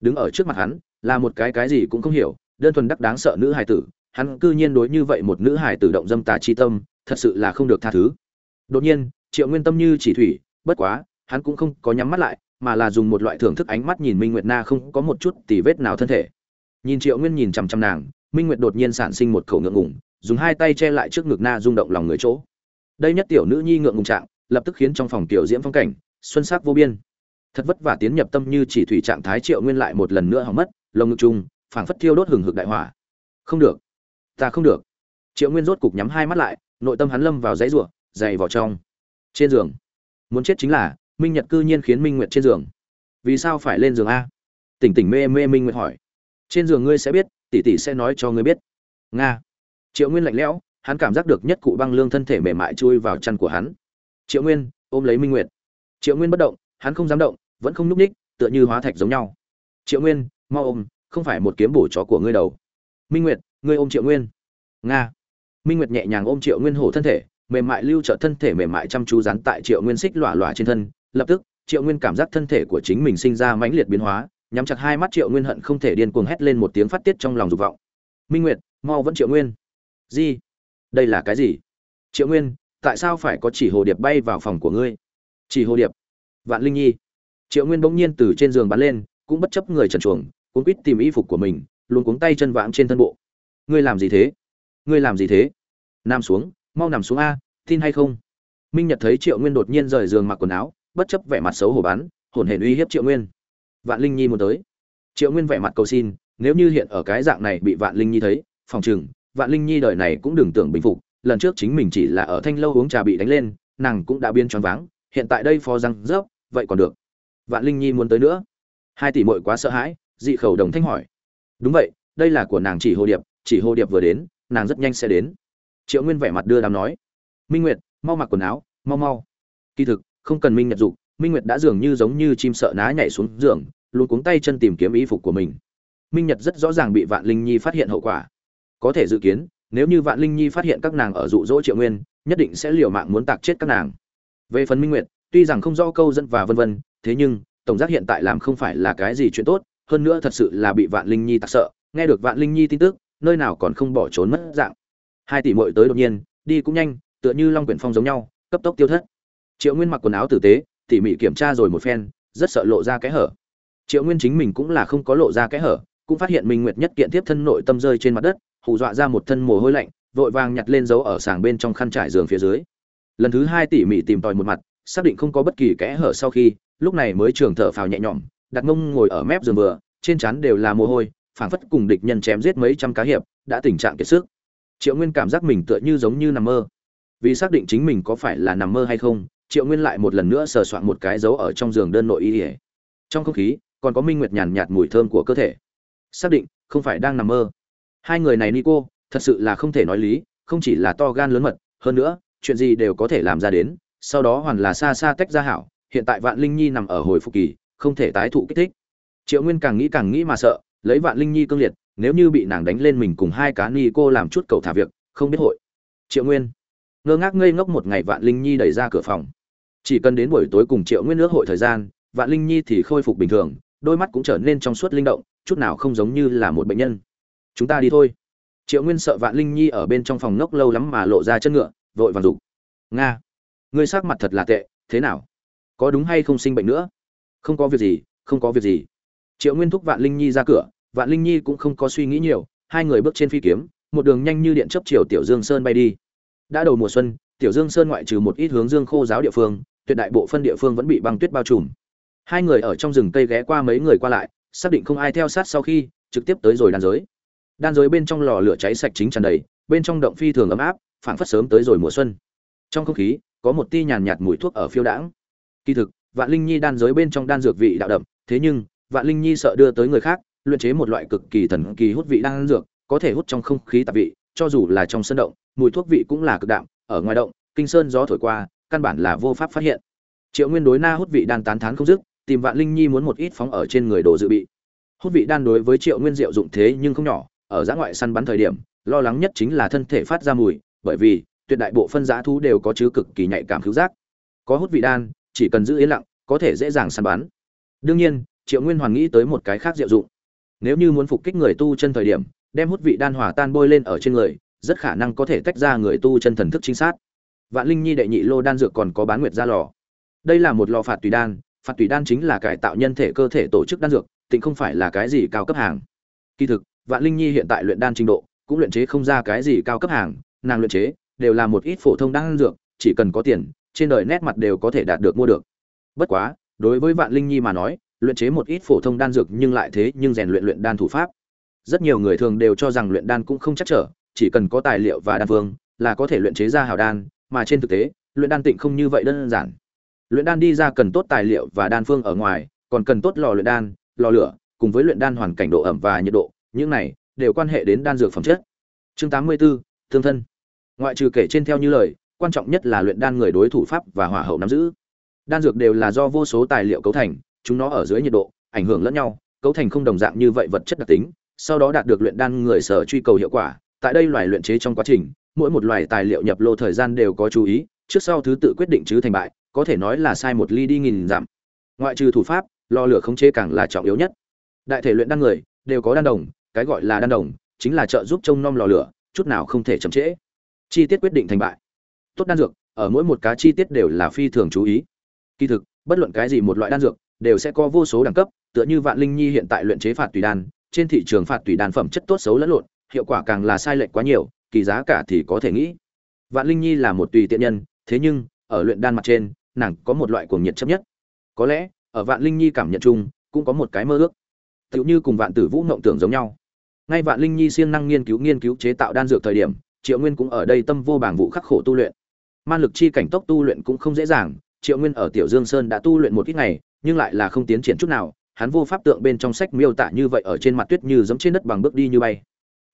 đứng ở trước mặt hắn, là một cái cái gì cũng không hiểu, đơn thuần đắc đáng sợ nữ hài tử, hắn cư nhiên đối như vậy một nữ hài tử động dâm tà chi tâm, thật sự là không được tha thứ. Đột nhiên, triệu nguyên tâm như chỉ thủy, bất quá, hắn cũng không có nhắm mắt lại, mà là dùng một loại thưởng thức ánh mắt nhìn minh nguyệt na không có một chút tì vết nào thân thể. Nhìn triệu nguyên nhìn chằm chằm nàng, minh nguyệt đột nhiên sản sinh một khẩu ngượng ngủng dùng hai tay che lại trước ngực na rung động lòng người chỗ. Đây nhất tiểu nữ nhi ngượng ngùng trạng, lập tức khiến trong phòng tiểu diễm phong cảnh, xuân sắc vô biên thật vất vả tiến nhập tâm như chỉ thủy trạng thái triệu nguyên lại một lần nữa hỏng mất, lồng ngực chung phảng phất thiêu đốt hừng hực đại hỏa. Không được. Ta không được. Triệu nguyên rốt cục nhắm hai mắt lại, nội tâm hắn lâm vào dãy ruộng dày vào trong. Trên giường. Muốn chết chính là, minh nhật cư nhiên khiến minh nguyệt trên giường. Vì sao phải lên giường a? Tỉnh tỉnh mê mê minh nguyệt hỏi. Trên giường ngươi sẽ biết, tỷ tỷ sẽ nói cho ngươi biết. Nga. Triệu nguyên lạnh lẽo, hắn cảm giác được nhất cụ băng lương thân thể mềm mại chui vào chăn của hắn. Triệu nguyên, ôm lấy minh nguyệt. Triệu nguyên bất động hắn không dám động, vẫn không núp ních, tựa như hóa thạch giống nhau. Triệu nguyên, mau ôm, không phải một kiếm bổ chó của ngươi đầu. Minh nguyệt, ngươi ôm triệu nguyên. Nga. Minh nguyệt nhẹ nhàng ôm triệu nguyên hổ thân thể, mềm mại lưu trợ thân thể mềm mại chăm chú rắn tại triệu nguyên xích lỏa lỏa trên thân. Lập tức, triệu nguyên cảm giác thân thể của chính mình sinh ra mãnh liệt biến hóa, nhắm chặt hai mắt triệu nguyên hận không thể điên cuồng hét lên một tiếng phát tiết trong lòng dục vọng. Minh nguyệt, mau vẫn triệu nguyên. Gì đây là cái gì? Triệu nguyên, tại sao phải có chỉ hồ điệp bay vào phòng của ngươi? Chỉ hồ điệp? Vạn linh nhi. Triệu nguyên bỗng nhiên từ trên giường bắn lên, cũng bất chấp người trần chuồng cuốn quýt tìm y phục của mình, luôn cuống tay chân vãng trên thân bộ. Ngươi làm gì thế? Ngươi làm gì thế? Nằm xuống, mau nằm xuống a, tin hay không? Minh nhật thấy triệu nguyên đột nhiên rời giường mặc quần áo, bất chấp vẻ mặt xấu hổ bắn, hổn hển uy hiếp triệu nguyên. Vạn linh nhi muốn tới. Triệu nguyên vẻ mặt cầu xin, nếu như hiện ở cái dạng này bị vạn linh nhi thấy, phòng chừng vạn linh nhi đời này cũng đừng tưởng bình phục, lần trước chính mình chỉ là ở thanh lâu uống trà bị đánh lên, nàng cũng đã biên choáng váng hiện tại đây phó răng rớp, vậy còn được. Vạn linh nhi muốn tới nữa. Hai tỷ muội quá sợ hãi, dị khẩu đồng thanh hỏi. Đúng vậy, đây là của nàng chỉ hồ điệp, chỉ hồ điệp vừa đến, nàng rất nhanh sẽ đến. Triệu nguyên vẻ mặt đưa đám nói. Minh nguyệt, mau mặc quần áo, mau mau. Kỳ thực, không cần minh nhật dục, minh nguyệt đã dường như giống như chim sợ ná nhảy xuống giường, luôn cuống tay chân tìm kiếm y phục của mình. Minh nhật rất rõ ràng bị vạn linh nhi phát hiện hậu quả. Có thể dự kiến, nếu như vạn linh nhi phát hiện các nàng ở dụ dỗ triệu nguyên, nhất định sẽ liều mạng muốn tạc chết các nàng về phần minh nguyệt, tuy rằng không rõ câu dẫn và vân vân, thế nhưng, tổng giác hiện tại làm không phải là cái gì chuyện tốt, hơn nữa thật sự là bị vạn linh nhi tạc sợ. Nghe được vạn linh nhi tin tức, nơi nào còn không bỏ trốn mất dạng. Hai tỷ muội tới đột nhiên, đi cũng nhanh, tựa như long quyển phong giống nhau, cấp tốc tiêu thất. Triệu nguyên mặc quần áo tử tế, tỉ mỉ kiểm tra rồi một phen, rất sợ lộ ra cái hở. Triệu nguyên chính mình cũng là không có lộ ra cái hở, cũng phát hiện minh nguyệt nhất kiện tiếp thân nội tâm rơi trên mặt đất, hù dọa ra một thân mồ hôi lạnh, vội vàng nhặt lên dấu ở sàng bên trong khăn trải giường phía dưới lần thứ hai tỉ mỉ tìm tòi một mặt, xác định không có bất kỳ kẽ hở sau khi, lúc này mới trường thở phào nhẹ nhõm, đặt mông ngồi ở mép giường vừa, trên trán đều là mồ hôi, phảng phất cùng địch nhân chém giết mấy trăm cá hiệp, đã tình trạng kiệt sức. Triệu nguyên cảm giác mình tựa như giống như nằm mơ. Vì xác định chính mình có phải là nằm mơ hay không, triệu nguyên lại một lần nữa sờ soạn một cái dấu ở trong giường đơn nội y ỉa trong không khí, còn có minh nguyệt nhàn nhạt mùi thơm của cơ thể. Xác định, không phải đang nằm mơ. Hai người này Nico thật sự là không thể nói lý, không chỉ là to gan lớn mật, hơn nữa chuyện gì đều có thể làm ra đến, sau đó hoàn là xa xa tách ra hảo, hiện tại vạn linh nhi nằm ở hồi phục kỳ, không thể tái thụ kích thích. Triệu nguyên càng nghĩ càng nghĩ mà sợ, lấy vạn linh nhi cương liệt, nếu như bị nàng đánh lên mình cùng hai cá ni cô làm chút cầu thả việc, không biết hội. Triệu nguyên, ngơ ngác ngây ngốc một ngày vạn linh nhi đẩy ra cửa phòng. Chỉ cần đến buổi tối cùng triệu nguyên nước hội thời gian, vạn linh nhi thì khôi phục bình thường, đôi mắt cũng trở nên trong suốt linh động, chút nào không giống như là một bệnh nhân. Chúng ta đi thôi. Triệu nguyên sợ vạn linh nhi ở bên trong phòng ngốc lâu lắm mà lộ ra chân ngựa vội vàng dục. Nga, ngươi sắc mặt thật là tệ, thế nào? Có đúng hay không sinh bệnh nữa? Không có việc gì, không có việc gì. Triệu nguyên thúc vạn linh nhi ra cửa, vạn linh nhi cũng không có suy nghĩ nhiều, hai người bước trên phi kiếm, một đường nhanh như điện chấp chiều tiểu dương sơn bay đi. Đã đầu mùa xuân, tiểu dương sơn ngoại trừ một ít hướng dương khô giáo địa phương, tuyệt đại bộ phân địa phương vẫn bị băng tuyết bao trùm. Hai người ở trong rừng cây ghé qua mấy người qua lại, xác định không ai theo sát sau khi, trực tiếp tới rồi đan giới. Đan giới bên trong lò lửa cháy sạch chính tràn đầy, bên trong động phi thường ấm áp phảng phất sớm tới rồi mùa xuân. Trong không khí, có một tia nhàn nhạt mùi thuốc ở phiêu đãng. Kỳ thực, vạn linh nhi đan giới bên trong đan dược vị đạo đậm, thế nhưng, vạn linh nhi sợ đưa tới người khác, luyện chế một loại cực kỳ thần kỳ hút vị đan dược, có thể hút trong không khí tạp vị, cho dù là trong sân động, mùi thuốc vị cũng là cực đạm, ở ngoài động, kinh sơn gió thổi qua, căn bản là vô pháp phát hiện. Triệu nguyên đối na hút vị đan tán thán không dứt, tìm vạn linh nhi muốn một ít phóng ở trên người đồ dự bị. Hút vị đan đối với triệu nguyên diệu dụng thế nhưng không nhỏ, ở giã ngoại săn bắn thời điểm, lo lắng nhất chính là thân thể phát ra mùi bởi vì, tuyệt đại bộ phân giá thú đều có chứa cực kỳ nhạy cảm cứu giác. Có hút vị đan, chỉ cần giữ yên lặng, có thể dễ dàng săn bắn. Đương nhiên, triệu nguyên hoàn nghĩ tới một cái khác diệu dụng. Nếu như muốn phục kích người tu chân thời điểm, đem hút vị đan hòa tan bôi lên ở trên người, rất khả năng có thể tách ra người tu chân thần thức chính xác vạn linh nhi đệ nhị lô đan dược còn có bán nguyệt ra lò. Đây là một lò phạt tùy đan, phạt tùy đan chính là cải tạo nhân thể cơ thể tổ chức đan dược, tịnh không phải là cái gì cao cấp hàng. Kỳ thực, vạn linh nhi hiện tại luyện đan trình độ, cũng luyện chế không ra cái gì cao cấp hàng nàng luyện chế đều là một ít phổ thông đan dược chỉ cần có tiền trên đời nét mặt đều có thể đạt được mua được. Bất quá đối với vạn linh nhi mà nói luyện chế một ít phổ thông đan dược nhưng lại thế nhưng rèn luyện luyện đan thủ pháp. Rất nhiều người thường đều cho rằng luyện đan cũng không chắc trở chỉ cần có tài liệu và đan phương là có thể luyện chế ra hào đan mà trên thực tế luyện đan tịnh không như vậy đơn giản. Luyện đan đi ra cần tốt tài liệu và đan phương ở ngoài còn cần tốt lò luyện đan lò lửa cùng với luyện đan hoàn cảnh độ ẩm và nhiệt độ những này đều quan hệ đến đan dược phẩm chất. Chương 84, Thương thân ngoại trừ kể trên theo như lời, quan trọng nhất là luyện đan người đối thủ pháp và hỏa hậu nắm giữ. Đan dược đều là do vô số tài liệu cấu thành, chúng nó ở dưới nhiệt độ, ảnh hưởng lẫn nhau, cấu thành không đồng dạng như vậy vật chất đặc tính, sau đó đạt được luyện đan người sở truy cầu hiệu quả. Tại đây loài luyện chế trong quá trình, mỗi một loài tài liệu nhập lô thời gian đều có chú ý, trước sau thứ tự quyết định chứ thành bại, có thể nói là sai một ly đi nghìn giảm ngoại trừ thủ pháp, lò lửa khống chế càng là trọng yếu nhất. Đại thể luyện đan người đều có đan đồng, cái gọi là đan đồng, chính là trợ giúp trông nom lò lửa, chút nào không thể chậm trễ chi tiết quyết định thành bại. Tốt đan dược, ở mỗi một cá chi tiết đều là phi thường chú ý. Kỳ thực, bất luận cái gì một loại đan dược, đều sẽ có vô số đẳng cấp, tựa như vạn linh nhi hiện tại luyện chế phạt tùy đan, trên thị trường phạt tùy đan phẩm chất tốt xấu lẫn lộn, hiệu quả càng là sai lệch quá nhiều, kỳ giá cả thì có thể nghĩ. Vạn linh nhi là một tùy tiện nhân, thế nhưng, ở luyện đan mặt trên, nàng có một loại cuồng nhiệt chấp nhất. Có lẽ, ở vạn linh nhi cảm nhận chung, cũng có một cái mơ ước. Tựu như cùng vạn tử vũ ngộng tưởng giống nhau. Ngay vạn linh nhi siêng năng nghiên cứu nghiên cứu chế tạo đan dược thời điểm triệu nguyên cũng ở đây tâm vô bảng vụ khắc khổ tu luyện. Man lực chi cảnh tốc tu luyện cũng không dễ dàng, triệu nguyên ở tiểu dương sơn đã tu luyện một ít ngày, nhưng lại là không tiến triển chút nào, hắn vô pháp tượng bên trong sách miêu tả như vậy ở trên mặt tuyết như giống trên đất bằng bước đi như bay.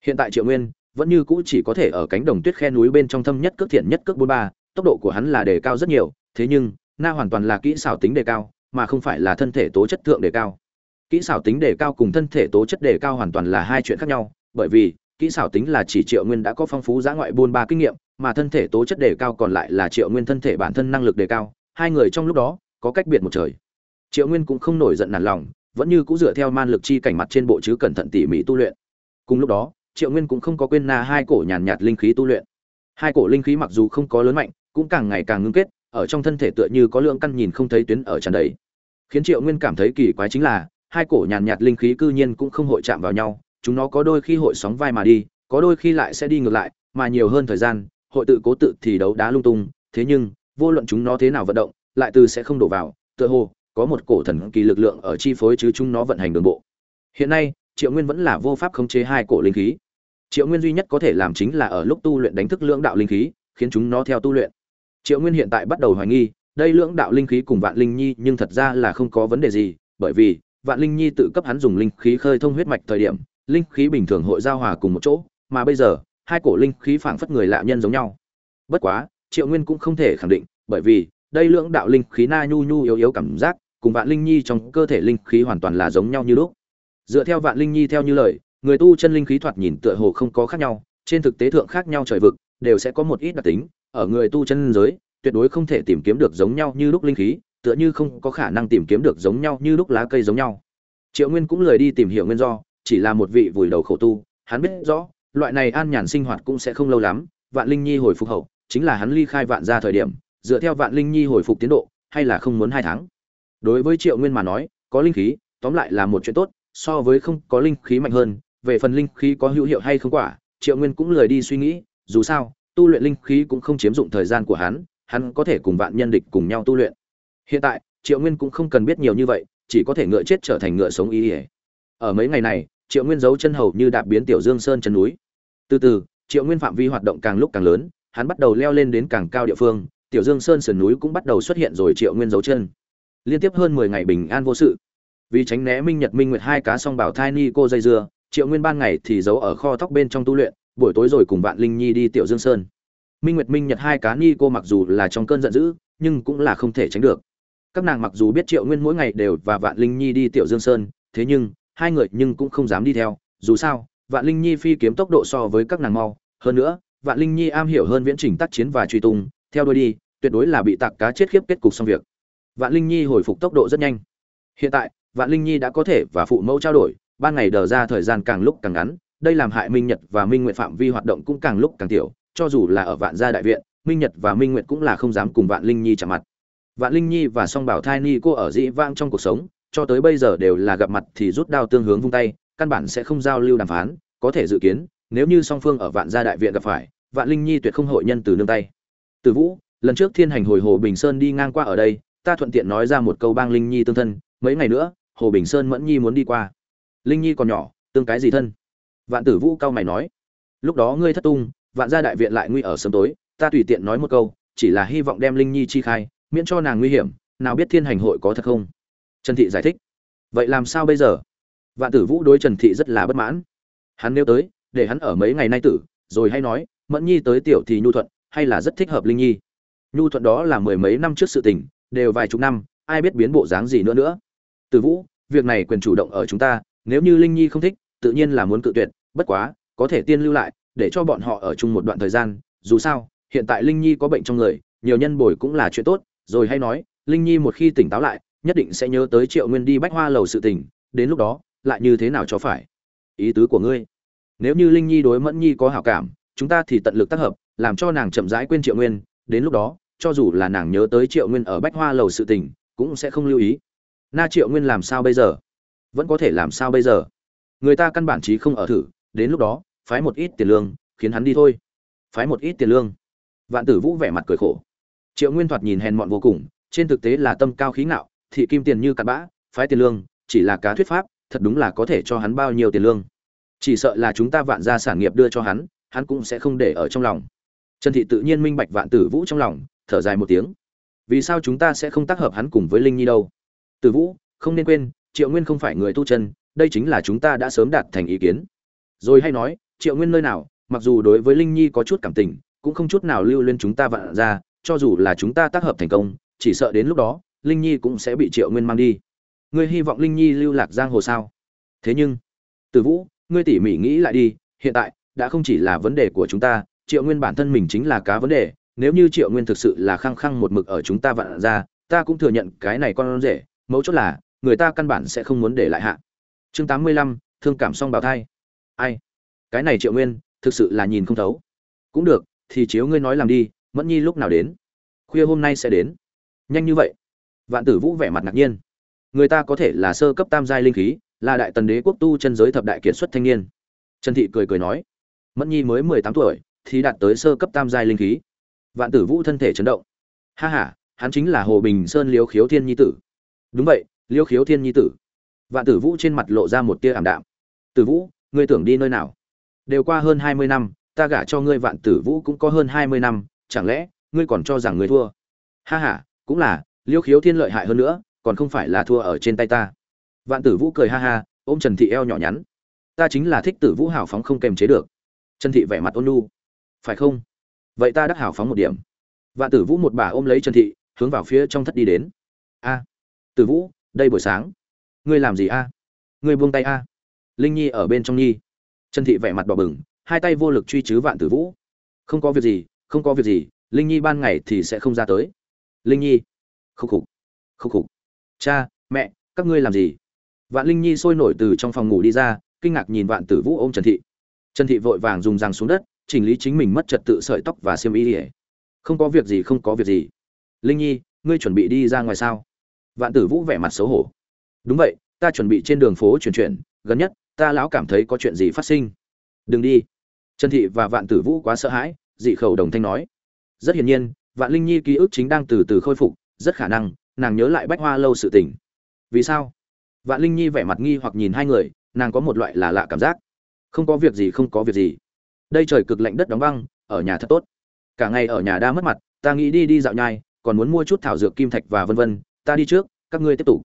Hiện tại triệu nguyên vẫn như cũ chỉ có thể ở cánh đồng tuyết khe núi bên trong thâm nhất cước thiện nhất cước bốn ba, tốc độ của hắn là đề cao rất nhiều, thế nhưng, na hoàn toàn là kỹ xảo tính đề cao, mà không phải là thân thể tố chất thượng đề cao. Kỹ xảo tính đề cao cùng thân thể tố chất đề cao hoàn toàn là hai chuyện khác nhau, bởi vì kỹ xảo tính là chỉ triệu nguyên đã có phong phú giã ngoại buôn ba kinh nghiệm mà thân thể tố chất đề cao còn lại là triệu nguyên thân thể bản thân năng lực đề cao hai người trong lúc đó có cách biệt một trời. Triệu nguyên cũng không nổi giận nản lòng vẫn như cũng dựa theo man lực chi cảnh mặt trên bộ chứ cẩn thận tỉ mỉ tu luyện. Cùng lúc đó triệu nguyên cũng không có quên na hai cổ nhàn nhạt, nhạt linh khí tu luyện. Hai cổ linh khí mặc dù không có lớn mạnh cũng càng ngày càng ngưng kết ở trong thân thể tựa như có lượng căn nhìn không thấy tuyến ở tràn đầy. Khiến triệu nguyên cảm thấy kỳ quái chính là hai cổ nhàn nhạt, nhạt linh khí cư nhiên cũng không hội chạm vào nhau chúng nó có đôi khi hội sóng vai mà đi, có đôi khi lại sẽ đi ngược lại, mà nhiều hơn thời gian, hội tự cố tự thì đấu đá lung tung, thế nhưng, vô luận chúng nó thế nào vận động, lại từ sẽ không đổ vào, tựa hồ, có một cổ thần kỳ lực lượng ở chi phối chứ chúng nó vận hành đường bộ. Hiện nay, triệu nguyên vẫn là vô pháp khống chế hai cổ linh khí. Triệu nguyên duy nhất có thể làm chính là ở lúc tu luyện đánh thức lưỡng đạo linh khí, khiến chúng nó theo tu luyện. Triệu nguyên hiện tại bắt đầu hoài nghi, đây lưỡng đạo linh khí cùng vạn linh nhi nhưng thật ra là không có vấn đề gì, bởi vì vạn linh nhi tự cấp hắn dùng linh khí khơi thông huyết mạch thời điểm linh khí bình thường hội giao hòa cùng một chỗ, mà bây giờ, hai cổ linh khí phảng phất người lạ nhân giống nhau. Bất quá, triệu nguyên cũng không thể khẳng định, bởi vì, đây lượng đạo linh khí na nhu nhu yếu yếu cảm giác, cùng vạn linh nhi trong cơ thể linh khí hoàn toàn là giống nhau như lúc. Dựa theo vạn linh nhi theo như lời, người tu chân linh khí thoạt nhìn tựa hồ không có khác nhau, trên thực tế thượng khác nhau trời vực, đều sẽ có một ít đặc tính, ở người tu chân giới, tuyệt đối không thể tìm kiếm được giống nhau như lúc linh khí, tựa như không có khả năng tìm kiếm được giống nhau như lúc lá cây giống nhau. Triệu nguyên cũng lời đi tìm hiểu nguyên do chỉ là một vị vùi đầu khổ tu, hắn biết rõ, loại này an nhàn sinh hoạt cũng sẽ không lâu lắm, vạn linh nhi hồi phục hậu, chính là hắn ly khai vạn ra thời điểm, dựa theo vạn linh nhi hồi phục tiến độ, hay là không muốn hai tháng. Đối với triệu nguyên mà nói, có linh khí, tóm lại là một chuyện tốt, so với không có linh khí mạnh hơn, về phần linh khí có hữu hiệu hay không quả, triệu nguyên cũng lười đi suy nghĩ, dù sao, tu luyện linh khí cũng không chiếm dụng thời gian của hắn hắn có thể cùng vạn nhân địch cùng nhau tu luyện. Hiện tại, triệu nguyên cũng không cần biết nhiều như vậy, chỉ có thể ngựa chết trở thành ngựa sống ý ỉa ở mấy ngày này triệu nguyên giấu chân hầu như đạp biến tiểu dương sơn chân núi. Từ từ, triệu nguyên phạm vi hoạt động càng lúc càng lớn, hắn bắt đầu leo lên đến càng cao địa phương, tiểu dương sơn sườn núi cũng bắt đầu xuất hiện rồi triệu nguyên dấu chân. Liên tiếp hơn mười ngày bình an vô sự. Vì tránh né minh nhật minh nguyệt hai cá song bảo thai ni cô dây dưa, triệu nguyên ban ngày thì giấu ở kho thóc bên trong tu luyện, buổi tối rồi cùng vạn linh nhi đi tiểu dương sơn. Minh nguyệt minh nhật hai cá ni cô mặc dù là trong cơn giận dữ, nhưng cũng là không thể tránh được. Các nàng mặc dù biết triệu nguyên mỗi ngày đều và vạn linh nhi đi tiểu dương sơn, thế nhưng hai người nhưng cũng không dám đi theo, dù sao, vạn linh nhi phi kiếm tốc độ so với các nàng mau. Hơn nữa, vạn linh nhi am hiểu hơn viễn trình tác chiến và truy tung, theo đôi đi, tuyệt đối là bị tạc cá chết khiếp kết cục xong việc. Vạn linh nhi hồi phục tốc độ rất nhanh. Hiện tại, vạn linh nhi đã có thể và phụ mẫu trao đổi, ban ngày đờ ra thời gian càng lúc càng ngắn, đây làm hại minh nhật và minh nguyện phạm vi hoạt động cũng càng lúc càng tiểu, cho dù là ở vạn gia đại viện, minh nhật và minh nguyện cũng là không dám cùng vạn linh nhi chạm mặt. Vạn linh nhi và song bảo thai ni cô ở dĩ vang trong cuộc sống cho tới bây giờ đều là gặp mặt thì rút đao tương hướng vung tay, căn bản sẽ không giao lưu đàm phán, có thể dự kiến, nếu như song phương ở vạn gia đại viện gặp phải, vạn linh nhi tuyệt không hội nhân từ nương tay. Từ vũ, lần trước thiên hành hồi hồ bình sơn đi ngang qua ở đây, ta thuận tiện nói ra một câu bang linh nhi tương thân, mấy ngày nữa, hồ bình sơn mẫn nhi muốn đi qua. Linh nhi còn nhỏ, tương cái gì thân? Vạn tử vũ cao mày nói. Lúc đó ngươi thất tung, vạn gia đại viện lại nguy ở sớm tối, ta tùy tiện nói một câu, chỉ là hy vọng đem linh nhi chi khai, miễn cho nàng nguy hiểm, nào biết thiên hành hội có thật không? Trần thị giải thích. Vậy làm sao bây giờ? Vạn tử vũ đối trần thị rất là bất mãn. Hắn nêu tới, để hắn ở mấy ngày nay tử, rồi hay nói, mẫn nhi tới tiểu thì nhu thuận, hay là rất thích hợp linh nhi. Nhu thuận đó là mười mấy năm trước sự tình, đều vài chục năm, ai biết biến bộ dáng gì nữa nữa. Tử vũ, việc này quyền chủ động ở chúng ta, nếu như linh nhi không thích, tự nhiên là muốn cự tuyệt, bất quá, có thể tiên lưu lại, để cho bọn họ ở chung một đoạn thời gian, dù sao, hiện tại linh nhi có bệnh trong người, nhiều nhân bồi cũng là chuyện tốt, rồi hay nói, linh nhi một khi tỉnh táo lại nhất định sẽ nhớ tới triệu nguyên đi bách hoa lầu sự tình, đến lúc đó, lại như thế nào cho phải? Ý tứ của ngươi. Nếu như linh nhi đối mẫn nhi có hảo cảm, chúng ta thì tận lực tác hợp, làm cho nàng chậm rãi quên triệu nguyên, đến lúc đó, cho dù là nàng nhớ tới triệu nguyên ở bách hoa lầu sự tình, cũng sẽ không lưu ý. Na triệu nguyên làm sao bây giờ? Vẫn có thể làm sao bây giờ? Người ta căn bản trí không ở thử, đến lúc đó, phái một ít tiền lương, khiến hắn đi thôi. Phái một ít tiền lương. Vạn tử vũ vẻ mặt cười khổ. Triệu nguyên thoạt nhìn hèn mọn vô cùng, trên thực tế là tâm cao khí ngạo thị kim tiền như cặn bã, phái tiền lương, chỉ là cá thuyết pháp, thật đúng là có thể cho hắn bao nhiêu tiền lương. Chỉ sợ là chúng ta vạn gia sản nghiệp đưa cho hắn hắn cũng sẽ không để ở trong lòng. Trần thị tự nhiên minh bạch vạn tử vũ trong lòng, thở dài một tiếng. Vì sao chúng ta sẽ không tác hợp hắn cùng với linh nhi đâu? Tử vũ, không nên quên, triệu nguyên không phải người tu chân, đây chính là chúng ta đã sớm đạt thành ý kiến. Rồi hay nói, triệu nguyên nơi nào, mặc dù đối với linh nhi có chút cảm tình, cũng không chút nào lưu lên chúng ta vạn ra cho dù là chúng ta tác hợp thành công, chỉ sợ đến lúc đó linh nhi cũng sẽ bị triệu nguyên mang đi. Ngươi hy vọng linh nhi lưu lạc giang hồ sao? Thế nhưng, từ vũ, ngươi tỉ mỉ nghĩ lại đi, hiện tại, đã không chỉ là vấn đề của chúng ta, triệu nguyên bản thân mình chính là cá vấn đề, nếu như triệu nguyên thực sự là khăng khăng một mực ở chúng ta vạn ra, ta cũng thừa nhận cái này con rể, mấu chốt là, người ta căn bản sẽ không muốn để lại hạ. Chương tám mươi lăm, thương cảm song bào thai. Ai? Cái này triệu nguyên, thực sự là nhìn không thấu. Cũng được, thì chiếu ngươi nói làm đi, mẫn nhi lúc nào đến? Khuya hôm nay sẽ đến. Nhanh như vậy vạn tử vũ vẻ mặt ngạc nhiên. Người ta có thể là sơ cấp tam giai linh khí, là đại tần đế quốc tu chân giới thập đại kiệt xuất thanh niên. Trần thị cười cười nói, mẫn nhi mới mười tám tuổi, thì đạt tới sơ cấp tam giai linh khí. Vạn tử vũ thân thể chấn động. Ha ha, hắn chính là hồ bình sơn liêu khiếu thiên nhi tử. Đúng vậy, liêu khiếu thiên nhi tử. Vạn tử vũ trên mặt lộ ra một tia ảm đạm. Tử vũ, ngươi tưởng đi nơi nào? Đều qua hơn hai mươi năm, ta gả cho ngươi vạn tử vũ cũng có hơn hai mươi năm, chẳng lẽ ngươi còn cho rằng ngươi thua? Ha ha, cũng là liêu khiếu thiên lợi hại hơn nữa, còn không phải là thua ở trên tay ta. Vạn tử vũ cười ha ha, ôm trần thị eo nhỏ nhắn. Ta chính là thích tử vũ hào phóng không kềm chế được. Trần thị vẻ mặt ôn lu phải không? Vậy ta đắc hào phóng một điểm. Vạn tử vũ một bà ôm lấy trần thị, hướng vào phía trong thất đi đến. A. Tử vũ, đây buổi sáng. Ngươi làm gì a? Ngươi buông tay a. Linh nhi ở bên trong nhi. Trần thị vẻ mặt đỏ bừng, hai tay vô lực truy chứ vạn tử vũ. Không có việc gì, không có việc gì, linh nhi ban ngày thì sẽ không ra tới. Linh nhi khúc khục khúc khục. Cha, mẹ, các ngươi làm gì? Vạn linh nhi sôi nổi từ trong phòng ngủ đi ra, kinh ngạc nhìn vạn tử vũ ôm trần thị. Trần thị vội vàng dùng răng xuống đất, chỉnh lý chính mình mất trật tự sợi tóc và xiêm y ỉa không có việc gì, không có việc gì. Linh nhi, ngươi chuẩn bị đi ra ngoài sao? Vạn tử vũ vẻ mặt xấu hổ. Đúng vậy, ta chuẩn bị trên đường phố chuyển chuyển, gần nhất, ta lão cảm thấy có chuyện gì phát sinh. Đừng đi. Trần thị và vạn tử vũ quá sợ hãi, dị khẩu đồng thanh nói. Rất hiển nhiên, vạn linh nhi ký ức chính đang từ từ khôi phục rất khả năng nàng nhớ lại bách hoa lâu sự tình. Vì sao? Vạn linh nhi vẻ mặt nghi hoặc nhìn hai người, nàng có một loại là lạ cảm giác. Không có việc gì, không có việc gì. Đây trời cực lạnh đất đóng băng, ở nhà thật tốt. Cả ngày ở nhà đa mất mặt, ta nghĩ đi đi dạo nhai, còn muốn mua chút thảo dược kim thạch và vân vân, ta đi trước, các ngươi tiếp tục.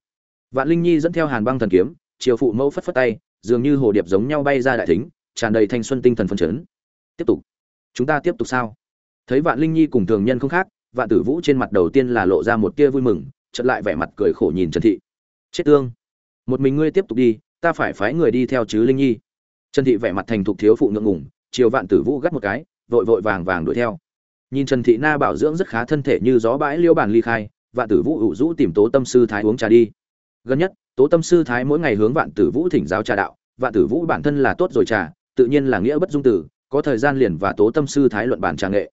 Vạn linh nhi dẫn theo hàn băng thần kiếm, chiều phụ mẫu phất phất tay, dường như hồ điệp giống nhau bay ra đại thính, tràn đầy thanh xuân tinh thần phấn chấn. Tiếp tục. Chúng ta tiếp tục sao? Thấy vạn linh nhi cùng thường nhân không khác vạn tử vũ trên mặt đầu tiên là lộ ra một tia vui mừng, chợt lại vẻ mặt cười khổ nhìn trần thị. Chết tương, một mình ngươi tiếp tục đi, ta phải phái người đi theo chứ linh nhi. Trần thị vẻ mặt thành thục thiếu phụ ngượng ngùng, chiều vạn tử vũ gắt một cái, vội vội vàng vàng đuổi theo. Nhìn trần thị na bảo dưỡng rất khá thân thể như gió bãi liêu bàn ly khai, vạn tử vũ ủ rũ tìm tố tâm sư thái uống trà đi. Gần nhất, tố tâm sư thái mỗi ngày hướng vạn tử vũ thỉnh giáo trà đạo, vạn tử vũ bản thân là tốt rồi trà, tự nhiên là nghĩa bất dung tử, có thời gian liền và tố tâm sư thái luận bản trà nghệ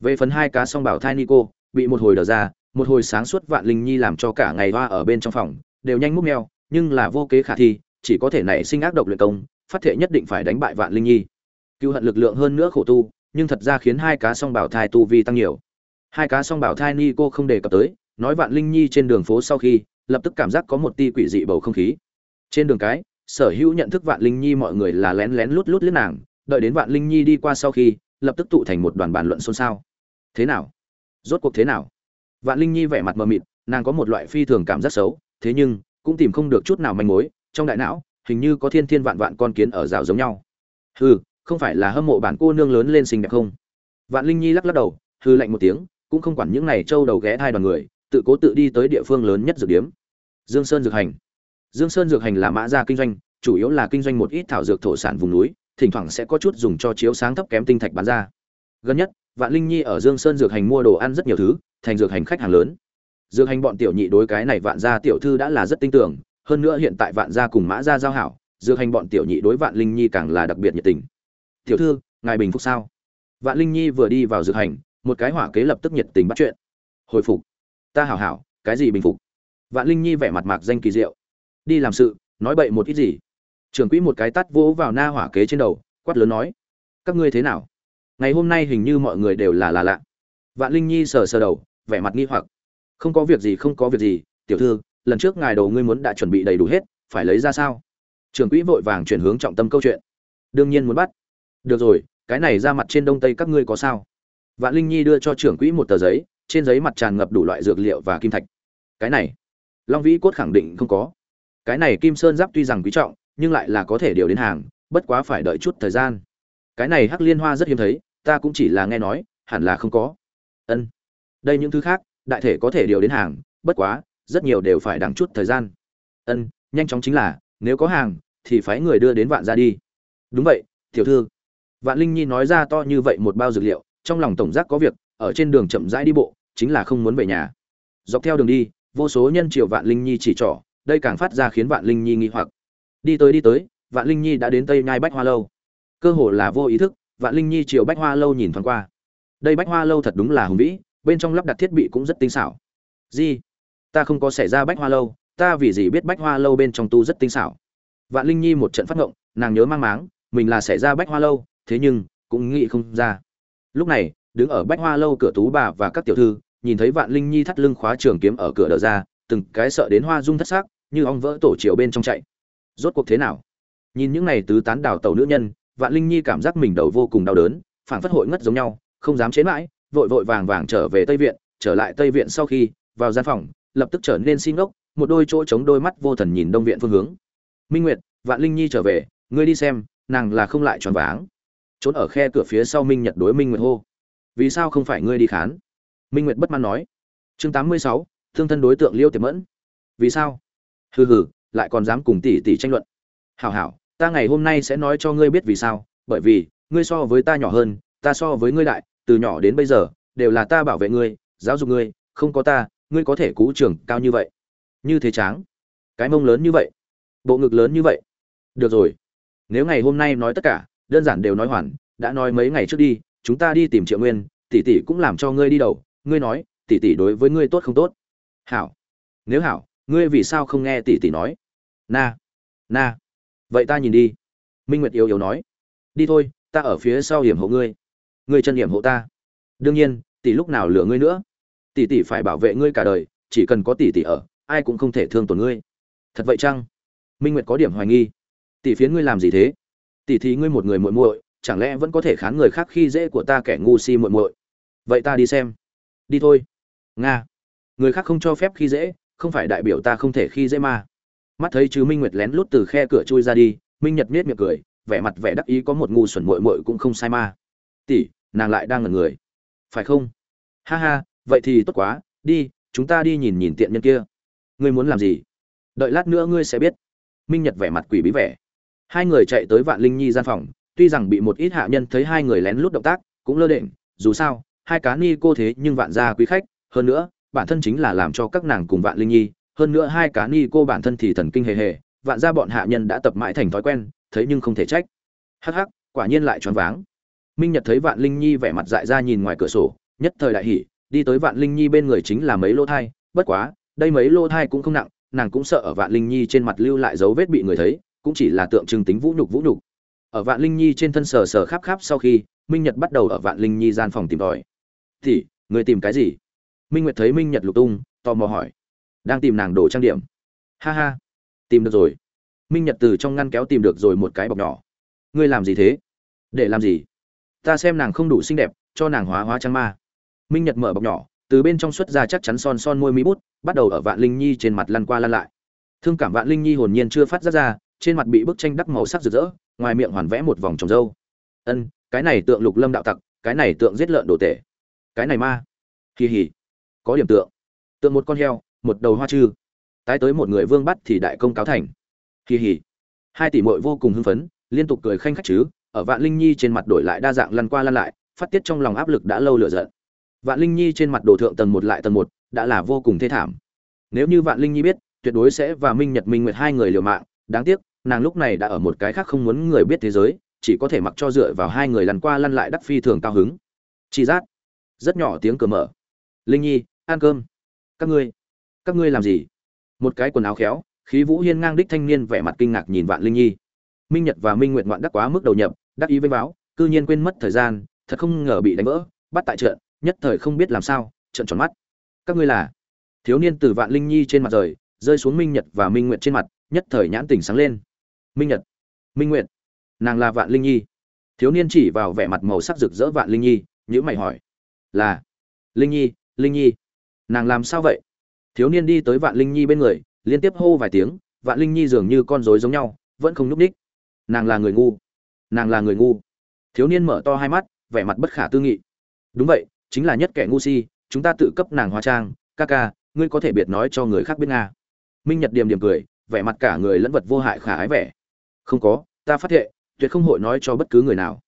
về phần hai cá song bảo thai nico, bị một hồi đờ ra, một hồi sáng suốt vạn linh nhi làm cho cả ngày hoa ở bên trong phòng, đều nhanh múc meo nhưng là vô kế khả thi, chỉ có thể nảy sinh ác độc luyện công, phát thệ nhất định phải đánh bại vạn linh nhi. Cựu hận lực lượng hơn nữa khổ tu, nhưng thật ra khiến hai cá song bảo thai tu vi tăng nhiều. Hai cá song bảo thai ni cô không đề cập tới, nói vạn linh nhi trên đường phố sau khi, lập tức cảm giác có một ti quỷ dị bầu không khí. Trên đường cái, sở hữu nhận thức vạn linh nhi mọi người là lén lén lút lút lướt nàng, đợi đến vạn linh nhi đi qua sau khi, lập tức tụ thành một đoàn bàn luận xôn xao thế nào? Rốt cuộc thế nào? Vạn linh nhi vẻ mặt mờ mịt, nàng có một loại phi thường cảm giác xấu, thế nhưng, cũng tìm không được chút nào manh mối, trong đại não, hình như có thiên thiên vạn vạn con kiến ở rào giống nhau. Hừ, không phải là hâm mộ bản cô nương lớn lên xinh đẹp không? Vạn linh nhi lắc lắc đầu hư lạnh một tiếng, cũng không quản những này trâu đầu ghé hai đoàn người, tự cố tự đi tới địa phương lớn nhất dược điếm. Dương sơn dược hành. Dương sơn dược hành là mã gia kinh doanh, chủ yếu là kinh doanh một ít thảo dược thổ sản vùng núi, thỉnh thoảng sẽ có chút dùng cho chiếu sáng thấp kém tinh thạch bán ra. Gần nhất vạn linh nhi ở dương sơn dược hành mua đồ ăn rất nhiều thứ, thành dược hành khách hàng lớn. Dược hành bọn tiểu nhị đối cái này vạn gia tiểu thư đã là rất tin tưởng, hơn nữa hiện tại vạn gia cùng mã gia giao hảo, dược hành bọn tiểu nhị đối vạn linh nhi càng là đặc biệt nhiệt tình. Tiểu thư, ngài bình phục sao? Vạn linh nhi vừa đi vào dược hành, một cái hỏa kế lập tức nhiệt tình bắt chuyện. Hồi phục. Ta hảo hảo, cái gì bình phục? Vạn linh nhi vẻ mặt mạc danh kỳ diệu. Đi làm sự, nói bậy một ít gì? Trưởng quỹ một cái tát vỗ vào na hỏa kế trên đầu, quát lớn nói. Các ngươi thế nào? Ngày hôm nay hình như mọi người đều là là lạ. Vạn linh nhi sờ sờ đầu, vẻ mặt nghi hoặc. Không có việc gì, không có việc gì, tiểu thư, lần trước ngài đầu ngươi muốn đã chuẩn bị đầy đủ hết, phải lấy ra sao? Trưởng quỹ vội vàng chuyển hướng trọng tâm câu chuyện. Đương nhiên muốn bắt. Được rồi, cái này ra mặt trên đông tây các ngươi có sao? Vạn linh nhi đưa cho trưởng quỹ một tờ giấy, trên giấy mặt tràn ngập đủ loại dược liệu và kim thạch. Cái này, long vĩ cốt khẳng định không có. Cái này kim sơn giáp tuy rằng quý trọng, nhưng lại là có thể điều đến hàng, bất quá phải đợi chút thời gian. Cái này hắc liên hoa rất hiếm thấy ta cũng chỉ là nghe nói, hẳn là không có. Ân. Đây những thứ khác, đại thể có thể điều đến hàng, bất quá, rất nhiều đều phải đằng chút thời gian. Ân, nhanh chóng chính là, nếu có hàng, thì phái người đưa đến vạn ra đi. Đúng vậy, tiểu thư. Vạn linh nhi nói ra to như vậy một bao dược liệu, trong lòng tổng giác có việc, ở trên đường chậm rãi đi bộ, chính là không muốn về nhà. Dọc theo đường đi, vô số nhân triều vạn linh nhi chỉ trỏ, đây càng phát ra khiến vạn linh nhi nghi hoặc. Đi tới đi tới, vạn linh nhi đã đến tây nhai bách hoa lâu. Cơ hồ là vô ý thức vạn linh nhi chiều bách hoa lâu nhìn thoáng qua. Đây bách hoa lâu thật đúng là hùng vĩ, bên trong lắp đặt thiết bị cũng rất tinh xảo. Gì? Ta không có xảy ra bách hoa lâu, ta vì gì biết bách hoa lâu bên trong tu rất tinh xảo? Vạn linh nhi một trận phát ngộng, nàng nhớ mang máng, mình là xảy ra bách hoa lâu, thế nhưng, cũng nghĩ không ra. Lúc này, đứng ở bách hoa lâu cửa tú bà và các tiểu thư, nhìn thấy vạn linh nhi thắt lưng khóa trường kiếm ở cửa đờ ra, từng cái sợ đến hoa rung thất xác như ong vỡ tổ chiều bên trong chạy. Rốt cuộc thế nào? Nhìn những này tứ tán đào tàu nữ nhân vạn linh nhi cảm giác mình đầu vô cùng đau đớn phản phất hội ngất giống nhau, không dám chế mãi, vội vội vàng vàng trở về tây viện. Trở lại tây viện sau khi, vào gian phòng, lập tức trở nên xin ngốc, một đôi chỗ chống đôi mắt vô thần nhìn đông viện phương hướng. Minh nguyệt, vạn linh nhi trở về, ngươi đi xem, nàng là không lại tròn váng. Trốn ở khe cửa phía sau minh nhật đối minh nguyệt hô. Vì sao không phải ngươi đi khán? Minh nguyệt bất mãn nói. Chương tám mươi sáu, thương thân đối tượng liêu tiệp mẫn. Vì sao? Hừ hừ, lại còn dám cùng tỷ tỷ tranh luận. Hảo hảo ta ngày hôm nay sẽ nói cho ngươi biết vì sao, bởi vì, ngươi so với ta nhỏ hơn, ta so với ngươi đại, từ nhỏ đến bây giờ, đều là ta bảo vệ ngươi, giáo dục ngươi, không có ta, ngươi có thể cú trưởng cao như vậy. Như thế tráng. Cái mông lớn như vậy. Bộ ngực lớn như vậy. Được rồi. Nếu ngày hôm nay nói tất cả, đơn giản đều nói hoàn, đã nói mấy ngày trước đi, chúng ta đi tìm triệu nguyên, tỷ tỷ cũng làm cho ngươi đi đầu, ngươi nói, tỷ tỷ đối với ngươi tốt không tốt? Hảo. Nếu hảo, ngươi vì sao không nghe tỷ tỷ nói? Na. Na vậy ta nhìn đi. Minh nguyệt yếu yếu nói. Đi thôi, ta ở phía sau hiểm hộ ngươi. Ngươi chân hiểm hộ ta. Đương nhiên, tỷ lúc nào lừa ngươi nữa? Tỷ tỷ phải bảo vệ ngươi cả đời, chỉ cần có tỷ tỷ ở, ai cũng không thể thương tổn ngươi. Thật vậy chăng? Minh nguyệt có điểm hoài nghi. Tỷ phiến ngươi làm gì thế? Tỷ thì ngươi một người muội muội, chẳng lẽ vẫn có thể khán người khác khi dễ của ta kẻ ngu si muội muội? Vậy ta đi xem. Đi thôi. Nga. Người khác không cho phép khi dễ, không phải đại biểu ta không thể khi dễ mà mắt thấy chứ minh nguyệt lén lút từ khe cửa chui ra đi, minh nhật miết miệng cười, vẻ mặt vẻ đắc ý có một ngu xuẩn mội mội cũng không sai ma tỷ, nàng lại đang ngẩn người. Phải không? Ha ha, vậy thì tốt quá, đi, chúng ta đi nhìn nhìn tiện nhân kia. Ngươi muốn làm gì? Đợi lát nữa ngươi sẽ biết. Minh nhật vẻ mặt quỷ bí vẻ. Hai người chạy tới vạn linh nhi gian phòng, tuy rằng bị một ít hạ nhân thấy hai người lén lút động tác, cũng lơ định dù sao, hai cá ni cô thế nhưng vạn gia quý khách, hơn nữa, bản thân chính là làm cho các nàng cùng vạn linh nhi hơn nữa hai cá ni cô bản thân thì thần kinh hề hề, vạn ra bọn hạ nhân đã tập mãi thành thói quen, thấy nhưng không thể trách. Hắc hắc, quả nhiên lại choáng váng. Minh nhật thấy vạn linh nhi vẻ mặt dại ra nhìn ngoài cửa sổ, nhất thời đại hỉ, đi tới vạn linh nhi bên người chính là mấy lô thai, bất quá, đây mấy lô thai cũng không nặng, nàng cũng sợ ở vạn linh nhi trên mặt lưu lại dấu vết bị người thấy, cũng chỉ là tượng trưng tính vũ nhục vũ nhục. Ở vạn linh nhi trên thân sờ sờ khắp khắp sau khi, minh nhật bắt đầu ở vạn linh nhi gian phòng tìm tòi. Thì người tìm cái gì? Minh nguyệt thấy minh nhật lục tung, tò mò hỏi đang tìm nàng đồ trang điểm. Ha ha, tìm được rồi. Minh nhật từ trong ngăn kéo tìm được rồi một cái bọc nhỏ. Ngươi làm gì thế? Để làm gì? Ta xem nàng không đủ xinh đẹp, cho nàng hóa hóa trang ma. Minh nhật mở bọc nhỏ, từ bên trong xuất ra chắc chắn son son môi mỹ bút, bắt đầu ở vạn linh nhi trên mặt lăn qua lăn lại. Thương cảm vạn linh nhi hồn nhiên chưa phát ra ra, trên mặt bị bức tranh đắc màu sắc rực rỡ, ngoài miệng hoàn vẽ một vòng trồng dâu. Ân, cái này tượng lục lâm đạo tặc, cái này tượng giết lợn đồ tể. Cái này ma. Kỳ hỉ có điểm tượng. Tượng một con heo một đầu hoa chư. Tái tới một người vương bắt thì đại công cáo thành. Kỳ hỉ hai tỷ muội vô cùng hưng phấn, liên tục cười khanh khách chứ, ở vạn linh nhi trên mặt đổi lại đa dạng lăn qua lăn lại, phát tiết trong lòng áp lực đã lâu lựa giận. Vạn linh nhi trên mặt đồ thượng tầng một lại tầng một, đã là vô cùng thê thảm. Nếu như vạn linh nhi biết, tuyệt đối sẽ và minh nhật minh nguyệt hai người liều mạng, đáng tiếc, nàng lúc này đã ở một cái khác không muốn người biết thế giới, chỉ có thể mặc cho dựa vào hai người lăn qua lăn lại đắc phi thường cao hứng. Chi giác. Rất nhỏ tiếng cửa mở. Linh nhi, ăn cơm. Các ngươi các ngươi làm gì? Một cái quần áo khéo, khí vũ hiên ngang đích thanh niên vẻ mặt kinh ngạc nhìn vạn linh nhi. Minh nhật và minh nguyệt ngoạn đắc quá mức đầu nhập, đắc ý với báo, cư nhiên quên mất thời gian, thật không ngờ bị đánh vỡ, bắt tại trận, nhất thời không biết làm sao, trận tròn mắt. Các ngươi là? Thiếu niên từ vạn linh nhi trên mặt rời, rơi xuống minh nhật và minh nguyệt trên mặt, nhất thời nhãn tỉnh sáng lên. Minh nhật, minh nguyệt, nàng là vạn linh nhi. Thiếu niên chỉ vào vẻ mặt màu sắc rực rỡ vạn linh nhi nhữ mày hỏi, là, linh nhi linh nhi, nàng làm sao vậy? Thiếu niên đi tới vạn linh nhi bên người, liên tiếp hô vài tiếng, vạn linh nhi dường như con rối giống nhau, vẫn không nhúc ních nàng là người ngu. Nàng là người ngu. Thiếu niên mở to hai mắt, vẻ mặt bất khả tư nghị. Đúng vậy, chính là nhất kẻ ngu si, chúng ta tự cấp nàng hóa trang. Ca ca, ngươi có thể biệt nói cho người khác biết nga. Minh nhật điềm điềm cười, vẻ mặt cả người lẫn vật vô hại khả ái vẻ. Không có, ta phát hiện tuyệt không hội nói cho bất cứ người nào.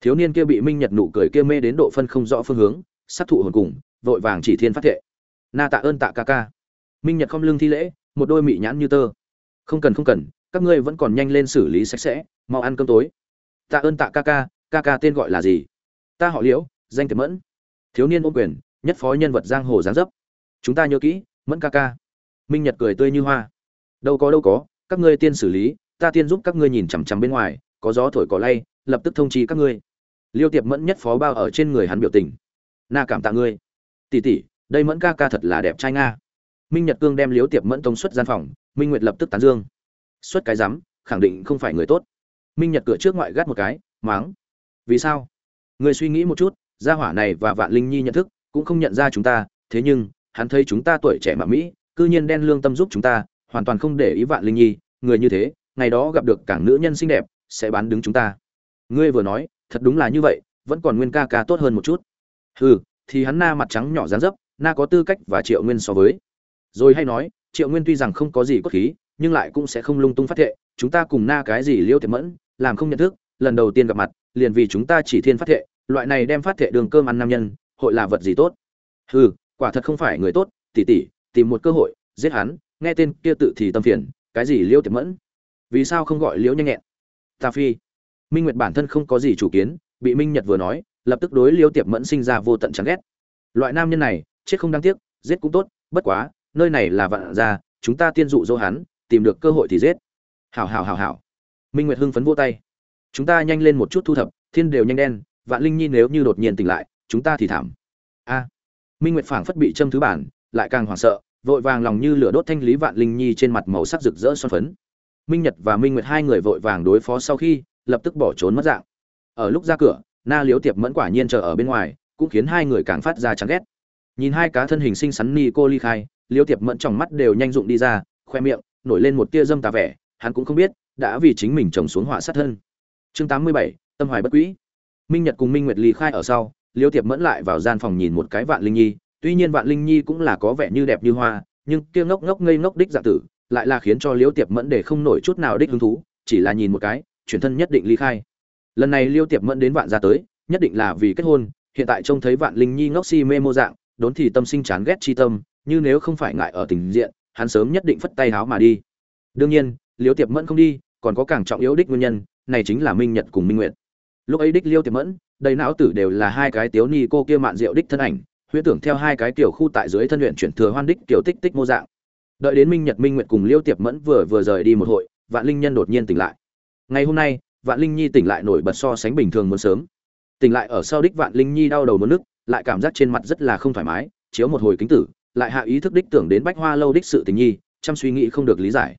Thiếu niên kia bị minh nhật nụ cười kia mê đến độ phân không rõ phương hướng sát thụ hồn cùng, vội vàng chỉ thiên phát thệ na tạ ơn tạ ca ca. Minh nhật không lưng thi lễ, một đôi mị nhãn như tơ. Không cần không cần, các ngươi vẫn còn nhanh lên xử lý sạch sẽ, mau ăn cơm tối. Tạ ơn tạ ca ca ca ca tên gọi là gì? Ta họ liễu, danh tiệp mẫn. Thiếu niên ôm quyền, nhất phó nhân vật giang hồ giáng dấp. Chúng ta nhớ kỹ, mẫn ca ca. Minh nhật cười tươi như hoa. Đâu có đâu có, các ngươi tiên xử lý, ta tiên giúp các ngươi nhìn chằm chằm bên ngoài, có gió thổi cỏ lay, lập tức thông chi các ngươi. Liêu tiệp mẫn nhất phó bao ở trên người hắn biểu tình. Na cảm tạ ngươi. Tỷ tỷ đây mẫn ca ca thật là đẹp trai nga. Minh nhật cương đem liếu tiệp mẫn tông xuất gian phòng, minh nguyệt lập tức tán dương. Xuất cái rắm, khẳng định không phải người tốt. Minh nhật cửa trước ngoại gắt một cái máng vì sao? Người suy nghĩ một chút, gia hỏa này và vạn linh nhi nhận thức, cũng không nhận ra chúng ta, thế nhưng, hắn thấy chúng ta tuổi trẻ mà mỹ, cư nhiên đen lương tâm giúp chúng ta, hoàn toàn không để ý vạn linh nhi, người như thế, ngày đó gặp được cảng nữ nhân xinh đẹp, sẽ bán đứng chúng ta. Ngươi vừa nói, thật đúng là như vậy, vẫn còn nguyên ca ca tốt hơn một chút. Hừ, thì hắn na mặt trắng nhỏ dán dấp na có tư cách và triệu nguyên so với. Rồi hay nói, triệu nguyên tuy rằng không có gì cốt khí, nhưng lại cũng sẽ không lung tung phát thệ. Chúng ta cùng na cái gì liêu thiệt mẫn, làm không nhận thức, lần đầu tiên gặp mặt, liền vì chúng ta chỉ thiên phát thệ. Loại này đem phát thệ đường cơm ăn nam nhân, hội là vật gì tốt? Hừ, quả thật không phải người tốt. Tỉ tỉ tìm một cơ hội, giết hắn. Nghe tên kia tự thì tâm phiền. Cái gì liêu tiệp mẫn? Vì sao không gọi liễu nhanh nhẹn? Ta phi. Minh nguyệt bản thân không có gì chủ kiến, bị minh nhật vừa nói, lập tức đối liêu tiệp mẫn sinh ra vô tận chán ghét. Loại nam nhân này chết không đáng tiếc, giết cũng tốt, bất quá, nơi này là vạn gia, chúng ta tiên dụ dỗ hắn, tìm được cơ hội thì giết. Hảo hảo hảo hảo. Minh nguyệt hưng phấn vô tay. Chúng ta nhanh lên một chút thu thập, thiên đều nhanh đen, vạn linh nhi nếu như đột nhiên tỉnh lại, chúng ta thì thảm. A. Minh nguyệt phảng phất bị châm thứ bản, lại càng hoảng sợ, vội vàng lòng như lửa đốt thanh lý vạn linh nhi trên mặt màu sắc rực rỡ son phấn. Minh nhật và minh nguyệt hai người vội vàng đối phó sau khi, lập tức bỏ trốn mất dạng. Ở lúc ra cửa, na liếu tiệp mẫn quả nhiên chờ ở bên ngoài, cũng khiến hai người càng phát ra chán ghét nhìn hai cá thân hình xinh xắn ni cô ly khai, liêu tiệp mẫn trong mắt đều nhanh dụng đi ra, khoe miệng nổi lên một tia dâm tà vẻ, hắn cũng không biết đã vì chính mình trồng xuống họa sát thân. Chương tám mươi bảy, tâm hoài bất quỹ minh nhật cùng minh nguyệt ly khai ở sau, liêu tiệp mẫn lại vào gian phòng nhìn một cái vạn linh nhi. Tuy nhiên vạn linh nhi cũng là có vẻ như đẹp như hoa, nhưng kia ngốc ngốc ngây ngốc đích dạng tử lại là khiến cho liêu tiệp mẫn để không nổi chút nào đích hứng thú, chỉ là nhìn một cái, chuyển thân nhất định ly khai. Lần này liêu tiệp mẫn đến vạn gia tới, nhất định là vì kết hôn, hiện tại trông thấy vạn linh nhi ngốc si mê mô dạng đốn thì tâm sinh chán ghét chi tâm, như nếu không phải ngại ở tình diện, hắn sớm nhất định phất tay háo mà đi. Đương nhiên, liêu tiệp mẫn không đi, còn có càng trọng yếu đích nguyên nhân, này chính là minh nhật cùng minh nguyệt. Lúc ấy đích liêu tiệp mẫn, đầy não tử đều là hai cái tiếu ni cô kia mạn rượu đích thân ảnh, huyễn tưởng theo hai cái tiểu khu tại dưới thân luyện chuyển thừa hoan đích tiểu tích tích mô dạng. Đợi đến minh nhật, minh nguyệt cùng liêu tiệp mẫn vừa vừa rời đi một hội, vạn linh nhân đột nhiên tỉnh lại. Ngày hôm nay, vạn linh nhi tỉnh lại nổi bật so sánh bình thường muốn sớm. Tỉnh lại ở sau đích vạn linh nhi đau đầu muốn nức lại cảm giác trên mặt rất là không thoải mái, chiếu một hồi kính tử, lại hạ ý thức đích tưởng đến bách hoa lâu đích sự tình nhi, chăm suy nghĩ không được lý giải.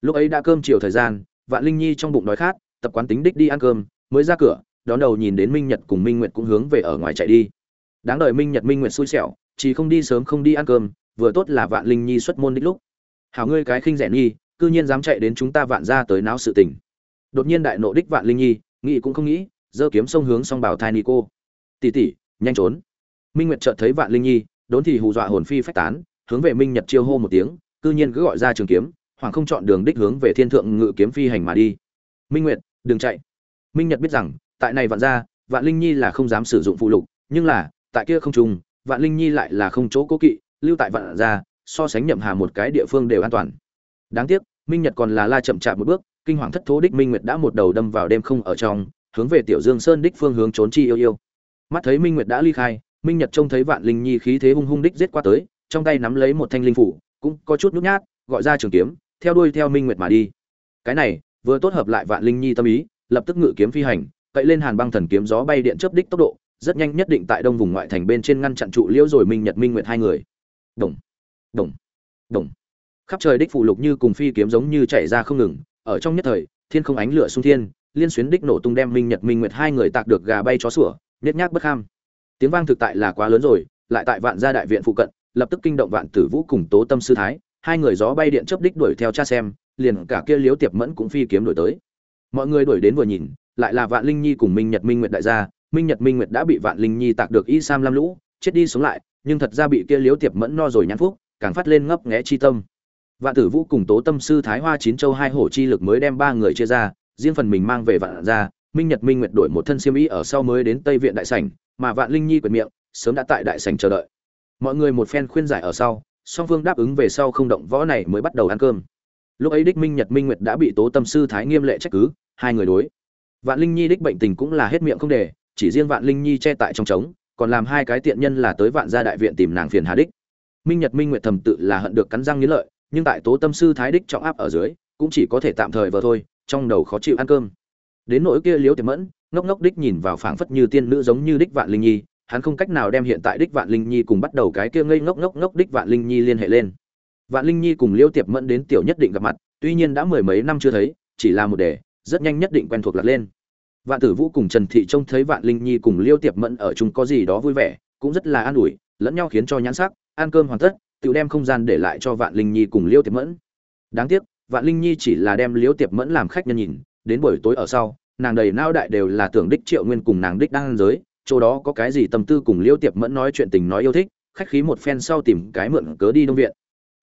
Lúc ấy đã cơm chiều thời gian, vạn linh nhi trong bụng đói khát, tập quán tính đích đi ăn cơm, mới ra cửa, đón đầu nhìn đến minh nhật cùng minh nguyệt cũng hướng về ở ngoài chạy đi. Đáng đợi minh nhật minh nguyệt xui xẻo, chỉ không đi sớm không đi ăn cơm, vừa tốt là vạn linh nhi xuất môn đích lúc. Hảo ngươi cái khinh rẻ nhi, cư nhiên dám chạy đến chúng ta vạn ra tới náo sự tình. Đột nhiên đại nộ đích vạn linh nhi, nghĩ cũng không nghĩ, giơ kiếm sông hướng song bảo thai ni cô tỷ tỷ, nhanh trốn minh nguyệt chợt thấy vạn linh nhi, đốn thì hù dọa hồn phi phách tán, hướng về minh nhật chiêu hô một tiếng, cư nhiên cứ gọi ra trường kiếm, hoàng không chọn đường đích hướng về thiên thượng ngự kiếm phi hành mà đi. Minh nguyệt, đừng chạy. Minh nhật biết rằng, tại này vạn ra vạn linh nhi là không dám sử dụng phụ lục, nhưng là, tại kia không trùng, vạn linh nhi lại là không chỗ cố kỵ, lưu tại vạn ra so sánh nhậm hà một cái địa phương đều an toàn. Đáng tiếc, minh nhật còn là la chậm chạp một bước, kinh hoàng thất thố đích minh nguyệt đã một đầu đâm vào đêm không ở trong, hướng về tiểu dương sơn đích phương hướng trốn chi yêu yêu. Mắt thấy minh nguyệt đã ly khai minh nhật trông thấy vạn linh nhi khí thế hung hung đích giết qua tới, trong tay nắm lấy một thanh linh phủ, cũng có chút nhút nhát, gọi ra trường kiếm, theo đuôi theo minh nguyệt mà đi. Cái này, vừa tốt hợp lại vạn linh nhi tâm ý, lập tức ngự kiếm phi hành, cậy lên hàn băng thần kiếm gió bay điện chớp đích tốc độ, rất nhanh nhất định tại đông vùng ngoại thành bên trên ngăn chặn trụ liễu rồi minh nhật, minh nguyệt hai người. Đồng đồng đồng. Khắp trời đích phụ lục như cùng phi kiếm giống như chạy ra không ngừng, ở trong nhất thời, thiên không ánh lửa sung thiên, liên xuyến đích nổ tung đem minh nhật, minh nguyệt hai người tạc được gà bay chó sủa nhét nhác bất kham tiếng vang thực tại là quá lớn rồi, lại tại vạn gia đại viện phụ cận, lập tức kinh động vạn tử vũ cùng tố tâm sư thái, hai người gió bay điện chớp đích đuổi theo cha xem, liền cả kia liếu tiệp mẫn cũng phi kiếm đuổi tới. Mọi người đuổi đến vừa nhìn, lại là vạn linh nhi cùng minh nhật minh nguyệt đại gia, minh nhật minh nguyệt đã bị vạn linh nhi tạc được y sam lam lũ, chết đi sống lại, nhưng thật ra bị kia liếu tiệp mẫn no rồi nhãn phúc, càng phát lên ngấp nghé chi tâm. Vạn tử vũ cùng tố tâm sư thái hoa chín châu hai hổ chi lực mới đem ba người chia ra, riêng phần mình mang về vạn ra minh nhật minh nguyệt đổi một thân siêm ý ở sau mới đến tây viện đại sảnh mà vạn linh nhi quyệt miệng, sớm đã tại đại sảnh chờ đợi. Mọi người một phen khuyên giải ở sau, song phương đáp ứng về sau không động võ này mới bắt đầu ăn cơm. Lúc ấy đích minh nhật minh nguyệt đã bị tố tâm sư thái nghiêm lệ trách cứ, hai người đối. Vạn linh nhi đích bệnh tình cũng là hết miệng không để, chỉ riêng vạn linh nhi che tại trong trống, còn làm hai cái tiện nhân là tới vạn gia đại viện tìm nàng phiền hà đích. Minh nhật minh nguyệt thầm tự là hận được cắn răng nghiến lợi, nhưng tại tố tâm sư thái đích trọng áp ở dưới, cũng chỉ có thể tạm thời vờ thôi, trong đầu khó chịu ăn cơm. Đến nỗi kia liếu tiềm mẫn ngốc ngốc đích nhìn vào phảng phất như tiên nữ giống như đích vạn linh nhi, hắn không cách nào đem hiện tại đích vạn linh nhi cùng bắt đầu cái kia ngây ngốc ngốc ngốc đích vạn linh nhi liên hệ lên. Vạn linh nhi cùng liêu tiệp mẫn đến tiểu nhất định gặp mặt, tuy nhiên đã mười mấy năm chưa thấy, chỉ là một đề, rất nhanh nhất định quen thuộc lật lên. Vạn tử vũ cùng trần thị trông thấy vạn linh nhi cùng liêu tiệp mẫn ở chung có gì đó vui vẻ, cũng rất là an ủi, lẫn nhau khiến cho nhãn sắc, ăn cơm hoàn tất, tự đem không gian để lại cho vạn linh nhi cùng liêu tiệp mẫn. Đáng tiếc, vạn linh nhi chỉ là đem liêu tiệp mẫn làm khách nhân nhìn, đến buổi tối ở sau nàng đầy nao đại đều là tưởng đích triệu nguyên cùng nàng đích đang giới, chỗ đó có cái gì tâm tư cùng liêu tiệp mẫn nói chuyện tình nói yêu thích, khách khí một phen sau tìm cái mượn cớ đi đông viện.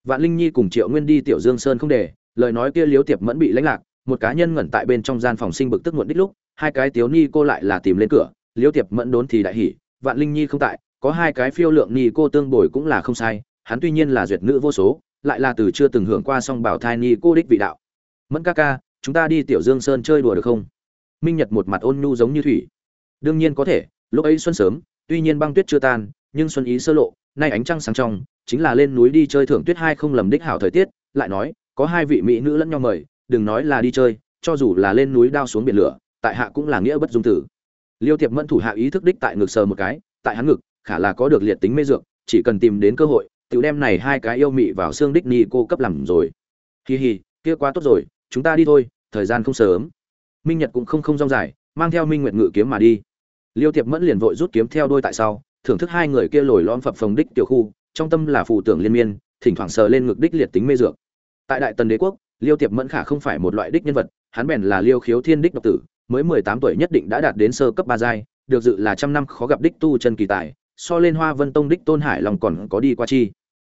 Vạn linh nhi cùng triệu nguyên đi tiểu dương sơn không để, lời nói kia liêu tiệp mẫn bị lãnh lạc, một cá nhân ngẩn tại bên trong gian phòng sinh bực tức muộn đích lúc, hai cái tiếu ni cô lại là tìm lên cửa, liêu tiệp mẫn đốn thì đại hỉ, vạn linh nhi không tại, có hai cái phiêu lượng ni cô tương bồi cũng là không sai, hắn tuy nhiên là duyệt nữ vô số, lại là từ chưa từng hưởng qua song bảo thai ni cô đích vị đạo. Mẫn ca ca, chúng ta đi tiểu dương sơn chơi đùa được không? Minh nhật một mặt ôn nhu giống như thủy. Đương nhiên có thể, lúc ấy xuân sớm, tuy nhiên băng tuyết chưa tan, nhưng xuân ý sơ lộ, nay ánh trăng sáng trong, chính là lên núi đi chơi thưởng tuyết hai không lầm đích hảo thời tiết, lại nói, có hai vị mỹ nữ lẫn nhau mời, đừng nói là đi chơi, cho dù là lên núi đao xuống biển lửa, tại hạ cũng là nghĩa bất dung tử. Liêu tiệp mẫn thủ hạ ý thức đích tại ngực sờ một cái, tại hắn ngực, khả là có được liệt tính mê dược, chỉ cần tìm đến cơ hội, tiểu đem này hai cái yêu mị vào xương đích ni cô cấp làm rồi. Hi hi, kia quá tốt rồi, chúng ta đi thôi, thời gian không sớm minh nhật cũng không không rong dài, mang theo minh nguyệt ngự kiếm mà đi. Liêu tiệp mẫn liền vội rút kiếm theo đôi tại sau, thưởng thức hai người kia lồi lon phập phồng đích tiểu khu, trong tâm là phù tưởng liên miên, thỉnh thoảng sờ lên ngực đích liệt tính mê dược. Tại đại tần đế quốc, liêu tiệp mẫn khả không phải một loại đích nhân vật, hắn bèn là liêu khiếu thiên đích độc tử, mới mười tám tuổi nhất định đã đạt đến sơ cấp ba giai, được dự là trăm năm khó gặp đích tu chân kỳ tài, so lên hoa vân tông đích tôn hải lòng còn có đi qua chi.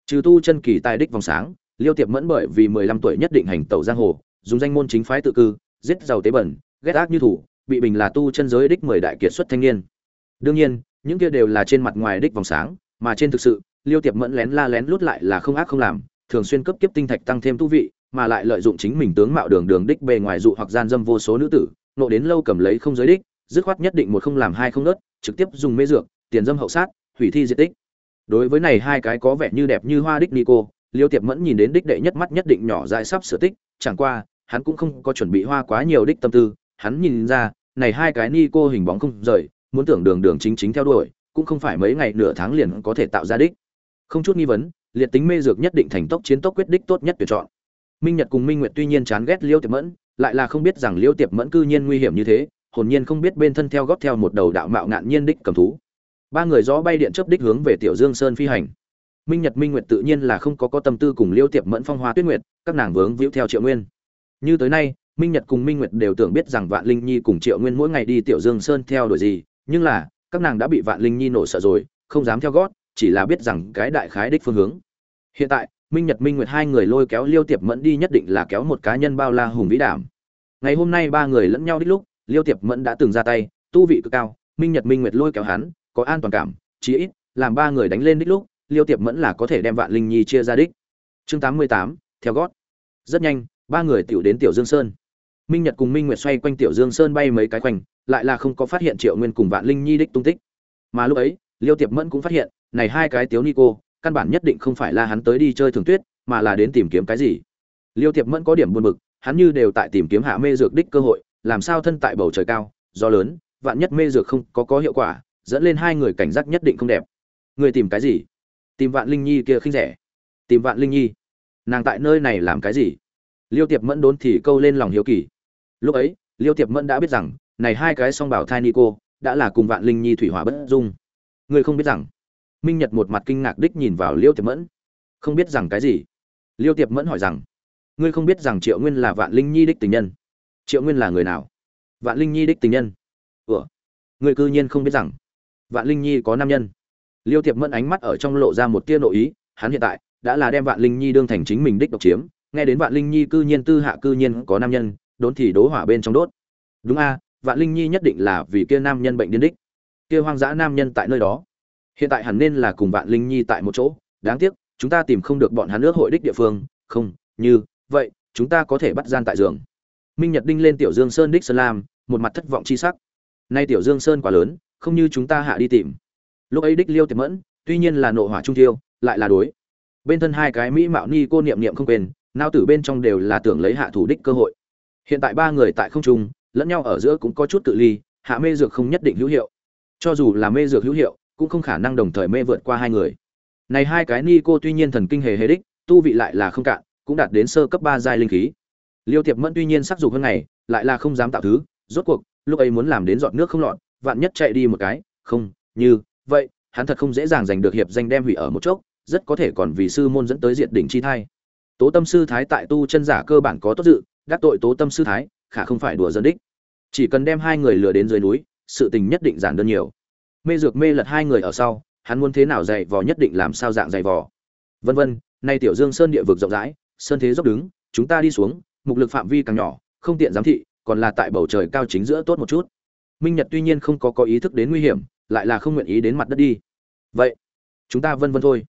Trừ tu chân kỳ tài đích vòng sáng, liêu tiệp mẫn bởi vì mười lăm tuổi nhất định hành tẩu giang hồ, dùng danh môn chính phái tự cư giết giàu tế bẩn, ghét ác như thủ, bị bình là tu chân giới đích mười đại kiệt xuất thanh niên. Đương nhiên, những kia đều là trên mặt ngoài đích vòng sáng, mà trên thực sự, liêu tiệp mẫn lén la lén lút lại là không ác không làm, thường xuyên cấp kiếp tinh thạch tăng thêm tu vị, mà lại lợi dụng chính mình tướng mạo đường đường đích bề ngoài dụ hoặc gian dâm vô số nữ tử, nộ đến lâu cầm lấy không giới đích, dứt khoát nhất định một không làm hai không nớt, trực tiếp dùng mê dược, tiền dâm hậu sát, hủy thi diệt tích. Đối với này hai cái có vẻ như đẹp như hoa đích nico, liêu tiệp mẫn nhìn đến đích đệ nhất mắt nhất định nhỏ dại sắp sửa tích, chẳng qua hắn cũng không có chuẩn bị hoa quá nhiều đích tâm tư, hắn nhìn ra, này hai cái ni cô hình bóng không rời, muốn tưởng đường đường chính chính theo đuổi, cũng không phải mấy ngày nửa tháng liền có thể tạo ra đích. Không chút nghi vấn, liệt tính mê dược nhất định thành tốc chiến tốc quyết đích tốt nhất tuyển chọn. Minh nhật cùng minh nguyệt tuy nhiên chán ghét liêu tiệp mẫn, lại là không biết rằng liêu tiệp mẫn cư nhiên nguy hiểm như thế, hồn nhiên không biết bên thân theo góp theo một đầu đạo mạo ngạn nhiên đích cầm thú. Ba người gió bay điện chớp đích hướng về tiểu dương sơn phi hành. Minh nhật, minh nguyệt tự nhiên là không có có tâm tư cùng liêu tiệp mẫn phong hoa tuyết nguyệt, các nàng vướng víu theo triệu nguyên như tới nay, minh nhật cùng minh nguyệt đều tưởng biết rằng vạn linh nhi cùng triệu nguyên mỗi ngày đi tiểu dương sơn theo đuổi gì, nhưng là, các nàng đã bị vạn linh nhi nổ sợ rồi, không dám theo gót, chỉ là biết rằng cái đại khái đích phương hướng. Hiện tại, minh nhật, minh nguyệt hai người lôi kéo liêu tiệp mẫn đi nhất định là kéo một cá nhân bao la hùng vĩ đảm. Ngày hôm nay ba người lẫn nhau đích lúc, liêu tiệp mẫn đã từng ra tay, tu vị cực cao, minh nhật, minh nguyệt lôi kéo hắn, có an toàn cảm, chí ít, làm ba người đánh lên đích lúc, liêu tiệp mẫn là có thể đem vạn linh nhi chia ra đích. Chương tám mươi tám, theo gót. Rất nhanh ba người tiểu đến tiểu dương sơn. Minh nhật cùng minh nguyệt xoay quanh tiểu dương sơn bay mấy cái quanh, lại là không có phát hiện triệu nguyên cùng vạn linh nhi đích tung tích. Mà lúc ấy, liêu tiệp mẫn cũng phát hiện, này hai cái tiếu ni cô, căn bản nhất định không phải là hắn tới đi chơi thường tuyết, mà là đến tìm kiếm cái gì. Liêu tiệp mẫn có điểm buồn bực, hắn như đều tại tìm kiếm hạ mê dược đích cơ hội, làm sao thân tại bầu trời cao do lớn, vạn nhất mê dược không có có hiệu quả, dẫn lên hai người cảnh giác nhất định không đẹp. Người tìm cái gì? Tìm vạn linh nhi kia khinh rẻ. Tìm vạn linh nhi. Nàng tại nơi này làm cái gì? Liêu tiệp mẫn đốn thì câu lên lòng hiếu kỳ. Lúc ấy, liêu tiệp mẫn đã biết rằng, này hai cái song bảo thai ni cô đã là cùng vạn linh nhi thủy hỏa bất dung. Ngươi không biết rằng, minh nhật một mặt kinh ngạc đích nhìn vào liêu tiệp mẫn. Không biết rằng cái gì? Liêu tiệp mẫn hỏi rằng, ngươi không biết rằng triệu nguyên là vạn linh nhi đích tình nhân? Triệu nguyên là người nào? Vạn linh nhi đích tình nhân. Ủa? Ngươi cư nhiên không biết rằng vạn linh nhi có nam nhân? Liêu tiệp mẫn ánh mắt ở trong lộ ra một tia nội ý, hắn hiện tại đã là đem vạn linh nhi đương thành chính mình đích độc chiếm nghe đến vạn linh nhi cư nhiên tư hạ cư nhiên có nam nhân, đốn thì đố hỏa bên trong đốt. Đúng a, vạn linh nhi nhất định là vì kia nam nhân bệnh điên đích. Kia hoang dã nam nhân tại nơi đó. Hiện tại hẳn nên là cùng vạn linh nhi tại một chỗ. Đáng tiếc, chúng ta tìm không được bọn hắn ước hội đích địa phương. Không, như vậy, chúng ta có thể bắt gian tại giường. Minh nhật đinh lên tiểu dương sơn đích sơn lam, một mặt thất vọng chi sắc. Nay tiểu dương sơn quá lớn, không như chúng ta hạ đi tìm. Lúc ấy đích liêu tiệm mẫn, tuy nhiên là nộ hỏa trung tiêu, lại là đối. Bên thân hai cái mỹ mạo ni cô niệm niệm không quên nao tử bên trong đều là tưởng lấy hạ thủ đích cơ hội. Hiện tại ba người tại không trung, lẫn nhau ở giữa cũng có chút tự ly, hạ mê dược không nhất định hữu hiệu. Cho dù là mê dược hữu hiệu, cũng không khả năng đồng thời mê vượt qua hai người. Này hai cái ni cô tuy nhiên thần kinh hề hề đích, tu vị lại là không cạn, cũng đạt đến sơ cấp ba giai linh khí. Liêu tiệp mẫn tuy nhiên sắc dục hơn ngày, lại là không dám tạo thứ, rốt cuộc, lúc ấy muốn làm đến dọn nước không lọt, vạn nhất chạy đi một cái, không, như, vậy, hắn thật không dễ dàng giành được hiệp danh đem hủy ở một chốc, rất có thể còn vì sư môn dẫn tới diệt đỉnh chi thai tố tâm sư thái tại tu chân giả cơ bản có tốt dự, đắc tội tố tâm sư thái, khả không phải đùa dân đích. Chỉ cần đem hai người lừa đến dưới núi, sự tình nhất định giản đơn nhiều. Mê dược mê lật hai người ở sau, hắn muốn thế nào dày vò nhất định làm sao dạng dày vò. Vân vân, nay tiểu dương sơn địa vực rộng rãi, sơn thế dốc đứng, chúng ta đi xuống, mục lực phạm vi càng nhỏ, không tiện giám thị, còn là tại bầu trời cao chính giữa tốt một chút. Minh nhật tuy nhiên không có có ý thức đến nguy hiểm, lại là không nguyện ý đến mặt đất đi. Vậy, chúng ta vân vân thôi.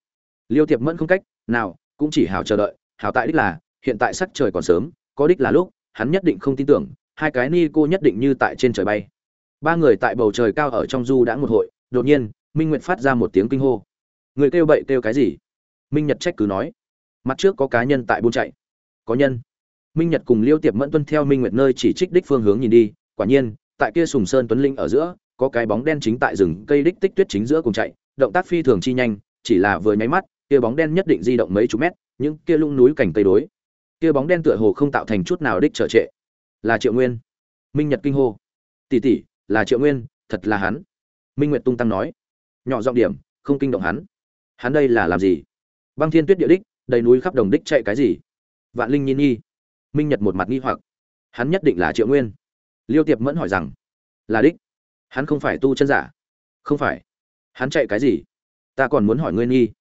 Liêu tiệp mẫn không cách nào, cũng chỉ hảo chờ đợi hảo tại đích là, hiện tại sắc trời còn sớm, có đích là lúc, hắn nhất định không tin tưởng, hai cái ni cô nhất định như tại trên trời bay. Ba người tại bầu trời cao ở trong du đã một hội, đột nhiên, minh nguyệt phát ra một tiếng kinh hô. Người kêu bậy kêu cái gì? Minh nhật trách cứ nói. Mặt trước có cá nhân tại buôn chạy. Có nhân. Minh nhật cùng liêu tiệp mẫn tuân theo minh nguyệt nơi chỉ trích đích phương hướng nhìn đi, quả nhiên, tại kia sùng sơn tuấn linh ở giữa, có cái bóng đen chính tại rừng cây đích tích tuyết chính giữa cùng chạy, động tác phi thường chi nhanh, chỉ là vừa nháy mắt, kia bóng đen nhất định di động mấy chục mét những kia lung núi cảnh cây đối. Kia bóng đen tựa hồ không tạo thành chút nào đích trở trệ. Là triệu nguyên. Minh nhật kinh hô. Tỷ tỷ, là triệu nguyên, thật là hắn. Minh nguyệt tung tăng nói. Nhỏ giọng điểm, không kinh động hắn. Hắn đây là làm gì? Băng thiên tuyết địa đích, đầy núi khắp đồng đích chạy cái gì? Vạn linh nhi nhi minh nhật một mặt nghi hoặc. Hắn nhất định là triệu nguyên. Liêu tiệp mẫn hỏi rằng. Là đích. Hắn không phải tu chân giả. Không phải. Hắn chạy cái gì? Ta còn muốn hỏi ngươi nhi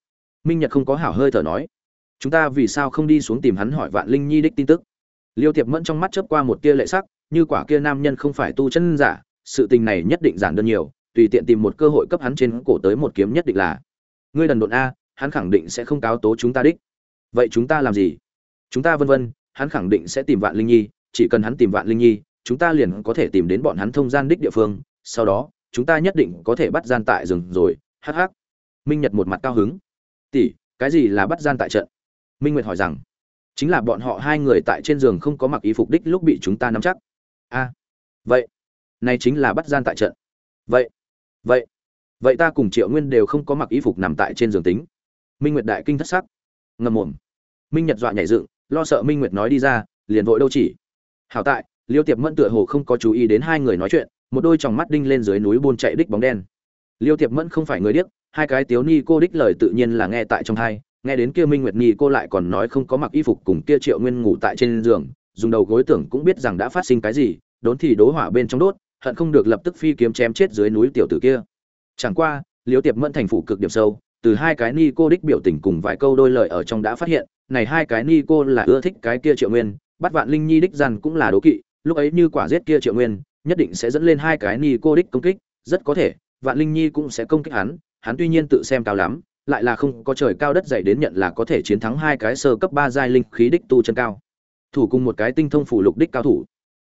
minh nhật không có hảo hơi thở nói chúng ta vì sao không đi xuống tìm hắn hỏi vạn linh nhi đích tin tức? Liêu tiệp mẫn trong mắt chớp qua một tia lệ sắc, như quả kia nam nhân không phải tu chân giả, sự tình này nhất định giản đơn nhiều, tùy tiện tìm một cơ hội cấp hắn trên cổ tới một kiếm nhất định là. Ngươi đần độn a, hắn khẳng định sẽ không cáo tố chúng ta đích. Vậy chúng ta làm gì? Chúng ta vân vân, hắn khẳng định sẽ tìm vạn linh nhi, chỉ cần hắn tìm vạn linh nhi, chúng ta liền có thể tìm đến bọn hắn thông gian đích địa phương, sau đó, chúng ta nhất định có thể bắt gian tại rừng rồi, hắc hắc. Minh nhật một mặt cao hứng. Tỷ, cái gì là bắt gian tại trận? Minh nguyệt hỏi rằng, chính là bọn họ hai người tại trên giường không có mặc y phục đích lúc bị chúng ta nắm chắc? A, vậy, này chính là bắt gian tại trận. Vậy vậy vậy ta cùng triệu nguyên đều không có mặc y phục nằm tại trên giường tính. Minh nguyệt đại kinh thất sắc ngầm mồm. Minh nhật dọa nhảy dựng, lo sợ minh nguyệt nói đi ra, liền vội đâu chỉ. Hảo tại, liêu tiệp mẫn tựa hồ không có chú ý đến hai người nói chuyện, một đôi tròng mắt đinh lên dưới núi buôn chạy đích bóng đen. Liêu tiệp mẫn không phải người điếc, hai cái tiếu ni cô đích lời tự nhiên là nghe tại trong hai nghe đến kia minh nguyệt Nhi, cô lại còn nói không có mặc y phục cùng kia triệu nguyên ngủ tại trên giường, dùng đầu gối tưởng cũng biết rằng đã phát sinh cái gì, đốn thì đố hỏa bên trong đốt, hận không được lập tức phi kiếm chém chết dưới núi tiểu tử kia. Chẳng qua Liễu tiệp mẫn thành phủ cực điểm sâu, từ hai cái ni cô đích biểu tình cùng vài câu đôi lời ở trong đã phát hiện, này hai cái ni cô là ưa thích cái kia triệu nguyên, bắt vạn linh nhi đích rằng cũng là đố kỵ, lúc ấy như quả giết kia triệu nguyên, nhất định sẽ dẫn lên hai cái ni cô đích công kích, rất có thể, vạn linh nhi cũng sẽ công kích hắn hắn tuy nhiên tự xem cao lắm lại là không có trời cao đất dày đến nhận là có thể chiến thắng hai cái sơ cấp ba giai linh khí đích tu chân cao. Thủ cùng một cái tinh thông phủ lục đích cao thủ.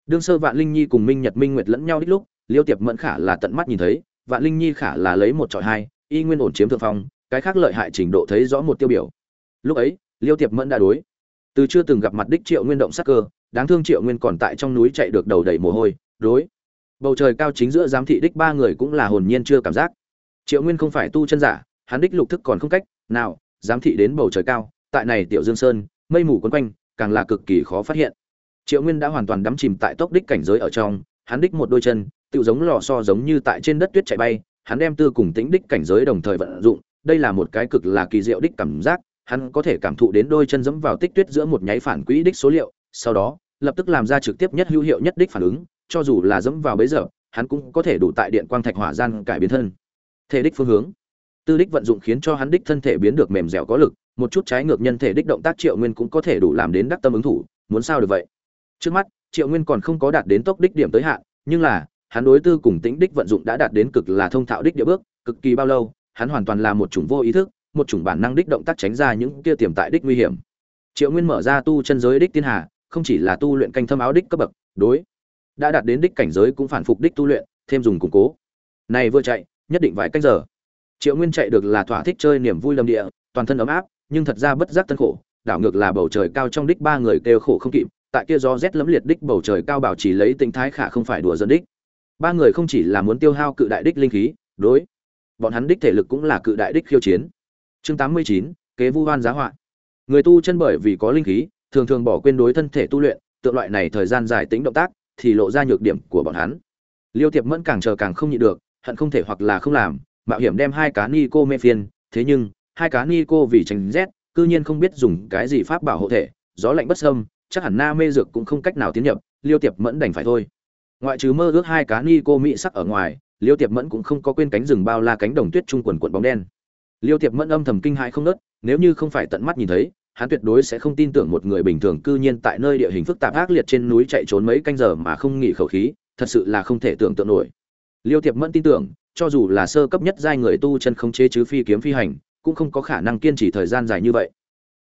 Đương sơ vạn linh nhi cùng minh nhật minh nguyệt lẫn nhau đích lúc, liêu tiệp mẫn khả là tận mắt nhìn thấy, vạn linh nhi khả là lấy một trọi hai, y nguyên ổn chiếm thượng phong, cái khác lợi hại trình độ thấy rõ một tiêu biểu. Lúc ấy, liêu tiệp mẫn đã đối. Từ chưa từng gặp mặt đích triệu nguyên động sắc cơ, đáng thương triệu nguyên còn tại trong núi chạy được đầu đầy mồ hôi, đối. Bầu trời cao chính giữa giám thị đích ba người cũng là hồn nhiên chưa cảm giác. Triệu nguyên không phải tu chân giả hắn đích lục thức còn không cách nào giám thị đến bầu trời cao, tại này tiểu dương sơn, mây mù quấn quanh, càng là cực kỳ khó phát hiện. Triệu nguyên đã hoàn toàn đắm chìm tại tốc đích cảnh giới ở trong, hắn đích một đôi chân tự giống lò so giống như tại trên đất tuyết chạy bay, hắn đem tư cùng tĩnh đích cảnh giới đồng thời vận dụng, đây là một cái cực là kỳ diệu đích cảm giác, hắn có thể cảm thụ đến đôi chân dẫm vào tích tuyết giữa một nháy phản quỹ đích số liệu, sau đó, lập tức làm ra trực tiếp nhất hữu hiệu nhất đích phản ứng, cho dù là dẫm vào bấy giờ, hắn cũng có thể đủ tại điện quang thạch hỏa gian cải biến thân. Thể đích phương hướng tư đích vận dụng khiến cho hắn đích thân thể biến được mềm dẻo có lực, một chút trái ngược nhân thể đích động tác triệu nguyên cũng có thể đủ làm đến đắc tâm ứng thủ, muốn sao được vậy? Trước mắt, triệu nguyên còn không có đạt đến tốc đích điểm tới hạn, nhưng là, hắn đối tư cùng tĩnh đích vận dụng đã đạt đến cực là thông thạo đích địa bước, cực kỳ bao lâu, hắn hoàn toàn là một chủng vô ý thức, một chủng bản năng đích động tác tránh ra những kia tiềm tại đích nguy hiểm. Triệu nguyên mở ra tu chân giới đích tiên hà, không chỉ là tu luyện canh thâm áo đích cấp bậc, đối, đã đạt đến đích cảnh giới cũng phản phục đích tu luyện, thêm dùng củng cố. Này vừa chạy, nhất định vài canh giờ triệu nguyên chạy được là thỏa thích chơi niềm vui lâm địa, toàn thân ấm áp, nhưng thật ra bất giác tân khổ, đảo ngược là bầu trời cao trong đích ba người kêu khổ không kịp, tại kia gió rét lẫm liệt đích bầu trời cao bảo chỉ lấy tính thái khả không phải đùa dân đích. Ba người không chỉ là muốn tiêu hao cự đại đích linh khí, đối, bọn hắn đích thể lực cũng là cự đại đích khiêu chiến. Chương tám mươi chín, kế vu hoan giá họa. Người tu chân bởi vì có linh khí, thường thường bỏ quên đối thân thể tu luyện, tượng loại này thời gian dài tính động tác, thì lộ ra nhược điểm của bọn hắn. Liêu tiệp mẫn càng chờ càng không nhịn được, hận không thể hoặc là không làm mạo hiểm đem hai cá ni cô mê phiên. Thế nhưng, hai cá ni cô vì tránh rét, cư nhiên không biết dùng cái gì pháp bảo hộ thể. Gió lạnh bất sâm, chắc hẳn na mê dược cũng không cách nào tiến nhập, liêu tiệp mẫn đành phải thôi. Ngoại trừ mơ ước hai cá ni cô mỹ sắc ở ngoài, liêu tiệp mẫn cũng không có quên cánh rừng bao la cánh đồng tuyết trung quần quận bóng đen. Liêu tiệp mẫn âm thầm kinh hãi không nớt, nếu như không phải tận mắt nhìn thấy, hắn tuyệt đối sẽ không tin tưởng một người bình thường cư nhiên tại nơi địa hình phức tạp ác liệt trên núi chạy trốn mấy canh giờ mà không nghỉ khẩu khí, thật sự là không thể tưởng tượng nổi. Liêu tiệp mẫn tin tưởng cho dù là sơ cấp nhất giai người tu chân không chế chứ phi kiếm phi hành, cũng không có khả năng kiên trì thời gian dài như vậy.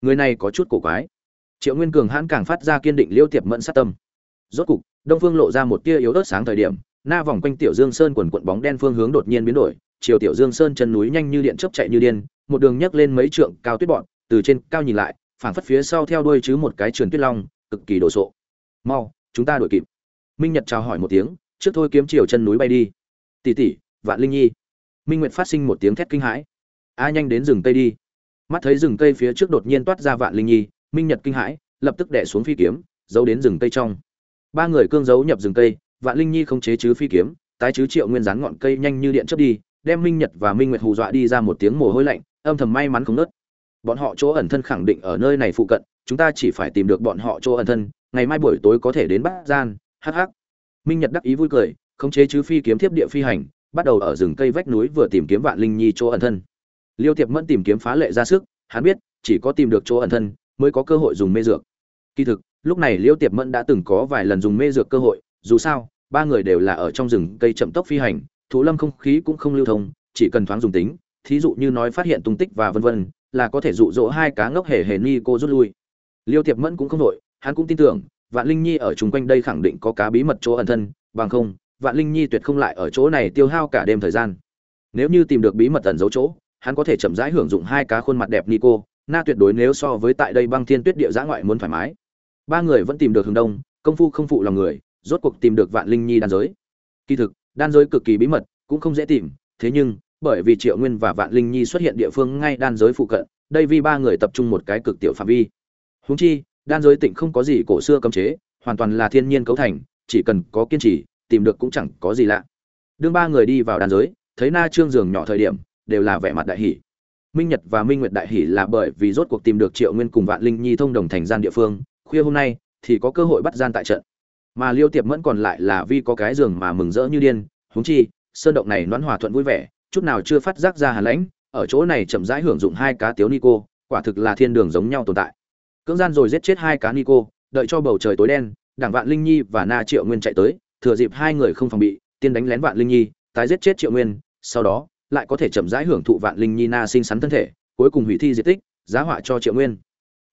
Người này có chút cổ quái. Triệu nguyên cường hãn càng phát ra kiên định liêu tiệp mẫn sát tâm. Rốt cục, đông phương lộ ra một tia yếu ớt sáng thời điểm, na vòng quanh tiểu dương sơn quần quần bóng đen phương hướng đột nhiên biến đổi, chiều tiểu dương sơn chân núi nhanh như điện chớp chạy như điên, một đường nhấc lên mấy trượng cao tuyết bọn, từ trên cao nhìn lại, phảng phất phía sau theo đuôi chứ một cái truyền tuyết long, cực kỳ đồ sộ. Mau, chúng ta đuổi kịp. Minh nhật chào hỏi một tiếng, trước thôi kiếm chiều chân núi bay đi. Tỷ tỷ vạn linh nhi. Minh nguyệt phát sinh một tiếng thét kinh hãi. A, nhanh đến rừng tây đi. Mắt thấy rừng cây phía trước đột nhiên toát ra vạn linh nhi, minh nhật kinh hãi, lập tức đẻ xuống phi kiếm, giấu đến rừng tây trong. Ba người cương giấu nhập rừng tây vạn linh nhi không chế chứ phi kiếm, tái chứ triệu nguyên rán ngọn cây nhanh như điện chớp đi, đem minh nhật và minh nguyệt hù dọa đi ra một tiếng mồ hôi lạnh, âm thầm may mắn không nớt. Bọn họ chỗ ẩn thân khẳng định ở nơi này phụ cận, chúng ta chỉ phải tìm được bọn họ chỗ ẩn thân, ngày mai buổi tối có thể đến bát gian. Hh minh nhật đắc ý vui cười khống chế chứ phi kiếm thiếp địa phi hành bắt đầu ở rừng cây vách núi vừa tìm kiếm vạn linh nhi chỗ ẩn thân. Liêu tiệp mẫn tìm kiếm phá lệ ra sức, hắn biết, chỉ có tìm được chỗ ẩn thân, mới có cơ hội dùng mê dược. Kỳ thực, lúc này liêu tiệp mẫn đã từng có vài lần dùng mê dược cơ hội, dù sao, ba người đều là ở trong rừng cây chậm tốc phi hành thú lâm không khí cũng không lưu thông, chỉ cần thoáng dùng tính, thí dụ như nói phát hiện tung tích và vân vân, là có thể dụ dỗ hai cá ngốc hề hề ni cô rút lui. Liêu tiệp mẫn cũng không đội hắn cũng tin tưởng, vạn linh nhi ở chung quanh đây khẳng định có cá bí mật chỗ ẩn thân, bằng không vạn linh nhi tuyệt không lại ở chỗ này tiêu hao cả đêm thời gian. Nếu như tìm được bí mật tần giấu chỗ, hắn có thể chậm rãi hưởng dụng hai cá khuôn mặt đẹp Nico. na tuyệt đối nếu so với tại đây băng thiên tuyết địa giã ngoại muốn thoải mái. Ba người vẫn tìm được hướng đông, công phu không phụ lòng người, rốt cuộc tìm được vạn linh nhi đan giới. Kỳ thực, đan giới cực kỳ bí mật, cũng không dễ tìm, thế nhưng, bởi vì triệu nguyên và vạn linh nhi xuất hiện địa phương ngay đan giới phụ cận, đây vì ba người tập trung một cái cực tiểu phạm vi. Húng chi, đan giới tịnh không có gì cổ xưa cấm chế, hoàn toàn là thiên nhiên cấu thành, chỉ cần có kiên trì tìm được cũng chẳng có gì lạ. Đương ba người đi vào đàn giới, thấy na trương giường nhỏ thời điểm, đều là vẻ mặt đại hỷ minh nhật và minh nguyệt đại hỷ là bởi vì rốt cuộc tìm được triệu nguyên cùng vạn linh nhi thông đồng thành gian địa phương, khuya hôm nay thì có cơ hội bắt gian tại trận. Mà liêu tiệp mẫn còn lại là vì có cái giường mà mừng rỡ như điên, huống chi, sơn động này noãn hòa thuận vui vẻ, chút nào chưa phát giác ra hàn lãnh, ở chỗ này chậm rãi hưởng dụng hai cá tiếu nico, quả thực là thiên đường giống nhau tồn tại. Cưỡng gian rồi giết chết hai cá nico, đợi cho bầu trời tối đen, đảng vạn linh nhi và na triệu nguyên chạy tới thừa dịp hai người không phòng bị, tiên đánh lén vạn linh nhi, tái giết chết triệu nguyên, sau đó, lại có thể chậm rãi hưởng thụ vạn linh nhi na sinh sắn thân thể, cuối cùng hủy thi diệt tích, giá họa cho triệu nguyên.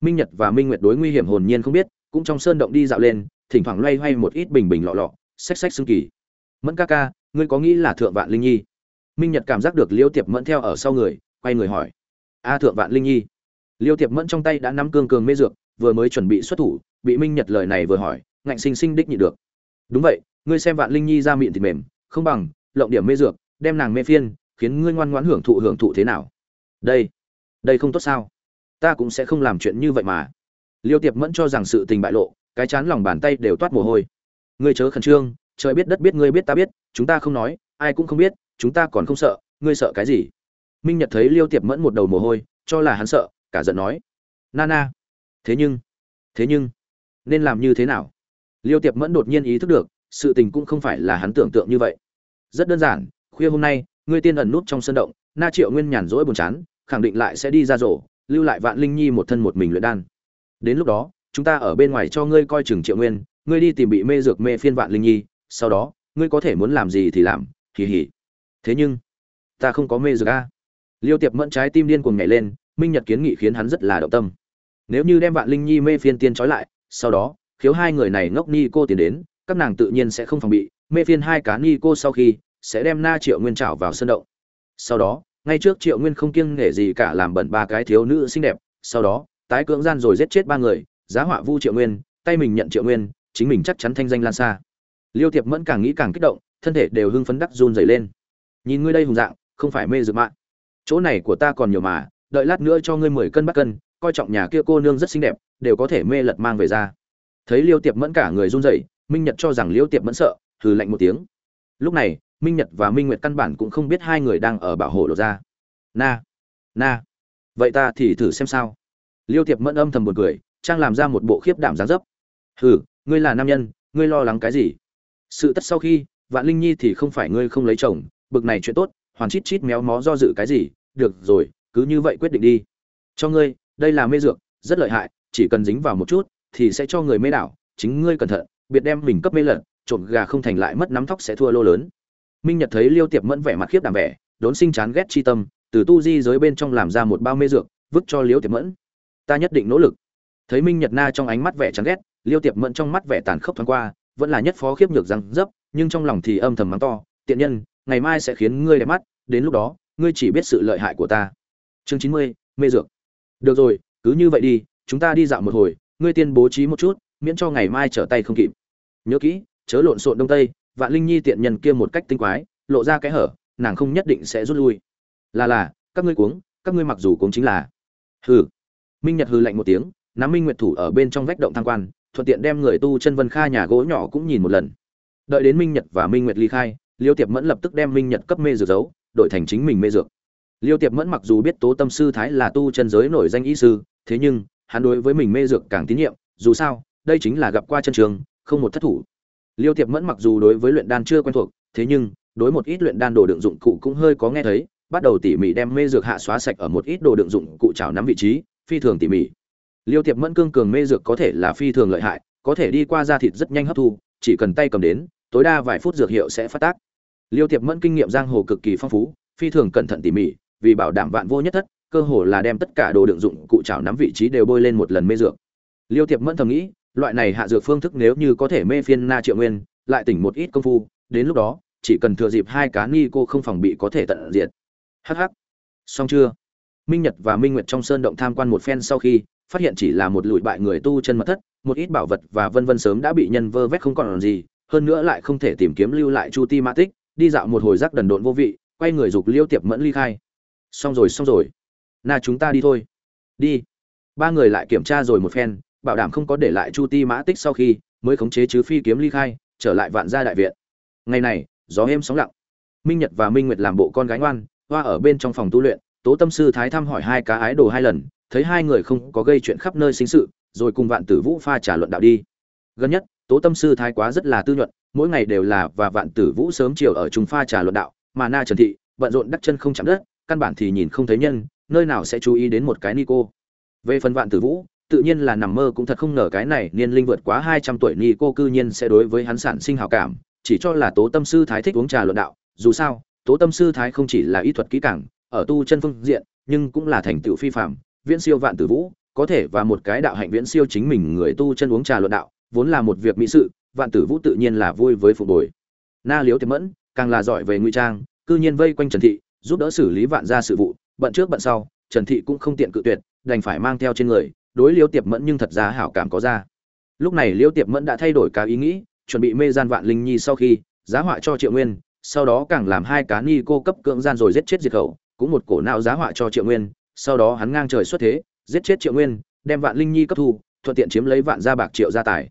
Minh nhật và minh nguyệt đối nguy hiểm hồn nhiên không biết, cũng trong sơn động đi dạo lên, thỉnh thoảng loay hoay một ít bình bình lọ lọ, xách xách xương kỳ. Mẫn ca ca, ngươi có nghĩ là thượng vạn linh nhi? Minh nhật cảm giác được liêu tiệp mẫn theo ở sau người, quay người hỏi. A, thượng vạn linh nhi. Liêu tiệp mẫn trong tay đã nắm cương cường mê dược, vừa mới chuẩn bị xuất thủ, bị minh nhật lời này vừa hỏi, ngạnh sinh sinh đích nhị được. Đúng vậy ngươi xem vạn linh nhi ra miệng thịt mềm, không bằng, lộng điểm mê dược, đem nàng mê phiên, khiến ngươi ngoan ngoãn hưởng thụ hưởng thụ thế nào? Đây đây không tốt sao? Ta cũng sẽ không làm chuyện như vậy mà. Liêu tiệp mẫn cho rằng sự tình bại lộ, cái chán lòng bàn tay đều toát mồ hôi. Ngươi chớ khẩn trương, trời biết đất biết ngươi biết ta biết, chúng ta không nói, ai cũng không biết, chúng ta còn không sợ, ngươi sợ cái gì? Minh nhật thấy liêu tiệp mẫn một đầu mồ hôi, cho là hắn sợ, cả giận nói. Na na. Thế nhưng thế nhưng, nên làm như thế nào? Liêu tiệp mẫn đột nhiên ý thức được sự tình cũng không phải là hắn tưởng tượng như vậy. Rất đơn giản, khuya hôm nay, ngươi tiên ẩn nút trong sân động, na triệu nguyên nhàn rỗi buồn chán, khẳng định lại sẽ đi ra rổ, lưu lại vạn linh nhi một thân một mình luyện đan. Đến lúc đó, chúng ta ở bên ngoài cho ngươi coi chừng triệu nguyên, ngươi đi tìm bị mê dược mê phiên vạn linh nhi, sau đó, ngươi có thể muốn làm gì thì làm kỳ hỉ thế nhưng, ta không có mê dược a. Liêu tiệp mẫn trái tim điên cuồng nhảy lên, minh nhật kiến nghị khiến hắn rất là động tâm. Nếu như đem vạn linh nhi mê phiên tiên trói lại, sau đó, khiếu hai người này ngốc ni cô tiến đến các nàng tự nhiên sẽ không phòng bị, mê phiên hai cá ni cô sau khi sẽ đem na triệu nguyên trảo vào sân động. Sau đó, ngay trước triệu nguyên không kiêng nghề gì cả làm bẩn ba cái thiếu nữ xinh đẹp, sau đó, tái cưỡng gian rồi giết chết ba người, giá họa vu triệu nguyên, tay mình nhận triệu nguyên, chính mình chắc chắn thanh danh lan xa. Liêu tiệp mẫn càng nghĩ càng kích động, thân thể đều hưng phấn đắc run dày lên. Nhìn ngươi đây hùng dạng, không phải mê dược mạng. Chỗ này của ta còn nhiều mà, đợi lát nữa cho ngươi mười cân bắt cân, coi trọng nhà kia cô nương rất xinh đẹp, đều có thể mê lật mang về ra. Thấy liêu tiệp mẫn cả người run rẩy minh nhật cho rằng liễu tiệp mẫn sợ, hừ lạnh một tiếng. Lúc này, minh nhật và minh nguyệt căn bản cũng không biết hai người đang ở bảo hộ lột ra. Na na, vậy ta thì thử xem sao. Liêu tiệp mẫn âm thầm một cười, trang làm ra một bộ khiếp đảm dáng dấp. Hừ, ngươi là nam nhân, ngươi lo lắng cái gì? Sự tất sau khi, vạn linh nhi thì không phải ngươi không lấy chồng, bực này chuyện tốt, hoàn chít chít méo mó do dự cái gì? Được rồi, cứ như vậy quyết định đi. Cho ngươi, đây là mê dược, rất lợi hại, chỉ cần dính vào một chút, thì sẽ cho người mê đảo, chính ngươi cẩn thận biệt đem mình cấp mê lật, trộm gà không thành lại mất nắm tóc sẽ thua lô lớn. Minh nhật thấy liêu tiệp mẫn vẻ mặt khiếp đảm vẻ, đốn sinh chán ghét chi tâm, từ tu di giới bên trong làm ra một bao mê dược, vứt cho liêu tiệp mẫn. Ta nhất định nỗ lực. Thấy minh nhật na trong ánh mắt vẻ chán ghét, liêu tiệp mẫn trong mắt vẻ tàn khốc thoáng qua, vẫn là nhất phó khiếp nhược răng dấp, nhưng trong lòng thì âm thầm mắng to, tiện nhân, ngày mai sẽ khiến ngươi đẹp mắt, đến lúc đó, ngươi chỉ biết sự lợi hại của ta. Chương chín mươi, mê dược. Được rồi, cứ như vậy đi, chúng ta đi dạo một hồi, ngươi tiên bố trí một chút miễn cho ngày mai trở tay không kịp. Nhớ kỹ, chớ lộn xộn đông tây, vạn linh nhi tiện nhân kia một cách tinh quái, lộ ra cái hở, nàng không nhất định sẽ rút lui. Là là, các ngươi cuống, các ngươi mặc dù cuống chính là. Hừ. Minh nhật hừ lạnh một tiếng, nắm minh nguyệt thủ ở bên trong vách động tham quan, thuận tiện đem người tu chân vân kha nhà gỗ nhỏ cũng nhìn một lần. Đợi đến minh nhật và minh nguyệt ly khai, liêu tiệp mẫn lập tức đem minh nhật cấp mê dược giấu, đổi thành chính mình mê dược. Liêu tiệp mẫn mặc dù biết tố tâm sư thái là tu chân giới nổi danh y sư, thế nhưng, hắn đối với mình mê dược càng tín nhiệm, dù sao đây chính là gặp qua chân trường, không một thất thủ. Liêu tiệp mẫn mặc dù đối với luyện đan chưa quen thuộc, thế nhưng, đối một ít luyện đan đồ đựng dụng cụ cũng hơi có nghe thấy, bắt đầu tỉ mỉ đem mê dược hạ xóa sạch ở một ít đồ đựng dụng cụ chảo nắm vị trí, phi thường tỉ mỉ. Liêu tiệp mẫn cương cường mê dược có thể là phi thường lợi hại, có thể đi qua da thịt rất nhanh hấp thu, chỉ cần tay cầm đến, tối đa vài phút dược hiệu sẽ phát tác. Liêu tiệp mẫn kinh nghiệm giang hồ cực kỳ phong phú, phi thường cẩn thận tỉ mỉ, vì bảo đảm vạn vô nhất thất, cơ hồ là đem tất cả đồ đựng dụng cụ chảo nắm vị trí đều bôi lên một lần mê dược. Liêu tiệp mẫn thầm nghĩ loại này hạ dược phương thức nếu như có thể mê phiên na triệu nguyên, lại tỉnh một ít công phu, đến lúc đó, chỉ cần thừa dịp hai cá ni cô không phòng bị có thể tận diệt. Hh xong chưa? Minh nhật và minh nguyệt trong sơn động tham quan một phen sau khi, phát hiện chỉ là một lụi bại người tu chân mật thất, một ít bảo vật và vân vân sớm đã bị nhân vơ vét không còn gì, hơn nữa lại không thể tìm kiếm lưu lại chu ti mã tích, đi dạo một hồi rắc đần độn vô vị, quay người dục liêu tiệp mẫn ly khai. Xong rồi xong rồi. Na chúng ta đi thôi. Đi. Ba người lại kiểm tra rồi một phen bảo đảm không có để lại chu ti mã tích sau khi mới khống chế chứ phi kiếm ly khai, trở lại vạn gia đại viện. Ngày này, gió êm sóng lặng. Minh nhật và minh nguyệt làm bộ con gái ngoan, hoa ở bên trong phòng tu luyện, tố tâm sư thái thăm hỏi hai cá ái đồ hai lần, thấy hai người không có gây chuyện khắp nơi sinh sự, rồi cùng vạn tử vũ pha trả luận đạo đi. Gần nhất, tố tâm sư thái quá rất là tư nhuận, mỗi ngày đều là và vạn tử vũ sớm chiều ở chúng pha trà luận đạo, mà na trần thị bận rộn đắc chân không chạm đất, căn bản thì nhìn không thấy nhân, nơi nào sẽ chú ý đến một cái ni cô. Về phần vạn tử vũ tự nhiên là nằm mơ cũng thật không ngờ cái này niên linh vượt quá hai trăm tuổi ni cô cư nhiên sẽ đối với hắn sản sinh hào cảm, chỉ cho là tố tâm sư thái thích uống trà luận đạo dù sao, tố tâm sư thái không chỉ là y thuật kỹ càng, ở tu chân phương diện, nhưng cũng là thành tựu phi phàm. viễn siêu vạn tử vũ, có thể và một cái đạo hạnh viễn siêu chính mình người tu chân uống trà luận đạo, vốn là một việc mỹ sự, vạn tử vũ tự nhiên là vui với phục bồi na liếu tiềm mẫn, càng là giỏi về ngụy trang, cư nhiên vây quanh trần thị, giúp đỡ xử lý vạn gia sự vụ, bận trước bận sau, trần thị cũng không tiện cự tuyệt, đành phải mang theo trên người đối liêu tiệp mẫn nhưng thật ra hảo cảm có ra. Lúc này liêu tiệp mẫn đã thay đổi cả ý nghĩ, chuẩn bị mê gian vạn linh nhi sau khi, giá họa cho triệu nguyên, sau đó càng làm hai cá ni cô cấp cưỡng gian rồi giết chết diệt khẩu, cũng một cổ não giá họa cho triệu nguyên, sau đó hắn ngang trời xuất thế, giết chết triệu nguyên, đem vạn linh nhi cấp thu, thuận tiện chiếm lấy vạn gia bạc triệu gia tài.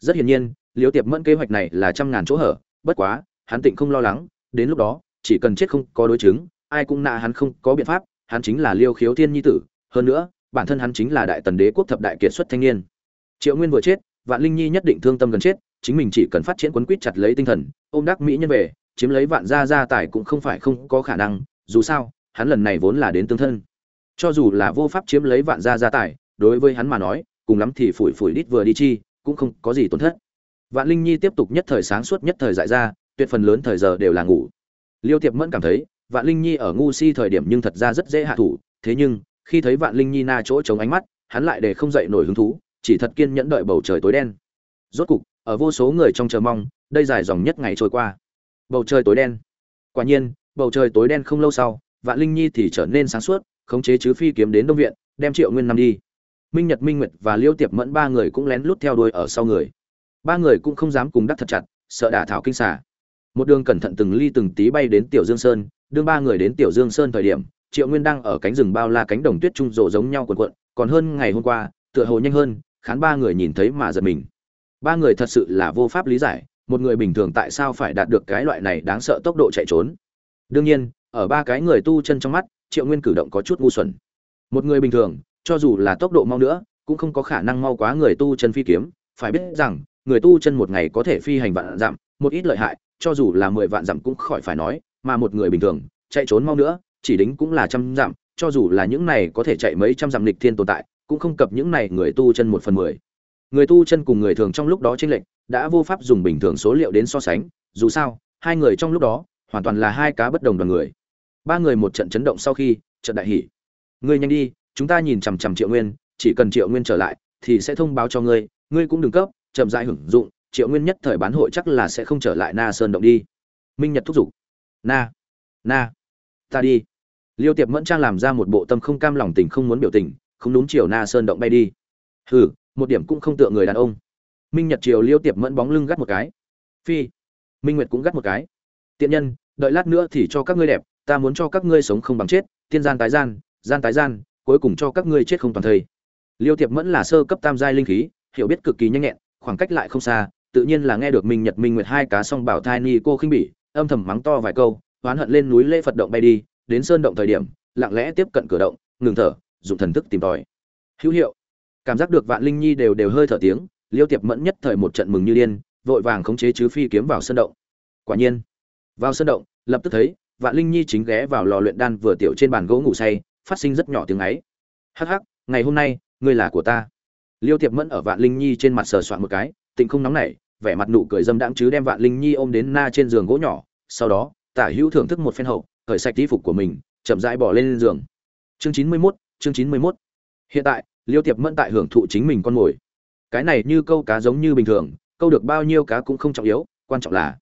Rất hiển nhiên liêu tiệp mẫn kế hoạch này là trăm ngàn chỗ hở, bất quá, hắn tịnh không lo lắng, đến lúc đó, chỉ cần chết không có đối chứng, ai cũng nạ hắn không có biện pháp, hắn chính là liêu khiếu thiên nhi tử, hơn nữa bản thân hắn chính là đại tần đế quốc thập đại kiệt xuất thanh niên. Triệu nguyên vừa chết, vạn linh nhi nhất định thương tâm gần chết, chính mình chỉ cần phát triển quấn quýt chặt lấy tinh thần, ôm đắc mỹ nhân về, chiếm lấy vạn gia gia tài cũng không phải không có khả năng, dù sao, hắn lần này vốn là đến tương thân. Cho dù là vô pháp chiếm lấy vạn gia gia tài, đối với hắn mà nói, cùng lắm thì phủi phủi đít vừa đi chi, cũng không có gì tổn thất. Vạn linh nhi tiếp tục nhất thời sáng suốt nhất thời dại ra, tuyệt phần lớn thời giờ đều là ngủ. Liêu tiệp mẫn cảm thấy, vạn linh nhi ở ngu si thời điểm nhưng thật ra rất dễ hạ thủ, thế nhưng khi thấy vạn linh nhi na chỗ chống ánh mắt, hắn lại để không dậy nổi hứng thú, chỉ thật kiên nhẫn đợi bầu trời tối đen. Rốt cục, ở vô số người trong chờ mong, đây dài dòng nhất ngày trôi qua. Bầu trời tối đen. Quả nhiên, bầu trời tối đen không lâu sau, vạn linh nhi thì trở nên sáng suốt, khống chế chứ phi kiếm đến đông viện, đem triệu nguyên năm đi. Minh nhật, minh nguyệt và liêu tiệp mẫn ba người cũng lén lút theo đuôi ở sau người. Ba người cũng không dám cùng đắc thật chặt, sợ đả thảo kinh xả một đường cẩn thận từng ly từng tí bay đến tiểu dương sơn, đương ba người đến tiểu dương sơn thời điểm triệu nguyên đang ở cánh rừng bao la cánh đồng tuyết trung rộ giống nhau quần quận còn hơn ngày hôm qua, tựa hồ nhanh hơn, khán ba người nhìn thấy mà giật mình. Ba người thật sự là vô pháp lý giải, một người bình thường tại sao phải đạt được cái loại này đáng sợ tốc độ chạy trốn. Đương nhiên, ở ba cái người tu chân trong mắt, triệu nguyên cử động có chút ngu xuẩn. Một người bình thường, cho dù là tốc độ mau nữa, cũng không có khả năng mau quá người tu chân phi kiếm. Phải biết rằng, người tu chân một ngày có thể phi hành vạn dặm, một ít lợi hại, cho dù là mười vạn dặm cũng khỏi phải nói, mà một người bình thường, chạy trốn mau nữa chỉ đính cũng là trăm dặm, cho dù là những này có thể chạy mấy trăm dặm lịch thiên tồn tại, cũng không cập những này người tu chân một phần mười. Người tu chân cùng người thường trong lúc đó tranh lệch, đã vô pháp dùng bình thường số liệu đến so sánh, dù sao, hai người trong lúc đó, hoàn toàn là hai cá bất đồng đoàn người. Ba người một trận chấn động sau khi, trận đại hỉ. Ngươi nhanh đi, chúng ta nhìn chằm chằm triệu nguyên, chỉ cần triệu nguyên trở lại, thì sẽ thông báo cho ngươi ngươi cũng đừng cấp, chậm dại hưởng dụng, triệu nguyên nhất thời bán hội chắc là sẽ không trở lại na sơn động đi. Minh nhật thúc giục. Na na ta đi. Liêu tiệp mẫn trang làm ra một bộ tâm không cam lòng tình không muốn biểu tình, không đúng chiều na sơn động bay đi. Hừ, một điểm cũng không tựa người đàn ông. Minh nhật chiều liêu tiệp mẫn bóng lưng gắt một cái. Phi, minh nguyệt cũng gắt một cái. Tiện nhân, đợi lát nữa thì cho các ngươi đẹp, ta muốn cho các ngươi sống không bằng chết, tiên gian tái gian gian tái gian, cuối cùng cho các ngươi chết không toàn thây. Liêu tiệp mẫn là sơ cấp tam giai linh khí, hiểu biết cực kỳ nhanh nhẹn, khoảng cách lại không xa, tự nhiên là nghe được minh nhật minh nguyệt hai cá song bảo thai ni cô khinh bỉ, âm thầm mắng to vài câu oán hận lên núi lễ phật động bay đi, đến sơn động thời điểm, lặng lẽ tiếp cận cửa động, ngừng thở, dùng thần thức tìm tòi. Hữu hiệu. Cảm giác được vạn linh nhi đều đều hơi thở tiếng, liêu tiệp mẫn nhất thời một trận mừng như điên, vội vàng khống chế chứ phi kiếm vào sơn động. Quả nhiên, vào sơn động, lập tức thấy, vạn linh nhi chính ghé vào lò luyện đan vừa tiểu trên bàn gỗ ngủ say, phát sinh rất nhỏ tiếng ấy. Hắc hắc, ngày hôm nay, ngươi là của ta. Liêu tiệp mẫn ở vạn linh nhi trên mặt sờ soạn một cái, tịnh không nóng nảy, vẻ mặt nụ cười dâm đãng chứ đem vạn linh nhi ôm đến na trên giường gỗ nhỏ, sau đó tả hữu thưởng thức một phen hậu khởi sạch y phục của mình chậm rãi bỏ lên giường. Chương chín mươi 91, chương chín mươi 91. hiện tại liêu tiệp mẫn tại hưởng thụ chính mình con mồi. Cái này như câu cá giống như bình thường câu được bao nhiêu cá cũng không trọng yếu quan trọng là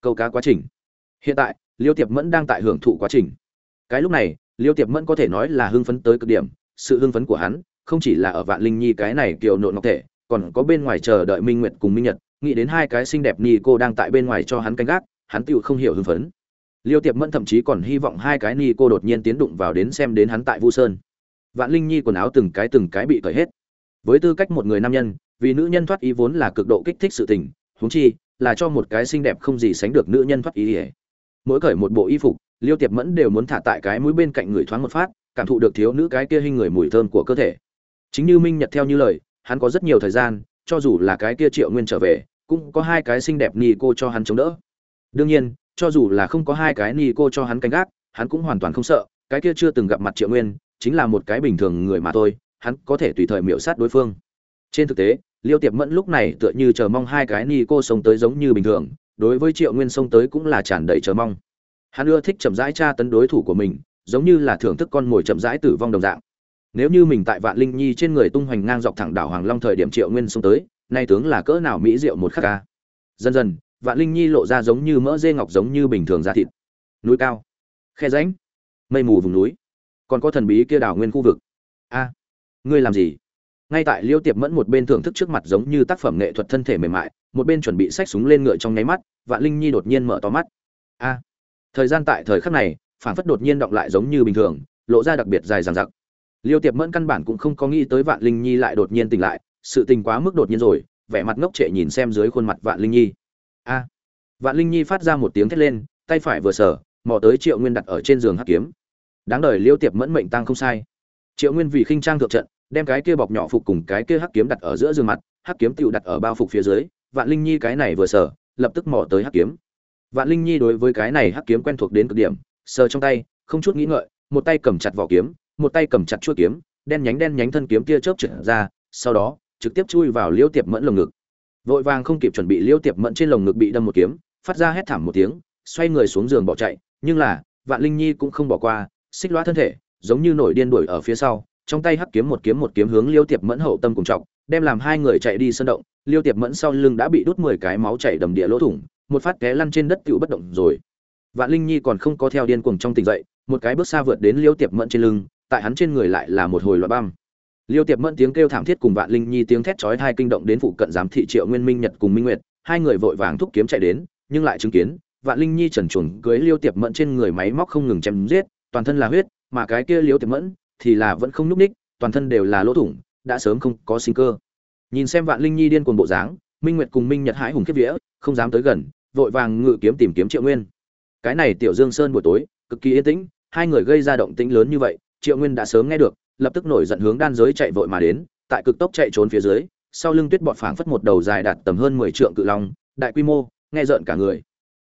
câu cá quá trình. Hiện tại liêu tiệp mẫn đang tại hưởng thụ quá trình. Cái lúc này liêu tiệp mẫn có thể nói là hưng phấn tới cực điểm sự hưng phấn của hắn không chỉ là ở vạn linh nhi cái này kiều nộn ngọc thể còn có bên ngoài chờ đợi minh nguyệt cùng minh nhật nghĩ đến hai cái xinh đẹp ni cô đang tại bên ngoài cho hắn canh gác hắn tựu không hiểu hưng phấn liêu tiệp mẫn thậm chí còn hy vọng hai cái ni cô đột nhiên tiến đụng vào đến xem đến hắn tại vu sơn. Vạn linh nhi quần áo từng cái từng cái bị cởi hết. Với tư cách một người nam nhân, vì nữ nhân thoát ý vốn là cực độ kích thích sự tình, huống chi là cho một cái xinh đẹp không gì sánh được nữ nhân thoát ý ỉa mỗi cởi một bộ y phục, liêu tiệp mẫn đều muốn thả tại cái mũi bên cạnh người thoáng một phát, cảm thụ được thiếu nữ cái kia hình người mùi thơm của cơ thể. Chính như minh nhật theo như lời, hắn có rất nhiều thời gian, cho dù là cái kia triệu nguyên trở về, cũng có hai cái xinh đẹp ni cô cho hắn chống đỡ. Đương nhiên cho dù là không có hai cái ni cô cho hắn canh gác, hắn cũng hoàn toàn không sợ, cái kia chưa từng gặp mặt triệu nguyên, chính là một cái bình thường người mà thôi, hắn có thể tùy thời miễu sát đối phương. Trên thực tế, liêu tiệp mẫn lúc này tựa như chờ mong hai cái ni cô sống tới giống như bình thường, đối với triệu nguyên sống tới cũng là tràn đầy chờ mong. Hắn ưa thích chậm rãi tra tấn đối thủ của mình, giống như là thưởng thức con mồi chậm rãi tử vong đồng dạng. Nếu như mình tại vạn linh nhi trên người tung hoành ngang dọc thẳng đảo hoàng long thời điểm triệu nguyên sông tới, nay tướng là cỡ nào mỹ diệu một khắc ca. Dần dần vạn linh nhi lộ ra giống như mỡ dê ngọc giống như bình thường da thịt. Núi cao. Khe ránh mây mù vùng núi. Còn có thần bí kia đảo nguyên khu vực. A, ngươi làm gì? Ngay tại liêu tiệp mẫn một bên thưởng thức trước mặt giống như tác phẩm nghệ thuật thân thể mềm mại, một bên chuẩn bị xách súng lên ngựa trong nháy mắt, vạn linh nhi đột nhiên mở to mắt. A, thời gian tại thời khắc này phản phất đột nhiên động lại giống như bình thường, lộ ra đặc biệt dài dằng dặc. Liêu tiệp mẫn căn bản cũng không có nghĩ tới vạn linh nhi lại đột nhiên tỉnh lại, sự tình quá mức đột nhiên rồi, vẻ mặt ngốc trệ nhìn xem dưới khuôn mặt vạn linh nhi a. Vạn linh nhi phát ra một tiếng thét lên, tay phải vừa sở mò tới triệu nguyên đặt ở trên giường hắc kiếm. Đáng đời liêu tiệp mẫn mệnh tăng không sai. Triệu nguyên vì khinh trang thượng trận, đem cái kia bọc nhỏ phục cùng cái kia hắc kiếm đặt ở giữa giường mặt, hắc kiếm tựu đặt ở bao phục phía dưới, vạn linh nhi cái này vừa sở lập tức mò tới hắc kiếm. Vạn linh nhi đối với cái này hắc kiếm quen thuộc đến cực điểm, sờ trong tay, không chút nghĩ ngợi, một tay cầm chặt vỏ kiếm, một tay cầm chặt chuôi kiếm, đen nhánh đen nhánh thân kiếm kia chớp trượt ra, sau đó, trực tiếp chui vào liêu tiệp mẫn lồng ngực vội vàng không kịp chuẩn bị liêu tiệp mẫn trên lồng ngực bị đâm một kiếm, phát ra hét thảm một tiếng, xoay người xuống giường bỏ chạy, nhưng là, vạn linh nhi cũng không bỏ qua, xích loa thân thể, giống như nổi điên đuổi ở phía sau, trong tay hắc kiếm một kiếm một kiếm hướng liêu tiệp mẫn hậu tâm cùng trọng, đem làm hai người chạy đi sân động, liêu tiệp mẫn sau lưng đã bị đút mười cái máu chảy đầm địa lỗ thủng, một phát té lăn trên đất tựu bất động rồi. Vạn linh nhi còn không có theo điên cuồng trong tỉnh dậy, một cái bước xa vượt đến liêu tiệp mẫn trên lưng, tại hắn trên người lại là một hồi loại băm liêu tiệp mẫn tiếng kêu thảm thiết cùng vạn linh nhi tiếng thét chói tai kinh động đến phụ cận giám thị triệu nguyên minh nhật cùng minh nguyệt, hai người vội vàng thúc kiếm chạy đến, nhưng lại chứng kiến, vạn linh nhi trần truồng cưới liêu tiệp mẫn trên người máy móc không ngừng chém giết, toàn thân là huyết, mà cái kia liêu tiệp mẫn thì là vẫn không nhúc ních toàn thân đều là lỗ thủng, đã sớm không có sinh cơ. Nhìn xem vạn linh nhi điên cuồng bộ dáng, minh nguyệt cùng minh nhật hãi hùng kiếp vía, không dám tới gần, vội vàng ngự kiếm tìm kiếm triệu nguyên. Cái này tiểu dương sơn buổi tối, cực kỳ yên tĩnh, hai người gây ra động tĩnh lớn như vậy, triệu nguyên đã sớm nghe được lập tức nổi giận hướng đan giới chạy vội mà đến, tại cực tốc chạy trốn phía dưới, sau lưng tuyết bọt phảng phất một đầu dài đạt tầm hơn mười trượng cự long, đại quy mô, nghe rợn cả người.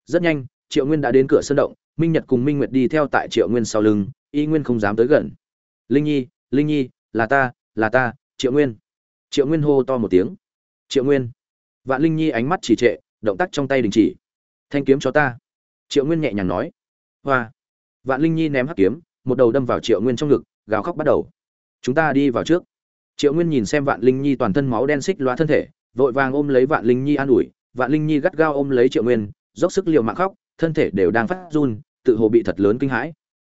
Rất nhanh, triệu nguyên đã đến cửa sân động, minh nhật cùng minh nguyệt đi theo tại triệu nguyên sau lưng, y nguyên không dám tới gần. Linh nhi linh nhi, là ta là ta, triệu nguyên. Triệu nguyên hô to một tiếng. Triệu nguyên. Vạn linh nhi ánh mắt chỉ trệ, động tác trong tay đình chỉ. Thanh kiếm cho ta. Triệu nguyên nhẹ nhàng nói. Hoa. Vạn linh nhi ném hắc kiếm, một đầu đâm vào triệu nguyên trong ngực gào khóc bắt đầu. Chúng ta đi vào trước. Triệu nguyên nhìn xem vạn linh nhi toàn thân máu đen xích loa thân thể, vội vàng ôm lấy vạn linh nhi an ủi. Vạn linh nhi gắt gao ôm lấy triệu nguyên, dốc sức l i ề u mạng khóc, thân thể đều đang phát run, tự hồ bị thật lớn kinh hãi.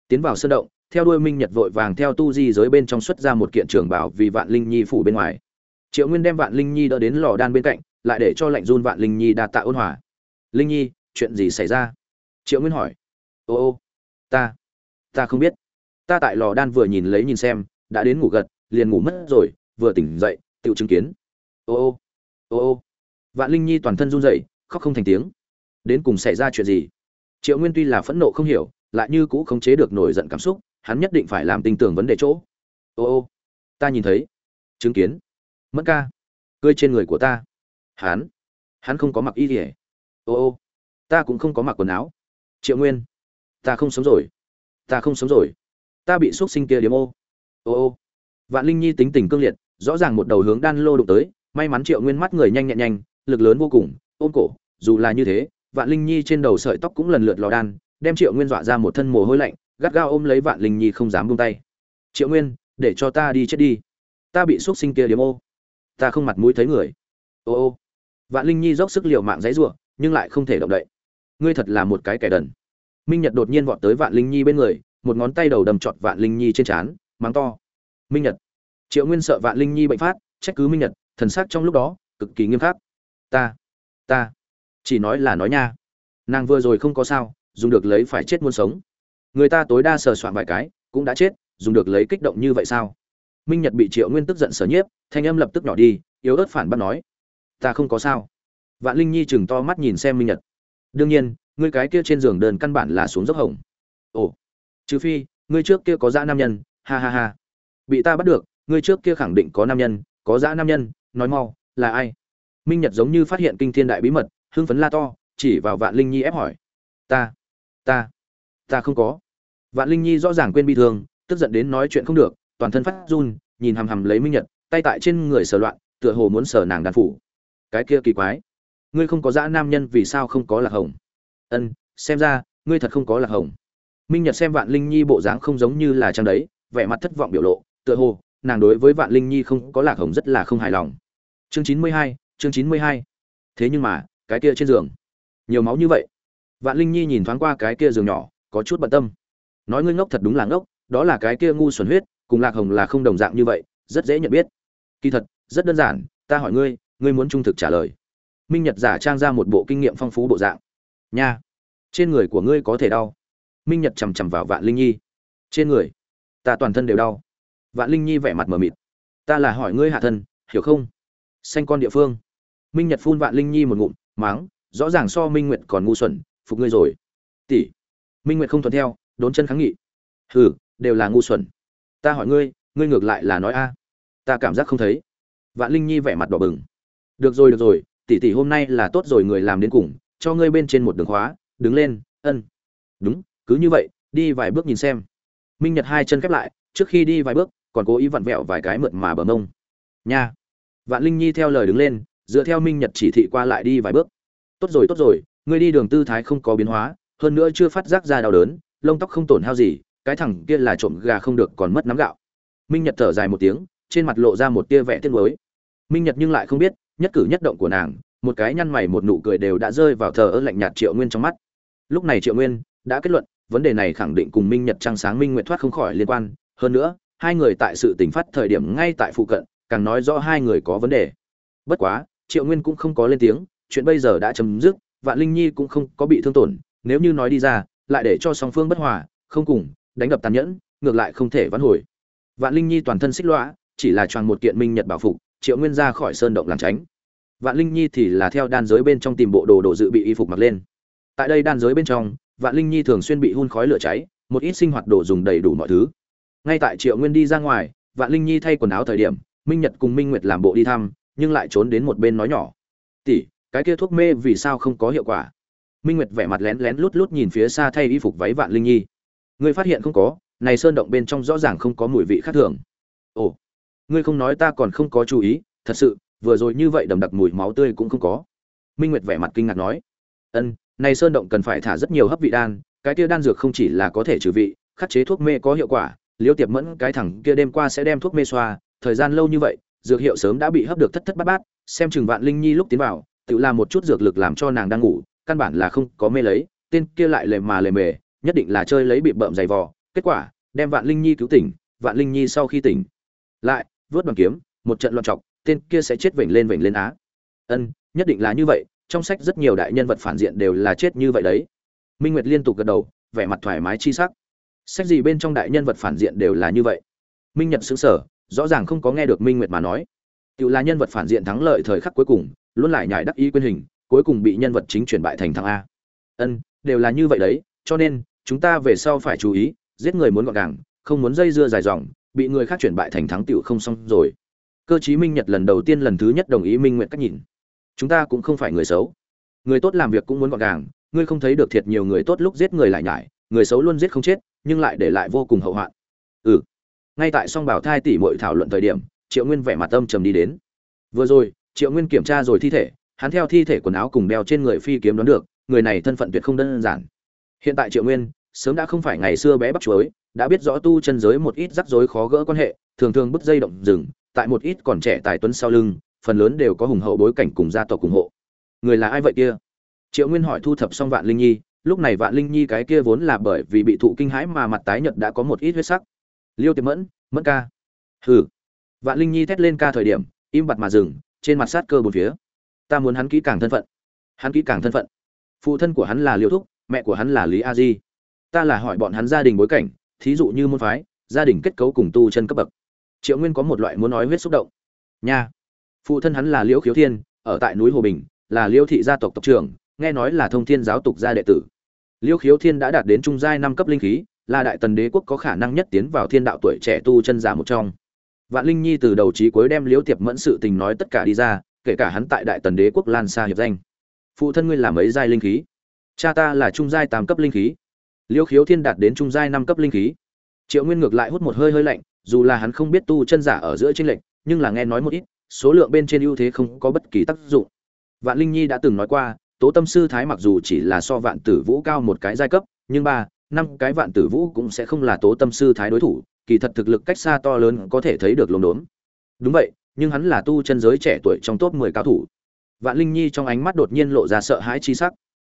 Tiến vào sân động, theo đuôi minh nhật vội vàng theo tu di giới bên trong xuất ra một kiện trường bảo vì vạn linh nhi phủ bên ngoài. Triệu nguyên đem vạn linh nhi đỡ đến lò đan bên cạnh, lại để cho lạnh run vạn linh nhi đạt tạ ôn hòa. Linh nhi, chuyện gì xảy ra? Triệu nguyên hỏi. Ô ô, ta ta không biết ta tại lò đan vừa nhìn lấy nhìn xem, đã đến ngủ gật, liền ngủ mất rồi, vừa tỉnh dậy tự chứng kiến. Ô ô ô ô. Vạn linh nhi toàn thân run rẩy, khóc không thành tiếng. Đến cùng xảy ra chuyện gì? Triệu nguyên tuy là phẫn nộ không hiểu, lại như cũ khống chế được nổi giận cảm xúc, hắn nhất định phải làm tin tưởng vấn đề chỗ. Ô ô, ta nhìn thấy. Chứng kiến. Mất ca. Cười trên người của ta. Hắn. Hắn không có mặc y ỉa ô ô, ta cũng không có mặc quần áo. Triệu nguyên. Ta không sống rồi. Ta không sống rồi ta bị x sinh kia điểm ô. Ô ô. Vạn linh nhi tính tình cương liệt, rõ ràng một đầu hướng đan lô đụng tới, may mắn triệu nguyên mắt người nhanh nhẹn nhanh, lực lớn vô cùng, ôm cổ, dù là như thế, vạn linh nhi trên đầu sợi tóc cũng lần lượt lò đan, đem triệu nguyên dọa ra một thân mồ hôi lạnh, gắt gao ôm lấy vạn linh nhi không dám buông tay. Triệu nguyên, để cho ta đi chết đi. Ta bị x sinh kia điểm ô. Ta không mặt mũi thấy người. Ô ô. Vạn linh nhi dốc sức l i ề u mạng dãy r u ộ nhưng lại không thể động đậy. Ngươi thật là một cái kẻ đần. Minh nhật đột nhiên vọt tới vạn linh nhi bên người một ngón tay đầu đầm trọt vạn linh nhi trên trán, mắng to. Minh nhật. Triệu nguyên sợ vạn linh nhi bệnh phát, trách cứ minh nhật, thần sắc trong lúc đó cực kỳ nghiêm khắc. Ta ta, chỉ nói là nói nha. Nàng vừa rồi không có sao, dùng được lấy phải chết muôn sống. Người ta tối đa sờ soạn vài cái, cũng đã chết, dùng được lấy kích động như vậy sao? Minh nhật bị triệu nguyên tức giận sở nhiếp, thanh âm lập tức nhỏ đi, yếu ớt phản bác nói. Ta không có sao. Vạn linh nhi chừng to mắt nhìn xem minh nhật. Đương nhiên ngươi cái kia trên giường đơn căn bản là xuống dốc hồng. Ồ trừ phi, ngươi trước kia có dã nam nhân, ha ha ha. Bị ta bắt được, ngươi trước kia khẳng định có nam nhân, có dã nam nhân, nói mau, là ai? Minh nhật giống như phát hiện kinh thiên đại bí mật, hưng phấn la to, chỉ vào vạn linh nhi ép hỏi. Ta ta ta không có. Vạn linh nhi rõ ràng quên bi thương, tức giận đến nói chuyện không được, toàn thân phát run, nhìn hằm hằm lấy minh nhật, tay tại trên người sờ loạn, tựa hồ muốn sờ nàng đàn phủ. Cái kia kỳ quái. Ngươi không có dã nam nhân vì sao không có lạc hồng? Ân, xem ra, ngươi thật không có lạc hồng minh nhật xem vạn linh nhi bộ dáng không giống như là trang đấy, vẻ mặt thất vọng biểu lộ, tựa hồ, nàng đối với vạn linh nhi không có lạc hồng rất là không hài lòng. Chương chín mươi hai, chương chín mươi hai. Thế nhưng mà, cái kia trên giường, nhiều máu như vậy. Vạn linh nhi nhìn thoáng qua cái kia giường nhỏ, có chút bận tâm. Nói ngươi ngốc thật đúng là ngốc, đó là cái kia ngu xuẩn huyết, cùng lạc hồng là không đồng dạng như vậy, rất dễ nhận biết. Kỳ thật, rất đơn giản, ta hỏi ngươi ngươi muốn trung thực trả lời. Minh nhật giả trang ra một bộ kinh nghiệm phong phú bộ dạng. Nha, trên người của ngươi có thể đau minh nhật chằm chằm vào vạn linh nhi. Trên người, ta toàn thân đều đau. Vạn linh nhi vẻ mặt mờ mịt. Ta là hỏi ngươi hạ thân, hiểu không? Xanh con địa phương. Minh nhật phun vạn linh nhi một ngụm máng rõ ràng so minh nguyệt còn ngu xuẩn, phục ngươi rồi. Tỷ, minh nguyệt không thuận theo, đốn chân kháng nghị. Hừ, đều là ngu xuẩn. Ta hỏi ngươi ngươi ngược lại là nói a. Ta cảm giác không thấy. Vạn linh nhi vẻ mặt đỏ bừng. Được rồi được rồi, tỷ tỷ hôm nay là tốt rồi, người làm đến cùng, cho ngươi bên trên một đường khóa, đứng lên, ân. Đúng cứ như vậy, đi vài bước nhìn xem. Minh nhật hai chân khép lại, trước khi đi vài bước, còn cố ý vặn vẹo vài cái mượt mà bờ mông. Nha! Vạn linh nhi theo lời đứng lên, dựa theo minh nhật chỉ thị qua lại đi vài bước. Tốt rồi tốt rồi ngươi đi đường tư thái không có biến hóa, hơn nữa chưa phát giác ra đau đớn, lông tóc không tổn hao gì, cái thằng kia là trộm gà không được còn mất nắm gạo. Minh nhật thở dài một tiếng, trên mặt lộ ra một tia vẻ tiếc nuối. Minh nhật nhưng lại không biết, nhất cử nhất động của nàng, một cái nhăn mày một nụ cười đều đã rơi vào thờ ơ lạnh nhạt triệu nguyên trong mắt. Lúc này triệu nguyên đã kết luận vấn đề này khẳng định cùng minh nhật trăng sáng minh nguyện thoát không khỏi liên quan. Hơn nữa, hai người tại sự tình phát thời điểm ngay tại phụ cận, càng nói rõ hai người có vấn đề. Bất quá, triệu nguyên cũng không có lên tiếng, chuyện bây giờ đã chấm dứt, vạn linh nhi cũng không có bị thương tổn, nếu như nói đi ra, lại để cho song phương bất hòa, không cùng, đánh đập tàn nhẫn, ngược lại không thể vãn hồi. Vạn linh nhi toàn thân xích lõa chỉ là choàng một kiện minh nhật bảo phục, triệu nguyên ra khỏi sơn động làm tránh. Vạn linh nhi thì là theo đan giới bên trong tìm bộ đồ đồ dự bị y phục mặc lên. Tại đây đan giới bên trong vạn linh nhi thường xuyên bị hun khói lửa cháy, một ít sinh hoạt đồ dùng đầy đủ mọi thứ. Ngay tại triệu nguyên đi ra ngoài, vạn linh nhi thay quần áo thời điểm, minh nhật cùng minh nguyệt làm bộ đi thăm, nhưng lại trốn đến một bên nói nhỏ. Tỷ, cái kia thuốc mê vì sao không có hiệu quả? Minh nguyệt vẻ mặt lén lén lút lút nhìn phía xa thay y phục váy vạn linh nhi. Ngươi phát hiện không có, này sơn động bên trong rõ ràng không có mùi vị khác thường. Ồ, ngươi không nói ta còn không có chú ý, thật sự, vừa rồi như vậy đầm đặc mùi máu tươi cũng không có. Minh nguyệt vẻ mặt kinh ngạc nói. Ân này sơn động cần phải thả rất nhiều hấp vị đan cái kia đan dược không chỉ là có thể trừ vị khắc chế thuốc mê có hiệu quả. Liêu tiệp mẫn cái thẳng, kia đêm qua sẽ đem thuốc mê xoa thời gian lâu như vậy dược hiệu sớm đã bị hấp được thất thất bát bát xem chừng vạn linh nhi lúc tiến vào tự làm một chút dược lực làm cho nàng đang ngủ căn bản là không có mê lấy tên kia lại lề mà lề mề nhất định là chơi lấy bị bợm dày vò. Kết quả đem vạn linh nhi cứu tỉnh vạn linh nhi sau khi tỉnh lại vớt bằng kiếm một trận loạn trọc tên kia sẽ chết vểnh lên vểnh lên á. Ân nhất định là như vậy trong sách rất nhiều đại nhân vật phản diện đều là chết như vậy đấy. Minh nguyệt liên tục gật đầu, vẻ mặt thoải mái chi sắc. Sách gì bên trong đại nhân vật phản diện đều là như vậy? Minh nhật xứng sở rõ ràng không có nghe được minh nguyệt mà nói. Tự là nhân vật phản diện thắng lợi thời khắc cuối cùng, luôn lại nhải đắc ý quyên hình, cuối cùng bị nhân vật chính chuyển bại thành thắng a. Ân, đều là như vậy đấy, cho nên, chúng ta về sau phải chú ý, giết người muốn gọn gàng, không muốn dây dưa dài dòng, bị người khác chuyển bại thành thắng tiểu không xong rồi. Cơ chí minh nhật lần đầu tiên lần thứ nhất đồng ý minh nguyện cách nhìn chúng ta cũng không phải người xấu. Người tốt làm việc cũng muốn gọn gàng, ngươi không thấy được thiệt nhiều người tốt lúc giết người lại nhải, người xấu luôn giết không chết, nhưng lại để lại vô cùng hậu hoạn. Ừ. Ngay tại song bảo thai tỷ muội thảo luận thời điểm, triệu nguyên vẻ mặt âm trầm đi đến. Vừa rồi, triệu nguyên kiểm tra rồi thi thể, hắn theo thi thể quần áo cùng đeo trên người phi kiếm đoán được, người này thân phận tuyệt không đơn giản. Hiện tại triệu nguyên, sớm đã không phải ngày xưa bé bắt chuối, đã biết rõ tu chân giới một ít rắc rối khó gỡ quan hệ, thường thường bứt dây động rừng, tại một ít còn trẻ tài tuấn sau lưng phần lớn đều có hùng hậu bối cảnh cùng gia tộc ủng hộ. Người là ai vậy kia? Triệu nguyên hỏi thu thập xong vạn linh nhi, lúc này vạn linh nhi cái kia vốn là bởi vì bị thụ kinh hãi mà mặt tái nhợt đã có một ít huyết sắc. Liêu tiệp mẫn mẫn ca. Hừ. Vạn linh nhi thét lên ca thời điểm, im bặt mà dừng, trên mặt sát cơ bốn phía. Ta muốn hắn kỹ càng thân phận. Hắn kỹ càng thân phận. Phụ thân của hắn là liêu thúc, mẹ của hắn là lý a di. Ta là hỏi bọn hắn gia đình bối cảnh, thí dụ như môn phái, gia đình kết cấu cùng tu chân cấp bậc. Triệu nguyên có một loại muốn nói huyết xúc động. Nha phụ thân hắn là liễu khiếu thiên, ở tại núi hồ bình, là liễu thị gia tộc tộc trưởng, nghe nói là thông thiên giáo tục gia đệ tử. Liễu khiếu thiên đã đạt đến trung giai năm cấp linh khí, là đại tần đế quốc có khả năng nhất tiến vào thiên đạo tuổi trẻ tu chân giả một trong. Vạn linh nhi từ đầu trí cuối đem liễu tiệp mẫn sự tình nói tất cả đi ra, kể cả hắn tại đại tần đế quốc lan xa hiệp danh. Phụ thân ngươi làm ấy giai linh khí? Cha ta là trung giai tám cấp linh khí. Liễu khiếu thiên đạt đến trung giai năm cấp linh khí. Triệu nguyên ngược lại hút một hơi hơi lạnh, dù là hắn không biết tu chân giả ở giữa tranh lệch, nhưng là nghe nói một ít số lượng bên trên ưu thế không có bất kỳ tác dụng. Vạn linh nhi đã từng nói qua, tố tâm sư thái mặc dù chỉ là so vạn tử vũ cao một cái giai cấp, nhưng ba, năm cái vạn tử vũ cũng sẽ không là tố tâm sư thái đối thủ, kỳ thật thực lực cách xa to lớn có thể thấy được lồn đốn đúng vậy, nhưng hắn là tu chân giới trẻ tuổi trong top mười cao thủ. Vạn linh nhi trong ánh mắt đột nhiên lộ ra sợ hãi chi sắc.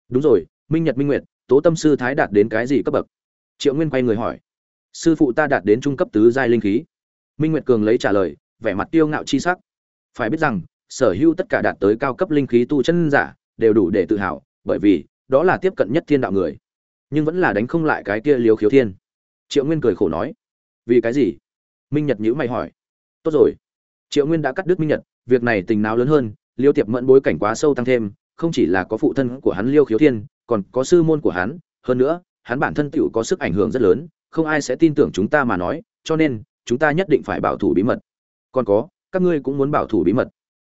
Đúng rồi, minh nhật minh nguyệt, tố tâm sư thái đạt đến cái gì cấp bậc? Triệu nguyên quay người hỏi. Sư phụ ta đạt đến trung cấp tứ giai linh khí. Minh nguyệt cường lấy trả lời, vẻ mặt tiêu ngạo chi sắc phải biết rằng, sở hữu tất cả đạt tới cao cấp linh khí tu chân giả, đều đủ để tự hào, bởi vì, đó là tiếp cận nhất thiên đạo người. Nhưng vẫn là đánh không lại cái kia liếu khiếu thiên. Triệu nguyên cười khổ nói, vì cái gì? Minh nhật nhữ mày hỏi, tốt rồi. Triệu nguyên đã cắt đứt minh nhật, việc này tình nào lớn hơn, liêu tiệp mẫn bối cảnh quá sâu tăng thêm, không chỉ là có phụ thân của hắn liêu khiếu thiên, còn có sư môn của hắn, hơn nữa, hắn bản thân tựu có sức ảnh hưởng rất lớn, không ai sẽ tin tưởng chúng ta mà nói, cho nên, chúng ta nhất định phải bảo thủ bí mật. Còn có các ngươi cũng muốn bảo thủ bí mật.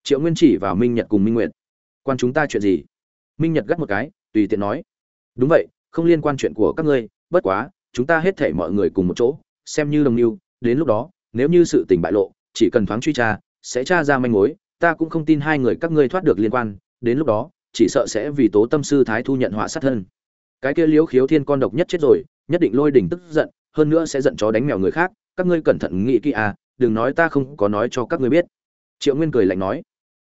Triệu nguyên chỉ vào minh nhật cùng minh nguyện quan chúng ta chuyện gì? Minh nhật gắt một cái, tùy tiện nói. Đúng vậy, không liên quan chuyện của các ngươi, bất quá, chúng ta hết thể mọi người cùng một chỗ, xem như đồng mưu, đến lúc đó, nếu như sự tình bại lộ, chỉ cần thoáng truy tra, sẽ tra ra manh mối, ta cũng không tin hai người các ngươi thoát được liên quan, đến lúc đó, chỉ sợ sẽ vì tố tâm sư thái thu nhận họa sát thân. Cái kia liếu khiếu thiên con độc nhất chết rồi, nhất định lôi đỉnh tức giận, hơn nữa sẽ giận chó đánh mèo người khác, các ngươi cẩn thận nghĩ kỹ à đừng nói ta không có nói cho các ngươi biết. Triệu nguyên cười lạnh nói.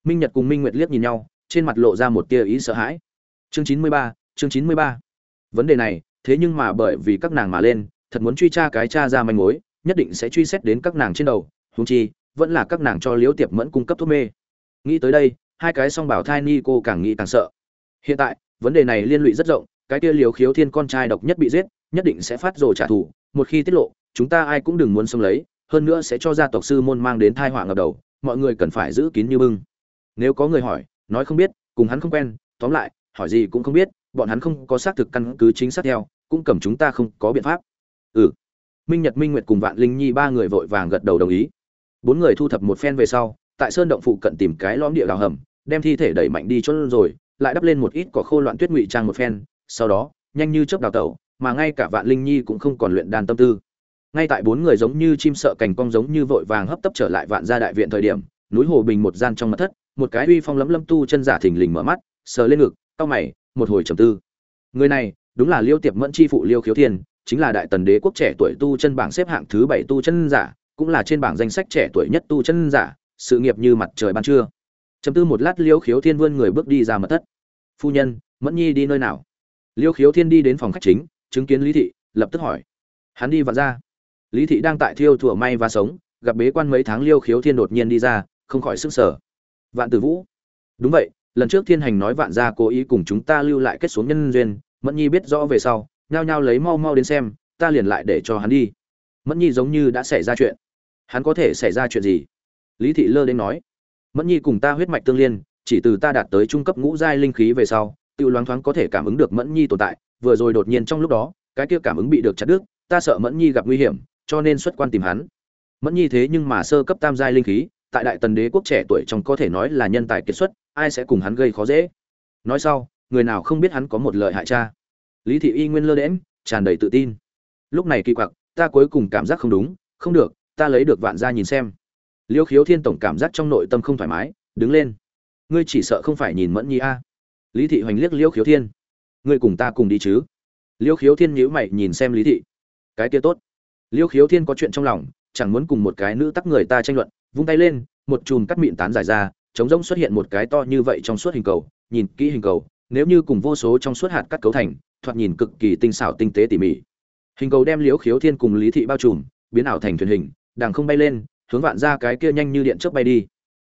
Minh nhật cùng minh nguyệt liếc nhìn nhau, trên mặt lộ ra một tia ý sợ hãi. Chương chín mươi ba, chương chín mươi ba. Vấn đề này, thế nhưng mà bởi vì các nàng mà lên, thật muốn truy tra cái cha ra manh mối, nhất định sẽ truy xét đến các nàng trên đầu húng chi, vẫn là các nàng cho liễu tiệp mẫn cung cấp thuốc mê. Nghĩ tới đây, hai cái song bảo thai ni cô càng nghĩ càng sợ. Hiện tại, vấn đề này liên lụy rất rộng, cái kia liều khiếu thiên con trai độc nhất bị giết, nhất định sẽ phát rồ trả thù, một khi tiết lộ, chúng ta ai cũng đừng muốn xông lấy hơn nữa sẽ cho gia tộc sư môn mang đến thai họa ngập đầu, mọi người cần phải giữ kín như bưng. Nếu có người hỏi, nói không biết, cùng hắn không quen, tóm lại, hỏi gì cũng không biết, bọn hắn không có xác thực căn cứ chính xác theo, cũng cầm chúng ta không có biện pháp. Ừ. Minh nhật, minh nguyệt cùng vạn linh nhi ba người vội vàng gật đầu đồng ý. Bốn người thu thập một phen về sau, tại sơn động phụ cận tìm cái lõm địa đào hầm, đem thi thể đẩy mạnh đi chốt rồi, lại đắp lên một ít cỏ khô loạn tuyết ngụy trang một phen, sau đó, nhanh như chớp đào tẩu, mà ngay cả vạn linh nhi cũng không còn luyện đàn tâm tư ngay tại bốn người giống như chim sợ cành cong giống như vội vàng hấp tấp trở lại vạn gia đại viện thời điểm, núi hồ bình một gian trong mặt thất, một cái uy phong lấm lâm tu chân giả thình lình mở mắt, sờ lên ngực, cau mày, một hồi trầm tư. Người này, đúng là liêu tiệp mẫn chi phụ liêu khiếu thiên, chính là đại tần đế quốc trẻ tuổi tu chân bảng xếp hạng thứ bảy tu chân giả, cũng là trên bảng danh sách trẻ tuổi nhất tu chân giả, sự nghiệp như mặt trời ban trưa. Trầm tư một lát, liêu khiếu thiên vươn người bước đi ra mật thất. Phu nhân, mẫn nhi đi nơi nào? Liêu khiếu thiên đi đến phòng khách chính, chứng kiến lý thị, lập tức hỏi. Hắn đi vặn ra lý thị đang tại thiêu thủa may và sống, gặp bế quan mấy tháng liêu khiếu thiên đột nhiên đi ra, không khỏi sức sở vạn tử vũ. Đúng vậy, lần trước thiên hành nói vạn gia cố ý cùng chúng ta lưu lại kết xuống nhân duyên, mẫn nhi biết rõ về sau, nhao nhao lấy mau mau đến xem, ta liền lại để cho hắn đi. Mẫn nhi giống như đã xảy ra chuyện. Hắn có thể xảy ra chuyện gì? Lý thị lơ đến nói. Mẫn nhi cùng ta huyết mạch tương liên, chỉ từ ta đạt tới trung cấp ngũ giai linh khí về sau tự loáng thoáng có thể cảm ứng được mẫn nhi tồn tại, vừa rồi đột nhiên trong lúc đó, cái kia cảm ứng bị được chặt đứt, ta sợ mẫn nhi gặp nguy hiểm cho nên xuất quan tìm hắn. Mẫn nhi thế nhưng mà sơ cấp tam giai linh khí, tại đại tần đế quốc trẻ tuổi trong có thể nói là nhân tài kiệt xuất, ai sẽ cùng hắn gây khó dễ? Nói sau, người nào không biết hắn có một lợi hại cha? Lý thị y nguyên lơ đễm tràn đầy tự tin. Lúc này kỳ quặc, ta cuối cùng cảm giác không đúng, không được, ta lấy được vạn gia nhìn xem. Liêu khiếu thiên tổng cảm giác trong nội tâm không thoải mái, đứng lên. Ngươi chỉ sợ không phải nhìn mẫn nhi a. Lý thị hoành liếc liêu khiếu thiên. Ngươi cùng ta cùng đi chứ? Liêu khiếu thiên nhíu mày nhìn xem lý thị. Cái kia tốt liêu khiếu thiên có chuyện trong lòng, chẳng muốn cùng một cái nữ tắc người ta tranh luận, vung tay lên, một chùm cắt mịn tán dài ra chống rỗng xuất hiện một cái to như vậy trong suốt hình cầu, nhìn kỹ hình cầu, nếu như cùng vô số trong suốt hạt cắt cấu thành, thoạt nhìn cực kỳ tinh xảo tinh tế tỉ mỉ. Hình cầu đem liễu khiếu thiên cùng lý thị bao trùm, biến ảo thành thuyền hình, đằng không bay lên, hướng vạn ra cái kia nhanh như điện chớp bay đi.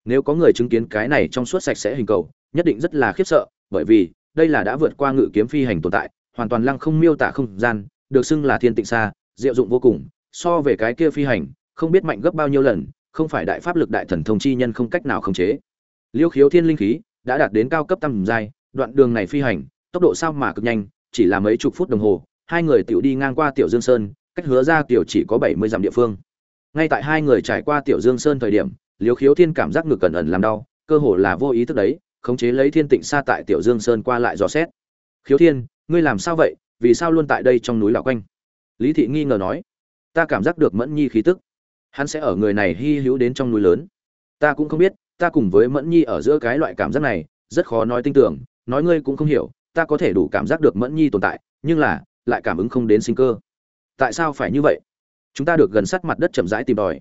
Nếu có người chứng kiến cái này trong suốt sạch sẽ hình cầu, nhất định rất là khiếp sợ, bởi vì, đây là đã vượt qua ngự kiếm phi hành tồn tại, hoàn toàn lăng không miêu tả không gian, được xưng là thiên tịnh xa diệu dụng vô cùng, so về cái kia phi hành, không biết mạnh gấp bao nhiêu lần, không phải đại pháp lực đại thần thông chi nhân không cách nào khống chế. Liêu khiếu thiên linh khí đã đạt đến cao cấp tầm giai, đoạn đường này phi hành, tốc độ sao mà cực nhanh, chỉ là mấy chục phút đồng hồ, hai người tiểu đi ngang qua tiểu dương sơn, cách hứa ra tiểu chỉ có bảy mươi dặm địa phương. Ngay tại hai người trải qua tiểu dương sơn thời điểm, liêu khiếu thiên cảm giác ngực cẩn ẩn làm đau, cơ hồ là vô ý thức đấy, khống chế lấy thiên tịnh xa tại tiểu dương sơn qua lại dò xét. Khiếu thiên, ngươi làm sao vậy? Vì sao luôn tại đây trong núi lão quanh? Lý thị nghi ngờ nói, ta cảm giác được mẫn nhi khí tức. Hắn sẽ ở người này hy hữu đến trong núi lớn. Ta cũng không biết, ta cùng với mẫn nhi ở giữa cái loại cảm giác này, rất khó nói tin tưởng, nói ngươi cũng không hiểu, ta có thể đủ cảm giác được mẫn nhi tồn tại, nhưng là, lại cảm ứng không đến sinh cơ. Tại sao phải như vậy? Chúng ta được gần sát mặt đất chậm rãi tìm đòi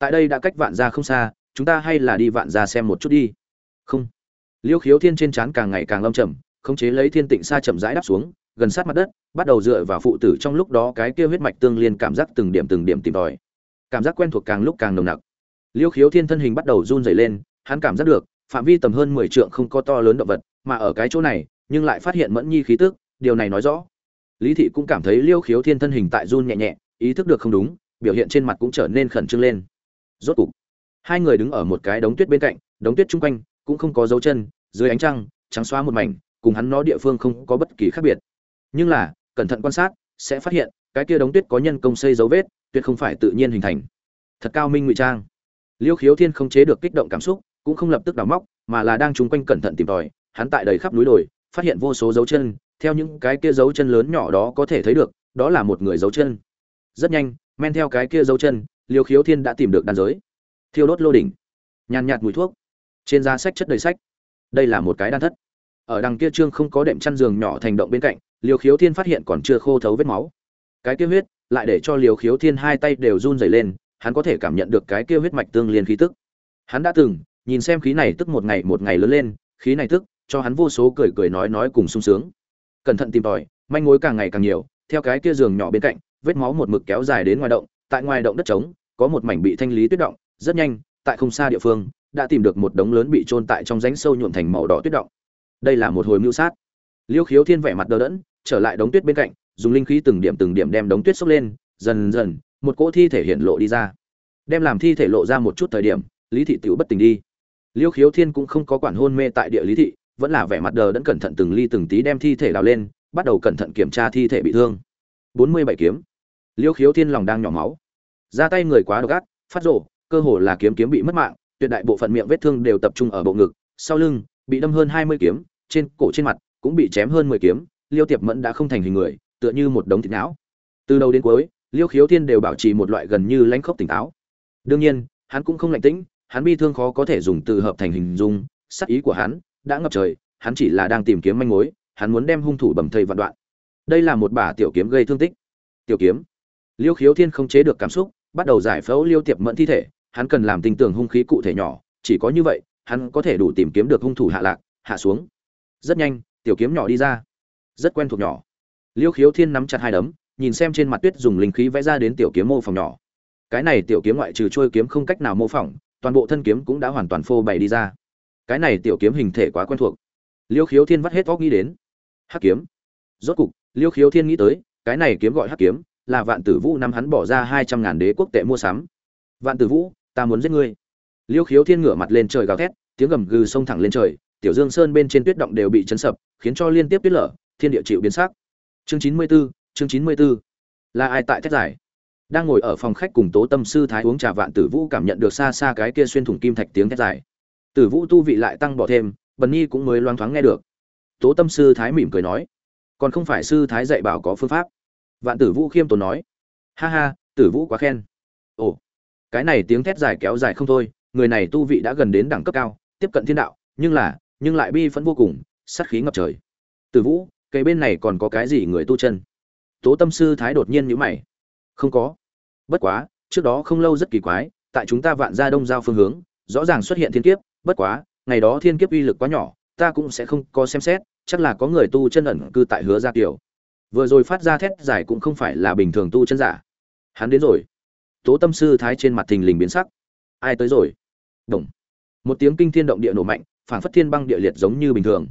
tại đây đã cách vạn ra không xa, chúng ta hay là đi vạn ra xem một chút đi. Không. Liêu khiếu thiên trên trán càng ngày càng lâm trầm, khống chế lấy thiên tịnh xa chậm rãi đáp xuống gần sát mặt đất, bắt đầu dựa vào phụ tử trong lúc đó cái kia huyết mạch tương liên cảm giác từng điểm từng điểm tìm tòi. Cảm giác quen thuộc càng lúc càng nồng nặc. Liêu khiếu thiên thân hình bắt đầu run rẩy lên, hắn cảm giác được, phạm vi tầm hơn mười trượng không có to lớn động vật, mà ở cái chỗ này, nhưng lại phát hiện mẫn nhi khí tức, điều này nói rõ. Lý thị cũng cảm thấy liêu khiếu thiên thân hình tại run nhẹ nhẹ, ý thức được không đúng, biểu hiện trên mặt cũng trở nên khẩn trương lên. Rốt cục, hai người đứng ở một cái đống tuyết bên cạnh, đống tuyết chung quanh, cũng không có dấu chân, dưới ánh trăng, trắng xóa một mảnh, cùng hắn nó địa phương không có bất kỳ khác biệt nhưng là, cẩn thận quan sát, sẽ phát hiện, cái kia đống tuyết có nhân công xây dấu vết, tuyệt không phải tự nhiên hình thành. Thật cao minh ngụy trang. Liêu khiếu thiên không chế được kích động cảm xúc, cũng không lập tức đào móc, mà là đang chung quanh cẩn thận tìm tòi, hắn tại đầy khắp núi đồi, phát hiện vô số dấu chân, theo những cái kia dấu chân lớn nhỏ đó có thể thấy được, đó là một người dấu chân. Rất nhanh, men theo cái kia dấu chân, liêu khiếu thiên đã tìm được đàn giới. Thiêu đốt lô đỉnh. Nhàn nhạt mùi thuốc. Trên giá sách chất đầy sách. Đây là một cái đan thất ở đằng kia trương không có đệm chăn giường nhỏ thành động bên cạnh liều khiếu thiên phát hiện còn chưa khô thấu vết máu. Cái kia huyết lại để cho liều khiếu thiên hai tay đều run rẩy lên, hắn có thể cảm nhận được cái kia huyết mạch tương liên khí tức. Hắn đã từng nhìn xem khí này tức một ngày một ngày lớn lên, khí này tức cho hắn vô số cười cười nói nói cùng sung sướng. Cẩn thận tìm tòi, manh mối càng ngày càng nhiều, theo cái kia giường nhỏ bên cạnh, vết máu một mực kéo dài đến ngoài động, tại ngoài động đất trống, có một mảnh bị thanh lý tuyết động, rất nhanh, tại không xa địa phương, đã tìm được một đống lớn bị trôn tại trong rãnh sâu nhuộm thành màu đỏ tuyết động đây là một hồi mưu sát. Liêu khiếu thiên vẻ mặt đờ đẫn, trở lại đống tuyết bên cạnh, dùng linh khí từng điểm từng điểm đem đống tuyết xốc lên, dần dần, một cỗ thi thể hiện lộ đi ra. Đem làm thi thể lộ ra một chút thời điểm, lý thị tiểu bất tỉnh đi. Liêu khiếu thiên cũng không có quản hôn mê tại địa lý thị, vẫn là vẻ mặt đờ đẫn cẩn thận từng ly từng tí đem thi thể đào lên, bắt đầu cẩn thận kiểm tra thi thể bị thương. Bốn mươi bảy kiếm. Liêu khiếu thiên lòng đang nhỏ máu. Ra tay người quá độc ác, phát rộ cơ hồ là kiếm kiếm bị mất mạng, tuyệt đại bộ phận miệng vết thương đều tập trung ở bộ ngực, sau lưng, bị đâm hơn hai mươi kiếm trên cổ trên mặt cũng bị chém hơn mười kiếm, liêu tiệp mẫn đã không thành hình người, tựa như một đống thịt não. Từ đầu đến cuối, liêu khiếu thiên đều bảo trì một loại gần như lãnh khốc tỉnh táo. Đương nhiên, hắn cũng không lạnh tĩnh, hắn bi thương khó có thể dùng từ hợp thành hình dung, sắc ý của hắn đã ngập trời, hắn chỉ là đang tìm kiếm manh mối, hắn muốn đem hung thủ bầm thây vạn đoạn. Đây là một bả tiểu kiếm gây thương tích. Tiểu kiếm. Liêu khiếu thiên không chế được cảm xúc, bắt đầu giải phẫu liêu tiệp mẫn thi thể, hắn cần làm tinh tường hung khí cụ thể nhỏ, chỉ có như vậy, hắn có thể đủ tìm kiếm được hung thủ hạ lạc, hạ xuống rất nhanh, tiểu kiếm nhỏ đi ra. Rất quen thuộc nhỏ. Liêu khiếu thiên nắm chặt hai đấm, nhìn xem trên mặt tuyết dùng linh khí vẽ ra đến tiểu kiếm mô phỏng nhỏ. Cái này tiểu kiếm ngoại trừ trôi kiếm không cách nào mô phỏng, toàn bộ thân kiếm cũng đã hoàn toàn phô bày đi ra. Cái này tiểu kiếm hình thể quá quen thuộc. Liêu khiếu thiên vắt hết óc nghĩ đến. Hắc kiếm. Rốt cục, liêu khiếu thiên nghĩ tới, cái này kiếm gọi hắc kiếm, là vạn tử vũ năm hắn bỏ ra hai trăm ngàn đế quốc tệ mua sắm. Vạn tử vũ, ta muốn giết ngươi. Liêu khiếu thiên ngửa mặt lên trời gào thét, tiếng gầm gừ xông thẳng lên trời tiểu dương sơn bên trên tuyết động đều bị chấn sập khiến cho liên tiếp tuyết lở thiên địa chịu biến sắc. Chương chín mươi 94, chương chín mươi 94. là ai tại thét giải đang ngồi ở phòng khách cùng tố tâm sư thái uống trà vạn tử vũ cảm nhận được xa xa cái kia xuyên thủng kim thạch tiếng thét giải tử vũ tu vị lại tăng bỏ thêm bần nhi cũng mới loang thoáng nghe được. Tố tâm sư thái mỉm cười nói còn không phải sư thái dạy bảo có phương pháp. Vạn tử vũ khiêm tốn nói ha ha tử vũ quá khen. Ồ cái này tiếng thét dài kéo dài không thôi người này tu vị đã gần đến đẳng cấp cao tiếp cận thiên đạo nhưng là nhưng lại bi phẫn vô cùng, sát khí ngập trời. Từ vũ cây bên này còn có cái gì người tu chân? Tố tâm sư thái đột nhiên nhíu mày. Không có. Bất quá, trước đó không lâu rất kỳ quái, tại chúng ta vạn gia đông giao phương hướng, rõ ràng xuất hiện thiên kiếp, bất quá, ngày đó thiên kiếp uy lực quá nhỏ, ta cũng sẽ không có xem xét, chắc là có người tu chân ẩn cư tại hứa gia kiều vừa rồi phát ra thét giải cũng không phải là bình thường tu chân giả. Hắn đến rồi. Tố tâm sư thái trên mặt thình lình biến sắc. Ai tới rồi? Đồng. Một tiếng kinh thiên động địa nổ mạnh phản phất thiên băng địa liệt giống như bình thường.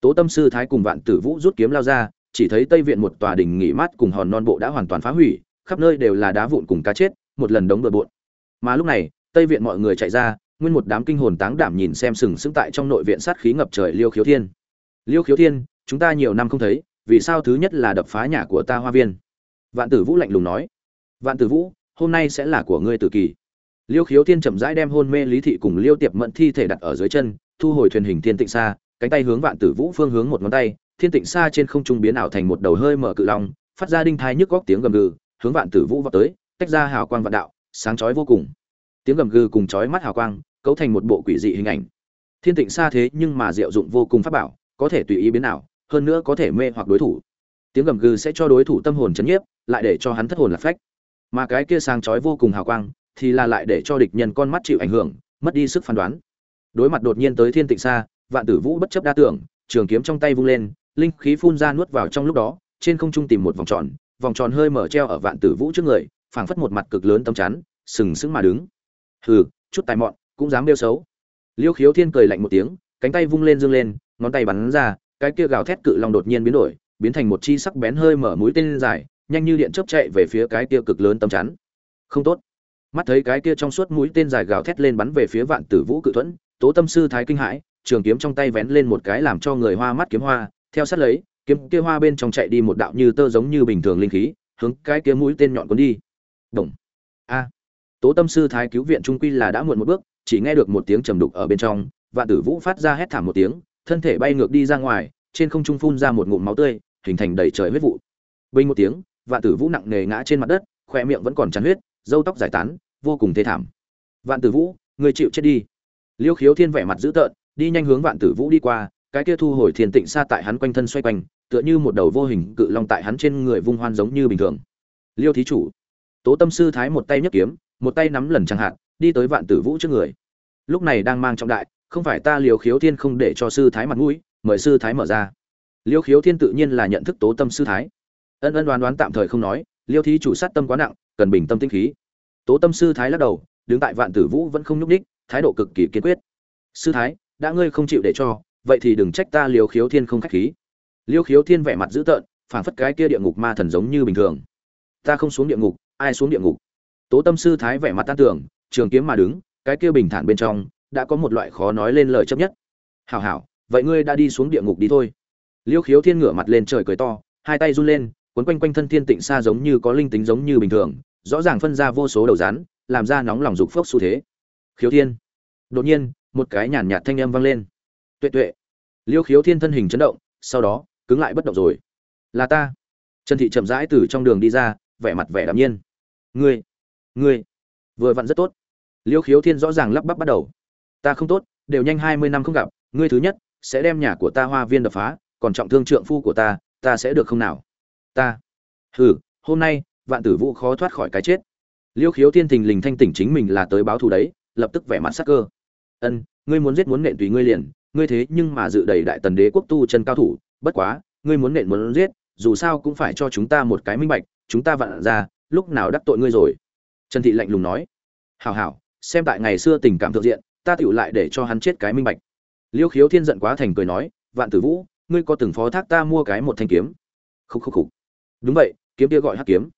Tố tâm sư thái cùng vạn tử vũ rút kiếm lao ra, chỉ thấy tây viện một tòa đình nghỉ mát cùng hòn non bộ đã hoàn toàn phá hủy, khắp nơi đều là đá vụn cùng cá chết, một lần đống bừa bộn. Mà lúc này, tây viện mọi người chạy ra, nguyên một đám kinh hồn táng đảm nhìn xem sừng sững tại trong nội viện sát khí ngập trời liêu khiếu thiên. Liêu khiếu thiên, chúng ta nhiều năm không thấy, vì sao thứ nhất là đập phá nhà của ta hoa viên? Vạn tử vũ lạnh lùng nói. Vạn tử vũ, hôm nay sẽ là của ngươi tử kỳ. Liêu khiếu thiên chậm rãi đem hôn mê lý thị cùng liêu tiệp mẫn thi thể đặt ở dưới chân thu hồi thuyền hình thiên tịnh xa, cánh tay hướng vạn tử vũ phương hướng một ngón tay, thiên tịnh xa trên không trung biến ảo thành một đầu hơi mở cự long, phát ra đinh thai nhức góc tiếng gầm gừ, hướng vạn tử vũ vào tới, tách ra hào quang vạn đạo, sáng chói vô cùng. Tiếng gầm gừ cùng chói mắt hào quang, cấu thành một bộ quỷ dị hình ảnh. Thiên tịnh xa thế nhưng mà diệu dụng vô cùng pháp bảo, có thể tùy ý biến ảo, hơn nữa có thể mê hoặc đối thủ. Tiếng gầm gừ sẽ cho đối thủ tâm hồn chấn nhiếp, lại để cho hắn thất hồn lạc phách. Mà cái kia sáng chói vô cùng hào quang, thì là lại để cho địch nhân con mắt chịu ảnh hưởng, mất đi sức phán đoán đối mặt đột nhiên tới thiên tịnh xa, vạn tử vũ bất chấp đa tưởng, trường kiếm trong tay vung lên, linh khí phun ra nuốt vào trong lúc đó, trên không trung tìm một vòng tròn vòng tròn hơi mở treo ở vạn tử vũ trước người, phảng phất một mặt cực lớn tấm chắn, sừng sững mà đứng. Hừ, chút tài mọn, cũng dám đeo xấu. Liêu khiếu thiên cười lạnh một tiếng, cánh tay vung lên dương lên, ngón tay bắn ra, cái kia gào thét cự long đột nhiên biến đổi, biến thành một chi sắc bén hơi mở mũi tên dài, nhanh như điện chớp chạy về phía cái kia cực lớn tấm chắn. Không tốt. Mắt thấy cái kia trong suốt mũi tên dài gào thét lên bắn về phía vạn tử vũ cự thuẫn tố tâm sư thái kinh hãi, trường kiếm trong tay vén lên một cái làm cho người hoa mắt kiếm hoa, theo sát lấy, kiếm kia hoa bên trong chạy đi một đạo như tơ giống như bình thường linh khí, hướng cái kia mũi tên nhọn cuốn đi. Đồng. A. Tố tâm sư thái cứu viện trung quy là đã muộn một bước, chỉ nghe được một tiếng trầm đục ở bên trong, vạn tử vũ phát ra hét thảm một tiếng, thân thể bay ngược đi ra ngoài, trên không trung phun ra một ngụm máu tươi, hình thành đầy trời huyết vụ. Bình một tiếng, vạn tử vũ nặng nề ngã trên mặt đất khoe miệng vẫn còn chắn huyết, râu tóc giải tán, vô cùng thê thảm. Vạn tử vũ, người chịu chết đi liêu khiếu thiên vẻ mặt dữ tợn, đi nhanh hướng vạn tử vũ đi qua, cái kia thu hồi thiền tịnh xa tại hắn quanh thân xoay quanh, tựa như một đầu vô hình cự long tại hắn trên người vung hoan giống như bình thường. Liêu thí chủ, tố tâm sư thái một tay nhấc kiếm, một tay nắm lần chẳng hạn, đi tới vạn tử vũ trước người. Lúc này đang mang trọng đại, không phải ta liều khiếu thiên không để cho sư thái mặt mũi, mời sư thái mở ra. Liêu khiếu thiên tự nhiên là nhận thức tố tâm sư thái. Ân ân đoán đoán tạm thời không nói, liêu thí chủ sát tâm quá nặng, cần bình tâm tinh khí. Tố tâm sư thái lắc đầu, đứng tại vạn tử vũ vẫn không nhúc ních thái độ cực kỳ kiên quyết. Sư thái, đã ngươi không chịu để cho, vậy thì đừng trách ta liêu khiếu thiên không khách khí. Liêu khiếu thiên vẻ mặt dữ tợn, phảng phất cái kia địa ngục ma thần giống như bình thường. Ta không xuống địa ngục, ai xuống địa ngục? Tố tâm sư thái vẻ mặt tan tưởng trường kiếm mà đứng, cái kia bình thản bên trong, đã có một loại khó nói lên lời chấp nhất. Hảo hảo, vậy ngươi đã đi xuống địa ngục đi thôi. Liêu khiếu thiên ngửa mặt lên trời cười to, hai tay run lên quấn quanh quanh thân thiên tịnh xa giống như có linh tính giống như bình thường, rõ ràng phân ra vô số đầu rắn, làm ra nóng lòng dục phốc xu thế khiếu thiên. Đột nhiên, một cái nhàn nhạt thanh âm vang lên. Tuệ tuệ. Liêu khiếu thiên thân hình chấn động, sau đó, cứng lại bất động rồi. Là ta. Trần thị chậm rãi từ trong đường đi ra, vẻ mặt vẻ đạm nhiên. Ngươi ngươi. Vừa vặn rất tốt. Liêu khiếu thiên rõ ràng lắp bắp bắt đầu. Ta không tốt, đều nhanh hai mươi năm không gặp, ngươi thứ nhất, sẽ đem nhà của ta hoa viên đập phá, còn trọng thương trượng phu của ta ta sẽ được không nào? Ta. Hừ, hôm nay, vạn tử vũ khó thoát khỏi cái chết. Liêu khiếu thiên thình lình thanh tỉnh chính mình là tới báo thù đấy lập tức vẻ mặt sắc cơ. Ân, ngươi muốn giết muốn nện tùy ngươi liền, ngươi thế nhưng mà dự đầy đại tần đế quốc tu chân cao thủ, bất quá, ngươi muốn nện muốn giết, dù sao cũng phải cho chúng ta một cái minh bạch, chúng ta vặn ra, lúc nào đắc tội ngươi rồi? Trần thị lạnh lùng nói. Hảo hảo, xem tại ngày xưa tình cảm thượng diện, ta tựu lại để cho hắn chết cái minh bạch. Liêu khiếu thiên giận quá thành cười nói, vạn tử vũ, ngươi có từng phó thác ta mua cái một thanh kiếm? Khúc khúc khúc. Đúng vậy, kiếm kia gọi hắc kiếm.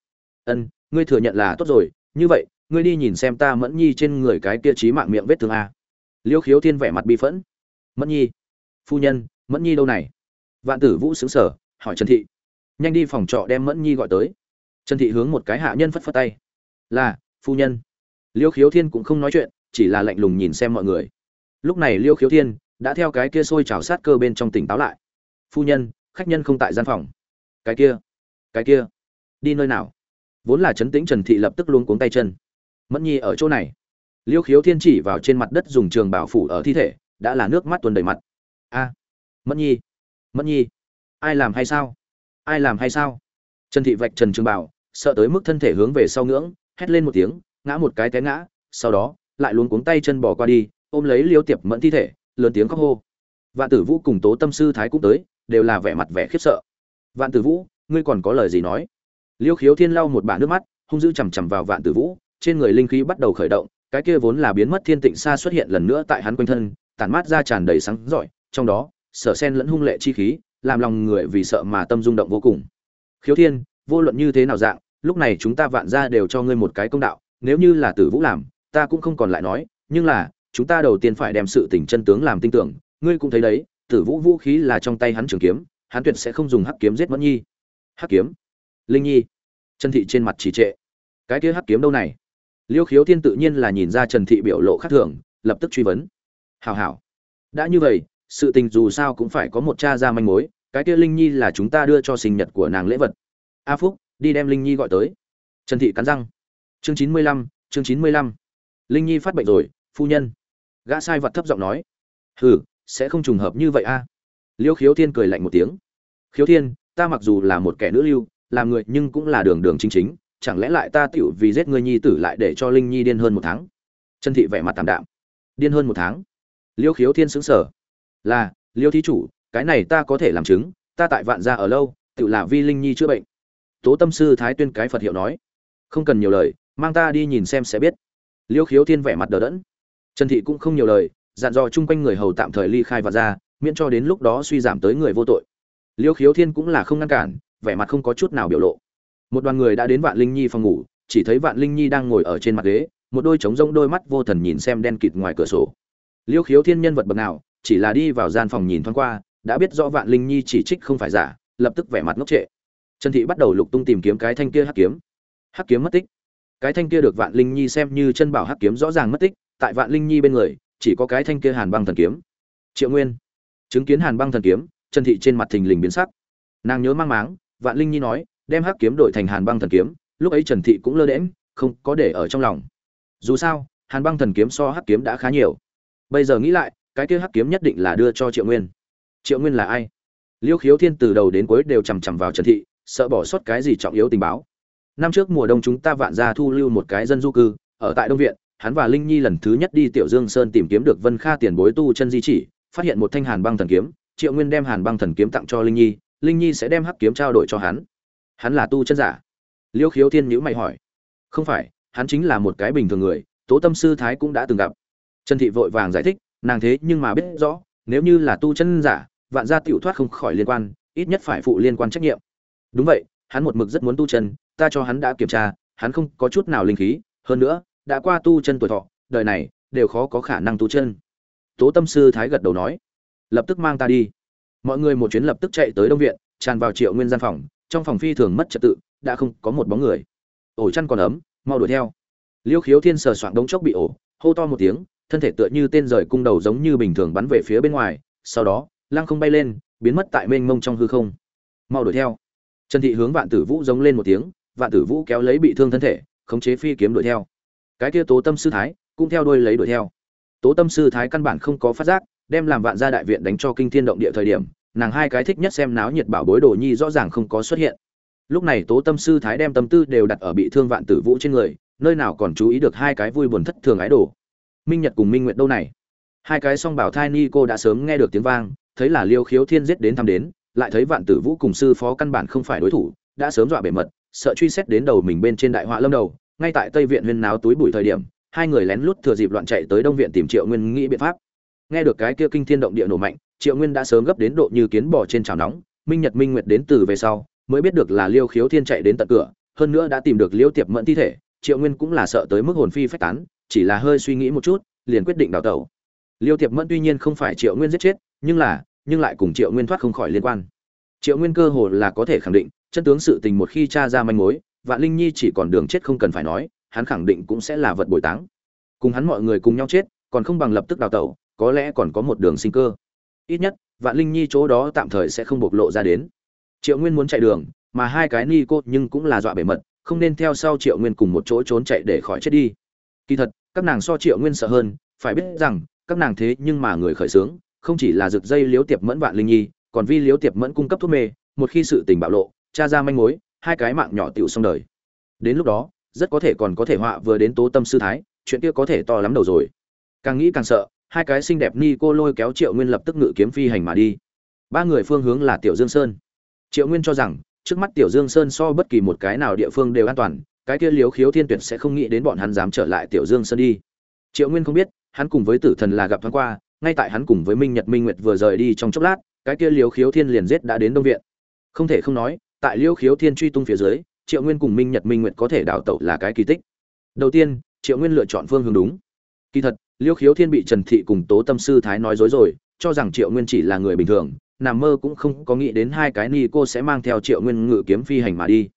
Ân, ngươi thừa nhận là tốt rồi, như vậy ngươi đi nhìn xem ta mẫn nhi trên người cái kia trí mạng miệng vết thương a. Liêu khiếu thiên vẻ mặt bi phẫn. Mẫn nhi, phu nhân, mẫn nhi đâu này? Vạn tử vũ xứng sở hỏi trần thị. Nhanh đi phòng trọ đem mẫn nhi gọi tới. Trần thị hướng một cái hạ nhân phất phất tay. Là, phu nhân. Liêu khiếu thiên cũng không nói chuyện, chỉ là lạnh lùng nhìn xem mọi người. Lúc này liêu khiếu thiên đã theo cái kia sôi trào sát cơ bên trong tỉnh táo lại. Phu nhân, khách nhân không tại gian phòng. Cái kia cái kia, đi nơi nào? Vốn là chấn tĩnh trần thị lập tức luôn cuống tay chân mẫn nhi ở chỗ này. Liêu khiếu thiên chỉ vào trên mặt đất dùng trường bảo phủ ở thi thể, đã là nước mắt tuần đầy mặt. A, mẫn nhi mẫn nhi, ai làm hay sao? Ai làm hay sao? Trần thị vạch trần trường bảo, sợ tới mức thân thể hướng về sau ngưỡng, hét lên một tiếng, ngã một cái té ngã, sau đó, lại luống cuống tay chân bỏ qua đi, ôm lấy liêu tiệp mẫn thi thể, lớn tiếng khóc hô. Vạn tử vũ cùng tố tâm sư thái cũng tới, đều là vẻ mặt vẻ khiếp sợ. Vạn tử vũ, ngươi còn có lời gì nói? Liêu khiếu thiên lau một bả nước mắt, hung dữ chằm chằm vào vạn tử vũ trên người linh khí bắt đầu khởi động, cái kia vốn là biến mất thiên tịnh xa xuất hiện lần nữa tại hắn quanh thân, tản mát ra tràn đầy sáng rọi trong đó, sở sen lẫn hung lệ chi khí, làm lòng người vì sợ mà tâm rung động vô cùng. Khiếu thiên, vô luận như thế nào dạng, lúc này chúng ta vạn gia đều cho ngươi một cái công đạo, nếu như là tử vũ làm, ta cũng không còn lại nói, nhưng là, chúng ta đầu tiên phải đem sự tình chân tướng làm tin tưởng, ngươi cũng thấy đấy, tử vũ vũ khí là trong tay hắn trường kiếm, hắn tuyệt sẽ không dùng hắc kiếm giết mẫn nhi. Hắc kiếm? Linh nhi. Chân thị trên mặt chỉ trệ. Cái kia hắc kiếm đâu này? Liêu khiếu thiên tự nhiên là nhìn ra trần thị biểu lộ khác thường, lập tức truy vấn. Hào hào đã như vậy, sự tình dù sao cũng phải có một cha ra manh mối, cái kia linh nhi là chúng ta đưa cho sinh nhật của nàng lễ vật. A phúc, đi đem linh nhi gọi tới. Trần thị cắn răng. Chương chín mươi lăm, chương chín mươi lăm. Linh nhi phát bệnh rồi, phu nhân. Gã sai vật thấp giọng nói. Hừ, sẽ không trùng hợp như vậy a. Liêu khiếu thiên cười lạnh một tiếng. Khiếu thiên, ta mặc dù là một kẻ nữ lưu, làm người nhưng cũng là đường đường chính chính chẳng lẽ lại ta tựu vì giết ngươi nhi tử lại để cho linh nhi điên hơn một tháng? Trần thị vẻ mặt tạm đạm. Điên hơn một tháng? Liêu khiếu thiên xứng sở là, liêu thí chủ, cái này ta có thể làm chứng, ta tại vạn gia ở lâu tự là vi linh nhi chữa bệnh. Tố tâm sư thái tuyên cái phật hiệu nói. Không cần nhiều lời, mang ta đi nhìn xem sẽ biết. Liêu khiếu thiên vẻ mặt đờ đẫn. Trần thị cũng không nhiều lời, dặn dò chung quanh người hầu tạm thời ly khai vạn gia, miễn cho đến lúc đó suy giảm tới người vô tội. Liêu khiếu thiên cũng là không ngăn cản, vẻ mặt không có chút nào biểu lộ một đoàn người đã đến vạn linh nhi phòng ngủ, chỉ thấy vạn linh nhi đang ngồi ở trên mặt ghế, một đôi trống rông đôi mắt vô thần nhìn xem đen kịt ngoài cửa sổ. Liêu khiếu thiên nhân vật bậc nào, chỉ là đi vào gian phòng nhìn thoáng qua, đã biết rõ vạn linh nhi chỉ trích không phải giả, lập tức vẻ mặt ngốc trệ. Trần thị bắt đầu lục tung tìm kiếm cái thanh kia hắc kiếm. Hắc kiếm mất tích. Cái thanh kia được vạn linh nhi xem như chân bảo hắc kiếm rõ ràng mất tích, tại vạn linh nhi bên người, chỉ có cái thanh kia hàn băng thần kiếm. Triệu nguyên. Chứng kiến hàn băng thần kiếm, trần thị trên mặt thình lình biến sắc. Nàng nhớ mang máng, vạn linh nhi nói đem hắc kiếm đổi thành hàn băng thần kiếm, lúc ấy trần thị cũng lơ đễm không có để ở trong lòng. Dù sao, hàn băng thần kiếm so hắc kiếm đã khá nhiều. Bây giờ nghĩ lại, cái kia hắc kiếm nhất định là đưa cho triệu nguyên. Triệu nguyên là ai? Liêu khiếu thiên từ đầu đến cuối đều chằm chằm vào trần thị, sợ bỏ sót cái gì trọng yếu tình báo. Năm trước mùa đông chúng ta vạn ra thu lưu một cái dân du cư, ở tại đông viện, hắn và linh nhi lần thứ nhất đi tiểu dương sơn tìm kiếm được vân kha tiền bối tu chân di chỉ, phát hiện một thanh hàn băng thần kiếm, triệu nguyên đem hàn băng thần kiếm tặng cho linh nhi linh nhi sẽ đem hắc kiếm trao đổi cho hắn hắn là tu chân giả. Liêu khiếu thiên nhữ mày hỏi. Không phải, hắn chính là một cái bình thường người, tố tâm sư thái cũng đã từng gặp. Trần thị vội vàng giải thích, nàng thế nhưng mà biết rõ, nếu như là tu chân giả, vạn gia tiểu thoát không khỏi liên quan, ít nhất phải phụ liên quan trách nhiệm. Đúng vậy, hắn một mực rất muốn tu chân, ta cho hắn đã kiểm tra, hắn không có chút nào linh khí, hơn nữa, đã qua tu chân tuổi thọ, đời này, đều khó có khả năng tu chân. Tố tâm sư thái gật đầu nói. Lập tức mang ta đi. Mọi người một chuyến lập tức chạy tới đông viện, tràn vào triệu nguyên gian phòng trong phòng phi thường mất trật tự, đã không có một bóng người. Ổ chăn còn ấm, mau đuổi theo. Liêu khiếu thiên sờ soạng đống chốc bị ổ, hô to một tiếng, thân thể tựa như tên rời cung đầu giống như bình thường bắn về phía bên ngoài, sau đó, lăng không bay lên, biến mất tại mênh mông trong hư không. Mau đuổi theo. Trần thị hướng vạn tử vũ giống lên một tiếng, vạn tử vũ kéo lấy bị thương thân thể, khống chế phi kiếm đuổi theo. Cái kia tố tâm sư thái cũng theo đuôi lấy đuổi theo. Tố tâm sư thái căn bản không có phát giác, đem làm vạn gia đại viện đánh cho kinh thiên động địa thời điểm nàng hai cái thích nhất xem náo nhiệt bảo bối đồ nhi rõ ràng không có xuất hiện. Lúc này tố tâm sư thái đem tâm tư đều đặt ở bị thương vạn tử vũ trên người, nơi nào còn chú ý được hai cái vui buồn thất thường ái đồ. Minh nhật cùng minh nguyện đâu này? Hai cái song bảo thai ni cô đã sớm nghe được tiếng vang, thấy là liêu khiếu thiên giết đến thăm đến, lại thấy vạn tử vũ cùng sư phó căn bản không phải đối thủ, đã sớm dọa bề mật, sợ truy xét đến đầu mình bên trên đại họa lâm đầu. Ngay tại tây viện huyên náo túi bụi thời điểm, hai người lén lút thừa dịp loạn chạy tới đông viện tìm triệu nguyên nghĩ biện pháp. Nghe được cái kia kinh thiên động địa nổ mạnh triệu nguyên đã sớm gấp đến độ như kiến bò trên chảo nóng, minh nhật, minh nguyệt đến từ về sau, mới biết được là liêu khiếu thiên chạy đến tận cửa, hơn nữa đã tìm được liêu tiệp mẫn thi thể, triệu nguyên cũng là sợ tới mức hồn phi phách tán, chỉ là hơi suy nghĩ một chút, liền quyết định đào tẩu. Liêu tiệp mẫn tuy nhiên không phải triệu nguyên giết chết, nhưng là, nhưng lại cùng triệu nguyên thoát không khỏi liên quan. Triệu nguyên cơ hồ là có thể khẳng định, chân tướng sự tình một khi t r a ra manh mối, vạn linh nhi chỉ còn đường chết không cần phải nói, hắn khẳng định cũng sẽ là vật bồi táng. Cùng hắn mọi người cùng nhau chết, còn không bằng lập tức đào tẩu, có lẽ còn có một đường sinh cơ ít nhất, vạn linh nhi chỗ đó tạm thời sẽ không bộc lộ ra đến. Triệu nguyên muốn chạy đường, mà hai cái ni cô nhưng cũng là dọa bể mật, không nên theo sau triệu nguyên cùng một chỗ trốn chạy để khỏi chết đi. Kỳ thật, các nàng so triệu nguyên sợ hơn, phải biết rằng, các nàng thế nhưng mà người khởi xướng, không chỉ là rực dây liếu tiệp mẫn vạn linh nhi, còn vi liếu tiệp mẫn cung cấp thuốc mê, một khi sự tình bạo lộ cha ra manh mối, hai cái mạng nhỏ tựu xong đời. Đến lúc đó, rất có thể còn có thể họa vừa đến tố tâm sư thái, chuyện kia có thể to lắm đầu rồi. Càng nghĩ càng sợ hai cái xinh đẹp ni cô lôi kéo triệu nguyên lập tức ngự kiếm phi hành mà đi. Ba người phương hướng là tiểu dương sơn. Triệu nguyên cho rằng, trước mắt tiểu dương sơn so bất kỳ một cái nào địa phương đều an toàn, cái kia liếu khiếu thiên tuyệt sẽ không nghĩ đến bọn hắn dám trở lại tiểu dương sơn đi. Triệu nguyên không biết, hắn cùng với tử thần là gặp thoáng qua, ngay tại hắn cùng với minh nhật minh nguyệt vừa rời đi trong chốc lát, cái kia liếu khiếu thiên liền giết đã đến đông viện. Không thể không nói, tại liêu khiếu thiên truy tung phía dưới, triệu nguyên cùng minh nhật minh nguyệt có thể đào tẩu là cái kỳ tích. Đầu tiên, triệu nguyên lựa chọn phương hướng đúng. Kỳ thật liêu khiếu thiên bị trần thị cùng tố tâm sư thái nói dối rồi, cho rằng triệu nguyên chỉ là người bình thường, nằm mơ cũng không có nghĩ đến hai cái ni cô sẽ mang theo triệu nguyên ngự kiếm phi hành mà đi.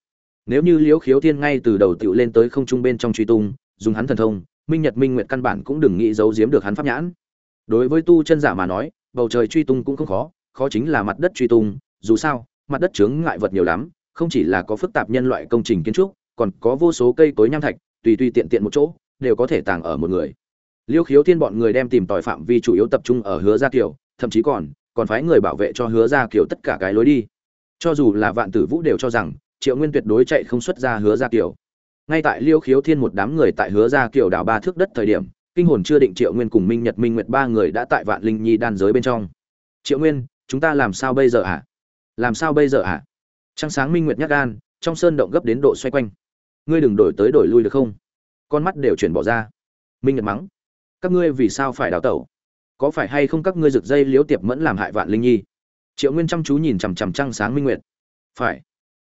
Nếu như liễu khiếu thiên ngay từ đầu tựu lên tới không trung bên trong truy tung, dùng hắn thần thông, minh nhật minh nguyệt căn bản cũng đừng nghĩ giấu giếm được hắn pháp nhãn. Đối với tu chân giả mà nói, bầu trời truy tung cũng không khó khó chính là mặt đất truy tung, dù sao, mặt đất chướng ngại vật nhiều lắm, không chỉ là có phức tạp nhân loại công trình kiến trúc, còn có vô số cây cối nham thạch, tùy tùy tiện tiện một chỗ, đều có thể tàng ở một người liêu khiếu thiên bọn người đem tìm tòi phạm vi chủ yếu tập trung ở hứa gia kiều, thậm chí còn còn phái người bảo vệ cho hứa gia kiều tất cả cái lối đi. Cho dù là vạn tử vũ đều cho rằng, triệu nguyên tuyệt đối chạy không xuất ra hứa gia kiều. Ngay tại liêu khiếu thiên một đám người tại hứa gia kiều đảo ba thước đất thời điểm, kinh hồn chưa định triệu nguyên cùng minh nhật, minh nguyệt ba người đã tại vạn linh nhi đan giới bên trong. Triệu nguyên, chúng ta làm sao bây giờ ạ à? làm sao bây giờ ạ à? trăng sáng minh nguyệt nhắc gan, trong sơn động gấp đến độ xoay quanh. Ngươi đừng đổi tới đổi lui được không? Con mắt đều chuyển bỏ ra. Minh nhật mắng các ngươi vì sao phải đào tẩu? Có phải hay không các ngươi rực dây liếu tiệp mẫn làm hại vạn linh nhi? Triệu nguyên chăm chú nhìn chằm chằm trăng sáng minh nguyệt. Phải.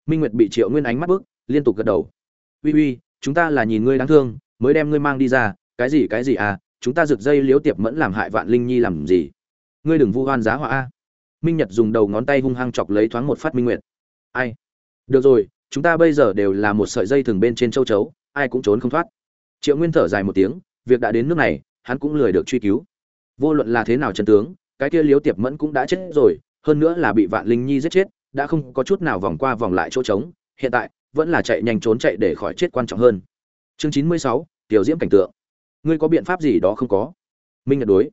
Minh nguyệt bị triệu nguyên ánh mắt bước liên tục gật đầu. Uy uy, chúng ta là nhìn ngươi đáng thương, mới đem ngươi mang đi ra, cái gì cái gì à chúng ta rực dây liếu tiệp mẫn làm hại vạn linh nhi làm gì? Ngươi đừng vu oan giá họa a. Minh nhật dùng đầu ngón tay hung hăng chọc lấy thoáng một phát minh nguyệt. Ai? Được rồi, chúng ta bây giờ đều là một sợi dây thừng bên trên châu chấu, ai cũng trốn không thoát. Triệu nguyên thở dài một tiếng, việc đã đến nước này hắn cũng lười được truy cứu. Vô luận là thế nào chân tướng, cái kia liếu tiệp mẫn cũng đã chết rồi, hơn nữa là bị vạn linh nhi giết chết, đã không có chút nào vòng qua vòng lại chỗ trống, hiện tại vẫn là chạy nhanh trốn chạy để khỏi chết quan trọng hơn. Chương chín mươi sáu, tiểu diễm cảnh tượng. Ngươi có biện pháp gì đó không có? Minh nhật đối.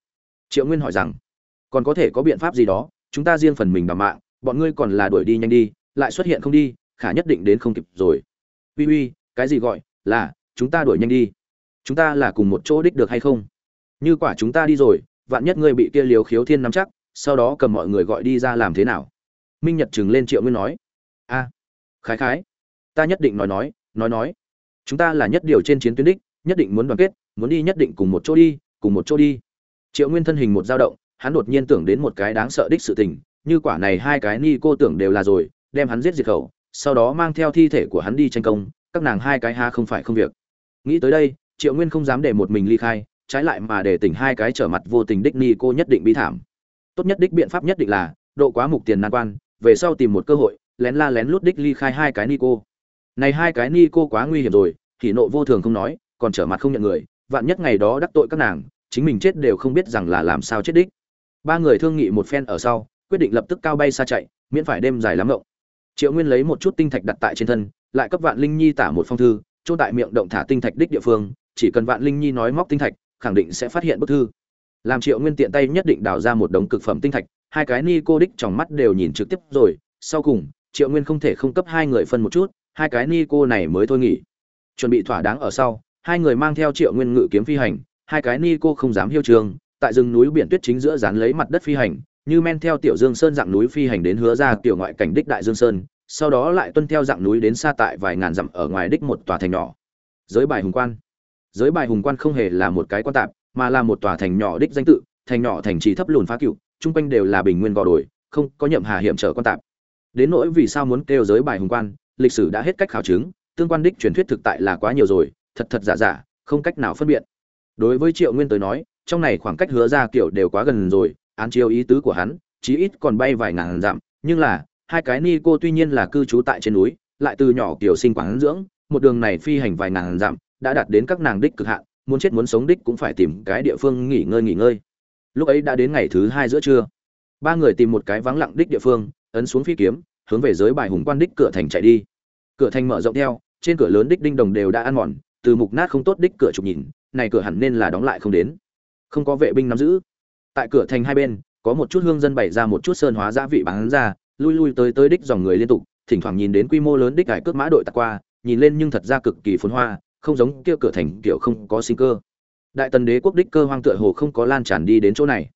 Triệu nguyên hỏi rằng, còn có thể có biện pháp gì đó, chúng ta riêng phần mình đảm mạng, bọn ngươi còn là đuổi đi nhanh đi, lại xuất hiện không đi, khả nhất định đến không kịp rồi. Uy uy, cái gì gọi là, chúng ta đuổi nhanh đi? Chúng ta là cùng một chỗ đích được hay không? Như quả chúng ta đi rồi, vạn nhất ngươi bị kia liều khiếu thiên nắm chắc, sau đó cầm mọi người gọi đi ra làm thế nào? Minh nhật chừng lên triệu nguyên nói. A, khái khái, ta nhất định nói nói nói nói. Chúng ta là nhất điều trên chiến tuyến đích, nhất định muốn đoàn kết, muốn đi nhất định cùng một chỗ đi, cùng một chỗ đi. Triệu nguyên thân hình một dao động, hắn đột nhiên tưởng đến một cái đáng sợ đích sự tình, như quả này hai cái ni cô tưởng đều là rồi, đem hắn giết diệt khẩu, sau đó mang theo thi thể của hắn đi tranh công, các nàng hai cái ha không phải không việc. Nghĩ tới đây, triệu nguyên không dám để một mình ly khai trái lại mà để tỉnh hai cái trở mặt vô tình đích ni cô nhất định bi thảm. Tốt nhất đích biện pháp nhất định là, độ quá mục tiền nan quan, về sau tìm một cơ hội, lén la lén lút đích ly khai hai cái ni cô. Này hai cái ni cô quá nguy hiểm rồi, thì nộ vô thường không nói, còn trở mặt không nhận người, vạn nhất ngày đó đắc tội các nàng, chính mình chết đều không biết rằng là làm sao chết đích. Ba người thương nghị một phen ở sau, quyết định lập tức cao bay xa chạy, miễn phải đêm dài lắm ngộng. Triệu nguyên lấy một chút tinh thạch đặt tại trên thân, lại cấp vạn linh nhi tả một phong thư trôn tại miệng động thả tinh thạch đích địa phương, chỉ cần vạn linh nhi nói móc tinh thạch khẳng định sẽ phát hiện bức thư. Làm triệu nguyên tiện tay nhất định đào ra một đống cực phẩm tinh thạch, hai cái ni cô đích trong mắt đều nhìn trực tiếp rồi, sau cùng, triệu nguyên không thể không cấp hai người phân một chút, hai cái ni cô này mới thôi nghỉ. Chuẩn bị thỏa đáng ở sau, hai người mang theo triệu nguyên ngự kiếm phi hành, hai cái ni cô không dám hiêu trường, tại rừng núi biển tuyết chính giữa dán lấy mặt đất phi hành, như men theo tiểu dương sơn dạng núi phi hành đến hứa ra tiểu ngoại cảnh đích đại dương sơn, sau đó lại tuân theo dạng núi đến xa tại vài ngàn dặm ở ngoài đích một tòa thành nhỏ. Giới bài hùng quan giới bài hùng quan không hề là một cái quan tạp, mà là một tòa thành nhỏ đích danh tự, thành nhỏ thành trì thấp lùn phá cựu chung quanh đều là bình nguyên gò đồi, không có nhậm hà hiểm trở quan tạp. Đến nỗi vì sao muốn kêu giới bài hùng quan, lịch sử đã hết cách khảo chứng, tương quan đích truyền thuyết thực tại là quá nhiều rồi, thật thật giả giả, không cách nào phân biệt. Đối với triệu nguyên tới nói, trong này khoảng cách hứa ra kiểu đều quá gần rồi, án chiếu ý tứ của hắn, chí ít còn bay vài ngàn dặm, nhưng là, hai cái ni cô tuy nhiên là cư trú tại trên núi, lại từ nhỏ kiểu sinh quán dưỡng, một đường này phi hành vài ngàn dặm đã đạt đến các nàng đích cực hạn, muốn chết muốn sống đích cũng phải tìm cái địa phương nghỉ ngơi nghỉ ngơi. Lúc ấy đã đến ngày thứ hai giữa trưa. Ba người tìm một cái vắng lặng đích địa phương, ấn xuống phi kiếm, hướng về giới bài hùng quan đích cửa thành chạy đi. Cửa thành mở rộng theo, trên cửa lớn đích đinh đồng đều đã ăn mòn, từ mục nát không tốt đích cửa chụp nhìn, này cửa hẳn nên là đóng lại không đến. Không có vệ binh nắm giữ. Tại cửa thành hai bên, có một chút hương dân bày ra một chút sơn hóa giá vị bán ra, lui lui tới tới đích dòng người liên tục, thỉnh thoảng nhìn đến quy mô lớn đích cải cướp mã đội tạt qua, nhìn lên nhưng thật ra cực kỳ phồn hoa không giống kia cửa thành kiểu không có sinh cơ. Đại tần đế quốc đích cơ hoang tựa hồ không có lan tràn đi đến chỗ này.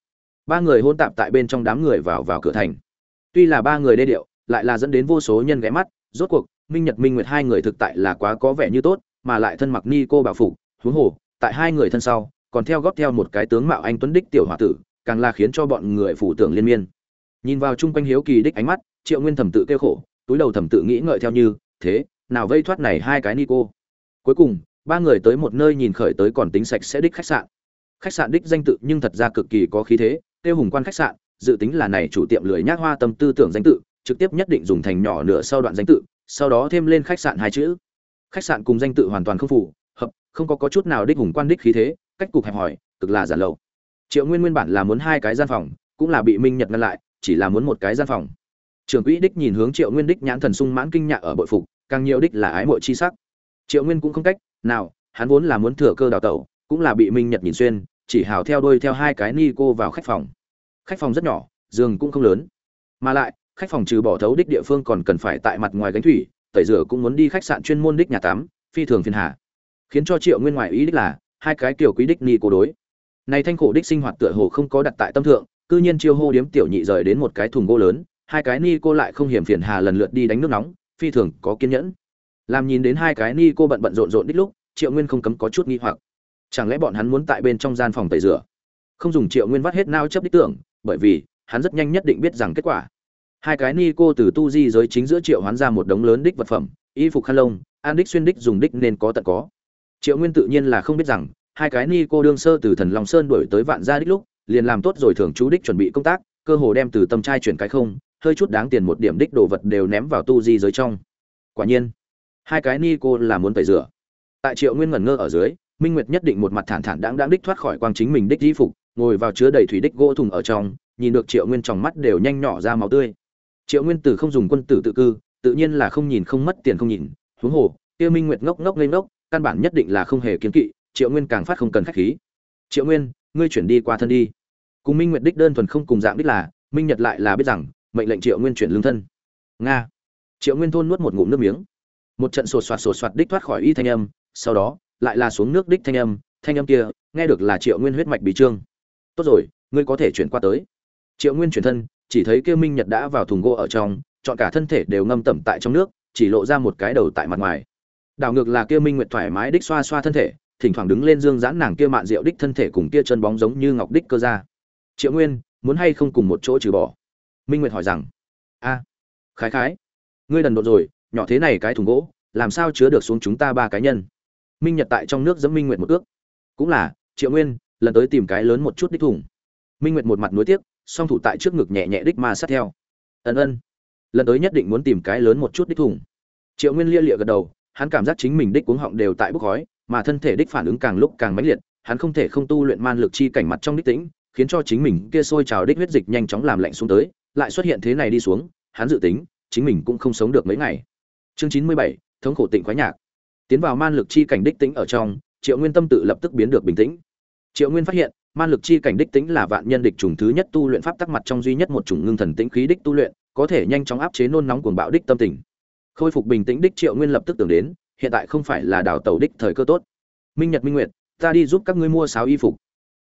Ba người hôn tạp tại bên trong đám người vào vào cửa thành. Tuy là ba người đê điệu, lại là dẫn đến vô số nhân ghé mắt, rốt cuộc, minh nhật, minh nguyệt hai người thực tại là quá có vẻ như tốt, mà lại thân mặc ni cô bảo phục, huống hồ, tại hai người thân sau, còn theo góp theo một cái tướng mạo anh tuấn đích tiểu hòa tử, càng là khiến cho bọn người phủ tưởng liên miên. Nhìn vào chung quanh hiếu kỳ đích ánh mắt, triệu nguyên thẩm tự kêu khổ, túi đầu thẩm tự nghĩ ngợi theo như, thế, nào vây thoát này hai cái ni cô? Cuối cùng ba người tới một nơi nhìn khởi tới còn tính sạch sẽ đích khách sạn. Khách sạn đích danh tự nhưng thật ra cực kỳ có khí thế tiêu hùng quan khách sạn dự tính là này chủ tiệm lười nhác hoa tâm tư tưởng danh tự trực tiếp nhất định dùng thành nhỏ nửa sau đoạn danh tự sau đó thêm lên khách sạn hai chữ. Khách sạn cùng danh tự hoàn toàn không phù hợp không có, có chút nào đích hùng quan đích khí thế cách cục hẹp hỏi cực là giản lầu. Triệu nguyên nguyên bản là muốn hai cái gian phòng cũng là bị minh nhật ngăn lại chỉ là muốn một cái gian phòng. Trưởng quỹ đích nhìn hướng triệu nguyên đích nhãn thần sung mãn kinh nhạ ở bội phục càng nhiều đích là ái mộ chi sắc triệu nguyên cũng không cách nào, hắn vốn là muốn thừa cơ đào tẩu, cũng là bị minh nhật nhìn xuyên, chỉ hào theo đôi theo hai cái ni cô vào khách phòng. Khách phòng rất nhỏ, giường cũng không lớn. Mà lại, khách phòng trừ bỏ thấu đích địa phương còn cần phải tại mặt ngoài gánh thủy, tẩy rửa cũng muốn đi khách sạn chuyên môn đích nhà tắm, phi thường phiền hà. Khiến cho triệu nguyên ngoài ý đích là, hai cái kiểu quý đích ni cô đối. Này thanh khổ đích sinh hoạt tựa hồ không có đặt tại tâm thượng, cư nhiên chiêu hô điếm tiểu nhị rời đến một cái thùng gỗ lớn, hai cái ni cô lại không hiểm phiền hà lần lượt đi đánh nước nóng, phi thường có kiên nhẫn làm nhìn đến hai cái ni cô bận bận rộn rộn đích lúc, triệu nguyên không cấm có chút nghi hoặc. Chẳng lẽ bọn hắn muốn tại bên trong gian phòng tẩy rửa? Không dùng triệu nguyên vắt hết nao chấp đích tưởng, bởi vì, hắn rất nhanh nhất định biết rằng kết quả. Hai cái ni cô từ tu di giới chính giữa triệu hoán ra một đống lớn đích vật phẩm, y phục khăn lông, an đích xuyên đích dùng đích nên có tận có. Triệu nguyên tự nhiên là không biết rằng, hai cái ni cô đương sơ từ thần long sơn đổi tới vạn gia đích lúc, liền làm tốt rồi thường chú đích chuẩn bị công tác, cơ hồ đem từ tâm trai chuyển cái không, hơi chút đáng tiền một điểm đích đồ vật đều ném vào tu di giới trong. Quả nhiên hai cái ni cô là muốn tẩy rửa. Tại triệu nguyên ngẩn ngơ ở dưới, minh nguyệt nhất định một mặt thản thản đáng đáng đích thoát khỏi quang chính mình đích di phục, ngồi vào chứa đầy thủy đích gỗ thùng ở trong, nhìn được triệu nguyên trong mắt đều nhanh nhỏ ra máu tươi. Triệu nguyên tử không dùng quân tử tự cư, tự nhiên là không nhìn không mất tiền không nhìn, huống hồ, kia minh nguyệt ngốc ngốc lên ngốc, căn bản nhất định là không hề kiến kỵ, triệu nguyên càng phát không cần khách khí. Triệu nguyên, ngươi chuyển đi qua thân đi. Cùng minh nguyệt đích đơn thuần không cùng dạng đích là, minh nhật lại là biết rằng, mệnh lệnh triệu nguyên chuyển lương thân. Nga. Triệu nguyên thôn nuốt một ngụm nước miếng một trận sột soạt sột soạt đích thoát khỏi y thanh âm, sau đó, lại là xuống nước đích thanh âm thanh âm kia, nghe được là triệu nguyên huyết mạch bị trương. Tốt rồi, ngươi có thể chuyển qua tới. Triệu nguyên chuyển thân, chỉ thấy kêu minh nhật đã vào thùng gỗ ở trong, chọn cả thân thể đều ngâm tẩm tại trong nước, chỉ lộ ra một cái đầu tại mặt ngoài. Đảo ngược là kia minh nguyệt thoải mái đích xoa xoa thân thể, thỉnh thoảng đứng lên dương giãn nàng kia mạn rượu đích thân thể cùng kia chân bóng giống như ngọc đích cơ ra. Triệu nguyên, muốn hay không cùng một chỗ trừ bỏ? Minh nguyệt hỏi rằng. A, khái khái. Ngươi đần độn rồi nhỏ thế này cái thùng gỗ, làm sao chứa được xuống chúng ta ba cá nhân? Minh nhật tại trong nước giẫm minh nguyệt một ước. Cũng là, triệu nguyên, lần tới tìm cái lớn một chút đích thùng. Minh nguyệt một mặt nuối tiếc, song thủ tại trước ngực nhẹ nhẹ đích ma sát theo. Ân ân. Lần tới nhất định muốn tìm cái lớn một chút đích thùng. Triệu nguyên lia lịa gật đầu, hắn cảm giác chính mình đích cuống họng đều tại bốc khói, mà thân thể đích phản ứng càng lúc càng mãnh liệt, hắn không thể không tu luyện man lực chi cảnh mặt trong đích tĩnh, khiến cho chính mình kia sôi trào đích huyết dịch nhanh chóng làm lạnh xuống tới, lại xuất hiện thế này đi xuống, hắn dự tính, chính mình cũng không sống được mấy ngày chương chín mươi bảy, thống khổ tịnh khoái nhạc. Tiến vào man lực chi cảnh đích tĩnh ở trong, triệu nguyên tâm tự lập tức biến được bình tĩnh. Triệu nguyên phát hiện, man lực chi cảnh đích tĩnh là vạn nhân địch trùng thứ nhất tu luyện pháp tắc mặt trong duy nhất một chủng ngưng thần tĩnh khí đích tu luyện, có thể nhanh chóng áp chế nôn nóng cuồng bạo đích tâm tình. Khôi phục bình tĩnh đích triệu nguyên lập tức tưởng đến, hiện tại không phải là đào tàu đích thời cơ tốt. Minh nhật minh nguyệt, ta đi giúp các ngươi mua sáo y phục.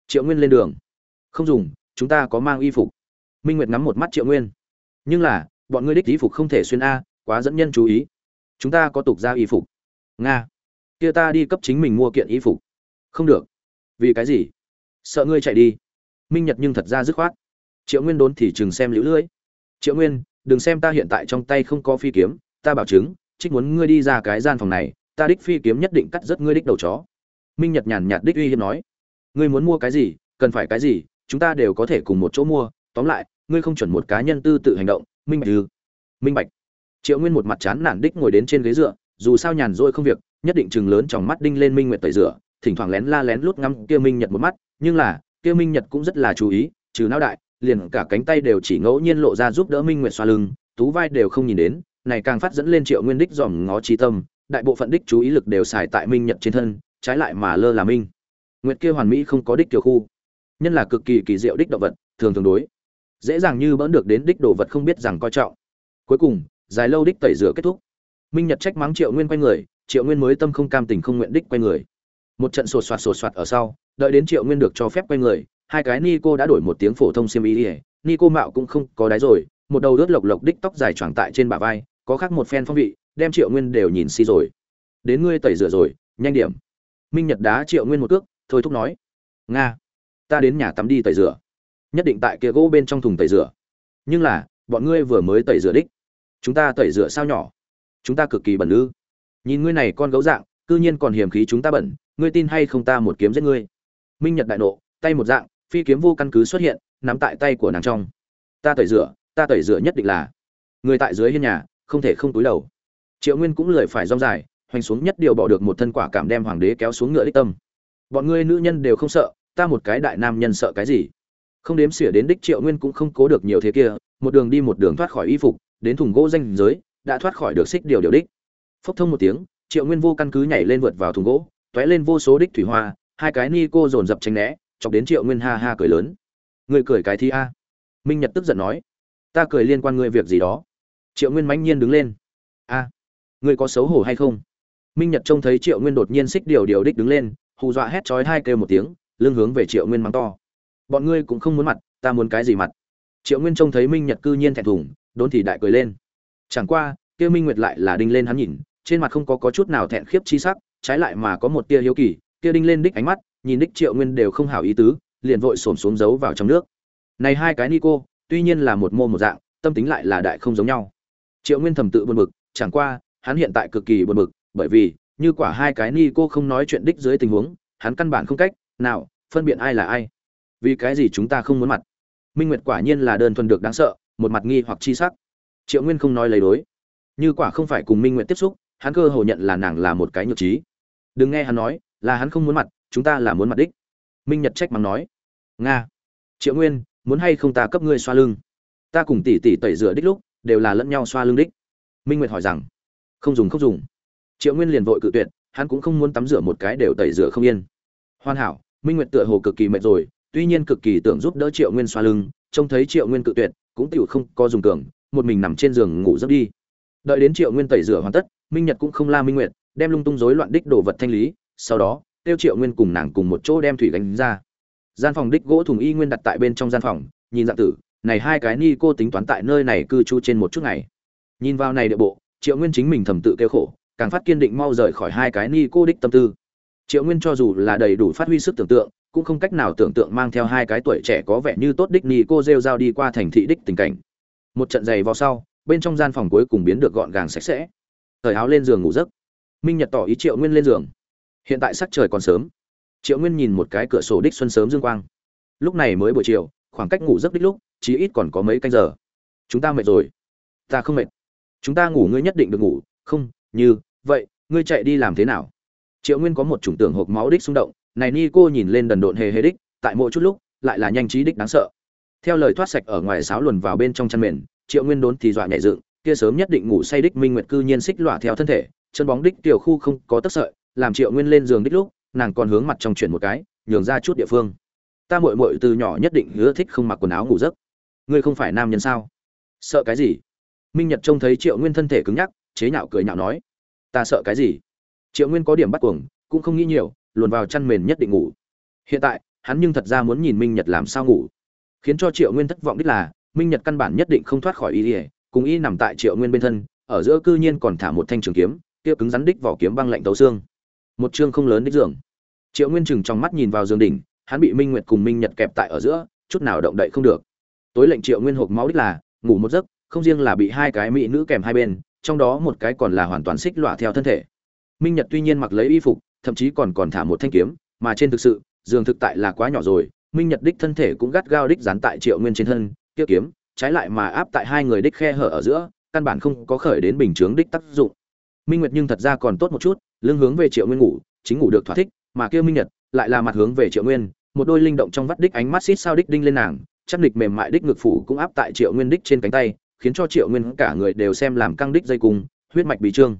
Triệu nguyên lên đường. Không dùng, chúng ta có mang y phục. Minh nguyệt ngắm một mắt triệu nguyên. Nhưng là, bọn ngươi đích y phục không thể xuyên a, quá dẫn nhân chú ý chúng ta có tục ra y phục. Nga. Kia ta đi cấp chính mình mua kiện y phục. Không được. Vì cái gì? Sợ ngươi chạy đi. Minh nhật nhưng thật ra dứt khoát. Triệu nguyên đốn thì chừng xem lũ lưỡi. Triệu nguyên, đừng xem ta hiện tại trong tay không có phi kiếm, ta bảo chứng, trích muốn ngươi đi ra cái gian phòng này, ta đích phi kiếm nhất định cắt rất ngươi đích đầu chó. Minh nhật nhàn nhạt đích uy hiếp nói. Ngươi muốn mua cái gì, cần phải cái gì, chúng ta đều có thể cùng một chỗ mua. Tóm lại, ngươi không chuẩn một cá nhân tư tự hành động. Minh bạch. Ư minh bạch triệu nguyên một mặt chán nản đích ngồi đến trên ghế dựa, dù sao nhàn rỗi không việc, nhất định chừng lớn trong mắt đinh lên minh nguyệt tẩy rửa, thỉnh thoảng lén la lén lút ngắm kia minh nhật một mắt, nhưng là, kia minh nhật cũng rất là chú ý, trừ não đại, liền cả cánh tay đều chỉ ngẫu nhiên lộ ra giúp đỡ minh nguyệt xoa lưng, tú vai đều không nhìn đến, này càng phát dẫn lên triệu nguyên đích dòm ngó trí tâm, đại bộ phận đích chú ý lực đều xài tại minh nhật trên thân, trái lại mà lơ là minh nguyệt kia hoàn mỹ không có đích tiểu khu. Nhân là cực kỳ kỳ diệu đích động vật, thường thường đối. Dễ dàng như bỡn được đến đích đồ vật không biết rằng coi trọng. Cuối cùng dài lâu đích tẩy rửa kết thúc. Minh nhật trách mắng triệu nguyên quay người, triệu nguyên mới tâm không cam tình không nguyện đích quay người. Một trận sột soạt sột soạt ở sau, đợi đến triệu nguyên được cho phép quay người, hai cái ni cô đã đổi một tiếng phổ thông xiêm ý ỉa ni cô mạo cũng không có đáy rồi, một đầu đớt lộc lộc đích tóc dài choàng tại trên bả vai, có khác một phen phong vị, đem triệu nguyên đều nhìn si rồi. Đến ngươi tẩy rửa rồi, nhanh điểm. Minh nhật đá triệu nguyên một cước, thôi thúc nói, nga, ta đến nhà tắm đi tẩy rửa. Nhất định tại kia gỗ bên trong thùng tẩy rửa. Nhưng là, bọn ngươi vừa mới tẩy rửa đích chúng ta tẩy rửa sao nhỏ. Chúng ta cực kỳ bẩn ư. Nhìn ngươi này con gấu dạng, cư nhiên còn hiềm khí chúng ta bẩn, ngươi tin hay không ta một kiếm giết ngươi. Minh nhật đại nộ, tay một dạng, phi kiếm vô căn cứ xuất hiện, nắm tại tay của nàng trong. Ta tẩy rửa, ta tẩy rửa nhất định là. Người tại dưới hiên nhà, không thể không túi đầu. Triệu nguyên cũng lười phải rong dài, hoành xuống nhất điều bỏ được một thân quả cảm đem hoàng đế kéo xuống ngựa đích tâm. Bọn ngươi nữ nhân đều không sợ, ta một cái đại nam nhân sợ cái gì? Không đếm xỉa đến đích triệu nguyên cũng không cố được nhiều thế kia, một đường đi một đường thoát khỏi y phục đến thùng gỗ danh giới đã thoát khỏi được xích điều điều đích. Phốc thông một tiếng triệu nguyên vô căn cứ nhảy lên vượt vào thùng gỗ t ó é lên vô số đích thủy hoa hai cái ni cô dồn dập tranh né chọc đến triệu nguyên ha ha cười lớn. Người cười cái thi a. Minh nhật tức giận nói. Ta cười liên quan ngươi việc gì đó. Triệu nguyên mãnh nhiên đứng lên. A à, ngươi có xấu hổ hay không? Minh nhật trông thấy triệu nguyên đột nhiên xích điều điều đích đứng lên hù dọa hét chói hai kêu một tiếng lưng hướng về triệu nguyên mắng to. Bọn ngươi cũng không muốn mặt ta muốn cái gì mặt? Triệu nguyên trông thấy minh nhật cư nhiên thẹn thùng đốn thì đại cười lên. Chẳng qua kia minh nguyệt lại là đinh lên hắn nhìn trên mặt không có, có chút nào thẹn khiếp chi sắc trái lại mà có một tia hiếu kỳ kia đinh lên đích ánh mắt nhìn đích triệu nguyên đều không hảo ý tứ liền vội xổm xuống giấu vào trong nước. Này hai cái ni cô tuy nhiên là một mô một dạng tâm tính lại là đại không giống nhau. Triệu nguyên thầm tự buồn bực chẳng qua hắn hiện tại cực kỳ buồn bực bởi vì như quả hai cái ni cô không nói chuyện đích dưới tình huống hắn căn bản không cách nào phân biện ai là ai. Vì cái gì chúng ta không muốn mặt? Minh nguyệt quả nhiên là đơn thuần được đáng sợ một mặt nghi hoặc chi sắc. Triệu nguyên không nói lấy đối. Như quả không phải cùng minh nguyệt tiếp xúc, hắn cơ hồ nhận là nàng là một cái nhược trí. Đừng nghe hắn nói, là hắn không muốn mặt, chúng ta là muốn mặt đích. Minh nhật trách mắng nói. Nga. Triệu nguyên, muốn hay không ta cấp ngươi xoa lưng? Ta cùng tỷ tỷ tẩy rửa đích lúc, đều là lẫn nhau xoa lưng đích. Minh nguyệt hỏi rằng. Không dùng không dùng. Triệu nguyên liền vội cự tuyệt, hắn cũng không muốn tắm rửa một cái đều tẩy rửa không yên. Hoàn hảo, minh nguyệt tựa hồ cực kỳ mệt rồi, tuy nhiên cực kỳ tưởng giúp đỡ triệu nguyên xoa lưng, trông thấy triệu nguyên cự tuyệt cũng tiểu không có dùng cường, một mình nằm trên giường ngủ giấc đi. Đợi đến triệu nguyên tẩy rửa hoàn tất, minh nhật cũng không la minh nguyệt, đem lung tung rối loạn đích đồ vật thanh lý, sau đó, tiêu triệu nguyên cùng nàng cùng một chỗ đem thủy gánh ra. Gian phòng đích gỗ thùng y nguyên đặt tại bên trong gian phòng, nhìn dạng tử, này hai cái ni cô tính toán tại nơi này cư trú trên một chút ngày. Nhìn vào này địa bộ, triệu nguyên chính mình thầm tự kêu khổ, càng phát kiên định mau rời khỏi hai cái ni cô đích tâm tư. Triệu nguyên cho dù là đầy đủ phát huy sức tưởng tượng cũng không cách nào tưởng tượng mang theo hai cái tuổi trẻ có vẻ như tốt đích ni cô rêu rao đi qua thành thị đích tình cảnh. Một trận giày vào sau, bên trong gian phòng cuối cùng biến được gọn gàng sạch sẽ. Thời áo lên giường ngủ giấc. Minh nhật tỏ ý triệu nguyên lên giường. Hiện tại sắc trời còn sớm. Triệu nguyên nhìn một cái cửa sổ đích xuân sớm dương quang. Lúc này mới buổi chiều, khoảng cách ngủ giấc đích lúc, chí ít còn có mấy canh giờ. Chúng ta mệt rồi. Ta không mệt. Chúng ta ngủ ngươi nhất định được ngủ. Không, như, vậy, ngươi chạy đi làm thế nào? Triệu nguyên có một chủng tưởng hộp máu đích xung động này ni cô nhìn lên đần độn hề hề đích, tại mỗi chút lúc, lại là nhanh trí đích đáng sợ. Theo lời thoát sạch ở ngoài sáo luồn vào bên trong chăn mền, triệu nguyên đốn thì dọa nhảy dựng, kia sớm nhất định ngủ say đích minh nguyệt cư nhiên xích lọa theo thân thể, chân bóng đích tiểu khu không có tất sợi, làm triệu nguyên lên giường đích lúc, nàng còn hướng mặt trong chuyển một cái, nhường ra chút địa phương. Ta muội muội từ nhỏ nhất định hứa thích không mặc quần áo ngủ giấc. Ngươi không phải nam nhân sao? Sợ cái gì? Minh nhật trông thấy triệu nguyên thân thể cứng nhắc, chế nhạo cười nhạo nói. Ta sợ cái gì? Triệu nguyên có điểm bắt cuồng, cũng không nghĩ nhiều luồn vào chăn mền nhất định ngủ. Hiện tại, hắn nhưng thật ra muốn nhìn minh nhật làm sao ngủ. Khiến cho triệu nguyên thất vọng đích là, minh nhật căn bản nhất định không thoát khỏi y ỉa cùng y nằm tại triệu nguyên bên thân, ở giữa cư nhiên còn thả một thanh trường kiếm, kia cứng rắn đích vỏ kiếm băng lạnh tấu xương. Một chương không lớn đích giường. Triệu nguyên chừng trong mắt nhìn vào giường đỉnh, hắn bị minh nguyệt cùng minh nhật kẹp tại ở giữa, chút nào động đậy không được. Tối lệnh triệu nguyên hộp máu đích là, ngủ một giấc, không riêng là bị hai cái mỹ nữ kèm hai bên, trong đó một cái còn là hoàn toàn xích lọa theo thân thể. Minh nhật tuy nhiên mặc lấy y phục thậm chí còn còn thả một thanh kiếm, mà trên thực sự, giường thực tại là quá nhỏ rồi, minh nhật đích thân thể cũng gắt gao đích dán tại triệu nguyên trên thân, kia kiếm, trái lại mà áp tại hai người đích khe hở ở giữa, căn bản không có khởi đến bình chướng đích tác dụng. Minh nguyệt nhưng thật ra còn tốt một chút, lưng hướng về triệu nguyên ngủ, chính ngủ được thỏa thích, mà kia minh nhật lại là mặt hướng về triệu nguyên, một đôi linh động trong vắt đích ánh mắt xít sao đích đinh lên nàng, chắc địch mềm mại đích ngực phủ cũng áp tại triệu nguyên đích trên cánh tay, khiến cho triệu nguyên cả người đều xem làm căng đích dây cung, huyết mạch bị trương.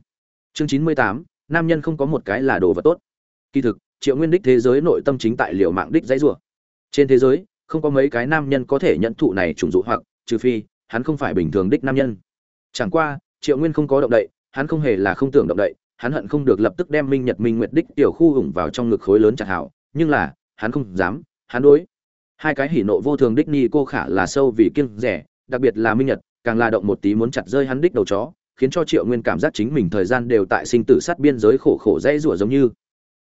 Chương chín mươi tám nam nhân không có một cái là đồ vật tốt. Kỳ thực, triệu nguyên đích thế giới nội tâm chính tại liệu mạng đích dãy rủa. Trên thế giới, không có mấy cái nam nhân có thể nhận thụ này trùng dụ hoặc, trừ phi, hắn không phải bình thường đích nam nhân. Chẳng qua, triệu nguyên không có động đậy, hắn không hề là không tưởng động đậy, hắn hận không được lập tức đem minh nhật minh nguyệt đích tiểu khu hùng vào trong ngực khối lớn chặt hảo, nhưng là, hắn không dám, hắn đối. Hai cái hỉ nộ vô thường đích ni cô khả là sâu vì kiêng rẻ, đặc biệt là minh nhật, càng là động một tí muốn chặt rơi hắn đích đầu chó khiến cho triệu nguyên cảm giác chính mình thời gian đều tại sinh tử sát biên giới khổ khổ dây rủa giống như.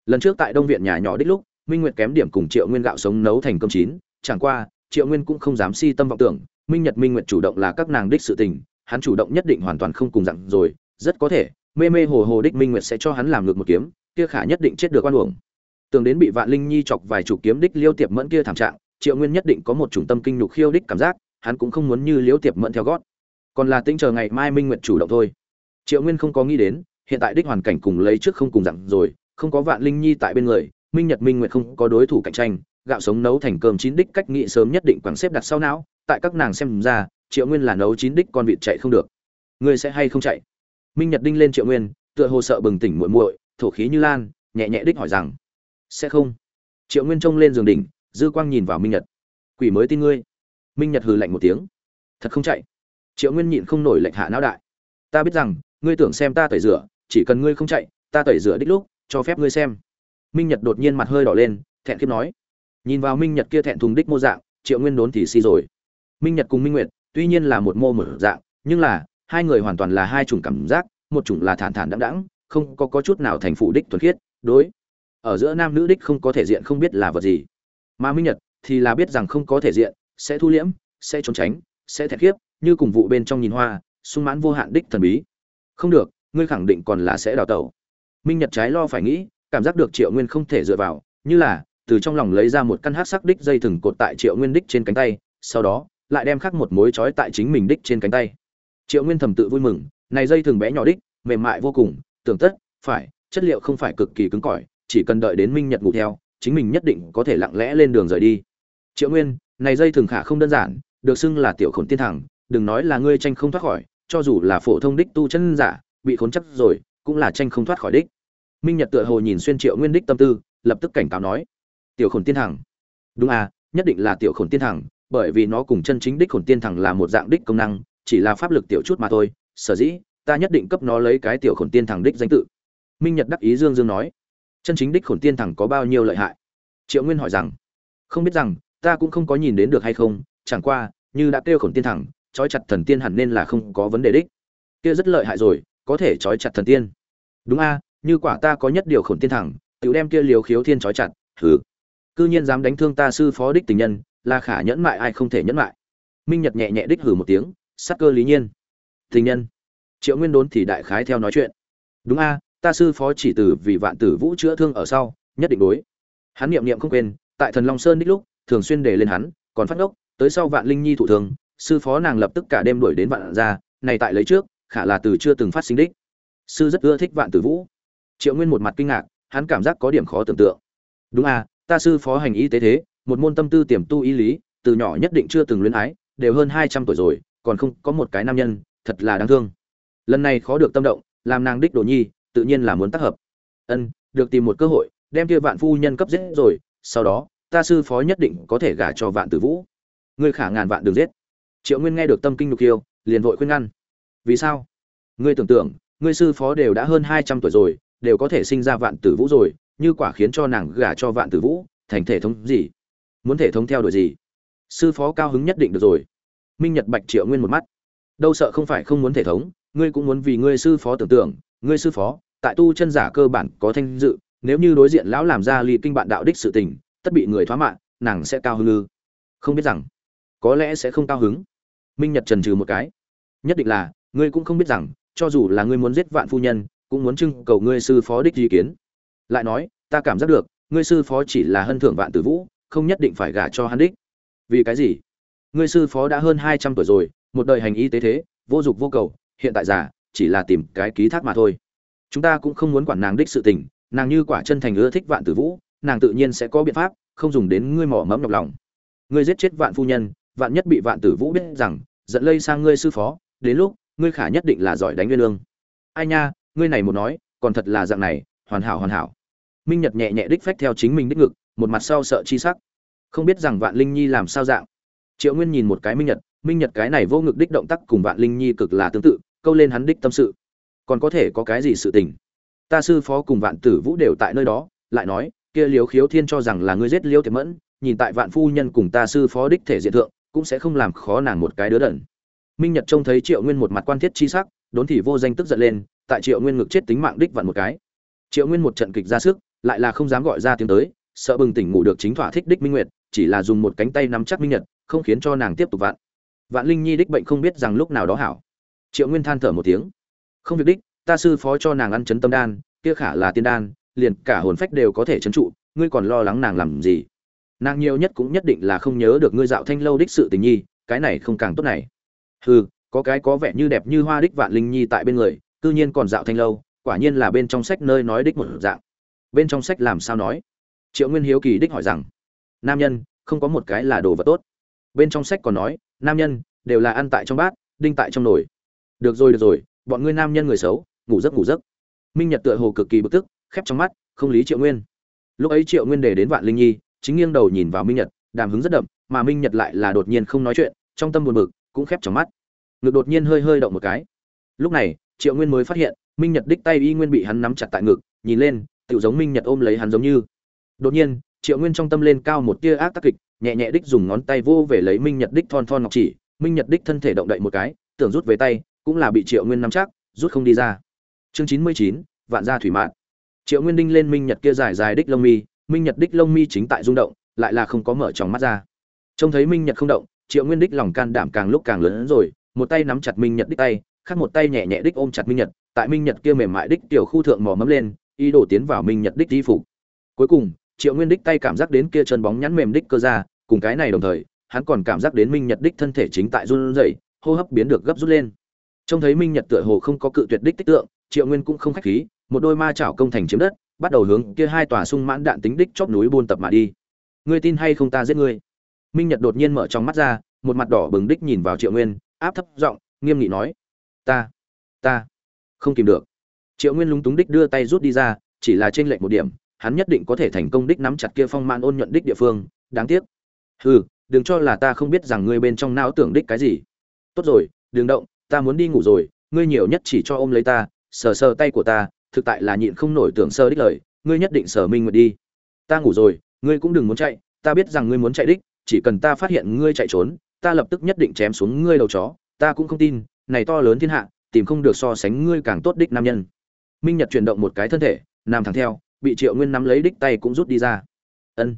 Lần trước tại đông viện nhà nhỏ đích lúc, minh nguyệt kém điểm cùng triệu nguyên gạo sống nấu thành cơm chín. Chẳng qua, triệu nguyên cũng không dám si tâm vọng tưởng, minh nhật, minh nguyệt chủ động là các nàng đích sự tình, hắn chủ động nhất định hoàn toàn không cùng dặn rồi, rất có thể, mê mê hồ hồ đích minh nguyệt sẽ cho hắn làm ngược một kiếm, kia khả nhất định chết được oan uổng. Tưởng đến bị vạn linh nhi chọc vài chục kiếm đích liêu tiệp mẫn kia thảm trạng, triệu nguyên nhất định có một chủng tâm kinh nhục khiêu đích cảm giác, hắn cũng không muốn như liêu tiệp mẫn theo gót còn là tính chờ ngày mai minh nguyệt chủ động thôi. Triệu nguyên không có nghĩ đến, hiện tại đích hoàn cảnh cùng lấy trước không cùng dặn rồi, không có vạn linh nhi tại bên người, minh nhật minh nguyệt không có đối thủ cạnh tranh, gạo sống nấu thành cơm chín đích cách nghị sớm nhất định quảng xếp đặt sau não, tại các nàng xem ra, triệu nguyên là nấu chín đích con vịt chạy không được. Ngươi sẽ hay không chạy? Minh nhật đinh lên triệu nguyên, tựa hồ sợ bừng tỉnh muội muội, thổ khí như lan, nhẹ nhẹ đích hỏi rằng, sẽ không? Triệu nguyên trông lên giường đỉnh, dư quang nhìn vào minh nhật. Quỷ mới tin ngươi. Minh nhật hừ lạnh một tiếng. Thật không chạy? Triệu nguyên nhịn không nổi lệnh hạ não đại. Ta biết rằng ngươi tưởng xem ta tẩy rửa chỉ cần ngươi không chạy ta tẩy rửa đích lúc cho phép ngươi xem. Minh nhật đột nhiên mặt hơi đỏ lên thẹn khiếp nói. Nhìn vào minh nhật kia thẹn thùng đích mô dạng triệu nguyên đốn thì si rồi. Minh nhật cùng minh nguyệt tuy nhiên là một mô mở dạng nhưng là hai người hoàn toàn là hai chủng cảm giác một chủng là thản thản đãng đãng không có, có chút nào thành phụ đích thuần khiết đối. Ở giữa nam nữ đích không có thể diện không biết là vật gì. Mà minh nhật thì là biết rằng không có thể diện sẽ thu liễm sẽ trốn tránh sẽ thẹn khiếp như cùng vụ bên trong nhìn hoa, sung mãn vô hạn đích thần bí. Không được, ngươi khẳng định còn là sẽ đào tẩu. Minh nhật trái lo phải nghĩ, cảm giác được triệu nguyên không thể dựa vào, như là, từ trong lòng lấy ra một căn hát sắc đích dây thừng cột tại triệu nguyên đích trên cánh tay, sau đó, lại đem khắc một mối trói tại chính mình đích trên cánh tay. Triệu nguyên thầm tự vui mừng, này dây thừng bé nhỏ đích, mềm mại vô cùng, tưởng tất, phải, chất liệu không phải cực kỳ cứng cỏi, chỉ cần đợi đến minh nhật ngủ theo, chính mình nhất định có thể lặng lẽ lên đường rời đi. Triệu nguyên, này dây thừng khả không đơn giản, được xưng là tiểu khổn tiên thẳng đừng nói là ngươi tranh không thoát khỏi cho dù là phổ thông đích tu chân giả bị khốn chấp rồi cũng là tranh không thoát khỏi đích. Minh nhật tựa hồ nhìn xuyên triệu nguyên đích tâm tư lập tức cảnh cáo nói tiểu khổn tiên thằng, đúng à nhất định là tiểu khổn tiên thằng, bởi vì nó cùng chân chính đích khổn tiên thằng là một dạng đích công năng chỉ là pháp lực tiểu chút mà thôi sở dĩ ta nhất định cấp nó lấy cái tiểu khổn tiên thằng đích danh tự. Minh nhật đắc ý dương dương nói chân chính đích khổn tiên thằng có bao nhiêu lợi hại? Triệu nguyên hỏi rằng không biết rằng ta cũng không có nhìn đến được hay không chẳng qua như đã kêu khổn tiên thằng trói chặt thần tiên hẳn nên là không có vấn đề đích. Kia rất lợi hại rồi, có thể trói chặt thần tiên. Đúng a, như quả ta có nhất điều khổn tiên thẳng tự đem kia liều khiếu thiên trói chặt thử cư nhiên dám đánh thương ta sư phó đích tình nhân, là khả nhẫn mại ai không thể nhẫn mại. Minh nhật nhẹ nhẹ đích hử một tiếng sắc cơ lý nhiên. Tình nhân. Triệu nguyên đốn thì đại khái theo nói chuyện. Đúng a, ta sư phó chỉ từ vì vạn tử vũ chữa thương ở sau, nhất định đối. Hắn niệm niệm không quên, tại thần long sơn đích lúc, thường xuyên để lên hắn, còn phát ngốc, tới sau vạn linh nhi thủ thường sư phó nàng lập tức cả đêm đuổi đến vạn ra này tại lấy trước, khả là từ chưa từng phát sinh đích. Sư rất ưa thích vạn tử vũ. Triệu nguyên một mặt kinh ngạc, hắn cảm giác có điểm khó tưởng tượng. Đúng à ta sư phó hành y tế thế, một môn tâm tư tiềm tu y lý, từ nhỏ nhất định chưa từng luyến ái, đều hơn hai trăm tuổi rồi, còn không có một cái nam nhân, thật là đáng thương. Lần này khó được tâm động, làm nàng đích đồ nhi, tự nhiên là muốn tác hợp. Ân, được tìm một cơ hội, đem kia vạn phu nhân cấp giết rồi, sau đó, ta sư phó nhất định có thể gả cho vạn tử vũ. Ngươi khả ngàn vạn đường giết triệu nguyên nghe được tâm kinh nhục yêu liền vội khuyên ngăn. Vì sao? Ngươi tưởng tượng, ngươi sư phó đều đã hơn hai trăm tuổi rồi, đều có thể sinh ra vạn tử vũ rồi, như quả khiến cho nàng gả cho vạn tử vũ, thành thể thống gì? Muốn thể thống theo đuổi gì? Sư phó cao hứng nhất định được rồi. Minh nhật bạch triệu nguyên một mắt. Đâu sợ không phải không muốn thể thống, ngươi cũng muốn vì ngươi sư phó tưởng tượng, ngươi sư phó, tại tu chân giả cơ bản có thanh dự, nếu như đối diện lão làm ra ly kinh bạn đạo đích sự tình, tất bị người thoá mạng, nàng sẽ cao hứng ư? Không biết rằng, có lẽ sẽ không cao hứng minh nhật trần trừ một cái. Nhất định là, ngươi cũng không biết rằng, cho dù là ngươi muốn giết vạn phu nhân, cũng muốn trưng cầu ngươi sư phó đích ý kiến. Lại nói, ta cảm giác được, ngươi sư phó chỉ là hân thưởng vạn tử vũ, không nhất định phải gả cho hắn đích. Vì cái gì? Ngươi sư phó đã hơn hai trăm tuổi rồi, một đời hành y tế thế, vô dục vô cầu, hiện tại già, chỉ là tìm cái ký thác mà thôi. Chúng ta cũng không muốn quản nàng đích sự tình, nàng như quả chân thành ưa thích vạn tử vũ, nàng tự nhiên sẽ có biện pháp, không dùng đến ngươi mỏ mẫm nhọc lòng. Ngươi giết chết vạn phu nhân vạn nhất bị vạn tử vũ biết rằng dẫn lây sang ngươi sư phó, đến lúc, ngươi khả nhất định là giỏi đánh nguyên lương. Ai nha, ngươi này một nói, còn thật là dạng này, hoàn hảo hoàn hảo. Minh nhật nhẹ nhẹ đích phách theo chính mình đích ngực, một mặt sau sợ chi sắc. Không biết rằng vạn linh nhi làm sao dạng. Triệu nguyên nhìn một cái minh nhật minh nhật cái này vô ngực đích động tác cùng vạn linh nhi cực là tương tự, câu lên hắn đích tâm sự. Còn có thể có cái gì sự tình? Ta sư phó cùng vạn tử vũ đều tại nơi đó, lại nói, kia liếu khiếu thiên cho rằng là ngươi giết liêu thiệt mẫn, nhìn tại vạn phu nhân cùng ta sư phó đích thể diện thượng cũng sẽ không làm khó nàng một cái đứa đần. Minh nhật trông thấy triệu nguyên một mặt quan thiết chi sắc, đốn thì vô danh tức giận lên, tại triệu nguyên ngực chết tính mạng đích vặn một cái. Triệu nguyên một trận kịch ra sức, lại là không dám gọi ra tiếng tới, sợ bừng tỉnh ngủ được chính thỏa thích đích minh nguyệt, chỉ là dùng một cánh tay nắm chắc minh nhật, không khiến cho nàng tiếp tục vạn vạn linh nhi đích bệnh không biết rằng lúc nào đó hảo. Triệu nguyên than thở một tiếng. Không việc đích, ta sư phó cho nàng ăn chấn tâm đan, kia khả là tiên đan, liền cả hồn phách đều có thể chấn trụ, ngươi còn lo lắng nàng làm gì? Nàng nhiều nhất cũng nhất định là không nhớ được ngươi dạo thanh lâu đích sự tình nhi, cái này không càng tốt này. Hừ, có cái có vẻ như đẹp như hoa đích vạn linh nhi tại bên người, cư nhiên còn dạo thanh lâu, quả nhiên là bên trong sách nơi nói đích một dạng. Bên trong sách làm sao nói? Triệu nguyên hiếu kỳ đích hỏi rằng. Nam nhân, không có một cái là đồ vật tốt. Bên trong sách còn nói, nam nhân, đều là ăn tại trong bát, đinh tại trong nồi. Được rồi được rồi, bọn ngươi nam nhân người xấu, ngủ giấc ngủ giấc. Minh nhật tựa hồ cực kỳ bực tức, khép trong mắt, không lý triệu nguyên. Lúc ấy triệu nguyên để đến vạn linh nhi chính nghiêng đầu nhìn vào minh nhật, đàm hứng rất đậm, mà minh nhật lại là đột nhiên không nói chuyện, trong tâm buồn bực, cũng khép trong mắt. Ngực đột nhiên hơi hơi động một cái. Lúc này, triệu nguyên mới phát hiện, minh nhật đích tay y nguyên bị hắn nắm chặt tại ngực, nhìn lên tự giống minh nhật ôm lấy hắn giống như. Đột nhiên, triệu nguyên trong tâm lên cao một tia ác tác kịch, nhẹ nhẹ đích dùng ngón tay vô về lấy minh nhật đích thon thon ngọc chỉ, minh nhật đích thân thể động đậy một cái, tưởng rút về tay, cũng là bị triệu nguyên nắm chắc, rút không đi ra. Chương chín mươi chín, vạn gia thủy mạn. Triệu nguyên đinh lên minh nhật kia dài dài đích lông mi minh nhật đích lông mi chính tại rung động, lại là không có mở tròng mắt ra. Trông thấy minh nhật không động, triệu nguyên đích lòng can đảm càng lúc càng lớn hơn rồi, một tay nắm chặt minh nhật đích tay, khác một tay nhẹ nhẹ đích ôm chặt minh nhật, tại minh nhật kia mềm mại đích tiểu khu thượng mò mẫm lên, ý đồ tiến vào minh nhật đích di phục. Cuối cùng, triệu nguyên đích tay cảm giác đến kia chân bóng nhắn mềm đích cơ ra, cùng cái này đồng thời, hắn còn cảm giác đến minh nhật đích thân thể chính tại run rẩy, hô hấp biến được gấp rút lên. Trông thấy minh nhật tựa hồ không có cự tuyệt đích tích tượng, triệu nguyên cũng không khách khí, một đôi ma chảo công thành chiếm đất bắt đầu hướng kia hai tòa sung mãn đạn tính đích chóp núi buôn tập mà đi. Ngươi tin hay không ta giết ngươi? Minh nhật đột nhiên mở trong mắt ra, một mặt đỏ bừng đích nhìn vào triệu nguyên, áp thấp giọng, nghiêm nghị nói, ta ta không kìm được. Triệu nguyên lúng túng đích đưa tay rút đi ra, chỉ là trên lệnh một điểm, hắn nhất định có thể thành công đích nắm chặt kia phong man ôn nhuận đích địa phương, đáng tiếc. Hừ, đừng cho là ta không biết rằng ngươi bên trong não tưởng đích cái gì. Tốt rồi, đừng động, ta muốn đi ngủ rồi, ngươi nhiều nhất chỉ cho ôm lấy ta, sờ sờ tay của ta thực tại là nhịn không nổi tưởng sơ đích lời, ngươi nhất định sở minh nguyệt đi. Ta ngủ rồi, ngươi cũng đừng muốn chạy, ta biết rằng ngươi muốn chạy đích, chỉ cần ta phát hiện ngươi chạy trốn, ta lập tức nhất định chém xuống ngươi đầu chó. Ta cũng không tin, này to lớn thiên hạ, tìm không được so sánh ngươi càng tốt đích nam nhân. Minh nhật chuyển động một cái thân thể, nằm thẳng theo, bị triệu nguyên nắm lấy đích tay cũng rút đi ra. Ân.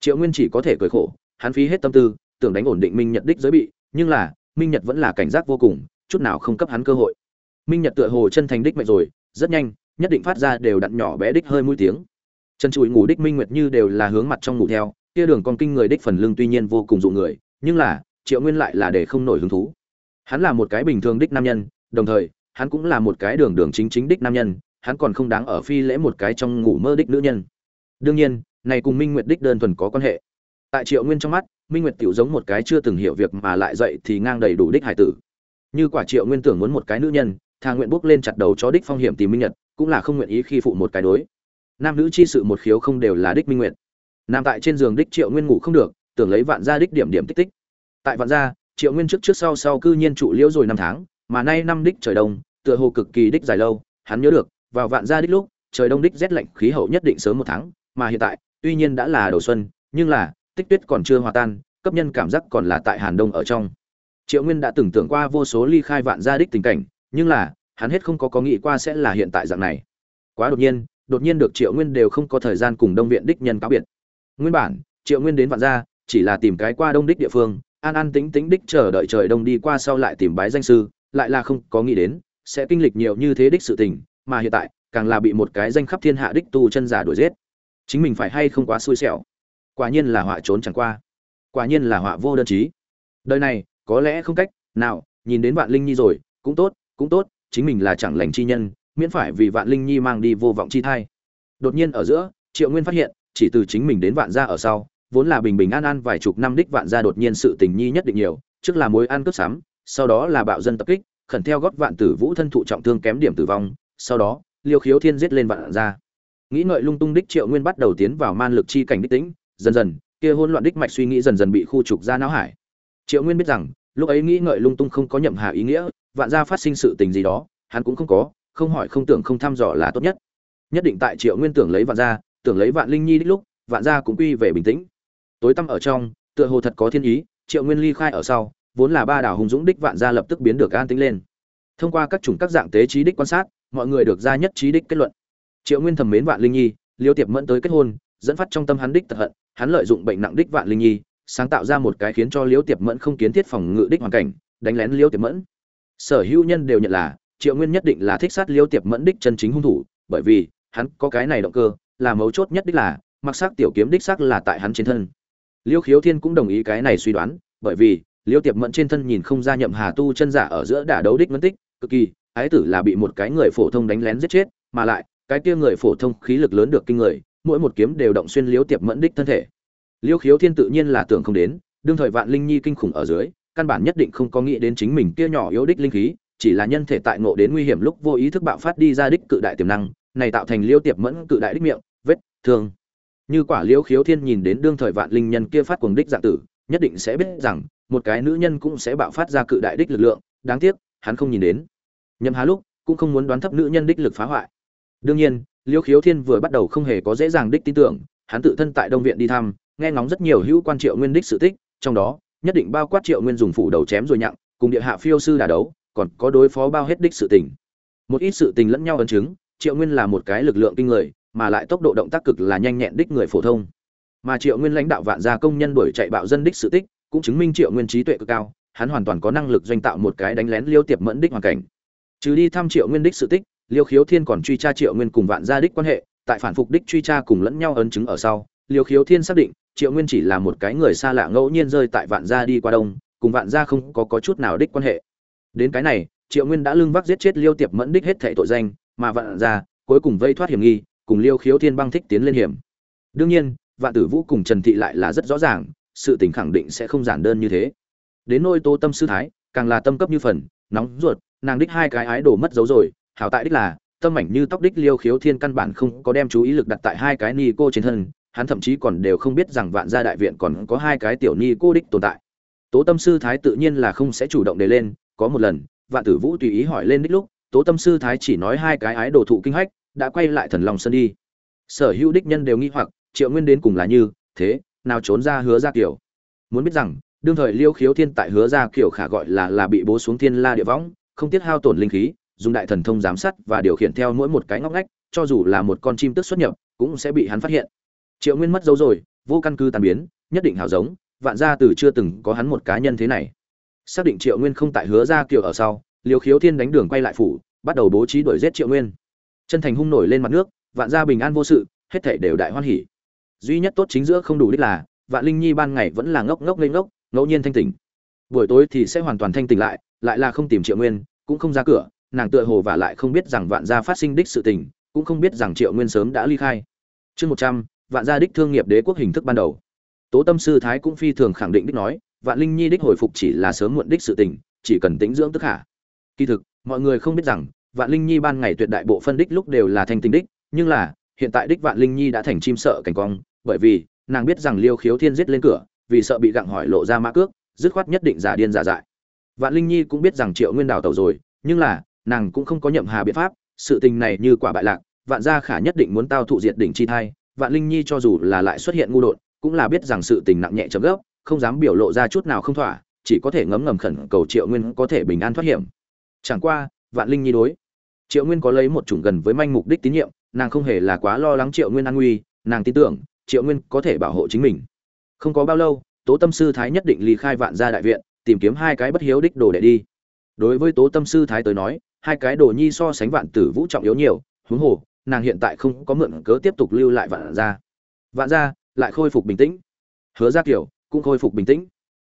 Triệu nguyên chỉ có thể cười khổ, hắn phí hết tâm tư, tưởng đánh ổn định minh nhật đích giới bị, nhưng là, minh nhật vẫn là cảnh giác vô cùng, chút nào không cấp hắn cơ hội. Minh nhật tựa hồ chân thành đích mệnh rồi, rất nhanh nhất định phát ra đều đặn nhỏ bé đích hơi mũi tiếng. Chân chùi ngủ đích minh nguyệt như đều là hướng mặt trong ngủ theo, kia đường con kinh người đích phần lưng tuy nhiên vô cùng dụ người, nhưng là, triệu nguyên lại là để không nổi hứng thú. Hắn là một cái bình thường đích nam nhân, đồng thời, hắn cũng là một cái đường đường chính chính đích nam nhân, hắn còn không đáng ở phi lễ một cái trong ngủ mơ đích nữ nhân. Đương nhiên, này cùng minh nguyệt đích đơn thuần có quan hệ. Tại triệu nguyên trong mắt, minh nguyệt tiểu giống một cái chưa từng hiểu việc mà lại dậy thì ngang đầy đủ đích hải tử. Như quả triệu nguyên tưởng muốn một cái nữ nhân thà nguyện bước lên chặt đầu chó đích phong hiểm tìm minh nhật cũng là không nguyện ý khi phụ một cái đối. Nam nữ chi sự một khiếu không đều là đích minh nguyện. Nằm tại trên giường đích triệu nguyên ngủ không được, tưởng lấy vạn gia đích điểm điểm tích tích. Tại vạn gia, triệu nguyên trước trước sau sau cư nhiên trụ liễu rồi năm tháng, mà nay năm đích trời đông, tựa hồ cực kỳ đích dài lâu, hắn nhớ được, vào vạn gia đích lúc, trời đông đích rét lạnh khí hậu nhất định sớm một tháng, mà hiện tại, tuy nhiên đã là đầu xuân, nhưng là, tích tuyết còn chưa hòa tan, cấp nhân cảm giác còn là tại hàn đông ở trong. Triệu nguyên đã từng tưởng qua vô số ly khai vạn gia đích tình cảnh, nhưng là hắn hết không có có nghĩ qua sẽ là hiện tại dạng này. Quá đột nhiên đột nhiên được triệu nguyên đều không có thời gian cùng đông viện đích nhân cáo biệt. Nguyên bản, triệu nguyên đến vạn gia, chỉ là tìm cái qua đông đích địa phương, an an tính tính đích chờ đợi trời đông đi qua sau lại tìm bái danh sư, lại là không có nghĩ đến, sẽ kinh lịch nhiều như thế đích sự tình, mà hiện tại, càng là bị một cái danh khắp thiên hạ đích tu chân giả đuổi giết. Chính mình phải hay không quá xui xẻo? Quả nhiên là họa trốn chẳng qua. Quả nhiên là họa vô đơn chí. Đời này, có lẽ không cách nào, nhìn đến vạn linh nhi rồi, cũng tốt cũng tốt chính mình là chẳng lành chi nhân, miễn phải vì vạn linh nhi mang đi vô vọng chi thai. Đột nhiên ở giữa, triệu nguyên phát hiện, chỉ từ chính mình đến vạn gia ở sau, vốn là bình bình an an vài chục năm đích vạn gia đột nhiên sự tình nhi nhất định nhiều, trước là mối ăn cướp sắm, sau đó là bạo dân tập kích, khẩn theo góp vạn tử vũ thân thụ trọng thương kém điểm tử vong, sau đó, liêu khiếu thiên giết lên vạn gia. Nghĩ ngợi lung tung đích triệu nguyên bắt đầu tiến vào man lực chi cảnh đích tĩnh, dần dần, kia hỗn loạn đích mạch suy nghĩ dần dần bị khu trục ra não hải. Triệu nguyên biết rằng lúc ấy nghĩ ngợi lung tung không có nhậm hà ý nghĩa, vạn gia phát sinh sự tình gì đó, hắn cũng không có, không hỏi không tưởng không thăm dò là tốt nhất. Nhất định tại triệu nguyên tưởng lấy vạn gia, tưởng lấy vạn linh nhi đích lúc, vạn gia cũng quy về bình tĩnh. Tối tăm ở trong, tựa hồ thật có thiên ý, triệu nguyên ly khai ở sau, vốn là ba đảo hùng dũng đích vạn gia lập tức biến được an tĩnh lên. Thông qua các chủng các dạng tế trí đích quan sát, mọi người được ra nhất trí đích kết luận. Triệu nguyên thầm mến vạn linh nhi, liêu tiệp mẫn tới kết hôn, dẫn phát trong tâm hắn đích tật hận, hắn lợi dụng bệnh nặng đích vạn linh nhi sáng tạo ra một cái khiến cho liêu tiệp mẫn không kiến thiết phòng ngự đích hoàn cảnh, đánh lén liêu tiệp mẫn. Sở hữu nhân đều nhận là, triệu nguyên nhất định là thích sát liêu tiệp mẫn đích chân chính hung thủ, bởi vì, hắn có cái này động cơ, là mấu chốt nhất đích là, mặc sắc tiểu kiếm đích sắc là tại hắn trên thân. Liêu khiếu thiên cũng đồng ý cái này suy đoán, bởi vì liêu tiệp mẫn trên thân nhìn không ra nhậm hà tu chân giả ở giữa đả đấu đích ngân tích, cực kỳ, ái tử là bị một cái người phổ thông đánh lén giết chết, mà lại, cái kia người phổ thông khí lực lớn được kinh người, mỗi một kiếm đều động xuyên liêu tiệp mẫn đích thân thể liêu khiếu thiên tự nhiên là tưởng không đến, đương thời vạn linh nhi kinh khủng ở dưới, căn bản nhất định không có nghĩ đến chính mình kia nhỏ yếu đích linh khí, chỉ là nhân thể tại ngộ đến nguy hiểm lúc vô ý thức bạo phát đi ra đích cự đại tiềm năng, này tạo thành liêu tiệp mẫn cự đại đích miệng, vết thương. Như quả liêu khiếu thiên nhìn đến đương thời vạn linh nhân kia phát cuồng đích dạng tử, nhất định sẽ biết rằng, một cái nữ nhân cũng sẽ bạo phát ra cự đại đích lực lượng, đáng tiếc, hắn không nhìn đến. Nhậm há lúc, cũng không muốn đoán thấp nữ nhân đích lực phá hoại. Đương nhiên, liêu khiếu thiên vừa bắt đầu không hề có dễ dàng đích tin tưởng, hắn tự thân tại đông viện đi thăm nghe ngóng rất nhiều hữu quan triệu nguyên đích sự tích, trong đó, nhất định bao quát triệu nguyên dùng phủ đầu chém rồi nhặng, cùng địa hạ phiêu sư đà đấu, còn có đối phó bao hết đích sự tình. Một ít sự tình lẫn nhau ấn chứng, triệu nguyên là một cái lực lượng kinh người, mà lại tốc độ động tác cực là nhanh nhẹn đích người phổ thông. Mà triệu nguyên lãnh đạo vạn gia công nhân đuổi chạy bạo dân đích sự tích, cũng chứng minh triệu nguyên trí tuệ cực cao, hắn hoàn toàn có năng lực doanh tạo một cái đánh lén liêu tiệp mẫn đích hoàn cảnh. Trừ đi thăm triệu nguyên đích sự tích, liêu khiếu thiên còn truy tra triệu nguyên cùng vạn gia đích quan hệ, tại phản phục đích truy tra cùng lẫn nhau ấn chứng ở sau, liêu khiếu thiên xác định triệu nguyên chỉ là một cái người xa lạ ngẫu nhiên rơi tại vạn gia đi qua đông cùng vạn gia không có, có chút nào đích quan hệ. Đến cái này triệu nguyên đã lưng vác giết chết liêu tiệp mẫn đích hết thệ tội danh mà vạn gia cuối cùng vây thoát hiểm nghi cùng liêu khiếu thiên băng thích tiến lên hiểm. Đương nhiên vạn tử vũ cùng trần thị lại là rất rõ ràng sự tình khẳng định sẽ không giản đơn như thế. Đến nôi tô tâm sư thái càng là tâm cấp như phần nóng ruột nàng đích hai cái ái đồ mất dấu rồi hảo tại đích là tâm ảnh như tóc đích liêu khiếu thiên căn bản không có đem chú ý lực đặt tại hai cái ni cô trên thân hắn thậm chí còn đều không biết rằng vạn gia đại viện còn có hai cái tiểu ni cô đích tồn tại. Tố tâm sư thái tự nhiên là không sẽ chủ động đề lên, có một lần, vạn tử vũ tùy ý hỏi lên đích lúc, tố tâm sư thái chỉ nói hai cái ái đồ thụ kinh hách, đã quay lại thần lòng sân đi. Sở hữu đích nhân đều nghi hoặc, triệu nguyên đến cùng là như thế, nào trốn ra hứa ra kiểu muốn biết rằng, đương thời liêu khiếu thiên tại hứa ra kiểu khả gọi là là bị bố xuống thiên la địa võng, không tiết hao tổn linh khí, dùng đại thần thông giám sát và điều khiển theo mỗi một cái ngóc ngách, cho dù là một con chim tức xuất nhập, cũng sẽ bị hắn phát hiện triệu nguyên mất dấu rồi, vô căn cứ tàn biến, nhất định hào giống, vạn gia từ chưa từng có hắn một cá nhân thế này. Xác định triệu nguyên không tại hứa ra kiểu ở sau, liêu khiếu thiên đánh đường quay lại phủ, bắt đầu bố trí đuổi giết triệu nguyên. Chân thành hung nổi lên mặt nước, vạn gia bình an vô sự, hết thảy đều đại hoan hỉ. Duy nhất tốt chính giữa không đủ đích là, vạn linh nhi ban ngày vẫn là ngốc ngốc lên ngốc, ngẫu nhiên thanh tỉnh. Buổi tối thì sẽ hoàn toàn thanh tỉnh lại lại là không tìm triệu nguyên, cũng không ra cửa, nàng tựa hồ và lại không biết rằng vạn gia phát sinh đích sự tình, cũng không biết rằng triệu nguyên sớm đã ly khai. Chương một trăm vạn gia đích thương nghiệp đế quốc hình thức ban đầu. Tố tâm sư thái cũng phi thường khẳng định đích nói, vạn linh nhi đích hồi phục chỉ là sớm muộn đích sự tình, chỉ cần tính dưỡng tức hạ. Kỳ thực, mọi người không biết rằng, vạn linh nhi ban ngày tuyệt đại bộ phân đích lúc đều là thanh tình đích, nhưng là, hiện tại đích vạn linh nhi đã thành chim sợ cảnh cong, bởi vì, nàng biết rằng liêu khiếu thiên giết lên cửa, vì sợ bị gặng hỏi lộ ra mã cước, dứt khoát nhất định giả điên giả dại. Vạn linh nhi cũng biết rằng triệu nguyên đào tàu rồi, nhưng là, nàng cũng không có nhậm hà biện pháp, sự tình này như quả bại lạc, vạn gia khả nhất định muốn tao thụ diệt đỉnh chi thai vạn linh nhi cho dù là lại xuất hiện ngu đột, cũng là biết rằng sự tình nặng nhẹ chấm gốc không dám biểu lộ ra chút nào không thỏa, chỉ có thể ngấm ngầm khẩn cầu triệu nguyên có thể bình an thoát hiểm. Chẳng qua, vạn linh nhi đối. Triệu nguyên có lấy một chủng gần với manh mục đích tín nhiệm, nàng không hề là quá lo lắng triệu nguyên an nguy, nàng tin tưởng, triệu nguyên có thể bảo hộ chính mình. Không có bao lâu, tố tâm sư thái nhất định ly khai vạn gia đại viện, tìm kiếm hai cái bất hiếu đích đồ để đi. Đối với tố tâm sư thái tới nói, hai cái đồ nhi so sánh vạn tử vũ trọng yếu nhiều, huống hồ nàng hiện tại không có mượn cớ tiếp tục lưu lại vạn gia. Vạn gia lại khôi phục bình tĩnh. Hứa gia kiểu cũng khôi phục bình tĩnh.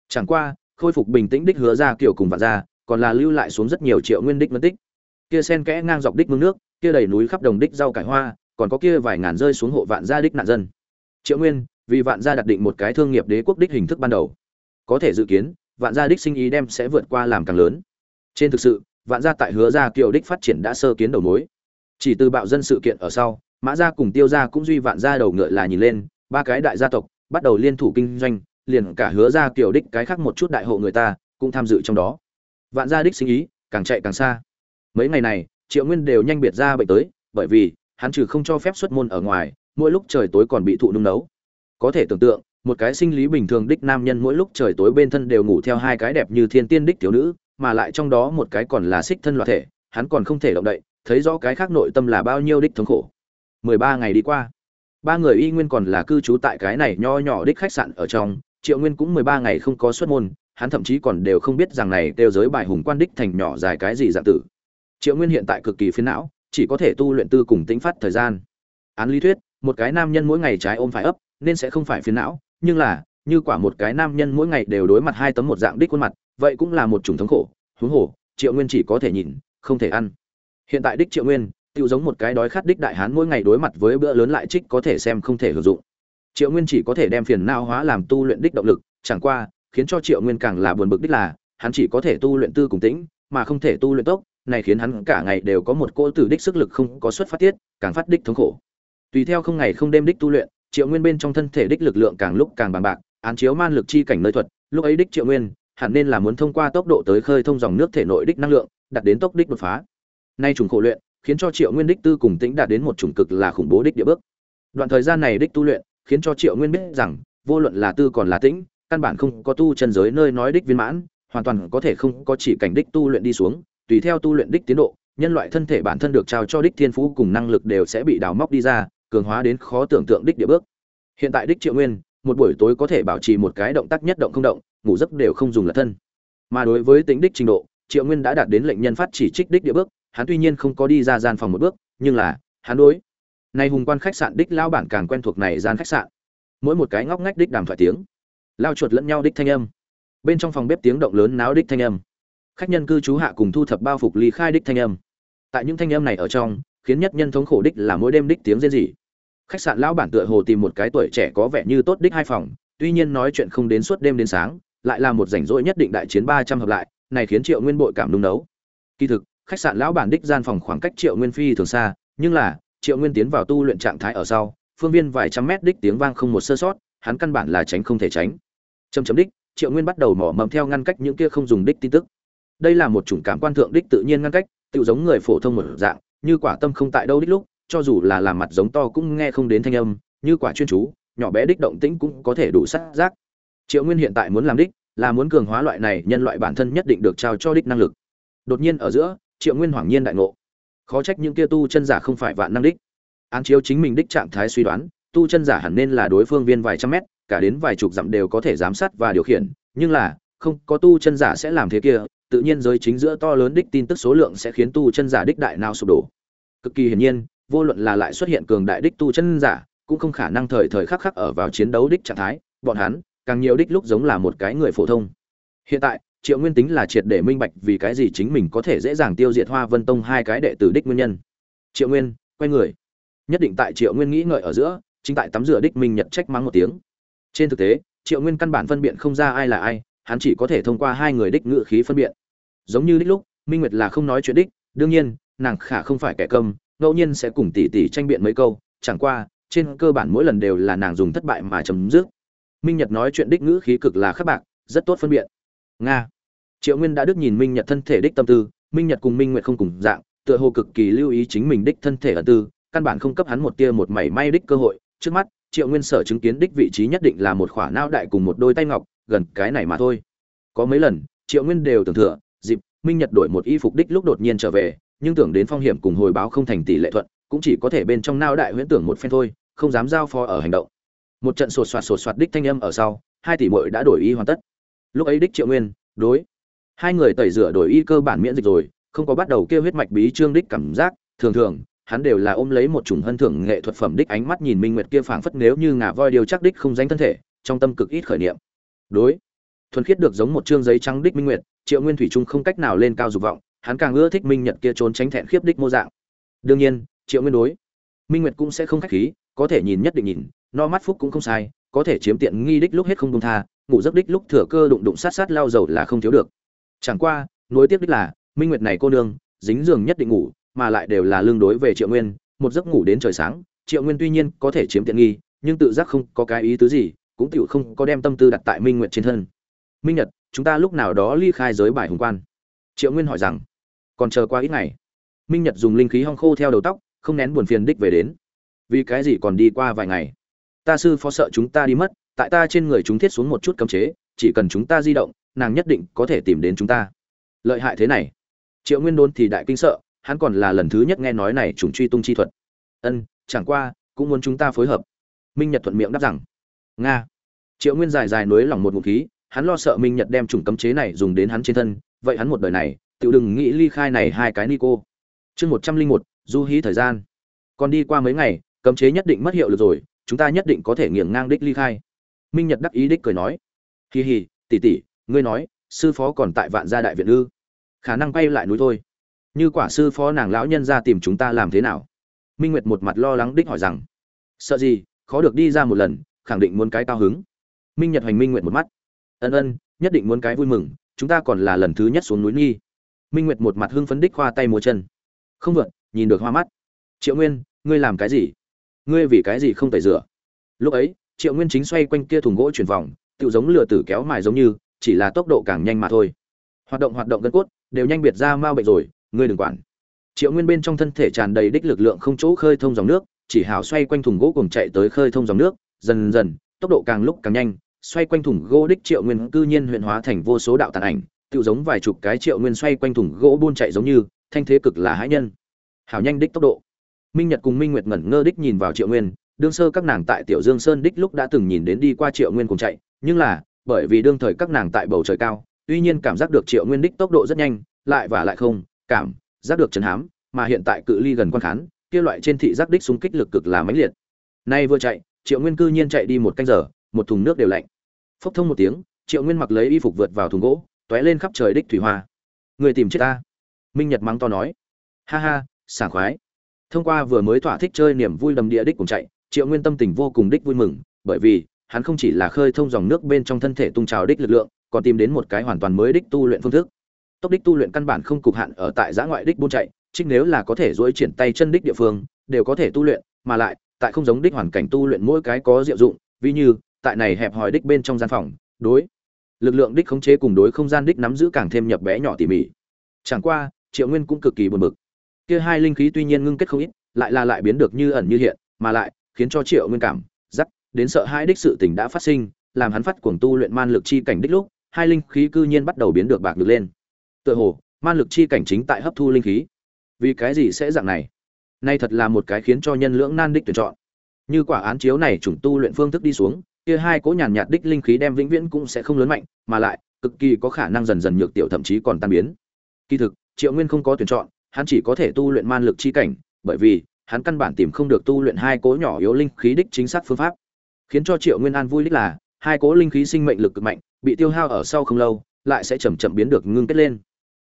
Chẳng qua, khôi phục bình tĩnh đích hứa gia kiểu cùng vạn gia còn là lưu lại xuống rất nhiều triệu nguyên đích mất tích. Kia sen kẽ ngang dọc đích mương nước, kia đầy núi khắp đồng đích rau cải hoa, còn có kia vài ngàn rơi xuống hộ vạn gia đích nạn dân. Triệu nguyên, vì vạn gia đặt định một cái thương nghiệp đế quốc đích hình thức ban đầu. Có thể dự kiến, vạn gia đích sinh ý đem sẽ vượt qua làm càng lớn. Trên thực sự, vạn gia tại hứa gia kiều đích phát triển đã sơ kiến đầu mối chỉ từ bạo dân sự kiện ở sau, mã gia cùng tiêu gia cũng duy vạn gia đầu ngựa là nhìn lên, ba cái đại gia tộc, bắt đầu liên thủ kinh doanh, liền cả hứa gia kiều đích cái khác một chút đại hộ người ta, cũng tham dự trong đó. Vạn gia đích sinh ý, càng chạy càng xa. Mấy ngày này, triệu nguyên đều nhanh biệt ra bệnh tới, bởi vì, hắn trừ không cho phép xuất môn ở ngoài, mỗi lúc trời tối còn bị thụ nung nấu. Có thể tưởng tượng, một cái sinh lý bình thường đích nam nhân mỗi lúc trời tối bên thân đều ngủ theo hai cái đẹp như thiên tiên đích thiếu nữ, mà lại trong đó một cái còn là xích thân loạt thể, hắn còn không thể động đậy thấy rõ cái khác nội tâm là bao nhiêu đích thống khổ. 13 ngày đi qua, ba người y nguyên còn là cư trú tại cái này nho nhỏ đích khách sạn ở trong, triệu nguyên cũng 13 ngày không có xuất môn, hắn thậm chí còn đều không biết rằng này tiêu giới bài hùng quan đích thành nhỏ dài cái gì dạng tử. Triệu nguyên hiện tại cực kỳ phiền não, chỉ có thể tu luyện tư cùng tính phát thời gian. Án lý thuyết, một cái nam nhân mỗi ngày trái ôm phải ấp, nên sẽ không phải phiền não, nhưng là, như quả một cái nam nhân mỗi ngày đều đối mặt hai tấm một dạng đích khuôn mặt, vậy cũng là một chủng thống khổ. Huống hồ, triệu nguyên chỉ có thể nhìn, không thể ăn hiện tại đích triệu nguyên tự giống một cái đói khát đích đại hán mỗi ngày đối mặt với bữa lớn lại trích có thể xem không thể hưởng dụng. Triệu nguyên chỉ có thể đem phiền nao hóa làm tu luyện đích động lực, chẳng qua, khiến cho triệu nguyên càng là buồn bực đích là, hắn chỉ có thể tu luyện tư cùng tĩnh, mà không thể tu luyện tốc, này khiến hắn cả ngày đều có một cỗ tử đích sức lực không có xuất phát tiết, càng phát đích thống khổ. Tùy theo không ngày không đêm đích tu luyện, triệu nguyên bên trong thân thể đích lực lượng càng lúc càng bằng bạc, án chiếu man lực chi cảnh nơi thuật, lúc ấy đích triệu nguyên, hẳn nên là muốn thông qua tốc độ tới khơi thông dòng nước thể nội đích năng lượng, đạt đến tốc đích đột phá nay trùng khổ luyện, khiến cho triệu nguyên đích tư cùng tĩnh đạt đến một chủng cực là khủng bố đích địa bước. Đoạn thời gian này đích tu luyện, khiến cho triệu nguyên biết rằng, vô luận là tư còn là tĩnh, căn bản không có tu chân giới nơi nói đích viên mãn, hoàn toàn có thể không có chỉ cảnh đích tu luyện đi xuống. Tùy theo tu luyện đích tiến độ, nhân loại thân thể bản thân được trao cho đích thiên phú cùng năng lực đều sẽ bị đào móc đi ra, cường hóa đến khó tưởng tượng đích địa bước. Hiện tại đích triệu nguyên, một buổi tối có thể bảo trì một cái động tác nhất động không động, ngủ giấc đều không dùng là thân. Mà đối với tính đích trình độ, triệu nguyên đã đạt đến lệnh nhân phát chỉ trích đích địa bước hắn tuy nhiên không có đi ra gian phòng một bước, nhưng là, hắn đối. Nay hùng quan khách sạn đích lao bản càng quen thuộc này gian khách sạn. Mỗi một cái ngóc ngách đích đàm thoại tiếng. Lao chuột lẫn nhau đích thanh âm. Bên trong phòng bếp tiếng động lớn náo đích thanh âm. Khách nhân cư trú hạ cùng thu thập bao phục ly khai đích thanh âm. Tại những thanh âm này ở trong, khiến nhất nhân thống khổ đích là mỗi đêm đích tiếng rên rỉ. Khách sạn lão bản tựa hồ tìm một cái tuổi trẻ có vẻ như tốt đích hai phòng, tuy nhiên nói chuyện không đến suốt đêm đến sáng, lại là một rảnh rỗi nhất định đại chiến ba trăm hợp lại, này khiến triệu nguyên bội cảm nung nấu. Kỳ thực khách sạn lão bản đích gian phòng khoảng cách triệu nguyên phi thường xa, nhưng là, triệu nguyên tiến vào tu luyện trạng thái ở sau, phương viên vài trăm mét đích tiếng vang không một sơ sót, hắn căn bản là tránh không thể tránh. Chấm chấm đích, triệu nguyên bắt đầu mỏ mầm theo ngăn cách những kia không dùng đích tin tức. Đây là một chủng cảm quan thượng đích tự nhiên ngăn cách tự giống người phổ thông một dạng, như quả tâm không tại đâu đích lúc, cho dù là làm mặt giống to cũng nghe không đến thanh âm, như quả chuyên chú, nhỏ bé đích động tĩnh cũng có thể đủ sát giác. Triệu nguyên hiện tại muốn làm đích, là muốn cường hóa loại này nhân loại bản thân nhất định được trao cho đích năng lực. Đột nhiên ở giữa triệu nguyên hoảng nhiên đại ngộ. Khó trách những kia tu chân giả không phải vạn năng đích. Án chiếu chính mình đích trạng thái suy đoán, tu chân giả hẳn nên là đối phương viên vài trăm mét, cả đến vài chục dặm đều có thể giám sát và điều khiển, nhưng là, không, có tu chân giả sẽ làm thế kia, tự nhiên giới chính giữa to lớn đích tin tức số lượng sẽ khiến tu chân giả đích đại nào sụp đổ. Cực kỳ hiển nhiên, vô luận là lại xuất hiện cường đại đích tu chân giả, cũng không khả năng thời thời khắc khắc ở vào chiến đấu đích trạng thái, bọn hắn, càng nhiều đích lúc giống là một cái người phổ thông. Hiện tại triệu nguyên tính là triệt để minh bạch vì cái gì chính mình có thể dễ dàng tiêu diệt hoa vân tông hai cái đệ tử đích nguyên nhân. Triệu nguyên, quay người. Nhất định tại triệu nguyên nghĩ ngợi ở giữa, chính tại tắm rửa đích minh nhật trách mắng một tiếng. Trên thực tế, triệu nguyên căn bản phân biện không ra ai là ai, hắn chỉ có thể thông qua hai người đích ngự khí phân biện giống như đích lúc, minh nguyệt là không nói chuyện đích, đương nhiên, nàng khả không phải kẻ câm ngẫu nhiên sẽ cùng tỷ tỷ tranh biện mấy câu, chẳng qua, trên cơ bản mỗi lần đều là nàng dùng thất bại mà chấm dứt. Minh nhật nói chuyện đích ngữ khí cực là khắc bạc, rất tốt phân biện nga. Triệu nguyên đã đức nhìn minh nhật thân thể đích tâm tư, minh nhật cùng minh nguyệt không cùng dạng, tựa hồ cực kỳ lưu ý chính mình đích thân thể ở tư, căn bản không cấp hắn một tia một mảy may đích cơ hội. Trước mắt, triệu nguyên sở chứng kiến đích vị trí nhất định là một khỏa nao đại cùng một đôi tay ngọc, gần cái này mà thôi. Có mấy lần, triệu nguyên đều tưởng thừa, dịp, minh nhật đổi một y phục đích lúc đột nhiên trở về, nhưng tưởng đến phong hiểm cùng hồi báo không thành tỷ lệ thuận, cũng chỉ có thể bên trong nao đại huyễn tưởng một phen thôi, không dám giao phó ở hành động. Một trận sột soạt sột soạt đích thanh âm ở sau, hai tỷ muội đã đổi y hoàn tất lúc ấy đích triệu nguyên, đối. Hai người tẩy rửa đổi y cơ bản miễn dịch rồi, không có bắt đầu kêu huyết mạch bí trương đích cảm giác. Thường thường, hắn đều là ôm lấy một chủng hân thưởng nghệ thuật phẩm đích ánh mắt nhìn minh nguyệt kia phảng phất nếu như ngà voi điều chắc đích không danh thân thể, trong tâm cực ít khởi niệm. Đối. Thuần khiết được giống một chương giấy trắng đích minh nguyệt, triệu nguyên thủy trung không cách nào lên cao dục vọng, hắn càng ưa thích minh nhật kia trốn tránh thẹn khiếp đích mô dạng. Đương nhiên, triệu nguyên đối. Minh nguyệt cũng sẽ không khách khí, có thể nhìn nhất định nhìn, no mắt phúc cũng không sai, có thể chiếm tiện nghi đích lúc hết không công tha ngủ giấc đích lúc thừa cơ đụng đụng sát sát lao dầu là không thiếu được. Chẳng qua, nối tiếp đích là, minh nguyệt này cô nương, dính giường nhất định ngủ, mà lại đều là lương đối về triệu nguyên, một giấc ngủ đến trời sáng, triệu nguyên tuy nhiên có thể chiếm tiện nghi, nhưng tự giác không có cái ý tứ gì, cũng tựu không có đem tâm tư đặt tại minh nguyệt trên thân. Minh nhật, chúng ta lúc nào đó ly khai giới bài hùng quan. Triệu nguyên hỏi rằng. Còn chờ qua ít ngày. Minh nhật dùng linh khí hong khô theo đầu tóc, không nén buồn phiền đích về đến. Vì cái gì còn đi qua vài ngày? Ta sư phó sợ chúng ta đi mất tại ta trên người chúng thiết xuống một chút cấm chế, chỉ cần chúng ta di động, nàng nhất định có thể tìm đến chúng ta. Lợi hại thế này. Triệu nguyên đôn thì đại kinh sợ, hắn còn là lần thứ nhất nghe nói này trùng truy tung chi thuật. Ân, chẳng qua, cũng muốn chúng ta phối hợp. Minh nhật thuận miệng đáp rằng, nga. Triệu nguyên dài dài nối lòng một ngụm khí, hắn lo sợ minh nhật đem chủng cấm chế này dùng đến hắn trên thân, vậy hắn một đời này tự đừng nghĩ ly khai này hai cái ni cô chương một trăm linh một, du hí thời gian. Còn đi qua mấy ngày, cấm chế nhất định mất hiệu lực rồi, chúng ta nhất định có thể nghiêng ngang đích ly khai minh nhật đắc ý đích cười nói. Hì hì tỉ tỉ ngươi nói, sư phó còn tại vạn gia đại viện ư? Khả năng bay lại núi thôi. Như quả sư phó nàng lão nhân ra tìm chúng ta làm thế nào? Minh nguyệt một mặt lo lắng đích hỏi rằng. Sợ gì, khó được đi ra một lần, khẳng định muốn cái cao hứng. Minh nhật hoành minh nguyệt một mắt. Ân ân, nhất định muốn cái vui mừng, chúng ta còn là lần thứ nhất xuống núi nghi. Minh nguyệt một mặt hưng phấn đích khoa tay múa chân. Không vượt, nhìn được hoa mắt. Triệu nguyên, ngươi làm cái gì? Ngươi vì cái gì không tẩy rửa? Lúc ấy triệu nguyên chính xoay quanh kia thùng gỗ chuyển vòng tự giống lừa tử kéo mài giống như, chỉ là tốc độ càng nhanh mà thôi. Hoạt động hoạt động gân cốt, đều nhanh biệt ra mau bệnh rồi, ngươi đừng quản. Triệu nguyên bên trong thân thể tràn đầy đích lực lượng không chỗ khơi thông dòng nước, chỉ hào xoay quanh thùng gỗ cùng chạy tới khơi thông dòng nước, dần dần, tốc độ càng lúc càng nhanh, xoay quanh thùng gỗ đích triệu nguyên cư nhiên huyện hóa thành vô số đạo tàn ảnh tự giống vài chục cái triệu nguyên xoay quanh thùng gỗ buôn chạy giống như, thanh thế cực là hãi nhân. Hào nhanh đích tốc độ. Minh nhật cùng minh nguyệt ngẩn ngơ đích nhìn vào triệu nguyên đương sơ các nàng tại tiểu dương sơn đích lúc đã từng nhìn đến đi qua triệu nguyên cùng chạy, nhưng là, bởi vì đương thời các nàng tại bầu trời cao, tuy nhiên cảm giác được triệu nguyên đích tốc độ rất nhanh, lại và lại không, cảm giác được chấn hám, mà hiện tại cự ly gần quan khán, kia loại trên thị giác đích xung kích lực cực là mãnh liệt. Nay vừa chạy, triệu nguyên cư nhiên chạy đi một canh giờ, một thùng nước đều lạnh. Phốc thông một tiếng, triệu nguyên mặc lấy y phục vượt vào thùng gỗ t lên khắp trời đích thủy hoa. Người tìm chết ta. Minh nhật mắng to nói. Ha ha, sảng khoái. Thông qua vừa mới thỏa thích chơi niềm vui đầm địa đích cùng chạy triệu nguyên tâm tình vô cùng đích vui mừng, bởi vì, hắn không chỉ là khơi thông dòng nước bên trong thân thể tung trào đích lực lượng, còn tìm đến một cái hoàn toàn mới đích tu luyện phương thức. Tốc đích tu luyện căn bản không cục hạn ở tại giã ngoại đích buôn chạy, trích nếu là có thể dỗi triển tay chân đích địa phương, đều có thể tu luyện, mà lại, tại không giống đích hoàn cảnh tu luyện mỗi cái có diệu dụng, ví như, tại này hẹp hòi đích bên trong gian phòng, đối, lực lượng đích khống chế cùng đối không gian đích nắm giữ càng thêm nhập bé nhỏ tỉ mỉ. Chẳng qua, triệu nguyên cũng cực kỳ buồn bực. Kia hai linh khí tuy nhiên ngưng kết không ít, lại là lại biến được như ẩn như hiện, mà lại khiến cho triệu nguyên cảm giác đến sợ hai đích sự tình đã phát sinh, làm hắn phát cuồng tu luyện man lực chi cảnh đích lúc, hai linh khí cư nhiên bắt đầu biến được bạc được lên. Tựa hồ, man lực chi cảnh chính tại hấp thu linh khí. Vì cái gì sẽ dạng này? Nay thật là một cái khiến cho nhân lưỡng nan đích tuyển chọn. Như quả án chiếu này chủng tu luyện phương thức đi xuống, kia hai cỗ nhàn nhạt đích linh khí đem vĩnh viễn cũng sẽ không lớn mạnh, mà lại, cực kỳ có khả năng dần dần nhược tiểu thậm chí còn tan biến. Kỳ thực, triệu nguyên không có tuyển chọn, hắn chỉ có thể tu luyện man lực chi cảnh, bởi vì hắn căn bản tìm không được tu luyện hai cố nhỏ yếu linh khí đích chính xác phương pháp. Khiến cho triệu nguyên an vui đích là, hai cố linh khí sinh mệnh lực cực mạnh, bị tiêu hao ở sau không lâu, lại sẽ chậm chậm biến được ngưng kết lên.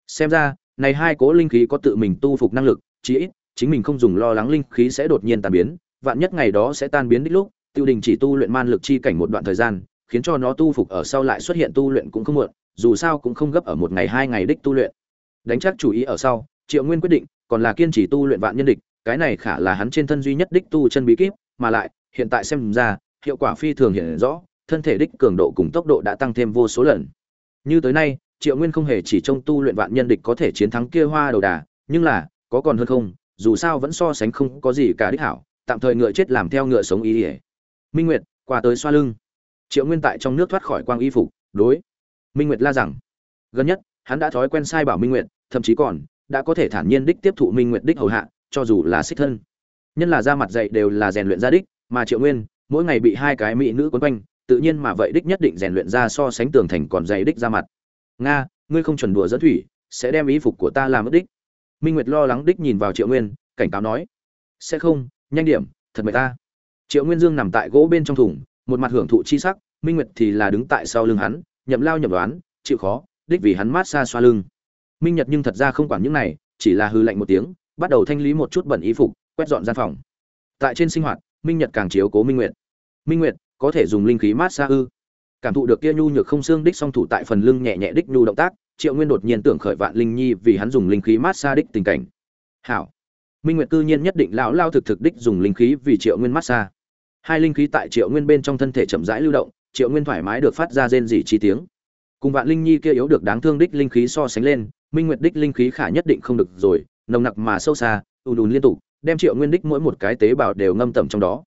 Xem ra, này hai cố linh khí có tự mình tu phục năng lực, chí ít, chính mình không dùng lo lắng linh khí sẽ đột nhiên tan biến, vạn nhất ngày đó sẽ tan biến đích lúc, tiêu đình chỉ tu luyện man lực chi cảnh một đoạn thời gian, khiến cho nó tu phục ở sau lại xuất hiện tu luyện cũng không muộn, dù sao cũng không gấp ở một ngày hai ngày đích tu luyện. Đánh chắc chủ ý ở sau, triệu nguyên quyết định, còn là kiên trì tu luyện vạn nhân địch cái này khả là hắn trên thân duy nhất đích tu chân bí kíp, mà lại, hiện tại xem ra, hiệu quả phi thường hiện rõ, thân thể đích cường độ cùng tốc độ đã tăng thêm vô số lần. Như tới nay, triệu nguyên không hề chỉ trông tu luyện vạn nhân địch có thể chiến thắng kia hoa đầu đà, nhưng là, có còn hơn không, dù sao vẫn so sánh không có gì cả đích hảo, tạm thời ngựa chết làm theo ngựa sống ý ỉa minh nguyệt, qua tới xoa lưng. Triệu nguyên tại trong nước thoát khỏi quang y phục, đối. Minh nguyệt la rằng, gần nhất, hắn đã thói quen sai bảo minh nguyệt, thậm chí còn, đã có thể thản nhiên đích tiếp thụ minh nguyệt đích hầu hạ cho dù là xích thân. Nhân là da mặt dạy đều là rèn luyện ra đích, mà triệu nguyên, mỗi ngày bị hai cái mỹ nữ quấn quanh, tự nhiên mà vậy đích nhất định rèn luyện ra so sánh tường thành còn dày đích ra mặt. Nga, ngươi không chuẩn đùa dẫn thủy, sẽ đem ý phục của ta làm mất đích. Minh nguyệt lo lắng đích nhìn vào triệu nguyên, cảnh cáo nói, sẽ không, nhanh điểm, thật mệt ta. Triệu nguyên dương nằm tại gỗ bên trong thùng, một mặt hưởng thụ chi sắc, minh nguyệt thì là đứng tại sau lưng hắn, nhậm lao nhậm đoán, chịu khó, đích vì hắn mát xa xoa lưng. Minh nhật nhưng thật ra không quản những này, chỉ là hư lạnh một tiếng bắt đầu thanh lý một chút bẩn y phục, quét dọn gian phòng. Tại trên sinh hoạt, minh nhật càng chiếu cố minh nguyệt. Minh nguyệt, có thể dùng linh khí mát xa ư? Cảm thụ được kia nhu nhược không xương đích song thủ tại phần lưng nhẹ nhẹ đích nhu động tác, triệu nguyên đột nhiên tưởng khởi vạn linh nhi vì hắn dùng linh khí mát xa đích tình cảnh. Hảo. Minh nguyệt cư nhiên nhất định lão lao thực thực đích dùng linh khí vì triệu nguyên mát xa. Hai linh khí tại triệu nguyên bên trong thân thể chậm rãi lưu động, triệu nguyên thoải mái được phát ra rên rỉ chi tiếng. Cùng vạn linh nhi kia yếu được đáng thương đích linh khí so sánh lên, minh nguyệt đích linh khí khả nhất định không được rồi nồng nặc mà sâu xa, ùn ùn liên tục, đem triệu nguyên đích mỗi một cái tế bào đều ngâm tẩm trong đó.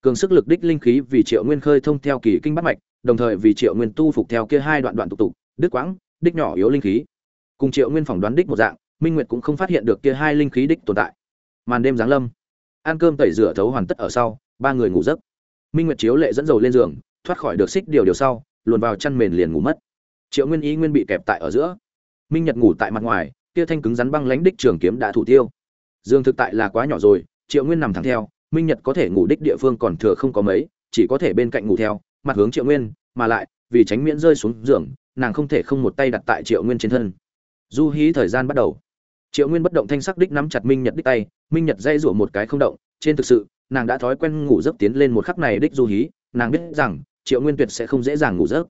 Cường sức lực đích linh khí vì triệu nguyên khơi thông theo kỳ kinh bắt mạch, đồng thời vì triệu nguyên tu phục theo kia hai đoạn đoạn tục tục, đứt quãng, đích nhỏ yếu linh khí. Cùng triệu nguyên phỏng đoán đích một dạng, minh nguyệt cũng không phát hiện được kia hai linh khí đích tồn tại. Màn đêm giáng lâm. Ăn cơm tẩy rửa thấu hoàn tất ở sau, ba người ngủ giấc. Minh nguyệt chiếu lệ dẫn dầu lên giường, thoát khỏi được xích điều điều sau, luồn vào chăn mền liền ngủ mất. Triệu nguyên ý nguyên bị kẹp tại ở giữa. Minh nhật ngủ tại mặt ngoài kia thanh cứng rắn băng lãnh đích trường kiếm đã thủ tiêu. Dương thực tại là quá nhỏ rồi, triệu nguyên nằm thẳng theo, minh nhật có thể ngủ đích địa phương còn thừa không có mấy, chỉ có thể bên cạnh ngủ theo, mặt hướng triệu nguyên, mà lại, vì tránh miễn rơi xuống giường, nàng không thể không một tay đặt tại triệu nguyên trên thân. Du hí thời gian bắt đầu. Triệu nguyên bất động thanh sắc đích nắm chặt minh nhật đích tay, minh nhật dây rủa một cái không động, trên thực sự, nàng đã thói quen ngủ giấc tiến lên một khắc này đích du hí, nàng biết rằng, triệu nguyên tuyệt sẽ không dễ dàng ngủ giấc.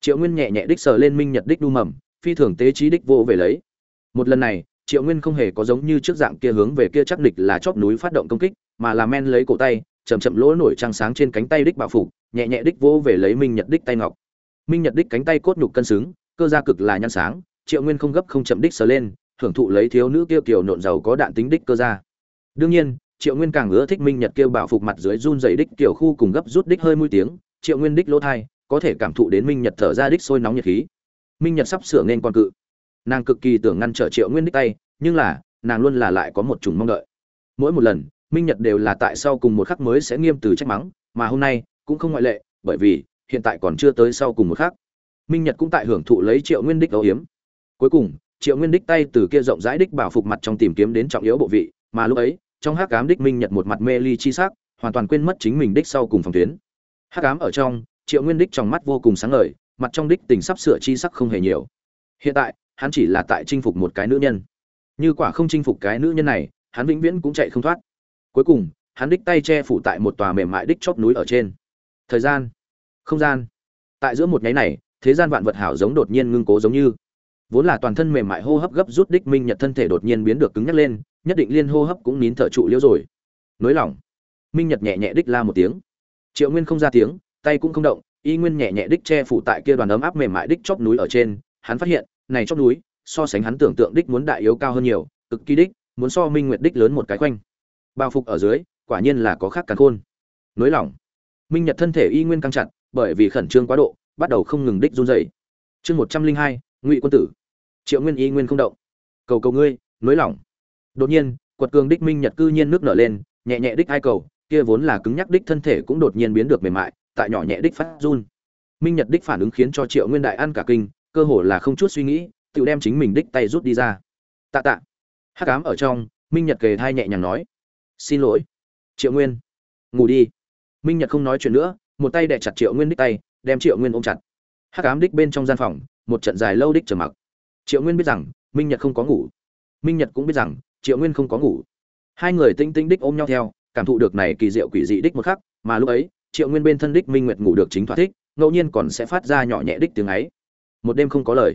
Triệu nguyên nhẹ nhẹ đích sờ lên minh nhật đích đu mầm, phi thường tế trí đích vô về lấy một lần này, triệu nguyên không hề có giống như trước dạng kia hướng về kia chắc địch là chóp núi phát động công kích, mà là men lấy cổ tay, chậm chậm lỗ nổi trăng sáng trên cánh tay đích bảo phục, nhẹ nhẹ đích vô về lấy minh nhật đích tay ngọc. Minh nhật đích cánh tay cốt nhục cân xứng, cơ gia cực là nhăn sáng, triệu nguyên không gấp không chậm đích sờ lên, hưởng thụ lấy thiếu nữ kia kiều nộn giàu có đạn tính đích cơ gia đương nhiên, triệu nguyên càng ưa thích minh nhật kêu bảo phục mặt dưới run dày đích kiểu khu cùng gấp rút đích hơi mũi tiếng, triệu nguyên đích lỗ thai, có thể cảm thụ đến minh nhật thở ra đích sôi nóng nhiệt khí. Minh nhật sắp sửa nên con cự nàng cực kỳ tưởng ngăn trở triệu nguyên đích tay, nhưng là, nàng luôn là lại có một chủng mong đợi. Mỗi một lần, minh nhật đều là tại sau cùng một khắc mới sẽ nghiêm từ trách mắng, mà hôm nay, cũng không ngoại lệ, bởi vì, hiện tại còn chưa tới sau cùng một khắc. Minh nhật cũng tại hưởng thụ lấy triệu nguyên đích âu hiếm cuối cùng, triệu nguyên đích tay từ kia rộng rãi đích bảo phục mặt trong tìm kiếm đến trọng yếu bộ vị, mà lúc ấy, trong hắc cám đích minh nhật một mặt mê ly chi sắc, hoàn toàn quên mất chính mình đích sau cùng phòng tuyến. Hắc cám ở trong, triệu nguyên đích trong mắt vô cùng sáng ngời, mặt trong đích tình sắp sửa chi sắc không hề nhiều. Hiện tại hắn chỉ là tại chinh phục một cái nữ nhân. Như quả không chinh phục cái nữ nhân này, hắn vĩnh viễn cũng chạy không thoát. Cuối cùng, hắn đích tay che phủ tại một tòa mềm mại đích chóp núi ở trên. Thời gian, không gian. Tại giữa một nháy này, thế gian vạn vật hảo giống đột nhiên ngưng cố giống như. Vốn là toàn thân mềm mại hô hấp gấp rút đích minh nhật thân thể đột nhiên biến được cứng nhắc lên, nhất định liên hô hấp cũng nín thở trụ liễu rồi. Nới lỏng. Minh nhật nhẹ nhẹ đích la một tiếng. Triệu nguyên không ra tiếng, tay cũng không động, y nguyên nhẹ nhẹ đích che phủ tại kia đoàn ấm áp mềm mại đích chóp núi ở trên, hắn phát hiện này trong núi, so sánh hắn tưởng tượng đích muốn đại yếu cao hơn nhiều, cực kỳ đích, muốn so minh nguyệt đích lớn một cái quanh bao phục ở dưới, quả nhiên là có khác cả khôn. Nới lỏng. Minh nhật thân thể y nguyên căng chặt, bởi vì khẩn trương quá độ, bắt đầu không ngừng đích run rẩy. Chương một trăm linh hai, ngụy quân tử. Triệu nguyên y nguyên không động. Cầu cầu ngươi, nới lỏng. Đột nhiên, quật cường đích minh nhật cư nhiên nước nở lên, nhẹ nhẹ đích ai cầu, kia vốn là cứng nhắc đích thân thể cũng đột nhiên biến được mềm mại, tại nhỏ nhẹ đích phát run. Minh nhật đích phản ứng khiến cho triệu nguyên đại ăn cả kinh cơ hồ là không chút suy nghĩ, tự đem chính mình đích tay rút đi ra. Tạ tạ. Hắc ám ở trong, minh nhật kề thai nhẹ nhàng nói. Xin lỗi. Triệu nguyên. Ngủ đi. Minh nhật không nói chuyện nữa, một tay đẻ chặt triệu nguyên đích tay, đem triệu nguyên ôm chặt. Hắc ám đích bên trong gian phòng, một trận dài lâu đích trầm mặc. Triệu nguyên biết rằng, minh nhật không có ngủ. Minh nhật cũng biết rằng, triệu nguyên không có ngủ. Hai người tinh tinh đích ôm nhau theo, cảm thụ được này kỳ diệu quỷ dị đích một khắc, mà lúc ấy, triệu nguyên bên thân đích minh nguyệt ngủ được chính thỏa thích, ngẫu nhiên còn sẽ phát ra nhỏ nhẹ đích tiếng ấy một đêm không có lời.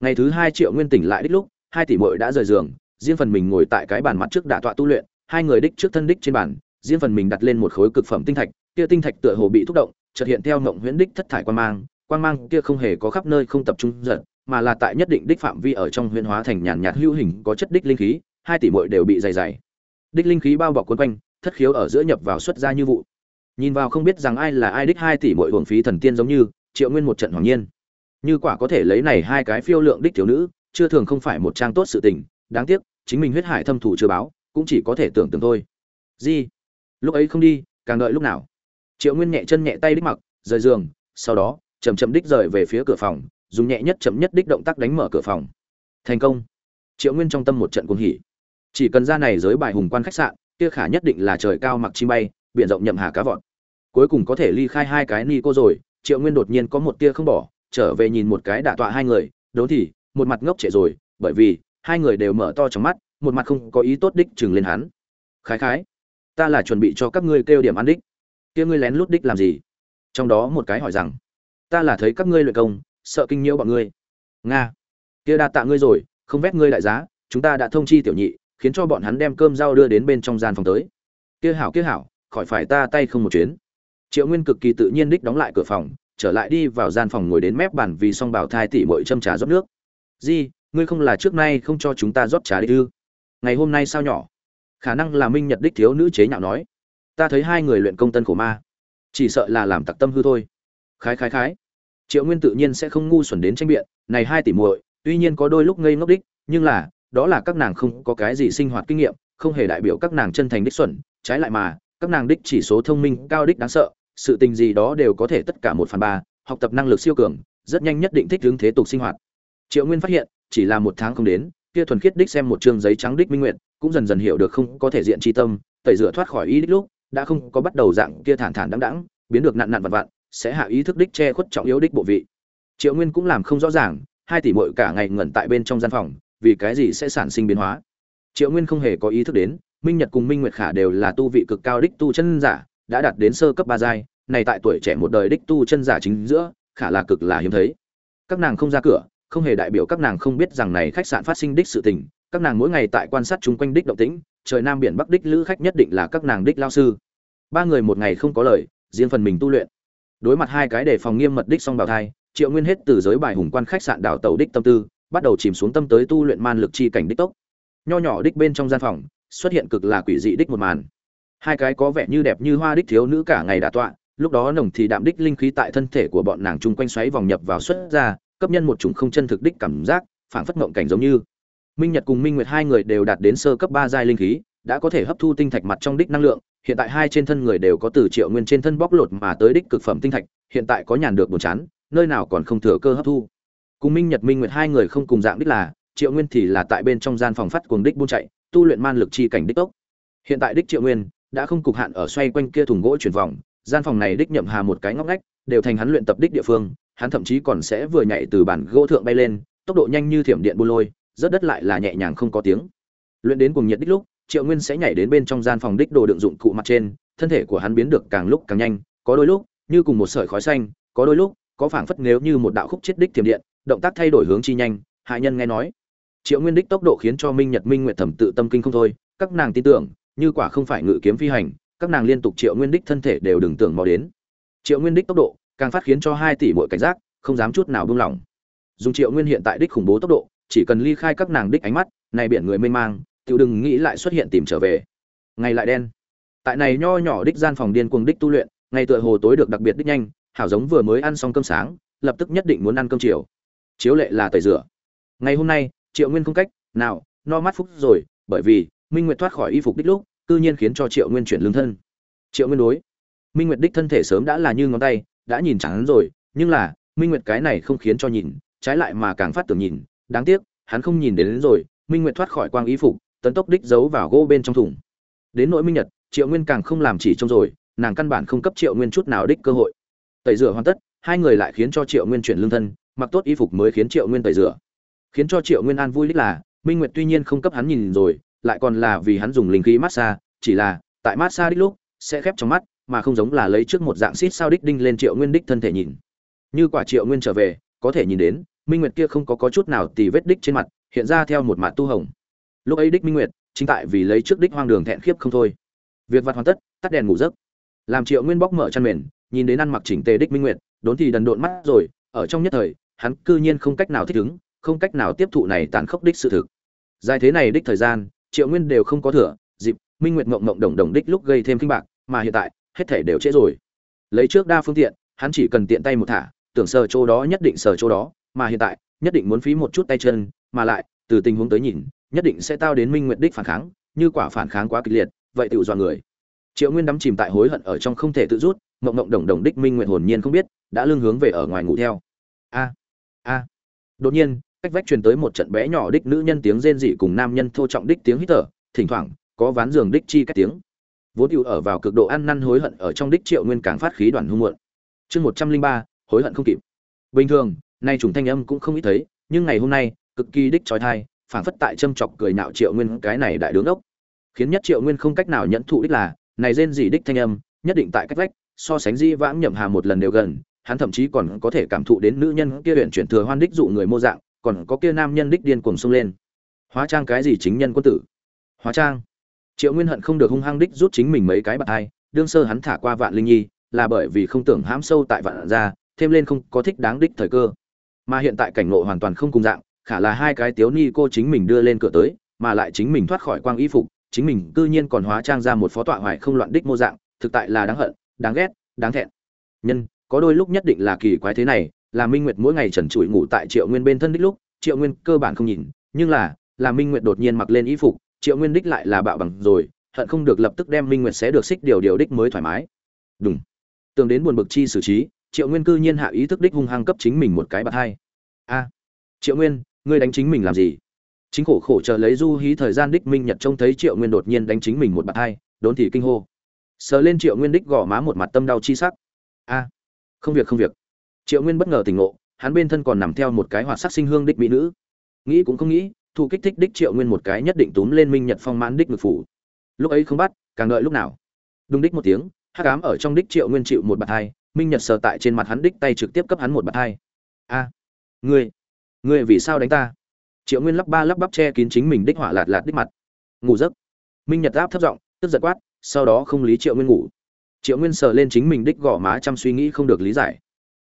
Ngày thứ hai triệu nguyên tỉnh lại đích lúc, hai tỷ muội đã rời giường, riêng phần mình ngồi tại cái bàn mặt trước đả tọa tu luyện, hai người đích trước thân đích trên bàn, riêng phần mình đặt lên một khối cực phẩm tinh thạch, kia tinh thạch tựa hồ bị thúc động, chợt hiện theo ngộng huyễn đích thất thải quan mang quan mang kia không hề có khắp nơi không tập trung giật, mà là tại nhất định đích phạm vi ở trong huyễn hóa thành nhàn nhạt hữu hình có chất đích linh khí, hai tỷ muội đều bị dày dày. Đích linh khí bao bọc quấn quanh, thất khiếu ở giữa nhập vào xuất ra như vụ. Nhìn vào không biết rằng ai là ai đích hai tỷ muội hưởng phí thần tiên giống như, triệu nguyên một trận hoàng nhiên như quả có thể lấy này hai cái phiêu lượng đích thiếu nữ, chưa thường không phải một trang tốt sự tình, đáng tiếc, chính mình huyết hải thâm thủ chưa báo, cũng chỉ có thể tưởng tượng thôi. Gì? Lúc ấy không đi, càng đợi lúc nào? Triệu nguyên nhẹ chân nhẹ tay đích mặc, rời giường, sau đó chầm chậm đích rời về phía cửa phòng, dùng nhẹ nhất chậm nhất đích động tác đánh mở cửa phòng. Thành công. Triệu nguyên trong tâm một trận cuồng hỉ. Chỉ cần ra này giới bài hùng quan khách sạn, kia khả nhất định là trời cao mặc chim bay, biển rộng nhậm hà cá vọt. Cuối cùng có thể ly khai hai cái ni cô rồi, triệu nguyên đột nhiên có một tia không bỏ trở về nhìn một cái đả tọa hai người đố thì, một mặt ngốc trệ rồi, bởi vì, hai người đều mở to trong mắt, một mặt không có ý tốt đích chừng lên hắn. Khái khái, ta là chuẩn bị cho các ngươi kêu điểm ăn đích. Kia ngươi lén lút đích làm gì? Trong đó một cái hỏi rằng, ta là thấy các ngươi luyện công, sợ kinh nhiễu bọn ngươi. Nga, kia đa tạ ngươi rồi, không vét ngươi đại giá, chúng ta đã thông chi tiểu nhị, khiến cho bọn hắn đem cơm rau đưa đến bên trong gian phòng tới. Kia hảo kia hảo, khỏi phải ta tay không một chuyến. Triệu nguyên cực kỳ tự nhiên đích đóng lại cửa phòng trở lại đi vào gian phòng ngồi đến mép bàn vì xong bảo thai tỉ mội châm trà rót nước. Di, ngươi không là trước nay không cho chúng ta rót trà đi ư? Ngày hôm nay sao nhỏ? Khả năng là minh nhật đích thiếu nữ chế nhạo nói. Ta thấy hai người luyện công tân khổ ma. Chỉ sợ là làm tặc tâm hư thôi. Khái khái khái. Triệu nguyên tự nhiên sẽ không ngu xuẩn đến tranh biện. Này hai tỷ muội, tuy nhiên có đôi lúc ngây ngốc đích, nhưng là, đó là các nàng không có cái gì sinh hoạt kinh nghiệm, không hề đại biểu các nàng chân thành đích xuẩn. Trái lại mà, các nàng đích chỉ số thông minh, cao đích đáng sợ sự tình gì đó đều có thể tất cả một phần ba, học tập năng lực siêu cường, rất nhanh nhất định thích hướng thế tục sinh hoạt. Triệu nguyên phát hiện, chỉ là một tháng không đến, kia thuần khiết đích xem một chương giấy trắng đích minh nguyện cũng dần dần hiểu được không có thể diện tri tâm, tẩy rửa thoát khỏi ý đích lúc, đã không có bắt đầu dạng kia thản thản đắng đắng biến được nặn nặn vặt vặt sẽ hạ ý thức đích che khuất trọng yếu đích bộ vị. Triệu nguyên cũng làm không rõ ràng, hai tỷ mội cả ngày ngẩn tại bên trong gian phòng, vì cái gì sẽ sản sinh biến hóa. Triệu nguyên không hề có ý thức đến, minh nhật cùng minh nguyệt khả đều là tu vị cực cao đích tu chân giả đã đạt đến sơ cấp ba giai, này tại tuổi trẻ một đời đích tu chân giả chính giữa, khả là cực là hiếm thấy. Các nàng không ra cửa, không hề đại biểu các nàng không biết rằng này khách sạn phát sinh đích sự tình. Các nàng mỗi ngày tại quan sát chung quanh đích động tĩnh, trời nam biển bắc đích lữ khách nhất định là các nàng đích lao sư. Ba người một ngày không có lời, riêng phần mình tu luyện. Đối mặt hai cái để phòng nghiêm mật đích song bào thai, triệu nguyên hết từ giới bài hùng quan khách sạn đảo tàu đích tâm tư, bắt đầu chìm xuống tâm tới tu luyện man lực chi cảnh đích tốc. Nho nhỏ đích bên trong gian phòng, xuất hiện cực là quỷ dị đích một màn hai cái có vẻ như đẹp như hoa đích thiếu nữ cả ngày đã tọa, lúc đó nồng thì đạm đích linh khí tại thân thể của bọn nàng chung quanh xoáy vòng nhập vào xuất ra, cấp nhân một chủng không chân thực đích cảm giác, phảng phất mộng cảnh giống như. Minh nhật cùng minh nguyệt hai người đều đạt đến sơ cấp ba giai linh khí, đã có thể hấp thu tinh thạch mặt trong đích năng lượng, hiện tại hai trên thân người đều có từ triệu nguyên trên thân bóc lột mà tới đích cực phẩm tinh thạch, hiện tại có nhàn được buồn chán, nơi nào còn không thừa cơ hấp thu. Cùng minh nhật, minh nguyệt hai người không cùng dạng đích là, triệu nguyên thì là tại bên trong gian phòng phát cuồng đích buôn chạy, tu luyện man lực chi cảnh đích tốc. Hiện tại đích triệu nguyên đã không cục hạn ở xoay quanh kia thùng gỗ chuyển vòng, gian phòng này đích nhậm hà một cái ngóc ngách, đều thành hắn luyện tập đích địa phương, hắn thậm chí còn sẽ vừa nhảy từ bản gỗ thượng bay lên, tốc độ nhanh như thiểm điện buôn lôi rớt đất lại là nhẹ nhàng không có tiếng. Luyện đến cùng nhiệt đích lúc, triệu nguyên sẽ nhảy đến bên trong gian phòng đích đồ đựng dụng cụ mặt trên, thân thể của hắn biến được càng lúc càng nhanh, có đôi lúc, như cùng một sợi khói xanh, có đôi lúc, có phảng phất nếu như một đạo khúc chết đích thiểm điện, động tác thay đổi hướng chi nhanh, hạ nhân nghe nói. Triệu nguyên đích tốc độ khiến cho minh nhật minh nguyệt thẩm tự tâm kinh không thôi, các nàng tin tưởng như quả không phải ngự kiếm phi hành, các nàng liên tục triệu nguyên đích thân thể đều đừng tưởng mò đến. Triệu nguyên đích tốc độ, càng phát khiến cho hai tỷ muội cảnh giác, không dám chút nào buông lỏng. Dùng triệu nguyên hiện tại đích khủng bố tốc độ, chỉ cần ly khai các nàng đích ánh mắt, này biển người mê mang, tiểu đừng nghĩ lại xuất hiện tìm trở về. Ngày lại đen. Tại này nho nhỏ đích gian phòng điên cuồng đích tu luyện, ngày tựa hồ tối được đặc biệt đích nhanh, hảo giống vừa mới ăn xong cơm sáng, lập tức nhất định muốn ăn cơm chiều. Chiếu lệ là tẩy rửa. Ngày hôm nay, triệu nguyên không cách nào, no mắt phúc rồi, bởi vì minh nguyệt thoát khỏi y phục đích lúc cư nhiên khiến cho triệu nguyên chuyển lương thân. Triệu nguyên đối. Minh nguyệt đích thân thể sớm đã là như ngón tay đã nhìn chẳng hắn rồi nhưng là minh nguyệt cái này không khiến cho nhìn trái lại mà càng phát tưởng nhìn đáng tiếc hắn không nhìn đến, đến rồi minh nguyệt thoát khỏi quang y phục tấn tốc đích giấu vào gỗ bên trong thùng. Đến nỗi minh nhật triệu nguyên càng không làm chỉ trông rồi nàng căn bản không cấp triệu nguyên chút nào đích cơ hội. Tẩy rửa hoàn tất hai người lại khiến cho triệu nguyên chuyển lương thân mặc tốt y phục mới khiến triệu nguyên tẩy rửa. Khiến cho triệu nguyên an vui đích là minh nguyệt tuy nhiên không cấp hắn nhìn rồi lại còn là vì hắn dùng linh khí massage chỉ là tại massage đích lúc sẽ khép trong mắt mà không giống là lấy trước một dạng xít sao đích đinh lên triệu nguyên đích thân thể nhìn. Như quả triệu nguyên trở về có thể nhìn đến minh nguyệt kia không có, có chút nào tì vết đích trên mặt hiện ra theo một mặt tu hồng. Lúc ấy đích minh nguyệt chính tại vì lấy trước đích hoang đường thẹn khiếp không thôi. Việc vặt hoàn tất tắt đèn ngủ giấc. Làm triệu nguyên bóc mở chăn mền nhìn đến ăn mặc chỉnh tề đích minh nguyệt đốn thì đần độn mắt rồi ở trong nhất thời hắn cư nhiên không cách nào thích ứng không cách nào tiếp thụ này tàn khốc đích sự thực. Dài thế này đích thời gian triệu nguyên đều không có thừa, dịp, minh nguyệt mộng mộng đồng đồng đích lúc gây thêm kinh bạc, mà hiện tại, hết thể đều trễ rồi. Lấy trước đa phương tiện, hắn chỉ cần tiện tay một thả, tưởng sờ chỗ đó nhất định sờ chỗ đó, mà hiện tại, nhất định muốn phí một chút tay chân, mà lại, từ tình huống tới nhìn, nhất định sẽ tao đến minh nguyệt đích phản kháng, như quả phản kháng quá kịch liệt, vậy tự dọa người. Triệu nguyên đắm chìm tại hối hận ở trong không thể tự rút, mộng mộng đồng đồng đích minh nguyệt hồn nhiên không biết, đã lương hướng về ở ngoài ngủ theo. A a. Đột nhiên cách vách truyền tới một trận bé nhỏ đích nữ nhân tiếng rên dị cùng nam nhân thô trọng đích tiếng hít thở, thỉnh thoảng, có ván giường đích chi cách tiếng. Vốn ưu ở vào cực độ ăn năn hối hận ở trong đích triệu nguyên càng phát khí đoàn hung muộn. Chương một trăm linh ba, hối hận không kịp. Bình thường, nay trùng thanh âm cũng không ít thấy, nhưng ngày hôm nay, cực kỳ đích trói thai, phảng phất tại châm chọc cười nạo triệu nguyên cái này đại đứng ốc khiến nhất triệu nguyên không cách nào nhận thụ đích là, này rên rỉ đích thanh âm, nhất định tại cách vách, so sánh di vãng nhậm hà một lần đều gần, hắn thậm chí còn có thể cảm thụ đến nữ nhân kia huyện chuyển thừa hoan đích dụ người mô dạng còn có kia nam nhân đích điên cuồng xông lên. Hóa trang cái gì chính nhân quân tử? Hóa trang. Triệu nguyên hận không được hung hăng đích rút chính mình mấy cái bạc ai đương sơ hắn thả qua vạn linh nhi, là bởi vì không tưởng hãm sâu tại vạn ra thêm lên không có thích đáng đích thời cơ. Mà hiện tại cảnh ngộ hoàn toàn không cùng dạng, khả là hai cái tiếu ni cô chính mình đưa lên cửa tới, mà lại chính mình thoát khỏi quang y phục, chính mình cư nhiên còn hóa trang ra một phó tọa hoài không loạn đích mô dạng, thực tại là đáng hận, đáng ghét, đáng thẹn. Nhân, có đôi lúc nhất định là kỳ quái thế này là minh nguyệt mỗi ngày trần trụi ngủ tại triệu nguyên bên thân đích lúc, triệu nguyên cơ bản không nhìn, nhưng là là minh nguyệt đột nhiên mặc lên y phục, triệu nguyên đích lại là bạo bằng rồi, hận không được lập tức đem minh nguyệt sẽ được xích điều điều đích mới thoải mái. Đúng tưởng đến buồn bực chi xử trí, triệu nguyên cư nhiên hạ ý thức đích hung hăng cấp chính mình một cái bạt hai. A. Triệu nguyên, ngươi đánh chính mình làm gì? Chính khổ khổ chờ lấy du hí thời gian đích minh nhật trông thấy triệu nguyên đột nhiên đánh chính mình một bạt hai, đốn thì kinh hô. Sờ lên triệu nguyên đích gõ má một mặt tâm đau chi sắc. A. Không việc không việc triệu nguyên bất ngờ tỉnh ngộ, hắn bên thân còn nằm theo một cái hoạt sắc sinh hương đích mỹ nữ. Nghĩ cũng không nghĩ thu kích thích đích triệu nguyên một cái nhất định túm lên minh nhật phong mãn đích ngực phủ. Lúc ấy không bắt, càng đợi lúc nào? Đúng đích một tiếng, hắc ám ở trong đích triệu nguyên chịu một bạt hai, minh nhật sờ tại trên mặt hắn đích tay trực tiếp cấp hắn một bạt hai. A, ngươi ngươi vì sao đánh ta? Triệu nguyên lắp ba lắp bắp che kín chính mình đích hỏa lạt lạt đích mặt. Ngủ giấc. Minh nhật áp thấp giọng, tức giật quát, sau đó không lý triệu nguyên ngủ. Triệu nguyên sờ lên chính mình đích gõ má chăm suy nghĩ không được lý giải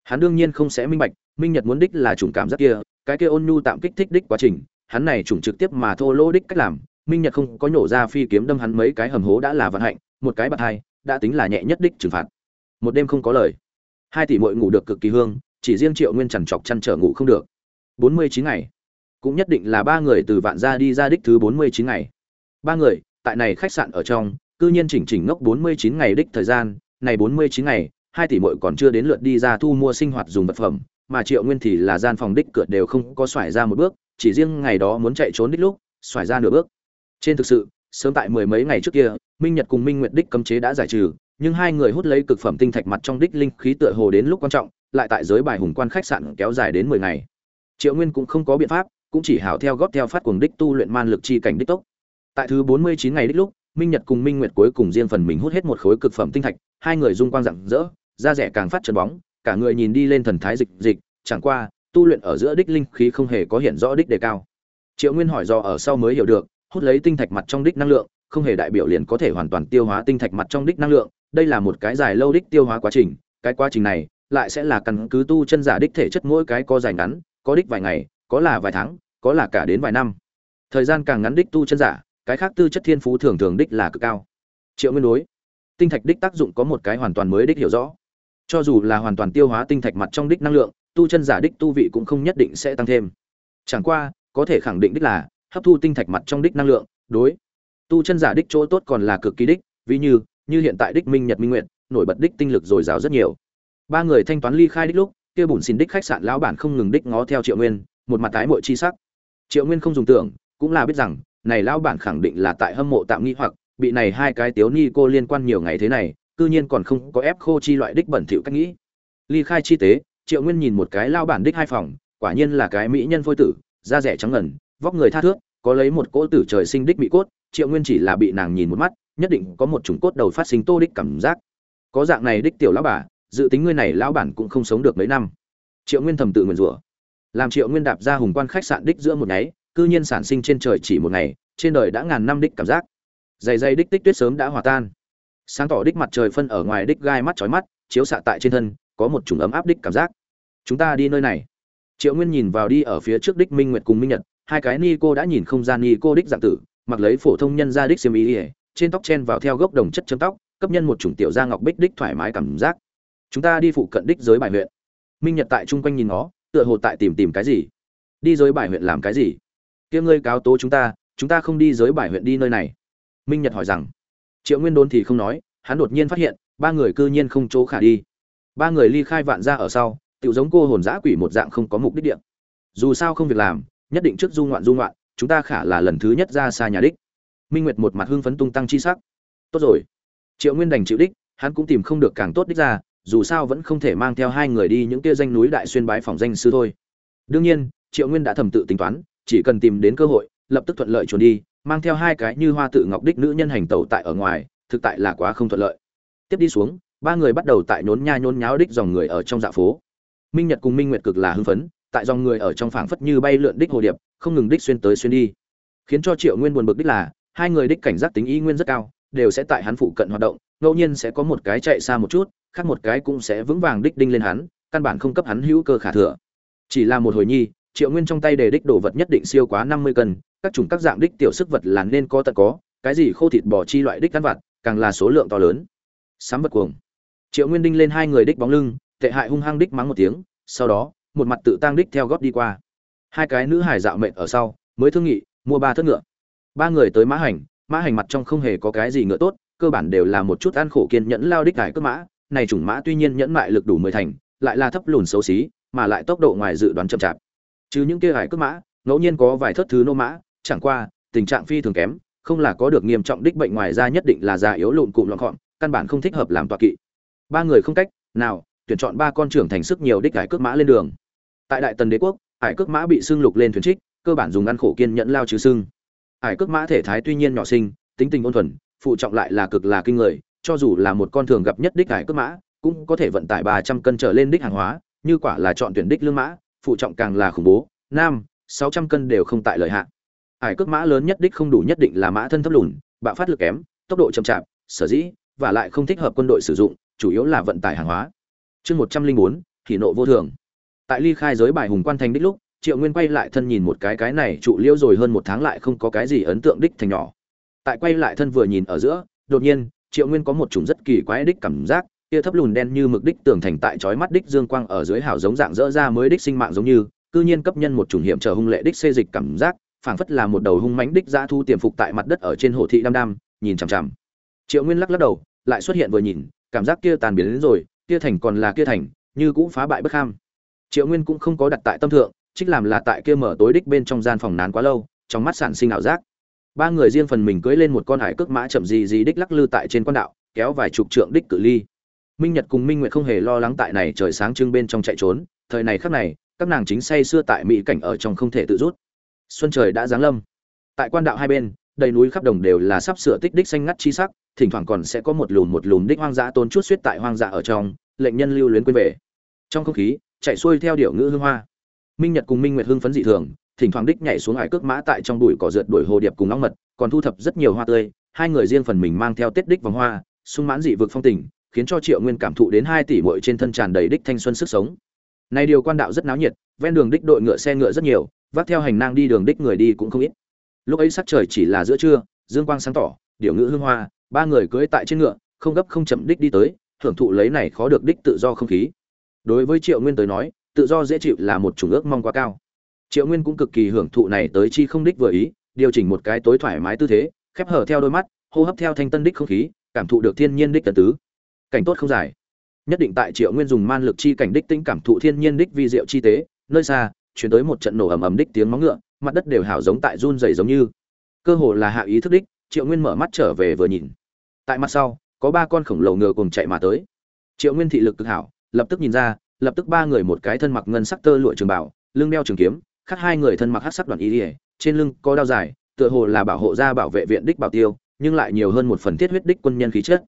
hắn đương nhiên không sẽ minh bạch, minh nhật muốn đích là chủng cảm giác kia, cái kia ôn nhu tạm kích thích đích quá trình, hắn này chủng trực tiếp mà thô lỗ đích cách làm, minh nhật không có nhổ ra phi kiếm đâm hắn mấy cái hầm hố đã là vận hạnh, một cái bạc hai, đã tính là nhẹ nhất đích trừng phạt. Một đêm không có lời. Hai tỷ muội ngủ được cực kỳ hương, chỉ riêng triệu nguyên chằn chọc chăn trở ngủ không được. Bốn mươi chín ngày. Cũng nhất định là ba người từ vạn gia đi ra đích thứ bốn mươi chín ngày. Ba người, tại này khách sạn ở trong, cư nhiên chỉnh chỉnh ngốc bốn mươi chín ngày đích thời gian, này bốn mươi chín ngày hai tỷ muội còn chưa đến lượt đi ra thu mua sinh hoạt dùng vật phẩm, mà triệu nguyên thì là gian phòng đích cửa đều không có xoải ra một bước, chỉ riêng ngày đó muốn chạy trốn đích lúc, xoải ra nửa bước. Trên thực sự, sớm tại mười mấy ngày trước kia, minh nhật cùng minh nguyệt đích cấm chế đã giải trừ, nhưng hai người hút lấy cực phẩm tinh thạch mặt trong đích linh khí tựa hồ đến lúc quan trọng, lại tại giới bài hùng quan khách sạn kéo dài đến mười ngày. Triệu nguyên cũng không có biện pháp, cũng chỉ hảo theo góp theo phát cuồng đích tu luyện man lực chi cảnh đích tốc. Tại thứ bốn mươi chín ngày đích lúc, minh nhật cùng minh nguyệt cuối cùng riêng phần mình hút hết một khối cực phẩm tinh thạch hai người dung quang rạng rỡ, da rẻ càng phát trần bóng, cả người nhìn đi lên thần thái dịch dịch, chẳng qua, tu luyện ở giữa đích linh khí không hề có hiện rõ đích đề cao. Triệu nguyên hỏi do ở sau mới hiểu được, hút lấy tinh thạch mặt trong đích năng lượng, không hề đại biểu liền có thể hoàn toàn tiêu hóa tinh thạch mặt trong đích năng lượng, đây là một cái dài lâu đích tiêu hóa quá trình, cái quá trình này, lại sẽ là căn cứ tu chân giả đích thể chất mỗi cái có dài ngắn, có đích vài ngày, có là vài tháng, có là cả đến vài năm. Thời gian càng ngắn đích tu chân giả, cái khác tư chất thiên phú thường thường đích là cực cao. Triệu nguyên đối tinh thạch đích tác dụng có một cái hoàn toàn mới đích hiểu rõ. Cho dù là hoàn toàn tiêu hóa tinh thạch mặt trong đích năng lượng, tu chân giả đích tu vị cũng không nhất định sẽ tăng thêm. Chẳng qua, có thể khẳng định đích là, hấp thu tinh thạch mặt trong đích năng lượng, đối tu chân giả đích chỗ tốt còn là cực kỳ đích, ví như như hiện tại đích minh nhật minh nguyện nổi bật đích tinh lực dồi dào rất nhiều. Ba người thanh toán ly khai đích lúc, kia bùn xin đích khách sạn lão bản không ngừng đích ngó theo triệu nguyên, một mặt tái mội chi sắc. Triệu nguyên không dùng tưởng, cũng là biết rằng, này lão bản khẳng định là tại hâm mộ tạm nghi hoặc bị này hai cái tiếu ni cô liên quan nhiều ngày thế này, cư nhiên còn không có ép khô chi loại đích bẩn thỉu cách nghĩ. Ly khai chi tế, triệu nguyên nhìn một cái lao bản đích hai phòng, quả nhiên là cái mỹ nhân phôi tử, da rẻ trắng ngần, vóc người tha thước, có lấy một cỗ tử trời sinh đích mỹ cốt, triệu nguyên chỉ là bị nàng nhìn một mắt, nhất định có một chủng cốt đầu phát sinh tô đích cảm giác. Có dạng này đích tiểu lão bà, dự tính ngươi này lão bản cũng không sống được mấy năm. Triệu nguyên thầm tự nguyền rủa. Làm triệu nguyên đạp ra hùng quan khách sạn đích giữa một nháy cư nhiên sản sinh trên trời chỉ một ngày, trên đời đã ngàn năm đích cảm giác dày dày đích tích tuyết sớm đã hòa tan. Sáng tỏ đích mặt trời phân ở ngoài đích gai mắt chói mắt, chiếu xạ tại trên thân, có một chủng ấm áp đích cảm giác. Chúng ta đi nơi này. Triệu nguyên nhìn vào đi ở phía trước đích minh nguyệt cùng minh nhật, hai cái ni cô đã nhìn không gian ni cô đích dạng tử, mặc lấy phổ thông nhân ra đích xiêm ý ỉa trên tóc chen vào theo gốc đồng chất chấm tóc, cấp nhân một chủng tiểu da ngọc bích đích thoải mái cảm giác. Chúng ta đi phụ cận đích giới bài huyện. Minh nhật tại chung quanh nhìn nó tựa hồ tại tìm tìm cái gì? Đi giới bài huyện làm cái gì? Kia ngươi cáo tố chúng ta chúng ta không đi giới bài huyện đi nơi này minh nhật hỏi rằng, triệu nguyên đốn thì không nói, hắn đột nhiên phát hiện, ba người cư nhiên không chỗ khả đi. Ba người ly khai vạn ra ở sau tự giống cô hồn giã quỷ một dạng không có mục đích điện. Dù sao không việc làm, nhất định trước du ngoạn du ngoạn, chúng ta khả là lần thứ nhất ra xa nhà đích. Minh nguyệt một mặt hưng phấn tung tăng chi sắc. Tốt rồi. Triệu nguyên đành chịu đích, hắn cũng tìm không được càng tốt đích ra, dù sao vẫn không thể mang theo hai người đi những kia danh núi đại xuyên bái phòng danh sư thôi. Đương nhiên, triệu nguyên đã thầm tự tính toán, chỉ cần tìm đến cơ hội, lập tức thuận lợi trốn đi mang theo hai cái như hoa tự ngọc đích nữ nhân hành tẩu tại ở ngoài, thực tại là quá không thuận lợi. Tiếp đi xuống, ba người bắt đầu tại nhốn nha nhốn nháo đích dòng người ở trong dạ phố. Minh nhật cùng minh nguyệt cực là hưng phấn, tại dòng người ở trong phảng phất như bay lượn đích hồ điệp, không ngừng đích xuyên tới xuyên đi. Khiến cho triệu nguyên buồn bực đích là, hai người đích cảnh giác tính ý nguyên rất cao, đều sẽ tại hắn phụ cận hoạt động, ngẫu nhiên sẽ có một cái chạy xa một chút, khác một cái cũng sẽ vững vàng đích đinh lên hắn, căn bản không cấp hắn hữu cơ khả thừa. Chỉ là một hồi nhi triệu nguyên trong tay đề đích đồ vật nhất định siêu quá năm mươi cân, các chủng các dạng đích tiểu sức vật là nên có tận có, cái gì khô thịt bò chi loại đích ăn vặt, càng là số lượng to lớn. Sám vật cuồng. Triệu nguyên đinh lên hai người đích bóng lưng, tệ hại hung hăng đích mắng một tiếng, sau đó, một mặt tự tăng đích theo góp đi qua. Hai cái nữ hải dạo mệnh ở sau, mới thương nghị, mua ba thất ngựa. Ba người tới mã hành mã hành mặt trong không hề có cái gì ngựa tốt, cơ bản đều là một chút ăn khổ kiên nhẫn lao đích cải cướp mã. Này chủng mã tuy nhiên nhẫn mại lực đủ mười thành, lại là thấp lùn xấu xí, mà lại tốc độ ngoài dự đoán chậm chạp chứ những kia hải cướp mã, ngẫu nhiên có vài thất thứ nô mã, chẳng qua, tình trạng phi thường kém, không là có được nghiêm trọng đích bệnh ngoài ra nhất định là già yếu lộn cụm loạn gọn căn bản không thích hợp làm tọa kỵ. Ba người không cách nào tuyển chọn ba con trưởng thành sức nhiều đích hải cướp mã lên đường. Tại đại tần đế quốc hải cướp mã bị xương lục lên thuyền trích, cơ bản dùng ăn khổ kiên nhẫn lao trừ xương Hải cướp mã thể thái tuy nhiên nhỏ sinh tính tình ôn thuần, phụ trọng lại là cực là kinh người, cho dù là một con thường gặp nhất đích hải cướp mã, cũng có thể vận tải ba trăm cân trở lên đích hàng hóa, như quả là chọn tuyển đích lương mã phụ trọng càng là khủng bố, nam, sáu trăm cân đều không tại lợi hạn ải cước mã lớn nhất đích không đủ nhất định là mã thân thấp lùn, bạo phát lực kém, tốc độ chậm chạp, sở dĩ, và lại không thích hợp quân đội sử dụng, chủ yếu là vận tải hàng hóa. Chương một trăm linh bốn thì nộ vô thường. Tại ly khai giới bài hùng quan thành đích lúc, triệu nguyên quay lại thân nhìn một cái cái này trụ liễu rồi hơn một tháng lại không có cái gì ấn tượng đích thành nhỏ. Tại quay lại thân vừa nhìn ở giữa, đột nhiên, triệu nguyên có một chủng rất kỳ quái đích cảm giác kia thấp lùn đen như mực đích tường thành tại chói mắt đích dương quang ở dưới hào giống dạng dỡ ra mới đích sinh mạng giống như, cư nhiên cấp nhân một chủng hiểm trở hung lệ đích xê dịch cảm giác, phảng phất là một đầu hung mãnh đích dã thu tiềm phục tại mặt đất ở trên hồ thị đam đam, nhìn chằm chằm. Triệu nguyên lắc lắc đầu, lại xuất hiện vừa nhìn, cảm giác kia tàn biến đến rồi, kia thành còn là kia thành, như cũ phá bại bất kham. Triệu nguyên cũng không có đặt tại tâm thượng, trích làm là tại kia mở tối đích bên trong gian phòng nán quá lâu, trong mắt sản sinh ảo giác. Ba người riêng phần mình cưỡi lên một con hải cước mã chậm gì gì đích lắc lư tại trên con đạo, kéo vài chục trượng đích cự ly minh nhật cùng minh nguyệt không hề lo lắng tại này trời sáng trưng bên trong chạy trốn, thời này khắc này, các nàng chính say xưa tại mỹ cảnh ở trong không thể tự rút. Xuân trời đã giáng lâm. Tại quan đạo hai bên, đầy núi khắp đồng đều là sắp sửa tích đích xanh ngắt chi sắc, thỉnh thoảng còn sẽ có một lùm một lùm đích hoang dã tôn chút suýt tại hoang dã ở trong, lệnh nhân lưu luyến quên về. Trong không khí, chạy xuôi theo điệu ngữ hương hoa. Minh nhật cùng minh nguyệt hưng phấn dị thường, thỉnh thoảng đích nhảy xuống ải cước mã tại trong bụi cỏ rượt đuổi hồ điệp cùng ong mật, còn thu thập rất nhiều hoa tươi, hai người riêng phần mình mang theo tết đích vòng hoa, sung mãn dị vực phong tình khiến cho triệu nguyên cảm thụ đến hai tỷ muội trên thân tràn đầy đích thanh xuân sức sống. Này điều quan đạo rất náo nhiệt, ven đường đích đội ngựa xe ngựa rất nhiều, vác theo hành lang đi đường đích người đi cũng không ít. Lúc ấy sắc trời chỉ là giữa trưa, dương quang sáng tỏ điệu ngữ hương hoa, ba người cưỡi tại trên ngựa, không gấp không chậm đích đi tới, hưởng thụ lấy này khó được đích tự do không khí. Đối với triệu nguyên tới nói, tự do dễ chịu là một chủng ước mong quá cao. Triệu nguyên cũng cực kỳ hưởng thụ này tới chi không đích vừa ý, điều chỉnh một cái tối thoải mái tư thế, khép hở theo đôi mắt, hô hấp theo thanh tân đích không khí, cảm thụ được thiên nhiên đích tần tứ cảnh tốt không dài. Nhất định tại triệu nguyên dùng man lực chi cảnh đích tính cảm thụ thiên nhiên đích vi diệu chi tế, nơi xa, chuyển tới một trận nổ ầm ầm đích tiếng móng ngựa, mặt đất đều hảo giống tại run dày giống như. Cơ hồ là hạ ý thức đích, triệu nguyên mở mắt trở về vừa nhìn. Tại mặt sau, có ba con khổng lồ ngựa cùng chạy mà tới. Triệu nguyên thị lực cực hảo, lập tức nhìn ra, lập tức ba người một cái thân mặc ngân sắc tơ lụa trường bảo, lưng đeo trường kiếm khác hai người thân mặc hắc sắc đoàn y ỉa trên lưng có đao dài, tựa hồ là bảo hộ gia bảo vệ viện đích bảo tiêu, nhưng lại nhiều hơn một phần thiết huyết đích quân nhân khí chất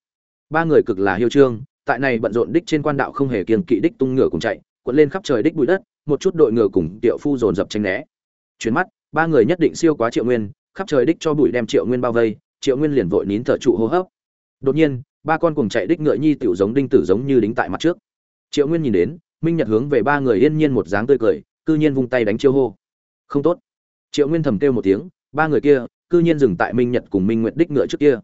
ba người cực là hiêu trương, tại này bận rộn đích trên quan đạo không hề kiêng kỵ đích tung ngựa cùng chạy, cuộn lên khắp trời đích bụi đất, một chút đội ngựa cùng tiệu phu dồn dập tranh né. Chuyến mắt, ba người nhất định siêu quá triệu nguyên, khắp trời đích cho bụi đem triệu nguyên bao vây, triệu nguyên liền vội nín thở trụ hô hấp. Đột nhiên, ba con cùng chạy đích ngựa nhi tiểu giống đinh tử giống như đính tại mặt trước. Triệu nguyên nhìn đến, minh nhật hướng về ba người yên nhiên một dáng tươi cười, cư nhiên vung tay đánh chiêu hô. Không tốt. Triệu nguyên thầm kêu một tiếng, ba người kia, cư nhiên dừng tại minh nhật cùng minh nguyệt đích ngựa trước kia.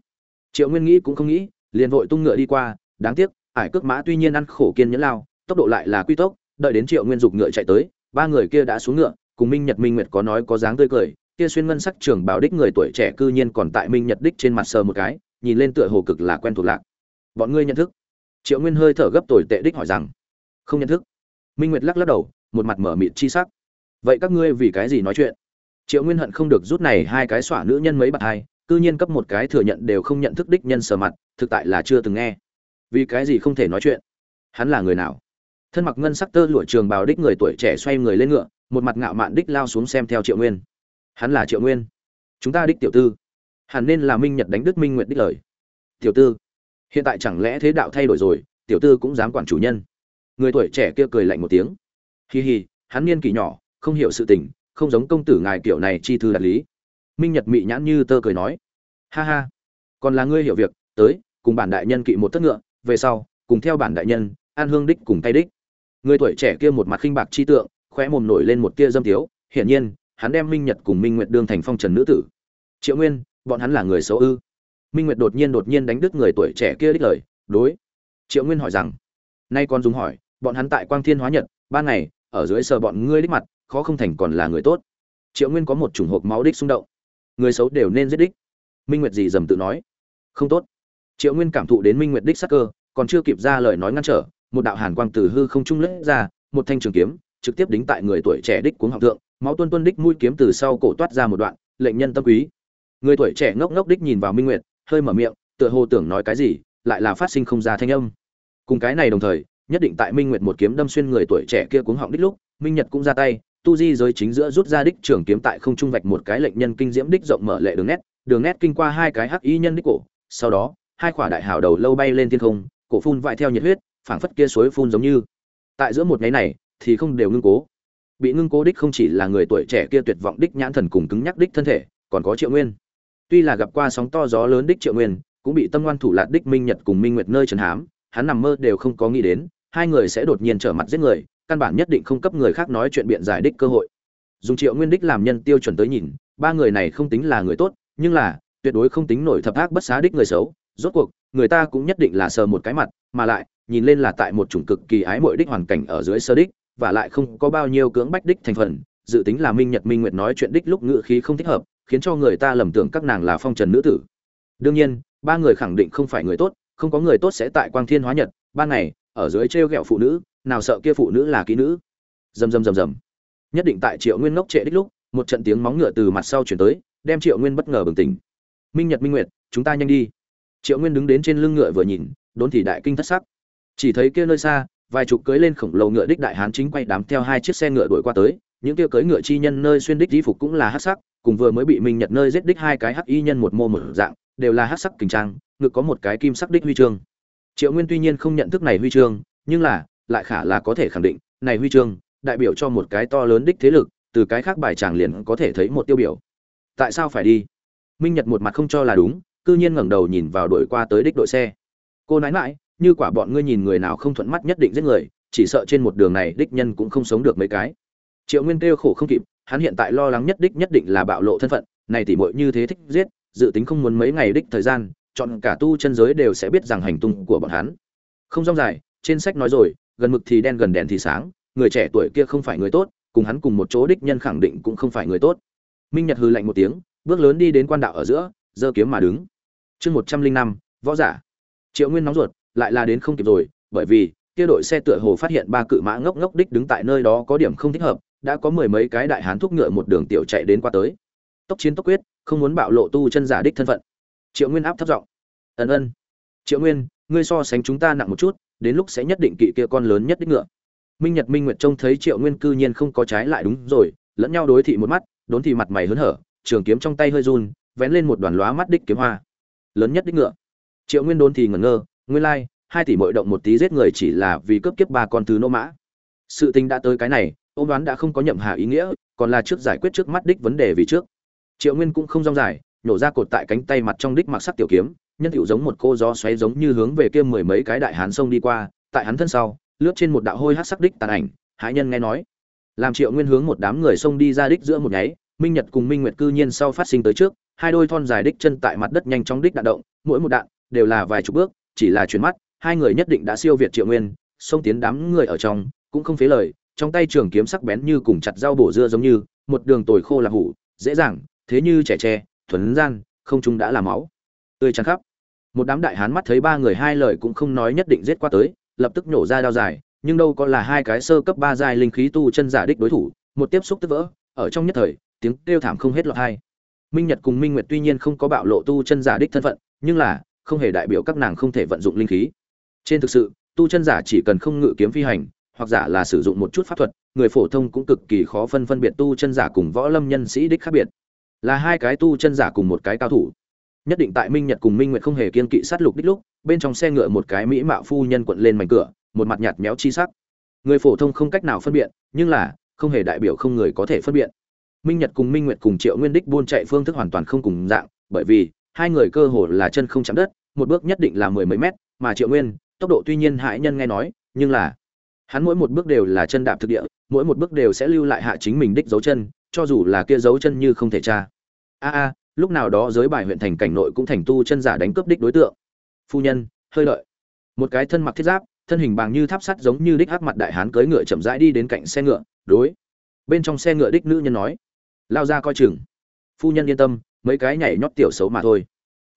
Triệu nguyên nghĩ cũng không nghĩ liền vội tung ngựa đi qua, đáng tiếc, ải cước mã tuy nhiên ăn khổ kiên nhẫn lao, tốc độ lại là quy tốc, đợi đến triệu nguyên dục ngựa chạy tới, ba người kia đã xuống ngựa, cùng minh nhật minh nguyệt có nói có dáng tươi cười, kia xuyên ngân sắc trường bảo đích người tuổi trẻ cư nhiên còn tại minh nhật đích trên mặt sờ một cái, nhìn lên tựa hồ cực là quen thuộc lạc. Bọn ngươi nhận thức? Triệu nguyên hơi thở gấp tồi tệ đích hỏi rằng. Không nhận thức. Minh nguyệt lắc lắc đầu, một mặt mở mịt chi sắc. Vậy các ngươi vì cái gì nói chuyện? Triệu nguyên hận không được rút này hai cái xỏa nữ nhân mấy bạc hai cư nhiên cấp một cái thừa nhận đều không nhận thức đích nhân sờ mặt, thực tại là chưa từng nghe. Vì cái gì không thể nói chuyện? Hắn là người nào? Thân mặc ngân sắc tơ lụa trường bào đích người tuổi trẻ xoay người lên ngựa, một mặt ngạo mạn đích lao xuống xem theo triệu nguyên. Hắn là triệu nguyên. Chúng ta đích tiểu tư. Hẳn nên là minh nhật đánh đức minh nguyệt đích lời. Tiểu tư. Hiện tại chẳng lẽ thế đạo thay đổi rồi, tiểu tư cũng dám quản chủ nhân. Người tuổi trẻ kia cười lạnh một tiếng. Hi hi, hắn niên kỷ nhỏ, không hiểu sự tình, không giống công tử ngài kiểu này chi thư đạt lý minh nhật mị nhãn như tơ cười nói. Ha ha. Còn là ngươi hiểu việc, tới, cùng bản đại nhân kỵ một thất ngựa, về sau, cùng theo bản đại nhân an hương đích cùng tay đích. Người tuổi trẻ kia một mặt khinh bạc chi tượng, khóe mồm nổi lên một tia dâm tiếu, hiển nhiên, hắn đem minh nhật cùng minh nguyệt đương thành phong trần nữ tử. Triệu nguyên, bọn hắn là người xấu ư? Minh nguyệt đột nhiên đột nhiên đánh đứt người tuổi trẻ kia đích lời, đối. Triệu nguyên hỏi rằng. Nay con dùng hỏi, bọn hắn tại quang thiên hóa nhật ban ngày, ở dưới sờ bọn ngươi đích mặt, khó không thành còn là người tốt. Triệu nguyên có một chủng hộp máu đích xung động người xấu đều nên giết đích. Minh nguyệt gì dầm tự nói. Không tốt. Triệu nguyên cảm thụ đến minh nguyệt đích sắc cơ, còn chưa kịp ra lời nói ngăn trở, một đạo hàn quang từ hư không trung lết ra, một thanh trường kiếm, trực tiếp đính tại người tuổi trẻ đích cuống học thượng, máu tuân tuân đích mũi kiếm từ sau cổ toát ra một đoạn, lệnh nhân tâm quý. Người tuổi trẻ ngốc ngốc đích nhìn vào minh nguyệt, hơi mở miệng, tựa hồ tưởng nói cái gì, lại là phát sinh không ra thanh âm. Cùng cái này đồng thời, nhất định tại minh nguyệt một kiếm đâm xuyên người tuổi trẻ kia cuống họng đích lúc, minh nhật cũng ra tay tu di giới chính giữa rút ra đích trường kiếm tại không trung vạch một cái lệnh nhân kinh diễm đích rộng mở lệ đường nét đường nét kinh qua hai cái hắc y nhân đích cổ, sau đó, hai khỏa đại hào đầu lâu bay lên thiên không, cổ phun vại theo nhiệt huyết, phảng phất kia suối phun giống như. Tại giữa một ngày này, thì không đều ngưng cố. Bị ngưng cố đích không chỉ là người tuổi trẻ kia tuyệt vọng đích nhãn thần cùng cứng nhắc đích thân thể, còn có triệu nguyên. Tuy là gặp qua sóng to gió lớn đích triệu nguyên, cũng bị tâm ngoan thủ lạt đích minh nhật cùng minh nguyệt nơi trần hám, hắn nằm mơ đều không có nghĩ đến, hai người sẽ đột nhiên trở mặt giết người căn bản nhất định không cấp người khác nói chuyện biện giải đích cơ hội. Dùng triệu nguyên đích làm nhân tiêu chuẩn tới nhìn, ba người này không tính là người tốt, nhưng là, tuyệt đối không tính nổi thập ác bất xá đích người xấu. Rốt cuộc, người ta cũng nhất định là sờ một cái mặt, mà lại, nhìn lên là tại một chủng cực kỳ ái mội đích hoàn cảnh ở dưới sơ đích, và lại không có bao nhiêu cưỡng bách đích thành phần, dự tính là minh nhật minh nguyệt nói chuyện đích lúc ngự khí không thích hợp, khiến cho người ta lầm tưởng các nàng là phong trần nữ tử. Đương nhiên, ba người khẳng định không phải người tốt, không có người tốt sẽ tại quang thiên hóa nhật, ban ngày, ở dưới trêu ghẹo phụ nữ nào sợ kia phụ nữ là kỹ nữ? Rầm rầm rầm rầm nhất định tại triệu nguyên ngốc trệ đích lúc, một trận tiếng móng ngựa từ mặt sau chuyển tới, đem triệu nguyên bất ngờ bừng tỉnh. Minh nhật minh nguyệt, chúng ta nhanh đi. Triệu nguyên đứng đến trên lưng ngựa vừa nhìn, đốn thì đại kinh thất sắc. Chỉ thấy kia nơi xa, vài chục cưới lên khổng lồ ngựa đích đại hán chính quay đám theo hai chiếc xe ngựa đuổi qua tới, những kia cưới ngựa chi nhân nơi xuyên đích di phục cũng là hắc sắc, cùng vừa mới bị minh nhật nơi giết đích hai cái hắc y nhân một mô một dạng, đều là hắc sắc kình trang, ngực có một cái kim sắc đích huy chương. Triệu nguyên tuy nhiên không nhận thức này huy chương, nhưng là lại khả là có thể khẳng định, này huy chương, đại biểu cho một cái to lớn đích thế lực, từ cái khác bài tràng liền có thể thấy một tiêu biểu. Tại sao phải đi? Minh nhật một mặt không cho là đúng, cư nhiên ngẩng đầu nhìn vào đội qua tới đích đội xe. Cô nói mãi như quả bọn ngươi nhìn người nào không thuận mắt nhất định giết người, chỉ sợ trên một đường này đích nhân cũng không sống được mấy cái. Triệu nguyên kêu khổ không kịp, hắn hiện tại lo lắng nhất đích nhất định là bạo lộ thân phận, này tỉ muội như thế thích giết, dự tính không muốn mấy ngày đích thời gian, chọn cả tu chân giới đều sẽ biết rằng hành tung của bọn hắn. Không rong dài, trên sách nói rồi gần mực thì đen, gần đèn thì sáng. Người trẻ tuổi kia không phải người tốt, cùng hắn cùng một chỗ đích nhân khẳng định cũng không phải người tốt. Minh nhật hư lạnh một tiếng, bước lớn đi đến quan đạo ở giữa, giơ kiếm mà đứng. Chương một trăm linh năm, võ giả. Triệu nguyên nóng ruột, lại là đến không kịp rồi, bởi vì, kia đội xe tựa hồ phát hiện ba cự mã ngốc ngốc đích đứng tại nơi đó có điểm không thích hợp, đã có mười mấy cái đại hán thúc ngựa một đường tiểu chạy đến qua tới. Tốc chiến tốc quyết, không muốn bạo lộ tu chân giả đích thân phận. Triệu nguyên áp thấp giọng. Ân ân. Triệu nguyên, ngươi so sánh chúng ta nặng một chút đến lúc sẽ nhất định kỵ kia con lớn nhất đích ngựa. Minh nhật, minh nguyệt trông thấy triệu nguyên cư nhiên không có trái lại đúng rồi, lẫn nhau đối thị một mắt, đốn thì mặt mày hớn hở, trường kiếm trong tay hơi run, vén lên một đoàn lóa mắt đích kiếm hoa. Lớn nhất đích ngựa. Triệu nguyên đốn thì ngẩn ngơ, nguyên lai, hai tỷ mội động một tí giết người chỉ là vì cướp kiếp ba con thứ nô mã. Sự tình đã tới cái này ôm đoán đã không có nhậm hà ý nghĩa, còn là trước giải quyết trước mắt đích vấn đề vì trước. Triệu nguyên cũng không rong dài, nhổ ra cột tại cánh tay mặt trong đích mặc sắc tiểu kiếm nhân hiệu giống một cô gió xoáy giống như hướng về kia mười mấy cái đại hán sông đi qua, tại hắn thân sau, lướt trên một đạo hôi hắc sắc đích tàn ảnh, hãi nhân nghe nói. Làm triệu nguyên hướng một đám người sông đi ra đích giữa một nháy, minh nhật cùng minh nguyệt cư nhiên sau phát sinh tới trước, hai đôi thon dài đích chân tại mặt đất nhanh chóng đích đạn động, mỗi một đạn đều là vài chục bước, chỉ là chuyển mắt, hai người nhất định đã siêu việt triệu nguyên, xông tiến đám người ở trong, cũng không phế lời, trong tay trường kiếm sắc bén như cùng chặt dao bổ dưa giống như, một đường tồi khô là hủ, dễ dàng, thế như trẻ tre, thuần gian, không chúng đã là máu tươi trắng khắp. Một đám đại hán mắt thấy ba người hai lời cũng không nói nhất định giết qua tới, lập tức nhổ ra đao dài, nhưng đâu có là hai cái sơ cấp ba dài linh khí tu chân giả đích đối thủ, một tiếp xúc tức vỡ, ở trong nhất thời, tiếng kêu thảm không hết lọt hai. Minh nhật cùng minh nguyệt tuy nhiên không có bạo lộ tu chân giả đích thân phận, nhưng là, không hề đại biểu các nàng không thể vận dụng linh khí. Trên thực sự, tu chân giả chỉ cần không ngự kiếm phi hành, hoặc giả là sử dụng một chút pháp thuật, người phổ thông cũng cực kỳ khó phân phân biệt tu chân giả cùng võ lâm nhân sĩ đích khác biệt. Là hai cái tu chân giả cùng một cái cao thủ nhất định tại minh nhật cùng minh nguyệt không hề kiên kỵ sát lục đích lúc, bên trong xe ngựa một cái mỹ mạo phu nhân quận lên mảnh cửa, một mặt nhạt méo chi sắc. Người phổ thông không cách nào phân biệt, nhưng là, không hề đại biểu không người có thể phân biệt. Minh nhật cùng minh nguyệt cùng triệu nguyên đích buôn chạy phương thức hoàn toàn không cùng dạng, bởi vì, hai người cơ hồ là chân không chạm đất, một bước nhất định là mười mấy mét, mà triệu nguyên, tốc độ tuy nhiên hại nhân nghe nói, nhưng là, hắn mỗi một bước đều là chân đạp thực địa, mỗi một bước đều sẽ lưu lại hạ chính mình đích dấu chân, cho dù là kia dấu chân như không thể tra. A a lúc nào đó giới bài huyện thành cảnh nội cũng thành tu chân giả đánh cướp đích đối tượng. Phu nhân, hơi lợi một cái thân mặc thiết giáp, thân hình bằng như tháp sắt giống như đích hắc mặt đại hán cưỡi ngựa chậm rãi đi đến cạnh xe ngựa, đối. Bên trong xe ngựa đích nữ nhân nói, lao ra coi chừng. Phu nhân yên tâm, mấy cái nhảy nhót tiểu xấu mà thôi.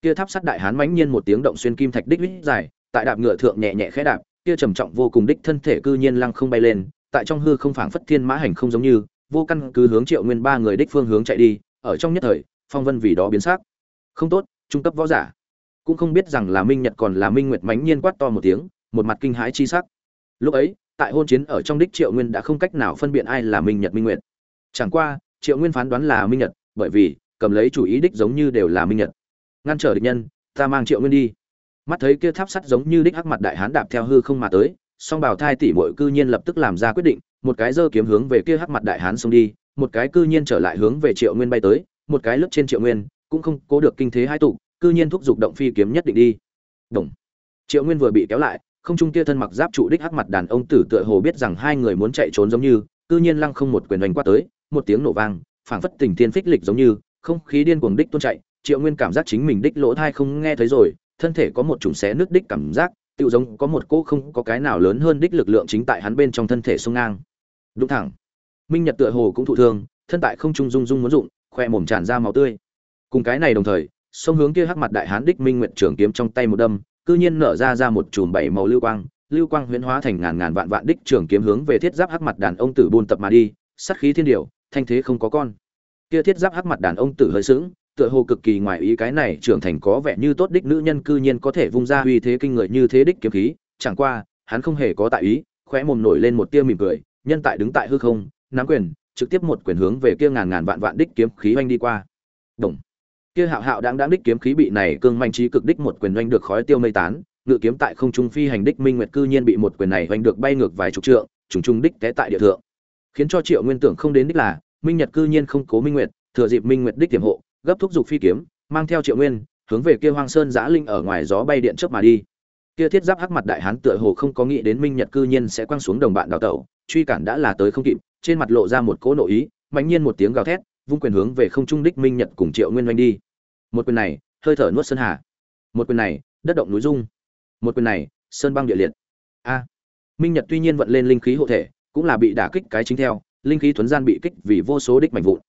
Kia tháp sắt đại hán mãnh nhiên một tiếng động xuyên kim thạch đích vít dài, tại đạp ngựa thượng nhẹ nhẹ khẽ đạp, kia trầm trọng vô cùng đích thân thể cư nhiên lăng không bay lên, tại trong hư không phảng phất thiên mã hành không giống như, vô căn cứ hướng triệu nguyên ba người đích phương hướng chạy đi, ở trong nhất thời phong vân vì đó biến sắc. Không tốt, trung cấp võ giả. Cũng không biết rằng là minh nhật còn là minh nguyệt mãnh nhiên quát to một tiếng, một mặt kinh hãi chi sắc. Lúc ấy, tại hôn chiến ở trong đích triệu nguyên đã không cách nào phân biệt ai là minh nhật, minh nguyệt. Chẳng qua, triệu nguyên phán đoán là minh nhật, bởi vì cầm lấy chủ ý đích giống như đều là minh nhật. Ngăn trở địch nhân, ta mang triệu nguyên đi. Mắt thấy kia tháp sắt giống như đích hắc mặt đại hán đạp theo hư không mà tới, song bảo thai tỷ muội cư nhiên lập tức làm ra quyết định, một cái giơ kiếm hướng về kia hắc mặt đại hán xông đi, một cái cư nhiên trở lại hướng về triệu nguyên bay tới một cái lớp trên triệu nguyên, cũng không cố được kinh thế hai tụ, cư nhiên thúc giục động phi kiếm nhất định đi. Đồng. Triệu nguyên vừa bị kéo lại, không trung kia thân mặc giáp trụ đích hắc mặt đàn ông tử tựa hồ biết rằng hai người muốn chạy trốn giống như, cư nhiên lăng không một quyền đánh qua tới, một tiếng nổ vang, phảng phất tình thiên phích lịch giống như, không khí điên cuồng đích tuôn chạy, triệu nguyên cảm giác chính mình đích lỗ thai không nghe thấy rồi, thân thể có một chủng xé nước đích cảm giác tự giống có một cỗ không có cái nào lớn hơn đích lực lượng chính tại hắn bên trong thân thể sông ngang. Đúng thẳng. Minh nhật tựa hồ cũng thụ thương, thân tại không trung rung rung muốn dụng khoe mồm tràn ra máu tươi. Cùng cái này đồng thời, sông hướng kia hắc mặt đại hán đích minh nguyện trường kiếm trong tay một đâm, cư nhiên nở ra ra một chùm bảy màu lưu quang lưu quang huyễn hóa thành ngàn ngàn vạn vạn đích trường kiếm hướng về thiết giáp hắc mặt đàn ông tử buôn tập mà đi, sát khí thiên điều thanh thế không có con. Kia thiết giáp hắc mặt đàn ông tử hơi sững, tựa hồ cực kỳ ngoài ý cái này trưởng thành có vẻ như tốt đích nữ nhân cư nhiên có thể vung ra uy thế kinh người như thế đích kiếm khí, chẳng qua, hắn không hề có tại ý, khóe mồm nổi lên một tia mỉm cười, nhân tại đứng tại hư không, nắm quyền trực tiếp một quyền hướng về kia ngàn ngàn vạn vạn đích kiếm khí oanh đi qua. Đồng. Kia hạo hạo đang đang đích kiếm khí bị này cương manh trí cực đích một quyền oanh được khói tiêu mây tán, ngự kiếm tại không trung phi hành đích minh nguyệt cư nhiên bị một quyền này oanh được bay ngược vài chục trượng, trùng trùng đích té tại địa thượng. Khiến cho triệu nguyên tưởng không đến đích là, minh nhật cư nhiên không cố minh nguyệt, thừa dịp minh nguyệt đích tiềm hộ, gấp thúc dục phi kiếm, mang theo triệu nguyên, hướng về kia hoang sơn giã linh ở ngoài gió bay điện chớp mà đi. Kia thiết giáp hắc mặt đại hán tựa hồ không có nghĩ đến minh nhật cư nhiên sẽ quăng xuống đồng bạn đào tẩu, truy cản đã là tới không kịp trên mặt lộ ra một cỗ nội ý, mạnh nhiên một tiếng gào thét, vung quyền hướng về không trung đích minh nhật cùng triệu nguyên oanh đi. Một quyền này, hơi thở nuốt sơn hà. Một quyền này, đất động núi dung một quyền này, sơn băng địa liệt. A. Minh nhật tuy nhiên vận lên linh khí hộ thể, cũng là bị đả kích cái chính theo, linh khí thuấn gian bị kích vì vô số đích mạnh vụn.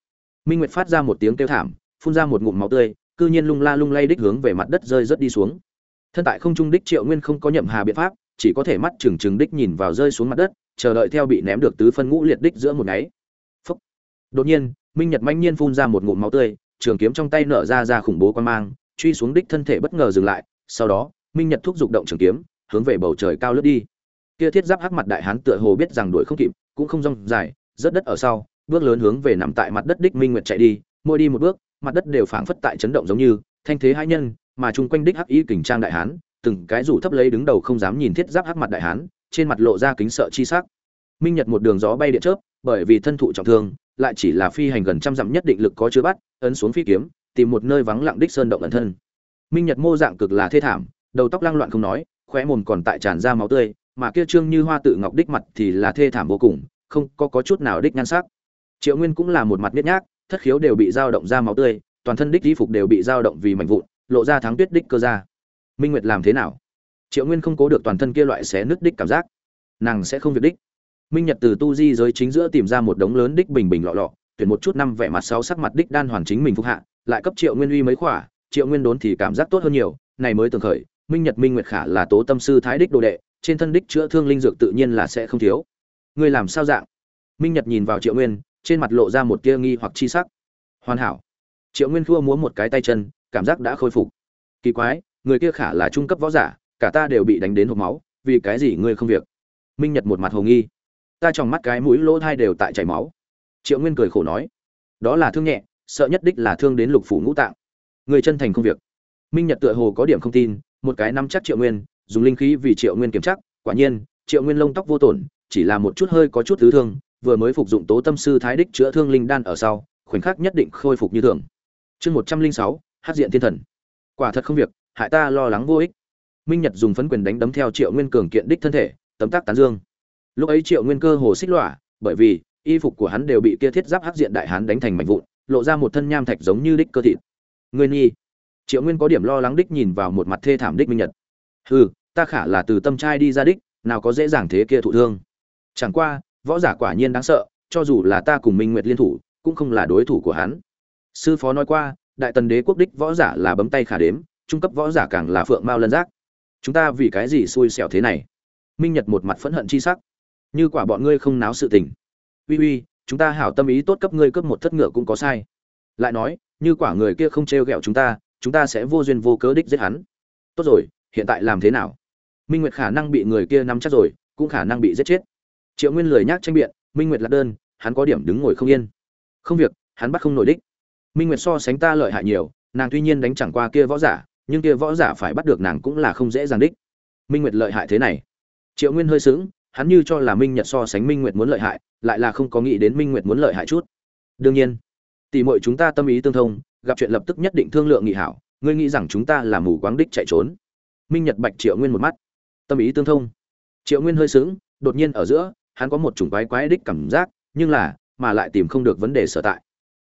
Minh nguyệt phát ra một tiếng kêu thảm, phun ra một ngụm máu tươi, cư nhiên lung la lung lay đích hướng về mặt đất rơi rất đi xuống. Thân tại không trung đích triệu nguyên không có nhậm hà biện pháp chỉ có thể mắt trừng trừng đích nhìn vào rơi xuống mặt đất, chờ đợi theo bị ném được tứ phân ngũ liệt đích giữa một ngáy phúc. Đột nhiên, minh nhật manh nhiên phun ra một ngụm máu tươi, trường kiếm trong tay nở ra ra khủng bố quan mang, truy xuống đích thân thể bất ngờ dừng lại, sau đó, minh nhật thúc giục động trường kiếm, hướng về bầu trời cao lướt đi. Kia thiết giáp hắc mặt đại hán tựa hồ biết rằng đuổi không kịp, cũng không rong dài, rớt đất ở sau, bước lớn hướng về nằm tại mặt đất đích minh nguyệt chạy đi, mỗi đi một bước, mặt đất đều phảng phất tại chấn động giống như, thanh thế hai nhân, mà chung quanh đích hắc y kình trang đại hán từng cái rủ thấp lấy đứng đầu không dám nhìn thiết giáp hắc mặt đại hán, trên mặt lộ ra kính sợ chi sắc. Minh nhật một đường gió bay điện chớp, bởi vì thân thụ trọng thương, lại chỉ là phi hành gần trăm dặm nhất định lực có chứa bắt, ấn xuống phi kiếm, tìm một nơi vắng lặng đích sơn động ẩn thân. Minh nhật mô dạng cực là thê thảm, đầu tóc lăng loạn không nói, khóe mồm còn tại tràn ra máu tươi, mà kia trương như hoa tự ngọc đích mặt thì là thê thảm vô cùng, không có có chút nào đích nhan sắc. Triệu nguyên cũng là một mặt biết nhác, thất khiếu đều bị dao động ra máu tươi, toàn thân đích y phục đều bị dao động vì mảnh vụn, lộ ra thắng tuyết đích cơ ra minh nguyệt làm thế nào? Triệu nguyên không cố được toàn thân kia loại xé nứt đích cảm giác. Nàng sẽ không việc đích. Minh nhật từ tu di giới chính giữa tìm ra một đống lớn đích bình bình lọ lọ, tuyển một chút năm vẻ mặt sáu sắc mặt đích đan hoàn chính mình phục hạ, lại cấp triệu nguyên uy mấy khỏa, triệu nguyên đốn thì cảm giác tốt hơn nhiều, này mới tường khởi, minh nhật minh nguyệt khả là tố tâm sư thái đích đồ đệ, trên thân đích chữa thương linh dược tự nhiên là sẽ không thiếu. Ngươi làm sao dạng? Minh nhật nhìn vào triệu nguyên, trên mặt lộ ra một tia nghi hoặc chi sắc. Hoàn hảo. Triệu nguyên thua múa một cái tay chân, cảm giác đã khôi phục. Kỳ quái người kia khả là trung cấp võ giả, cả ta đều bị đánh đến hộp máu, vì cái gì ngươi không việc? Minh nhật một mặt hồ nghi. Ta trong mắt cái mũi lỗ thai đều tại chảy máu. Triệu nguyên cười khổ nói, đó là thương nhẹ, sợ nhất đích là thương đến lục phủ ngũ tạng. Người chân thành không việc. Minh nhật tựa hồ có điểm không tin, một cái nắm chắc triệu nguyên, dùng linh khí vì triệu nguyên kiểm chắc, quả nhiên, triệu nguyên lông tóc vô tổn, chỉ là một chút hơi có chút thứ thương, vừa mới phục dụng tố tâm sư thái đích chữa thương linh đan ở sau, khoảnh khắc nhất định khôi phục như thường. Chương một trăm linh sáu hát diện thiên thần. Quả thật không việc hại ta lo lắng vô ích. Minh nhật dùng phấn quyền đánh đấm theo triệu nguyên cường kiện đích thân thể tấm tác tán dương. Lúc ấy triệu nguyên cơ hồ xích lọa bởi vì y phục của hắn đều bị kia thiết giáp hắc diện đại hán đánh thành mảnh vụn lộ ra một thân nham thạch giống như đích cơ thịt. Ngươi nhi, triệu nguyên có điểm lo lắng đích nhìn vào một mặt thê thảm đích minh nhật. Hừ ta khả là từ tâm trai đi ra đích nào có dễ dàng thế kia thụ thương. Chẳng qua võ giả quả nhiên đáng sợ cho dù là ta cùng minh nguyệt liên thủ cũng không là đối thủ của hắn. Sư phó nói qua đại tần đế quốc đích võ giả là bấm tay khả đếm trung cấp võ giả càng là phượng mao lân giác. Chúng ta vì cái gì xui xẻo thế này? Minh nhật một mặt phẫn hận chi sắc. Như quả bọn ngươi không náo sự tình. Uy uy, chúng ta hảo tâm ý tốt cấp ngươi cấp một thất ngựa cũng có sai. Lại nói, như quả người kia không trêu ghẹo chúng ta chúng ta sẽ vô duyên vô cớ đích giết hắn. Tốt rồi, hiện tại làm thế nào? Minh nguyệt khả năng bị người kia nắm chắc rồi, cũng khả năng bị giết chết. Triệu nguyên lười nhác tranh biện, minh nguyệt lạc đơn, hắn có điểm đứng ngồi không yên. Không việc, hắn bắt không nổi đích. Minh nguyệt so sánh ta lợi hại nhiều, nàng tuy nhiên đánh chẳng qua kia võ giả nhưng kia võ giả phải bắt được nàng cũng là không dễ dàng đích. Minh nguyệt lợi hại thế này. Triệu nguyên hơi sững, hắn như cho là minh nhật so sánh minh nguyệt muốn lợi hại, lại là không có nghĩ đến minh nguyệt muốn lợi hại chút. Đương nhiên, tỷ muội chúng ta tâm ý tương thông, gặp chuyện lập tức nhất định thương lượng nghị hảo, ngươi nghĩ rằng chúng ta là mù quáng đích chạy trốn. Minh nhật bạch triệu nguyên một mắt. Tâm ý tương thông. Triệu nguyên hơi sững, đột nhiên ở giữa, hắn có một chủng quái quái đích cảm giác, nhưng là, mà lại tìm không được vấn đề sở tại.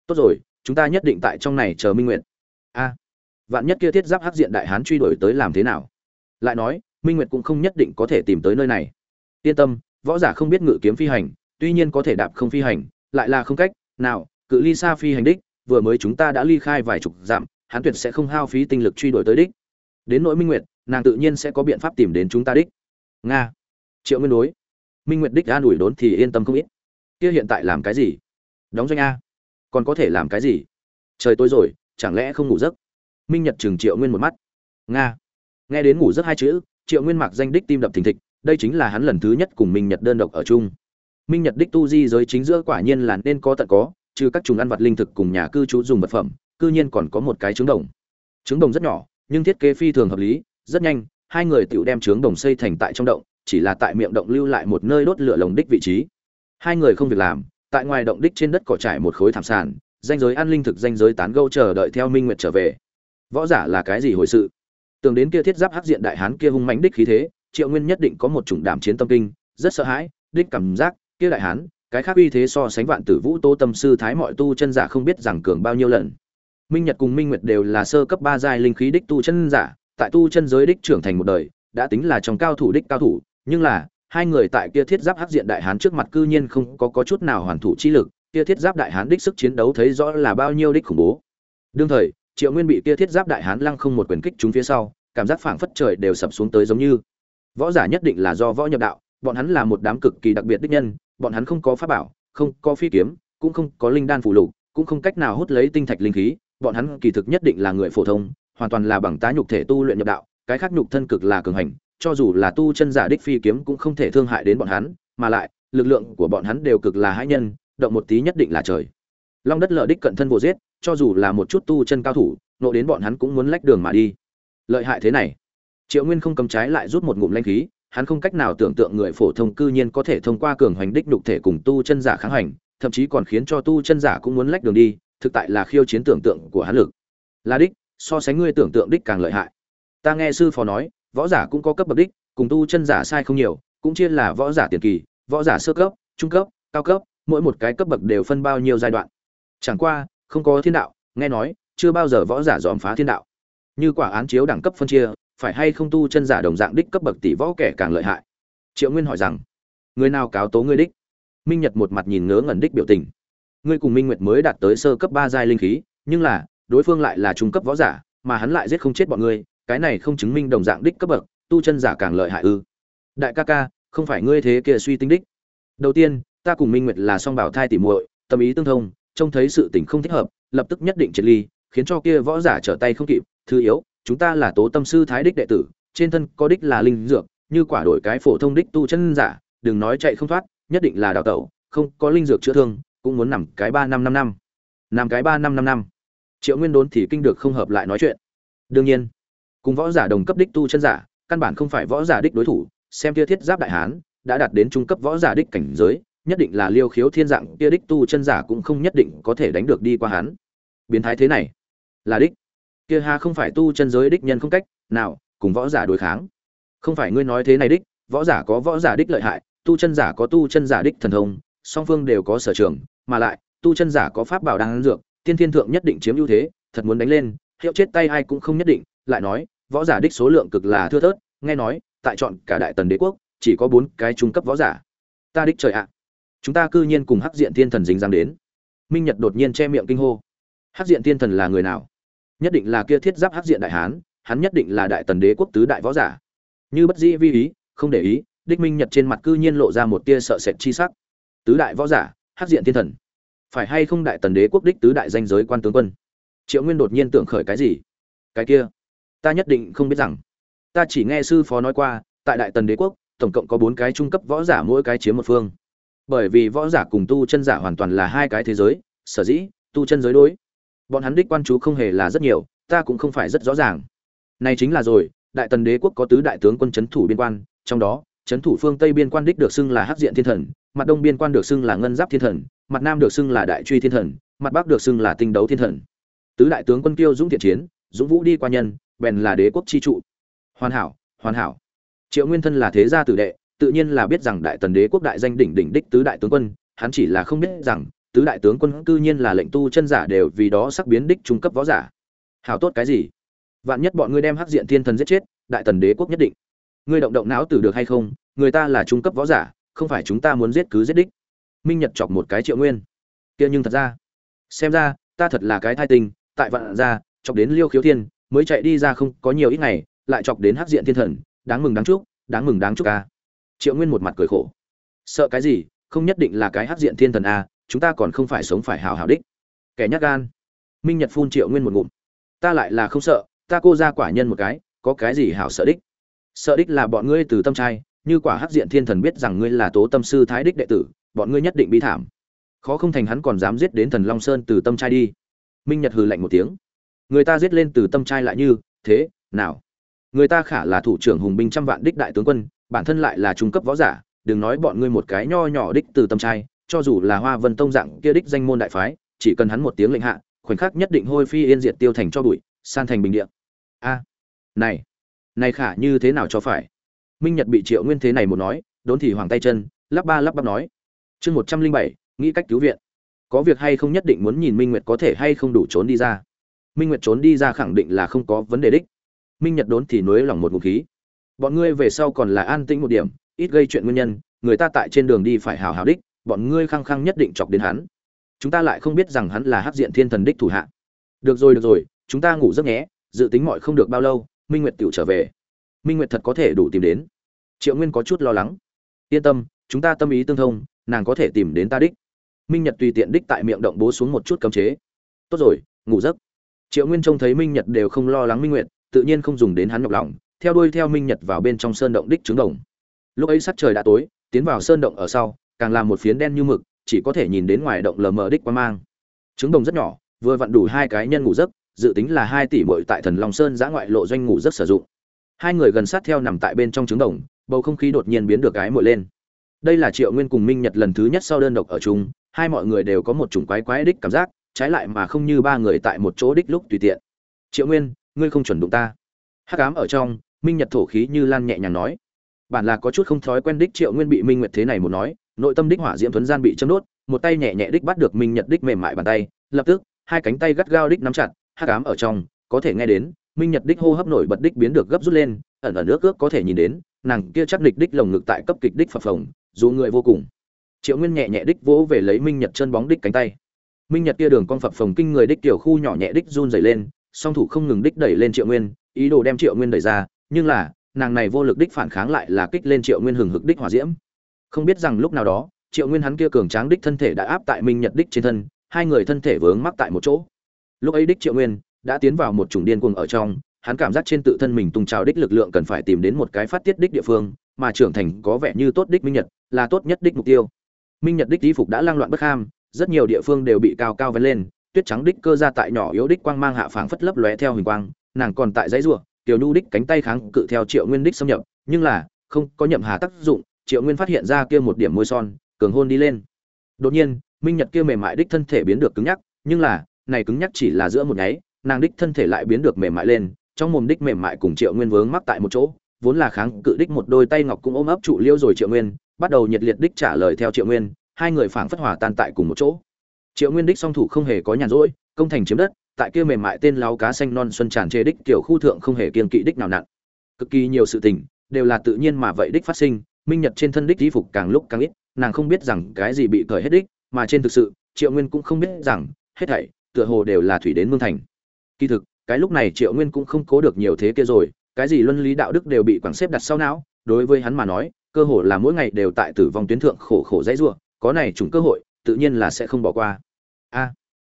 Tốt rồi, chúng ta nhất định tại trong này chờ minh nguyệt. A vạn nhất kia thiết giáp hắc diện đại hán truy đuổi tới làm thế nào? Lại nói, minh nguyệt cũng không nhất định có thể tìm tới nơi này. Yên tâm, võ giả không biết ngự kiếm phi hành, tuy nhiên có thể đạp không phi hành, lại là không cách. Nào, cự ly xa phi hành đích, vừa mới chúng ta đã ly khai vài chục dặm hắn tuyệt sẽ không hao phí tinh lực truy đuổi tới đích. Đến nỗi minh nguyệt, nàng tự nhiên sẽ có biện pháp tìm đến chúng ta đích. Nga. Triệu nguyên đối. Minh nguyệt đích an ủi đốn thì yên tâm không ít. Kia hiện tại làm cái gì? Đóng doanh a. Còn có thể làm cái gì? Trời tối rồi, chẳng lẽ không ngủ giấc? Minh nhật trừng triệu nguyên một mắt. Nga. Nghe đến ngủ rất hai chữ, triệu nguyên mặc danh đích tim đập thình thịch, đây chính là hắn lần thứ nhất cùng minh nhật đơn độc ở chung. Minh nhật đích tu di giới chính giữa quả nhiên là nên có tận có, trừ các trùng ăn vật linh thực cùng nhà cư trú dùng vật phẩm, cư nhiên còn có một cái trứng đồng. Trứng đồng rất nhỏ, nhưng thiết kế phi thường hợp lý, rất nhanh, hai người tự đem trứng đồng xây thành tại trong động, chỉ là tại miệng động lưu lại một nơi đốt lửa lồng đích vị trí. Hai người không việc làm, tại ngoài động đích trên đất cỏ trải một khối thảm sản danh giới an linh thực danh giới tán gâu chờ đợi theo minh nguyệt trở về võ giả là cái gì hồi sự? Tưởng đến kia thiết giáp hắc diện đại hán kia hung mãnh đích khí thế triệu nguyên nhất định có một chủng đảm chiến tâm kinh rất sợ hãi đích cảm giác kia đại hán cái khác uy thế so sánh vạn tử vũ tô tâm sư thái mọi tu chân giả không biết rằng cường bao nhiêu lần. Minh nhật cùng minh nguyệt đều là sơ cấp ba giai linh khí đích tu chân giả tại tu chân giới đích trưởng thành một đời đã tính là trong cao thủ đích cao thủ nhưng là hai người tại kia thiết giáp hắc diện đại hán trước mặt cư nhiên không có, có chút nào hoàn thủ chi lực kia thiết giáp đại hán đích sức chiến đấu thấy rõ là bao nhiêu đích khủng bố. Đương thời triệu nguyên bị kia thiết giáp đại hán lăng không một quyền kích chúng phía sau, cảm giác phảng phất trời đều sập xuống tới giống như. Võ giả nhất định là do võ nhập đạo, bọn hắn là một đám cực kỳ đặc biệt đích nhân, bọn hắn không có pháp bảo, không có phi kiếm, cũng không có linh đan phụ lục, cũng không cách nào hút lấy tinh thạch linh khí, bọn hắn kỳ thực nhất định là người phổ thông, hoàn toàn là bằng tá nhục thể tu luyện nhập đạo, cái khác nhục thân cực là cường hành, cho dù là tu chân giả đích phi kiếm cũng không thể thương hại đến bọn hắn, mà lại, lực lượng của bọn hắn đều cực là hãi nhân, động một tí nhất định là trời. Long đất lở đích cận thân vô giết cho dù là một chút tu chân cao thủ, nộ đến bọn hắn cũng muốn lách đường mà đi. Lợi hại thế này. Triệu nguyên không cầm trái lại rút một ngụm lanh khí, hắn không cách nào tưởng tượng người phổ thông cư nhiên có thể thông qua cường hoành đích đục thể cùng tu chân giả kháng hành, thậm chí còn khiến cho tu chân giả cũng muốn lách đường đi, thực tại là khiêu chiến tưởng tượng của hắn lực. Là đích, so sánh ngươi tưởng tượng đích càng lợi hại. Ta nghe sư phó nói, võ giả cũng có cấp bậc đích, cùng tu chân giả sai không nhiều, cũng chia là võ giả tiền kỳ, võ giả sơ cấp, trung cấp, cao cấp, mỗi một cái cấp bậc đều phân bao nhiêu giai đoạn. Chẳng qua không có thiên đạo, nghe nói, chưa bao giờ võ giả dòm phá thiên đạo. Như quả án chiếu đẳng cấp phân chia, phải hay không tu chân giả đồng dạng đích cấp bậc tỷ võ kẻ càng lợi hại? Triệu nguyên hỏi rằng, người nào cáo tố ngươi đích? Minh nhật một mặt nhìn ngớ ngẩn đích biểu tình. Ngươi cùng minh nguyệt mới đạt tới sơ cấp ba giai linh khí, nhưng là, đối phương lại là trung cấp võ giả, mà hắn lại giết không chết bọn ngươi, cái này không chứng minh đồng dạng đích cấp bậc, tu chân giả càng lợi hại ư. Đại ca ca, không phải ngươi thế kia suy tính đích. Đầu tiên, ta cùng minh nguyệt là song bảo thai tỉ muội, tâm ý tương thông trông thấy sự tình không thích hợp, lập tức nhất định triệt ly, khiến cho kia võ giả trở tay không kịp, thứ yếu, chúng ta là tố tâm sư thái đích đệ tử, trên thân có đích là linh dược, như quả đổi cái phổ thông đích tu chân giả, đừng nói chạy không thoát, nhất định là đào tẩu, không có linh dược chữa thương, cũng muốn nằm cái ba năm năm năm. Nằm cái ba năm năm năm. Triệu nguyên đốn thì kinh được không hợp lại nói chuyện. Đương nhiên, cùng võ giả đồng cấp đích tu chân giả, căn bản không phải võ giả đích đối thủ, xem kia thiết giáp đại hán, đã đạt đến trung cấp võ giả đích cảnh giới nhất định là liêu khiếu thiên dạng kia đích tu chân giả cũng không nhất định có thể đánh được đi qua hắn. Biến thái thế này, là đích. Kia ha không phải tu chân giới đích nhân không cách, nào, cùng võ giả đối kháng. Không phải ngươi nói thế này đích, võ giả có võ giả đích lợi hại, tu chân giả có tu chân giả đích thần thông, song phương đều có sở trường, mà lại, tu chân giả có pháp bảo đang dược, tiên thiên thượng nhất định chiếm ưu thế, thật muốn đánh lên, hiệu chết tay ai cũng không nhất định, lại nói, võ giả đích số lượng cực là thưa thớt, nghe nói, tại chọn cả đại tần đế quốc, chỉ có bốn cái trung cấp võ giả. Ta đích trời ạ chúng ta cư nhiên cùng hắc diện thiên thần dính dáng đến. Minh nhật đột nhiên che miệng kinh hô. Hắc diện thiên thần là người nào? Nhất định là kia thiết giáp hắc diện đại hán, hắn nhất định là đại tần đế quốc tứ đại võ giả. Như bất dĩ vi ý, không để ý, đích minh nhật trên mặt cư nhiên lộ ra một tia sợ sệt chi sắc. Tứ đại võ giả, hắc diện thiên thần. Phải hay không đại tần đế quốc đích tứ đại danh giới quan tướng quân? Triệu nguyên đột nhiên tưởng khởi cái gì? Cái kia, ta nhất định không biết rằng. Ta chỉ nghe sư phó nói qua, tại đại tần đế quốc, tổng cộng có bốn cái trung cấp võ giả mỗi cái chiếm một phương bởi vì võ giả cùng tu chân giả hoàn toàn là hai cái thế giới, sở dĩ, tu chân giới đối. Bọn hắn đích quan chú không hề là rất nhiều, ta cũng không phải rất rõ ràng. Này chính là rồi, đại tần đế quốc có tứ đại tướng quân c h ấ n thủ biên quan, trong đó c h ấ n thủ phương tây biên quan đích được xưng là hắc diện thiên thần, mặt đông biên quan được xưng là ngân giáp thiên thần, mặt nam được xưng là đại truy thiên thần, mặt bắc được xưng là tinh đấu thiên thần. Tứ đại tướng quân kiêu dũng thiện chiến, dũng vũ đi qua nhân, bèn là đế quốc chi trụ. Hoàn hảo hoàn hảo. Triệu nguyên thân là thế gia tử đệ tự nhiên là biết rằng đại tần đế quốc đại danh đỉnh đỉnh đích tứ đại tướng quân, hắn chỉ là không biết rằng, tứ đại tướng quân cư nhiên là lệnh tu chân giả đều vì đó sắc biến đích trung cấp võ giả. Hảo tốt cái gì? Vạn nhất bọn ngươi đem hắc diện thiên thần giết chết, đại tần đế quốc nhất định. Ngươi động động não tử được hay không? Người ta là trung cấp võ giả, không phải chúng ta muốn giết cứ giết đích. Minh nhật chọc một cái triệu nguyên. Kia nhưng thật ra, xem ra, ta thật là cái thai tình, tại vạn ra chọc đến liêu khiếu thiên, mới chạy đi ra không có nhiều ít ngày, lại chọc đến hắc diện thiên thần, đáng mừng đáng chúc, đáng mừng đáng chúc ca triệu nguyên một mặt cười khổ. Sợ cái gì? Không nhất định là cái hắc diện thiên thần a, chúng ta còn không phải sống phải hào hào đích. Kẻ nhát gan. Minh nhật phun triệu nguyên một ngụm. Ta lại là không sợ, ta cô ra quả nhân một cái, có cái gì hảo sợ đích? Sợ đích là bọn ngươi từ tâm trai, như quả hắc diện thiên thần biết rằng ngươi là tố tâm sư thái đích đệ tử, bọn ngươi nhất định bi thảm. Khó không thành hắn còn dám giết đến thần long sơn từ tâm trai đi. Minh nhật hừ lạnh một tiếng. Người ta giết lên từ tâm trai lại như thế, nào? Người ta khả là thủ trưởng hùng binh trăm vạn đích đại tướng quân bản thân lại là trung cấp võ giả, đừng nói bọn ngươi một cái nho nhỏ đích từ tâm trai, cho dù là hoa vân tông dạng kia đích danh môn đại phái, chỉ cần hắn một tiếng lệnh hạ, khoảnh khắc nhất định hôi phi yên diệt tiêu thành cho bụi, san thành bình địa. A, này này khả như thế nào cho phải? Minh nhật bị triệu nguyên thế này một nói, đốn thì hoàng tay chân, lắp ba lắp bắp nói. Chương một trăm linh bảy, nghĩ cách cứu viện. Có việc hay không nhất định muốn nhìn minh nguyệt có thể hay không đủ trốn đi ra. Minh nguyệt trốn đi ra khẳng định là không có vấn đề đích. Minh nhật đốn thì nối lòng một ngụ khí bọn ngươi về sau còn là an tĩnh một điểm, ít gây chuyện nguyên nhân, người ta tại trên đường đi phải hào hào đích, bọn ngươi khăng khăng nhất định chọc đến hắn. Chúng ta lại không biết rằng hắn là hắc diện thiên thần đích thủ hạ. Được rồi được rồi, chúng ta ngủ giấc nhé, dự tính mọi không được bao lâu, minh nguyệt tiểu trở về. Minh nguyệt thật có thể đủ tìm đến. Triệu nguyên có chút lo lắng. Yên tâm, chúng ta tâm ý tương thông, nàng có thể tìm đến ta đích. Minh nhật tùy tiện đích tại miệng động bố xuống một chút cấm chế. Tốt rồi, ngủ giấc. Triệu nguyên trông thấy minh nhật đều không lo lắng minh nguyệt, tự nhiên không dùng đến hắn nhọc lòng theo đuôi theo minh nhật vào bên trong sơn động đích trứng đồng lúc ấy sắc trời đã tối tiến vào sơn động ở sau càng làm một phiến đen như mực chỉ có thể nhìn đến ngoài động lờ mờ đích qua mang trứng đồng rất nhỏ vừa vặn đủ hai cái nhân ngủ giấc dự tính là hai tỷ muội tại Thần Long Sơn giã ngoại lộ doanh ngủ giấc sử dụng. Hai người gần sát theo nằm tại bên trong trứng đồng, bầu không khí đột nhiên biến được cái muội lên. Đây là Triệu Nguyên cùng Minh Nhật lần thứ nhất sau đơn độc ở chung, hai mọi người đều có một chủng quái quái đích cảm giác, trái lại mà không như ba người tại một chỗ đích lúc tùy tiện. Triệu Nguyên, ngươi không chuẩn đụng ta. Hắc ám ở trong, Minh Nhật thổ khí như lan nhẹ nhàng nói. Bản là có chút không thói quen đích Triệu Nguyên bị Minh Nguyệt thế này một nói, nội tâm đích hỏa diễm thuấn gian bị châm đốt, một tay nhẹ nhẹ đích bắt được Minh Nhật đích mềm mại bàn tay, lập tức, hai cánh tay gắt gao đích nắm chặt, hắc ám ở trong có thể nghe đến minh nhật đích hô hấp nổi bật đích biến được gấp rút lên ẩn ẩn nước ước có thể nhìn đến nàng kia chắc địch đích lồng ngực tại cấp kịch đích phập phồng dù người vô cùng triệu nguyên nhẹ nhẹ đích vỗ về lấy minh nhật chân bóng đích cánh tay minh nhật kia đường con phập phồng kinh người đích tiểu khu nhỏ nhẹ đích run dày lên song thủ không ngừng đích đẩy lên triệu nguyên ý đồ đem triệu nguyên đẩy ra nhưng là, nàng này vô lực đích phản kháng lại là kích lên triệu nguyên hừng hực đích hỏa diễm. Không biết rằng lúc nào đó, triệu nguyên hắn kia cường tráng đích thân thể đã áp tại minh nhật đích trên thân, hai người thân thể vướng mắc tại một chỗ. Lúc ấy đích triệu nguyên đã tiến vào một chủng điên cuồng ở trong, hắn cảm giác trên tự thân mình tung trào đích lực lượng cần phải tìm đến một cái phát tiết đích địa phương, mà trưởng thành có vẻ như tốt đích minh nhật, là tốt nhất đích mục tiêu. Minh nhật đích di phục đã lang loạn bất ham, rất nhiều địa phương đều bị cao cao vén lên, tuyết trắng đích cơ ra tại nhỏ yếu đích quang mang hạ phảng phất lấp lóe theo hình quang, nàng còn tại dãy rùa tiểu nhu đích cánh tay kháng cự theo triệu nguyên đích xâm nhập nhưng là không có nhậm hà tác dụng triệu nguyên phát hiện ra kia một điểm môi son cường hôn đi lên đột nhiên minh nhật kia mềm mại đích thân thể biến được cứng nhắc nhưng là này cứng nhắc chỉ là giữa một nháy, nàng đích thân thể lại biến được mềm mại lên, trong mồm đích mềm mại cùng Triệu Nguyên vướng mắc tại một chỗ, vốn là kháng cự đích một đôi tay ngọc cũng ôm ấp trụ liêu rồi Triệu Nguyên, bắt đầu nhiệt liệt đích trả lời theo Triệu Nguyên, hai người phảng phất hòa tan tại cùng một chỗ. Triệu Nguyên đích song thủ không hề có nhàn rỗi, công thành chiếm đất, tại kia mềm mại tên láo cá xanh non xuân tràn chê đích kiểu khu thượng không hề kiên kỵ đích nào nặn. Cực kỳ nhiều sự tình đều là tự nhiên mà vậy đích phát sinh, minh nhật trên thân đích di phục càng lúc càng ít, nàng không biết rằng cái gì bị cởi hết đích, mà trên thực sự, triệu nguyên cũng không biết rằng, hết thảy tựa hồ đều là thủy đến mương thành. Kỳ thực, cái lúc này triệu nguyên cũng không cố được nhiều thế kia rồi, cái gì luân lý đạo đức đều bị quảng xếp đặt sau não, đối với hắn mà nói, cơ hội là mỗi ngày đều tại tử vong tuyến thượng khổ khổ dãy rủa, có này trùng cơ hội, tự nhiên là sẽ không bỏ qua. A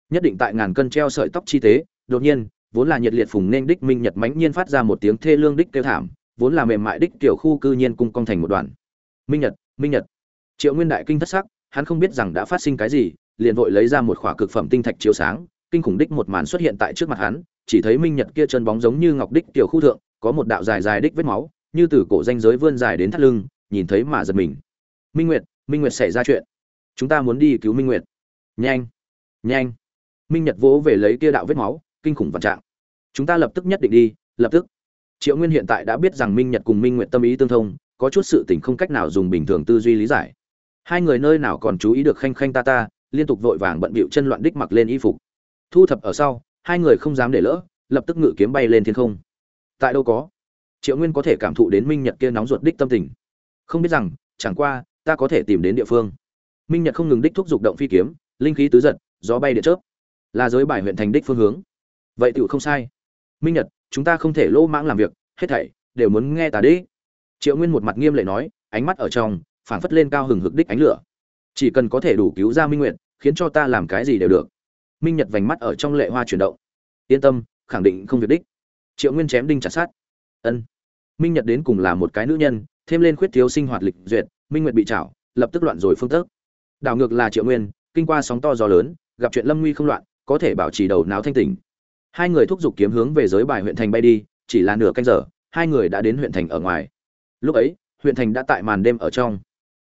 nhất định tại ngàn cân treo sợi tóc chi tế, đột nhiên, vốn là nhiệt liệt phùng nên đích minh nhật mãnh nhiên phát ra một tiếng thê lương đích kêu thảm, vốn là mềm mại đích tiểu khu cư nhiên cung cong thành một đoàn minh nhật minh nhật. Triệu nguyên đại kinh thất sắc, hắn không biết rằng đã phát sinh cái gì, liền vội lấy ra một khỏa cực phẩm tinh thạch chiếu sáng, kinh khủng đích một màn xuất hiện tại trước mặt hắn, chỉ thấy minh nhật kia chân bóng giống như ngọc đích tiểu khu thượng, có một đạo dài dài đích vết máu, như từ cổ danh giới vươn dài đến thắt lưng, nhìn thấy mà giật mình. Minh nguyệt minh nguyệt xảy ra chuyện. Chúng ta muốn đi cứu minh nguyệt. Nhanh nhanh minh nhật vỗ về lấy kia đạo vết máu, kinh khủng vạn trạng. Chúng ta lập tức nhất định đi, lập tức. Triệu nguyên hiện tại đã biết rằng minh nhật cùng minh nguyện tâm ý tương thông, có chút sự tình không cách nào dùng bình thường tư duy lý giải. Hai người nơi nào còn chú ý được khanh khanh ta ta, liên tục vội vàng bận bịu chân loạn đích mặc lên y phục. Thu thập ở sau, hai người không dám để lỡ, lập tức ngự kiếm bay lên thiên không. Tại đâu có? Triệu nguyên có thể cảm thụ đến minh nhật kia nóng ruột đích tâm tình. Không biết rằng, chẳng qua, ta có thể tìm đến địa phương. Minh nhật không ngừng đích thúc giục động phi kiếm, linh khí tứ giật, gió bay địa chớp là giới bài huyện thành đích phương hướng. Vậy tựu không sai. Minh nhật, chúng ta không thể lỗ mãng làm việc, hết thảy đều muốn nghe ta đi. Triệu nguyên một mặt nghiêm lệ nói, ánh mắt ở trong, phảng phất lên cao hừng hực đích ánh lửa. Chỉ cần có thể đủ cứu ra minh nguyện khiến cho ta làm cái gì đều được. Minh nhật vành mắt ở trong lệ hoa chuyển động. Yên tâm, khẳng định không việc đích. Triệu nguyên chém đinh chặt sát ân. Minh nhật đến cùng là một cái nữ nhân, thêm lên khuyết thiếu sinh hoạt lịch duyệt, minh nguyệt bị chảo lập tức loạn rồi phương tức đảo ngược là triệu nguyên, kinh qua sóng to gió lớn, gặp chuyện lâm nguy không loạn có thể bảo trì đầu não thanh tỉnh. Hai người thúc giục kiếm hướng về giới bài huyện thành bay đi, chỉ là nửa canh giờ, hai người đã đến huyện thành ở ngoài. Lúc ấy, huyện thành đã tại màn đêm ở trong.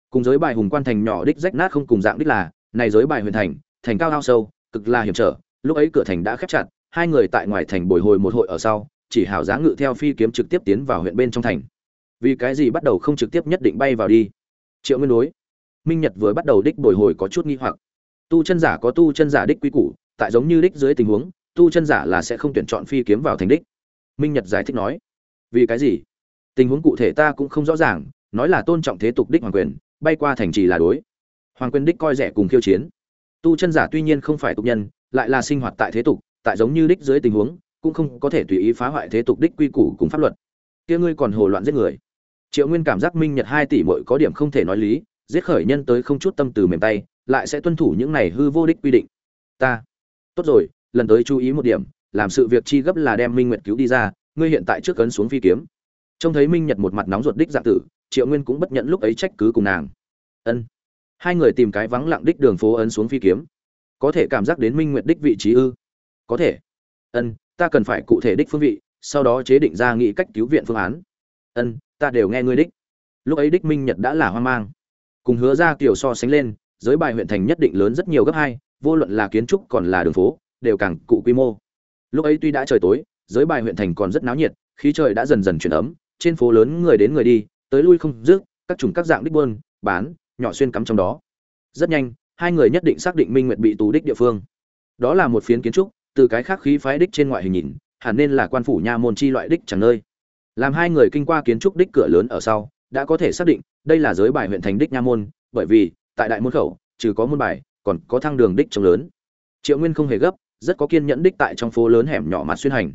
Cùng giới bài hùng quan thành nhỏ đích rách nát không cùng dạng đích là, này giới bài huyện thành thành cao ao sâu, cực là hiểm trở. Lúc ấy cửa thành đã khép chặt, hai người tại ngoài thành bồi hồi một hội ở sau, chỉ hảo giá ngự theo phi kiếm trực tiếp tiến vào huyện bên trong thành. Vì cái gì bắt đầu không trực tiếp nhất định bay vào đi? Triệu nguyên đối. Minh nhật vừa bắt đầu đích bồi hồi có chút nghi hoặc. Tu chân giả có tu chân giả đích quy củ tại giống như đích dưới tình huống, tu chân giả là sẽ không tuyển chọn phi kiếm vào thành đích. Minh nhật giải thích nói, vì cái gì? Tình huống cụ thể ta cũng không rõ ràng, nói là tôn trọng thế tục đích hoàng quyền, bay qua thành trì là đối. Hoàng quyền đích coi rẻ cùng khiêu chiến. Tu chân giả tuy nhiên không phải tục nhân, lại là sinh hoạt tại thế tục, tại giống như đích dưới tình huống, cũng không có thể tùy ý phá hoại thế tục đích quy củ cùng pháp luật. Kia ngươi còn hồ loạn giết người. Triệu nguyên cảm giác minh nhật hai tỷ mội có điểm không thể nói lý, giết khởi nhân tới không chút tâm từ mềm tay, lại sẽ tuân thủ những này hư vô đích quy định. Ta tốt rồi, lần tới chú ý một điểm, làm sự việc chi gấp là đem minh nguyệt cứu đi ra, ngươi hiện tại trước cấn xuống phi kiếm. Trông thấy minh nhật một mặt nóng ruột đích dạng tử, triệu nguyên cũng bất nhận lúc ấy trách cứ cùng nàng. Ân. Hai người tìm cái vắng lặng đích đường phố ấn xuống phi kiếm. Có thể cảm giác đến minh nguyệt đích vị trí ư? Có thể. Ân, ta cần phải cụ thể đích phương vị, sau đó chế định ra nghị cách cứu viện phương án. Ân, ta đều nghe ngươi đích. Lúc ấy đích minh nhật đã là hoang mang. Cùng hứa ra kiểu so sánh lên, giới bài huyện thành nhất định lớn rất nhiều gấp hai vô luận là kiến trúc còn là đường phố, đều càng cụ quy mô. Lúc ấy tuy đã trời tối, giới bài huyện thành còn rất náo nhiệt, khí trời đã dần dần chuyển ấm, trên phố lớn người đến người đi, tới lui không dứt, các chủng các dạng đích buôn, bán, nhỏ xuyên cắm trong đó. Rất nhanh, hai người nhất định xác định minh nguyệt bị tù đích địa phương. Đó là một phiến kiến trúc, từ cái khác khí phái đích trên ngoại hình nhìn, hẳn nên là quan phủ nha môn chi loại đích chẳng nơi. Làm hai người kinh qua kiến trúc đích cửa lớn ở sau, đã có thể xác định, đây là giới bài huyện thành đích nha môn, bởi vì, tại đại môn khẩu, trừ có môn bài còn có thang đường đích trông lớn. Triệu nguyên không hề gấp, rất có kiên nhẫn đích tại trong phố lớn hẻm nhỏ mà xuyên hành.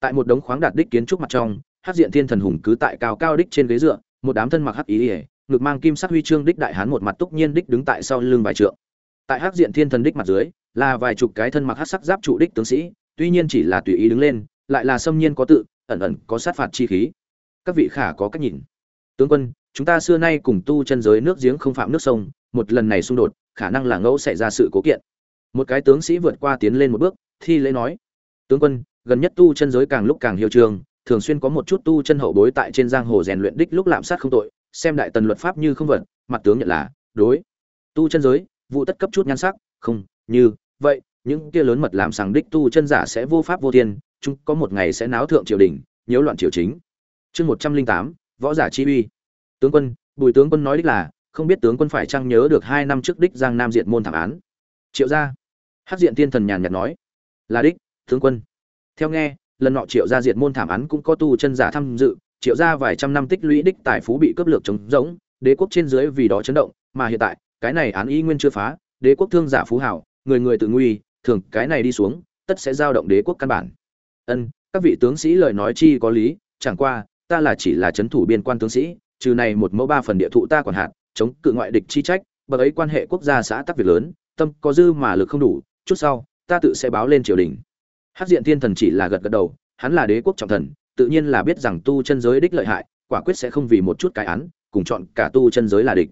Tại một đống khoáng đạt đích kiến trúc mặt trong, hát diện thiên thần hùng cứ tại cao cao đích trên ghế dựa, một đám thân mặc hắc ý ỉa ngực mang kim sắc huy chương đích đại hán một mặt túc nhiên đích đứng tại sau lưng vài trượng. Tại hắc diện thiên thần đích mặt dưới, là vài chục cái thân mặc hắc sắc giáp trụ đích tướng sĩ, tuy nhiên chỉ là tùy ý đứng lên, lại là xâm nhiên có tự, ẩn ẩn có sát phạt chi khí. Các vị khả có cách nhìn. Tướng quân, chúng ta xưa nay cùng tu chân giới nước giếng không phạm nước sông, một lần này xung đột khả năng là ngẫu xảy ra sự cố kiện. Một cái tướng sĩ vượt qua tiến lên một bước, thi lễ nói, tướng quân, gần nhất tu chân giới càng lúc càng hiệu trường, thường xuyên có một chút tu chân hậu bối tại trên giang hồ rèn luyện đích lúc lạm sát không tội, xem đại tần luật pháp như không vật, mặt tướng nhận là, đối. Tu chân giới, vụ tất cấp chút nhan sắc, không, như, vậy, những kia lớn mật làm sàng đích tu chân giả sẽ vô pháp vô thiên, chúng có một ngày sẽ náo thượng triều đình, nhiễu loạn triều chính. Chương một trăm linh tám, võ giả chi uy. Tướng quân, bùi tướng quân nói đích là không biết tướng quân phải chăng nhớ được hai năm trước đích giang nam diện môn thảm án. Triệu gia. Hát diện tiên thần nhàn nhạt nói. Là đích, tướng quân. Theo nghe, lần nọ triệu gia diệt môn thảm án cũng có tu chân giả tham dự, triệu gia vài trăm năm tích lũy đích tài phú bị cướp lược trống rỗng, đế quốc trên dưới vì đó chấn động, mà hiện tại, cái này án y nguyên chưa phá, đế quốc thương giả phú hảo, người người tự nguy, thường cái này đi xuống, tất sẽ giao động đế quốc căn bản. Ân, các vị tướng sĩ lời nói chi có lý, chẳng qua, ta là chỉ là trấn thủ biên quan tướng sĩ, trừ này một mẫu ba phần địa thụ ta còn hạn chống cự ngoại địch chi trách bậc ấy quan hệ quốc gia xã tắc việc lớn, tâm có dư mà lực không đủ, chút sau, ta tự sẽ báo lên triều đình. Hát diện thiên thần chỉ là gật gật đầu, hắn là đế quốc trọng thần, tự nhiên là biết rằng tu chân giới đích lợi hại, quả quyết sẽ không vì một chút cái án, cùng chọn cả tu chân giới là địch.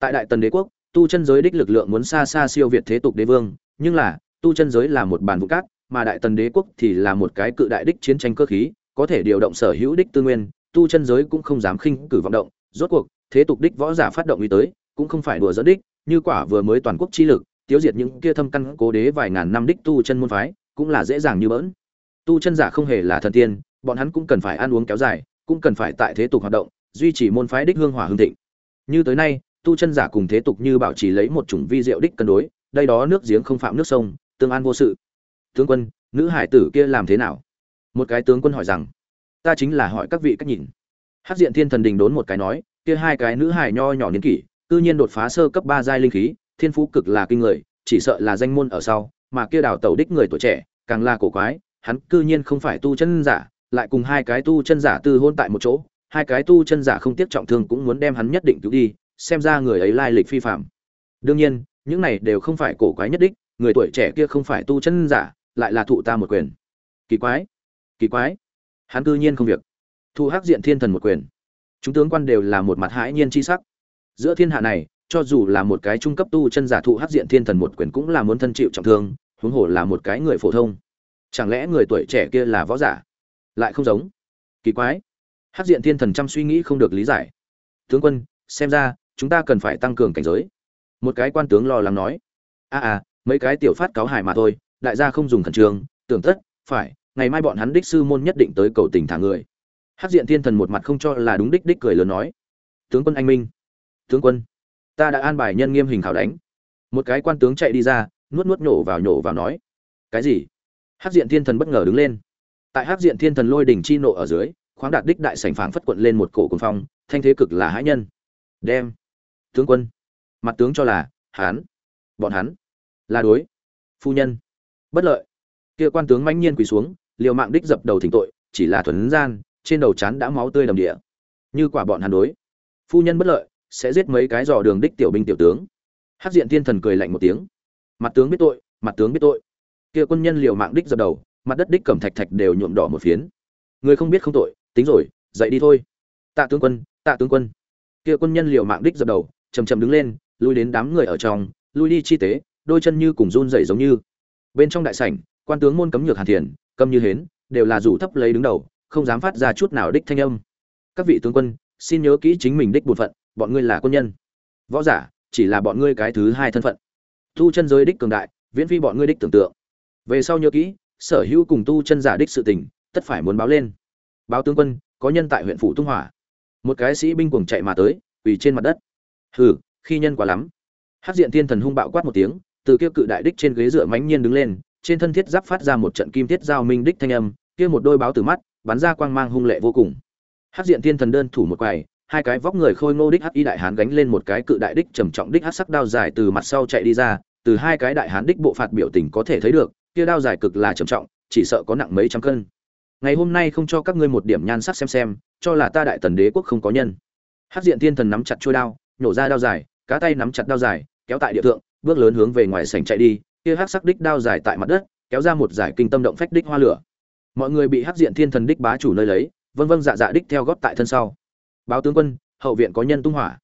Tại đại tần đế quốc, tu chân giới đích lực lượng muốn xa xa siêu việt thế tục đế vương, nhưng là, tu chân giới là một bản vụ cát, mà đại tần đế quốc thì là một cái cự đại đích chiến tranh cơ khí, có thể điều động sở hữu đích tư nguyên, tu chân giới cũng không dám khinh cử vọng động, rốt cuộc thế tục đích võ giả phát động uy tới, cũng không phải đùa giỡn đích, như quả vừa mới toàn quốc chi lực, tiêu diệt những kia thâm căn cố đế vài ngàn năm đích tu chân môn phái, cũng là dễ dàng như bỡn. Tu chân giả không hề là thần tiên, bọn hắn cũng cần phải ăn uống kéo dài, cũng cần phải tại thế tục hoạt động, duy trì môn phái đích hương hỏa hương thịnh. Như tới nay, tu chân giả cùng thế tục như bảo trì lấy một chủng vi diệu đích cân đối, đây đó nước giếng không phạm nước sông, tương an vô sự. Tướng quân, nữ hải tử kia làm thế nào? Một cái tướng quân hỏi rằng, ta chính là hỏi các vị cách nhìn. Hát diện thiên thần đình đốn một cái nói kia hai cái nữ hài nho nhỏ niên kỷ tự nhiên đột phá sơ cấp ba giai linh khí, thiên phú cực là kinh người, chỉ sợ là danh môn ở sau, mà kia đào tẩu đích người tuổi trẻ, càng là cổ quái, hắn cư nhiên không phải tu chân giả, lại cùng hai cái tu chân giả tư hôn tại một chỗ, hai cái tu chân giả không tiếc trọng thương cũng muốn đem hắn nhất định cứu đi, xem ra người ấy lai lịch phi phàm. đương nhiên, những này đều không phải cổ quái nhất đích, người tuổi trẻ kia không phải tu chân giả, lại là thụ ta một quyền. Kỳ quái kỳ quái, hắn cư nhiên không việc. Thu hắc diện thiên thần một quyền chúng tướng quan đều là một mặt hãi nhiên chi sắc. Giữa thiên hạ này, cho dù là một cái trung cấp tu chân giả thụ hắc diện thiên thần một quyền cũng là muốn thân chịu trọng thương, huống hồ là một cái người phổ thông. Chẳng lẽ người tuổi trẻ kia là võ giả? Lại không giống. Kỳ quái. Hắc diện thiên thần chăm suy nghĩ không được lý giải. Tướng quân, xem ra, chúng ta cần phải tăng cường cảnh giới. Một cái quan tướng lo lắng nói. A à mấy cái tiểu phát cáo hài mà thôi, đại gia không dùng khẩn trương, tưởng tất, phải, ngày mai bọn hắn đích sư môn nhất định tới cầu tình thả người hát diện thiên thần một mặt không cho là đúng đích đích cười lớn nói, tướng quân anh minh, tướng quân, ta đã an bài nhân nghiêm hình khảo đánh. Một cái quan tướng chạy đi ra, nuốt nuốt nhổ vào nhổ vào nói, cái gì? Hát diện thiên thần bất ngờ đứng lên. Tại hát diện thiên thần lôi đỉnh chi nộ ở dưới, khoáng đạt đích đại sảnh phảng phất quận lên một cổ cuồng phong, thanh thế cực là hãi nhân. Đem, tướng quân. Mặt tướng cho là, hán, bọn hắn là đối, phu nhân, bất lợi. Kia quan tướng mãnh nhiên quỳ xuống, liều mạng đích dập đầu thỉnh tội, chỉ là thuần gian trên đầu chán đã máu tươi đầm địa. Như quả bọn hắn đối. Phu nhân bất lợi, sẽ giết mấy cái dò đường đích tiểu binh tiểu tướng. Hát diện thiên thần cười lạnh một tiếng. Mặt tướng biết tội, mặt tướng biết tội. Kia quân nhân liều mạng đích dập đầu, mặt đất đích cẩm thạch thạch đều nhuộm đỏ một phiến. Người không biết không tội, tính rồi, dậy đi thôi. Tạ tướng quân, tạ tướng quân. Kia quân nhân liều mạng đích dập đầu chầm chầm đứng lên, lui đến đám người ở trong, lui đi chi tế, đôi chân như cùng run rẩy giống như. Bên trong đại sảnh, quan tướng môn cấm nhược hàn thiền câm như hến, đều là rủ thấp lấy đứng đầu không dám phát ra chút nào đích thanh âm. Các vị tướng quân, xin nhớ kỹ chính mình đích bổn phận, bọn ngươi là quân nhân. Võ giả, chỉ là bọn ngươi cái thứ hai thân phận. Tu chân giới đích cường đại, viễn phi bọn ngươi đích tưởng tượng. Về sau nhớ kỹ, sở hữu cùng tu chân giả đích sự tình, tất phải muốn báo lên. Báo tướng quân, có nhân tại huyện phủ tung hỏa. Một cái sĩ binh cuồng chạy mà tới, quỳ trên mặt đất. Hừ, khi nhân quá lắm. Hát diện thiên thần hung bạo quát một tiếng, từ kia cự đại đích trên ghế dựa mãnh nhiên đứng lên, trên thân thiết giáp phát ra một trận kim thiết giao minh đích thanh âm, kia một đôi báo từ mắt bắn ra quang mang hung lệ vô cùng. Hát diện thiên thần đơn thủ một quầy, hai cái vóc người khôi ngô đích hắc y đại hán gánh lên một cái cự đại đích trầm trọng đích hắc sắc đao dài từ mặt sau chạy đi ra, từ hai cái đại hán đích bộ phạt biểu tình có thể thấy được, kia đao dài cực là trầm trọng, chỉ sợ có nặng mấy trăm cân. Ngày hôm nay không cho các ngươi một điểm nhan sắc xem xem, cho là ta đại tần đế quốc không có nhân. Hắc diện thiên thần nắm chặt trôi đao, nhổ ra đao dài, cá tay nắm chặt đao dài, kéo tại địa thượng, bước lớn hướng về ngoài sảnh chạy đi, kia hắc sắc đích đao dài tại mặt đất, kéo ra một giải kinh tâm động phách đích hoa lửa mọi người bị hắc diện thiên thần đích bá chủ nơi lấy vân vân dạ dạ đích theo góp tại thân sau. Báo tướng quân, hậu viện có nhân tung hỏa.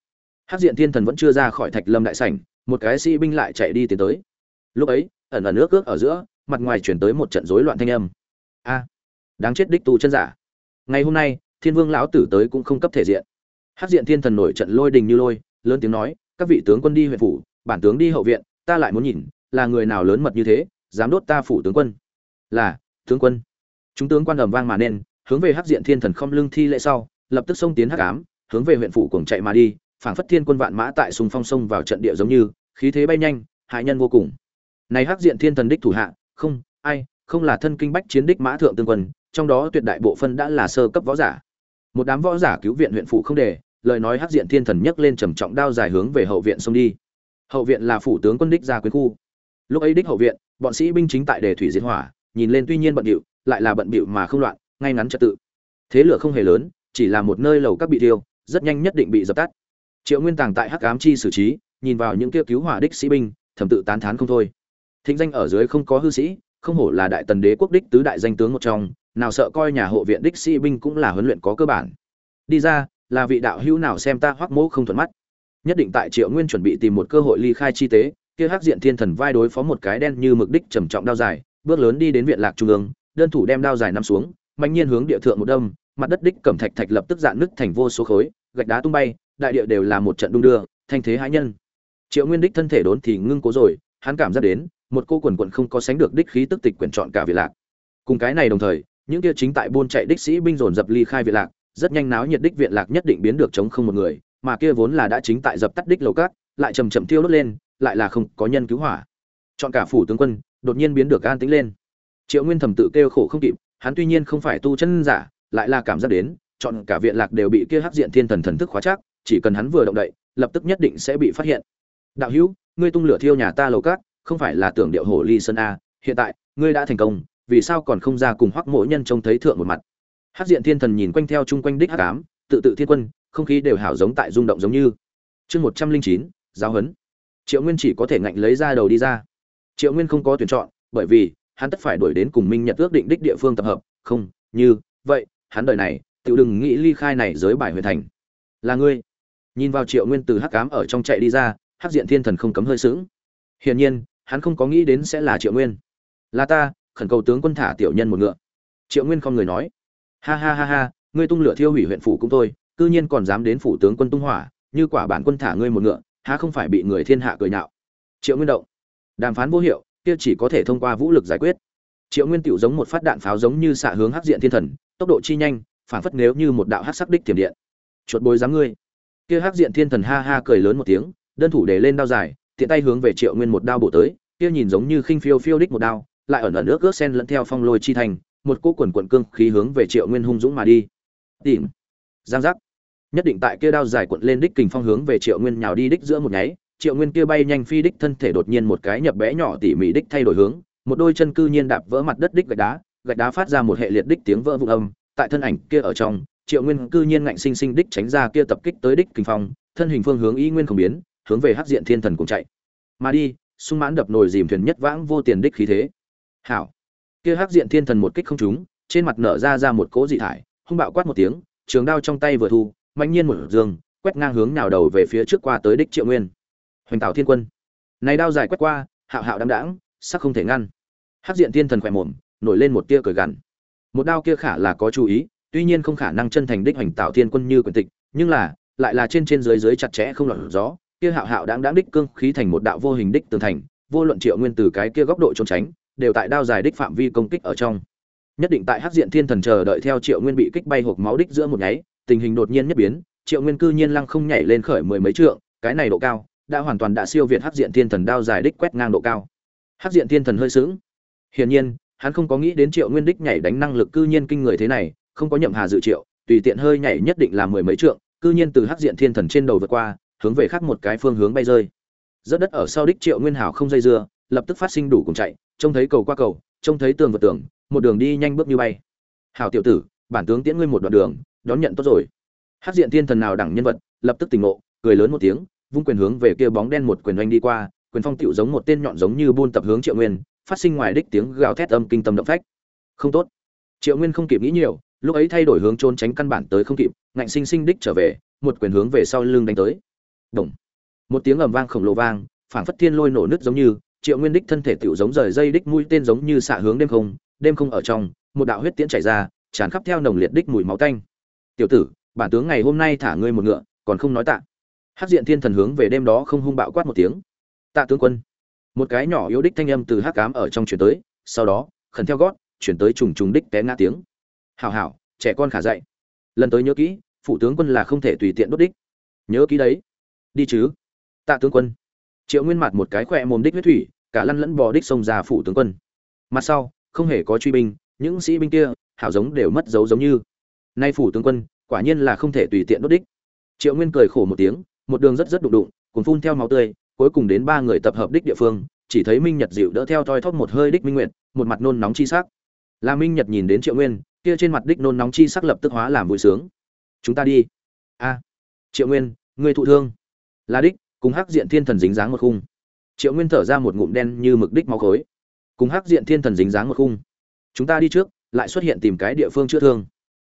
Hắc diện thiên thần vẫn chưa ra khỏi thạch lâm đại sảnh, một cái sĩ binh lại chạy đi tiến tới. Lúc ấy, ẩn ẩn nước ước ở giữa, mặt ngoài chuyển tới một trận rối loạn thanh âm. A, đáng chết đích tù chân giả. Ngày hôm nay, thiên vương lão tử tới cũng không cấp thể diện. Hắc diện thiên thần nổi trận lôi đình như lôi, lớn tiếng nói, các vị tướng quân đi huyện phủ, bản tướng đi hậu viện, ta lại muốn nhìn, là người nào lớn mật như thế, dám đốt ta phủ tướng quân? Là, tướng quân chúng tướng quan ầm vang mà nên, hướng về hắc diện thiên thần không lưng thi lễ sau, lập tức xông tiến hắc ám, hướng về huyện phủ cuồng chạy mà đi, phảng phất thiên quân vạn mã tại sùng phong sông vào trận địa giống như, khí thế bay nhanh, hại nhân vô cùng. Này hắc diện thiên thần đích thủ hạ, không, ai, không là thân kinh bách chiến đích mã thượng tương quân, trong đó tuyệt đại bộ phân đã là sơ cấp võ giả. Một đám võ giả cứu viện huyện phủ không để, lời nói hắc diện thiên thần nhấc lên trầm trọng đao dài hướng về hậu viện xông đi. Hậu viện là phủ tướng quân đích ra quyến khu. Lúc ấy đích hậu viện, bọn sĩ binh chính tại đề thủy diệt hỏa, nhìn lên tuy nhiên bận điệu lại là bận bịu mà không loạn, ngay ngắn trật tự. Thế lửa không hề lớn, chỉ là một nơi lầu các bị tiêu rất nhanh nhất định bị dập tắt. Triệu nguyên tàng tại hắc ám chi xử trí, nhìn vào những kia cứu hỏa đích sĩ binh, thầm tự tán thán không thôi. Thính danh ở dưới không có hư sĩ, không hổ là đại tần đế quốc đích tứ đại danh tướng một trong, nào sợ coi nhà hộ viện đích sĩ binh cũng là huấn luyện có cơ bản. Đi ra, là vị đạo hữu nào xem ta hoắc mỗ không thuận mắt. Nhất định tại triệu nguyên chuẩn bị tìm một cơ hội ly khai chi tế, kia hắc diện thiên thần vai đối phó một cái đen như mực đích trầm trọng đao dài, bước lớn đi đến viện lạc trung ương đơn thủ đem đao dài nằm xuống, mạnh nhiên hướng địa thượng một đâm, mặt đất đích cẩm thạch thạch lập tức dạn nứt thành vô số khối, gạch đá tung bay, đại địa đều là một trận đung đưa, thanh thế hãi nhân. Triệu nguyên đích thân thể đốn thì ngưng cố rồi, hắn cảm giác đến, một cô quần quần không có sánh được đích khí tức tịch quyển chọn cả viện lạc. Cùng cái này đồng thời, những kia chính tại buôn chạy đích sĩ binh dồn dập ly khai viện lạc, rất nhanh náo nhiệt đích viện lạc nhất định biến được chống không một người, mà kia vốn là đã chính tại dập tắt đích lầu cát, lại chầm chậm thiêu đốt lên, lại là không có nhân cứu hỏa. Chọn cả phủ tướng quân, đột nhiên biến được an tĩnh lên triệu nguyên thầm tự kêu khổ không kịp, hắn tuy nhiên không phải tu chân giả, lại là cảm giác đến, chọn cả viện lạc đều bị kia hắc diện thiên thần thần thức khóa chắc chỉ cần hắn vừa động đậy, lập tức nhất định sẽ bị phát hiện. Đạo hữu, ngươi tung lửa thiêu nhà ta lầu cát, không phải là tưởng điệu hồ ly sơn a, hiện tại, ngươi đã thành công, vì sao còn không ra cùng hoắc mỗi nhân trông thấy thượng một mặt? Hắc diện thiên thần nhìn quanh theo chung quanh đích hắc ám, tự tự thiên quân, không khí đều hảo giống tại rung động giống như. Chương một trăm linh chín, giáo huấn. Triệu nguyên chỉ có thể ngạnh lấy ra đầu đi ra. Triệu nguyên không có tuyển chọn, bởi vì hắn tất phải đuổi đến cùng minh nhật ước định đích địa phương tập hợp. Không, như vậy, hắn đời này tự đừng nghĩ ly khai này giới bài huyền thành. Là ngươi. Nhìn vào triệu nguyên từ hắc cám ở trong chạy đi ra, hắc diện thiên thần không cấm hơi sững. Hiển nhiên, hắn không có nghĩ đến sẽ là triệu nguyên. Là ta, khẩn cầu tướng quân thả tiểu nhân một ngựa. Triệu nguyên không người nói. Ha ha ha ha, ngươi tung lửa thiêu hủy huyện phủ cũng thôi, cư nhiên còn dám đến phủ tướng quân tung hỏa, như quả bản quân thả ngươi một ngựa, há không phải bị người thiên hạ cười nhạo? Triệu nguyên động. Đàm phán vô hiệu kia chỉ có thể thông qua vũ lực giải quyết. Triệu nguyên tiểu giống một phát đạn pháo giống như xạ hướng hắc diện thiên thần, tốc độ chi nhanh, phản phất nếu như một đạo hắc sắc đích tiềm điện. Chuột bối dám ngươi. Kia hắc diện thiên thần ha ha cười lớn một tiếng, đơn thủ để lên đao dài, tiện tay hướng về triệu nguyên một đao bổ tới, kia nhìn giống như khinh phiêu phiêu đích một đao, lại ẩn ẩn nước ướt sen lẫn theo phong lôi chi thành, một cỗ quần quần cương khí hướng về triệu nguyên hung dũng mà đi. Tìm. Giang giác. Nhất định tại kia đao dài cuộn lên đích kình phong hướng về triệu nguyên nhào đi đích giữa một nháy triệu nguyên kia bay nhanh phi đích thân thể đột nhiên một cái nhập bé nhỏ tỉ mỉ đích thay đổi hướng, một đôi chân cư nhiên đạp vỡ mặt đất đích gạch đá gạch đá phát ra một hệ liệt đích tiếng vỡ vụn âm, tại thân ảnh kia ở trong, triệu nguyên cư nhiên ngạnh sinh sinh đích tránh ra kia tập kích tới đích kinh phong, thân hình phương hướng y nguyên không biến, hướng về hắc diện thiên thần cùng chạy. Mà đi, sung mãn đập nồi dìm thuyền nhất vãng vô tiền đích khí thế. Hảo. Kia hắc diện thiên thần một kích không trúng, trên mặt nở ra ra một cỗ dị thải, hung bạo quát một tiếng, trường đao trong tay vừa thu, mạnh nhiên một dương, quét ngang hướng nào đầu về phía trước qua tới đích triệu nguyên hoành tạo thiên quân. Này đao dài quét qua, hạo hạo đăng đãng, sắc không thể ngăn. Hắc diện thiên thần khỏe mồm, nổi lên một tia cười gằn. Một đao kia khả là có chú ý, tuy nhiên không khả năng chân thành đích hoành tạo thiên quân như quyền tịch, nhưng là, lại là trên trên dưới dưới chặt chẽ không lọt gió, kia hạo hạo đáng đáng đích cương khí thành một đạo vô hình đích tường thành, vô luận triệu nguyên từ cái kia góc độ trốn tránh, đều tại đao dài đích phạm vi công kích ở trong. Nhất định tại hắc diện thiên thần chờ đợi theo triệu nguyên bị kích bay hộp máu đích giữa một nháy, tình hình đột nhiên nhất biến, triệu nguyên cư nhiên lăng không nhảy lên khởi mười mấy trượng, cái này độ cao đã hoàn toàn đã siêu việt hắc diện thiên thần đao dài đích quét ngang độ cao. Hắc diện thiên thần hơi sướng hiển nhiên, hắn không có nghĩ đến triệu nguyên đích nhảy đánh năng lực cư nhiên kinh người thế này, không có nhậm hà dự triệu, tùy tiện hơi nhảy nhất định là mười mấy trượng, cư nhiên từ hắc diện thiên thần trên đầu vượt qua, hướng về khác một cái phương hướng bay rơi. Rất đất ở sau đích triệu nguyên hảo không dây dưa, lập tức phát sinh đủ cùng chạy, trông thấy cầu qua cầu, trông thấy tường vượt tường, một đường đi nhanh bước như bay. Hảo tiểu tử, bản tướng tiễn ngươi một đoạn đường, đón nhận tốt rồi. Hát diện thiên thần nào đẳng nhân vật, lập tức tỉnh ngộ, cười lớn một tiếng vung quyền hướng về kia bóng đen một quyền oanh đi qua quyền phong tựu giống một tên nhọn giống như buôn tập hướng triệu nguyên phát sinh ngoài đích tiếng gào thét âm kinh tâm động phách không tốt triệu nguyên không kịp nghĩ nhiều lúc ấy thay đổi hướng trốn tránh căn bản tới không kịp ngạnh sinh sinh đích trở về một quyền hướng về sau lưng đánh tới Đùng. Một tiếng ầm vang khổng lồ vang, phảng phất thiên lôi nổ nứt giống như, Triệu Nguyên đích thân thể tiểu giống rời dây đích mũi tên giống như xạ hướng đêm không, đêm không ở trong, một đạo huyết tiễn chảy ra, tràn khắp theo nồng liệt đích mùi máu tanh. "Tiểu tử, bản tướng ngày hôm nay thả ngươi một ngựa, còn không nói tạ." Hắc Diện Thiên Thần hướng về đêm đó không hung bạo quát một tiếng. "Tạ tướng quân." Một cái nhỏ yếu đích thanh âm từ hắc ám ở trong truyền tới, sau đó, khẩn theo gót, chuyển tới trùng trùng đích té ngã tiếng. "Hảo hảo, trẻ con khả dạy." Lần tới nhớ kỹ, phụ tướng quân là không thể tùy tiện đốt đích. Nhớ kỹ đấy đi chứ tạ tướng quân triệu nguyên mặt một cái khỏe mồm đích huyết thủy cả lăn lẫn bò đích xông ra phủ tướng quân mặt sau không hề có truy binh những sĩ binh kia hảo giống đều mất dấu giống như nay phủ tướng quân quả nhiên là không thể tùy tiện đốt đích triệu nguyên cười khổ một tiếng một đường rất rất đụng đụng cùng phun theo máu tươi cuối cùng đến ba người tập hợp đích địa phương chỉ thấy minh nhật dịu đỡ theo thoi thóp một hơi đích minh Nguyệt, một mặt nôn nóng chi sắc. Là minh nhật nhìn đến triệu nguyên kia trên mặt đích nôn nóng chi sắc lập tức hóa làm vui sướng. Chúng ta đi. A triệu nguyên người thụ thương. Là đích cùng hắc diện thiên thần dính dáng một khung. Triệu nguyên thở ra một ngụm đen như mực đích máu khối. Cùng hắc diện thiên thần dính dáng một khung. Chúng ta đi trước lại xuất hiện tìm cái địa phương chữa thương.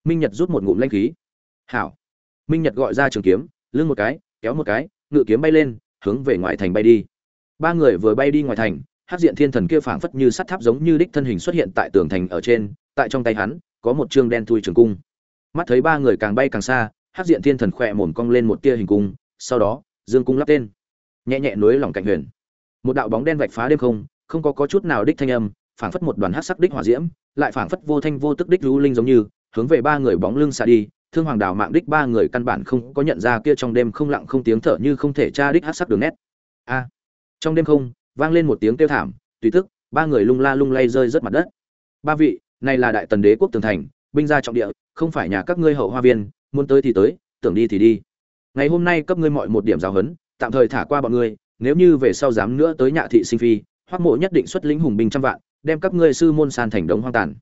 Minh nhật rút một ngụm lanh khí. Hảo. Minh nhật gọi ra trường kiếm lưng một cái kéo một cái ngự kiếm bay lên hướng về ngoại thành bay đi. Ba người vừa bay đi ngoài thành hát diện thiên thần kia phảng phất như sắt tháp giống như đích thân hình xuất hiện tại tường thành ở trên tại trong tay hắn có một chương đen thui trường cung. Mắt thấy ba người càng bay càng xa hát diện thiên thần khỏe mồm cong lên một tia hình cung sau đó dương cung lắp tên. Nhẹ nhẹ nối lòng cạnh huyền. Một đạo bóng đen vạch phá đêm không không có, có chút nào đích thanh âm phảng phất một đoàn hát sắc đích hỏa diễm lại phảng phất vô thanh vô tức đích lũ linh giống như hướng về ba người bóng lưng xa đi thương hoàng đào mạng đích ba người căn bản không có nhận ra kia trong đêm không lặng không tiếng thở như không thể tra đích hát sắc đường nét. A, trong đêm không, vang lên một tiếng kêu thảm, tùy tức, ba người lung la lung lay rơi rất mặt đất. Ba vị, này là đại tần đế quốc tường thành, binh gia trọng địa, không phải nhà các ngươi hậu hoa viên, muốn tới thì tới, tưởng đi thì đi. Ngày hôm nay cấp ngươi mọi một điểm giáo huấn, tạm thời thả qua bọn ngươi, nếu như về sau dám nữa tới nhạ thị sinh phi hoắc mộ nhất định xuất lĩnh hùng binh trăm vạn, đem các ngươi sư môn san thành đống hoang tàn.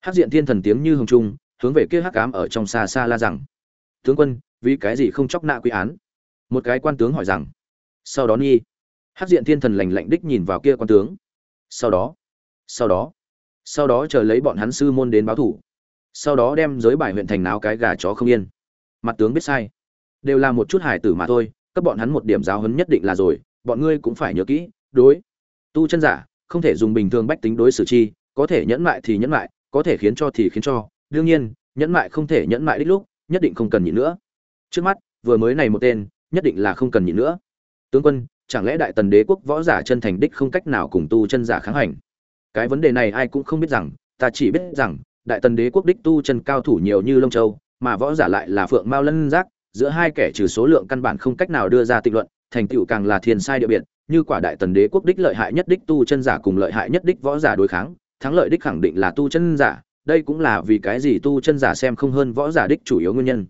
Hắc diện thiên thần tiếng như hồng trung hướng về kia hắc ám ở trong xa xa la rằng. Tướng quân, vì cái gì không chóc nạ quy án? Một cái quan tướng hỏi rằng. Sau đó nghi. Hát diện thiên thần lành lạnh đích nhìn vào kia quan tướng. Sau đó. Sau đó. Sau đó chờ lấy bọn hắn sư môn đến báo thủ. Sau đó đem giới bài huyện thành náo cái gà chó không yên. Mặt tướng biết sai. Đều là một chút hải tử mà thôi, cấp bọn hắn một điểm giáo hấn nhất định là rồi, bọn ngươi cũng phải nhớ kỹ, đối. Tu chân giả, không thể dùng bình thường bách tính đối xử chi, có thể nhẫn mại thì nhẫn mại có thể khiến cho thì khiến cho đương nhiên, nhẫn mại không thể nhẫn mại đích lúc, nhất định không cần nhịn nữa. Trước mắt, vừa mới này một tên, nhất định là không cần nhịn nữa. Tướng quân, chẳng lẽ đại tần đế quốc võ giả chân thành đích không cách nào cùng tu chân giả kháng hành? Cái vấn đề này ai cũng không biết rằng, ta chỉ biết rằng, đại tần đế quốc đích tu chân cao thủ nhiều như lông châu, mà võ giả lại là phượng mao lân giác, giữa hai kẻ trừ số lượng căn bản không cách nào đưa ra tịnh luận, thành tựu càng là thiên sai địa biệt, như quả đại tần đế quốc đích lợi hại nhất đích tu chân giả cùng lợi hại nhất đích võ giả đối kháng, thắng lợi đích khẳng định là tu chân giả đây cũng là vì cái gì tu chân giả xem không hơn võ giả đích chủ yếu nguyên nhân.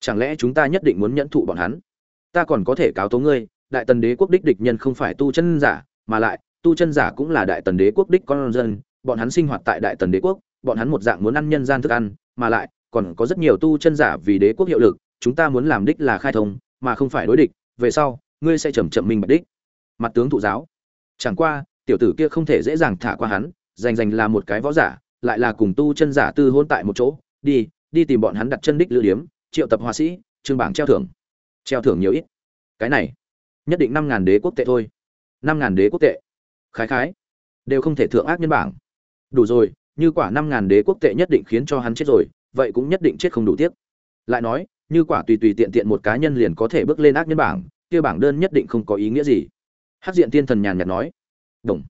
Chẳng lẽ chúng ta nhất định muốn nhẫn thụ bọn hắn? Ta còn có thể cáo tố ngươi, đại tần đế quốc đích địch nhân không phải tu chân giả, mà lại, tu chân giả cũng là đại tần đế quốc đích con dân, bọn hắn sinh hoạt tại đại tần đế quốc, bọn hắn một dạng muốn ăn nhân gian thức ăn, mà lại, còn có rất nhiều tu chân giả vì đế quốc hiệu lực, chúng ta muốn làm đích là khai thông, mà không phải đối địch, về sau, ngươi sẽ chầm chậm minh bạch đích. Mặt tướng thụ giáo. Chẳng qua, tiểu tử kia không thể dễ dàng thả qua hắn dành dành là một cái võ giả lại là cùng tu chân giả tư hôn tại một chỗ, đi đi tìm bọn hắn đặt chân đích lữ điếm, triệu tập họa sĩ trương bảng treo thưởng. Treo thưởng nhiều ít. Cái này, nhất định năm ngàn đế quốc tệ thôi. Năm ngàn đế quốc tệ. Khái khái. Đều không thể thượng ác nhân bảng. Đủ rồi, như quả năm ngàn đế quốc tệ nhất định khiến cho hắn chết rồi, vậy cũng nhất định chết không đủ tiếc. Lại nói, như quả tùy tùy tiện tiện một cá nhân liền có thể bước lên ác nhân bảng, kia bảng đơn nhất định không có ý nghĩa gì. Hát diện tiên thần nhàn nhạt nói. Đồng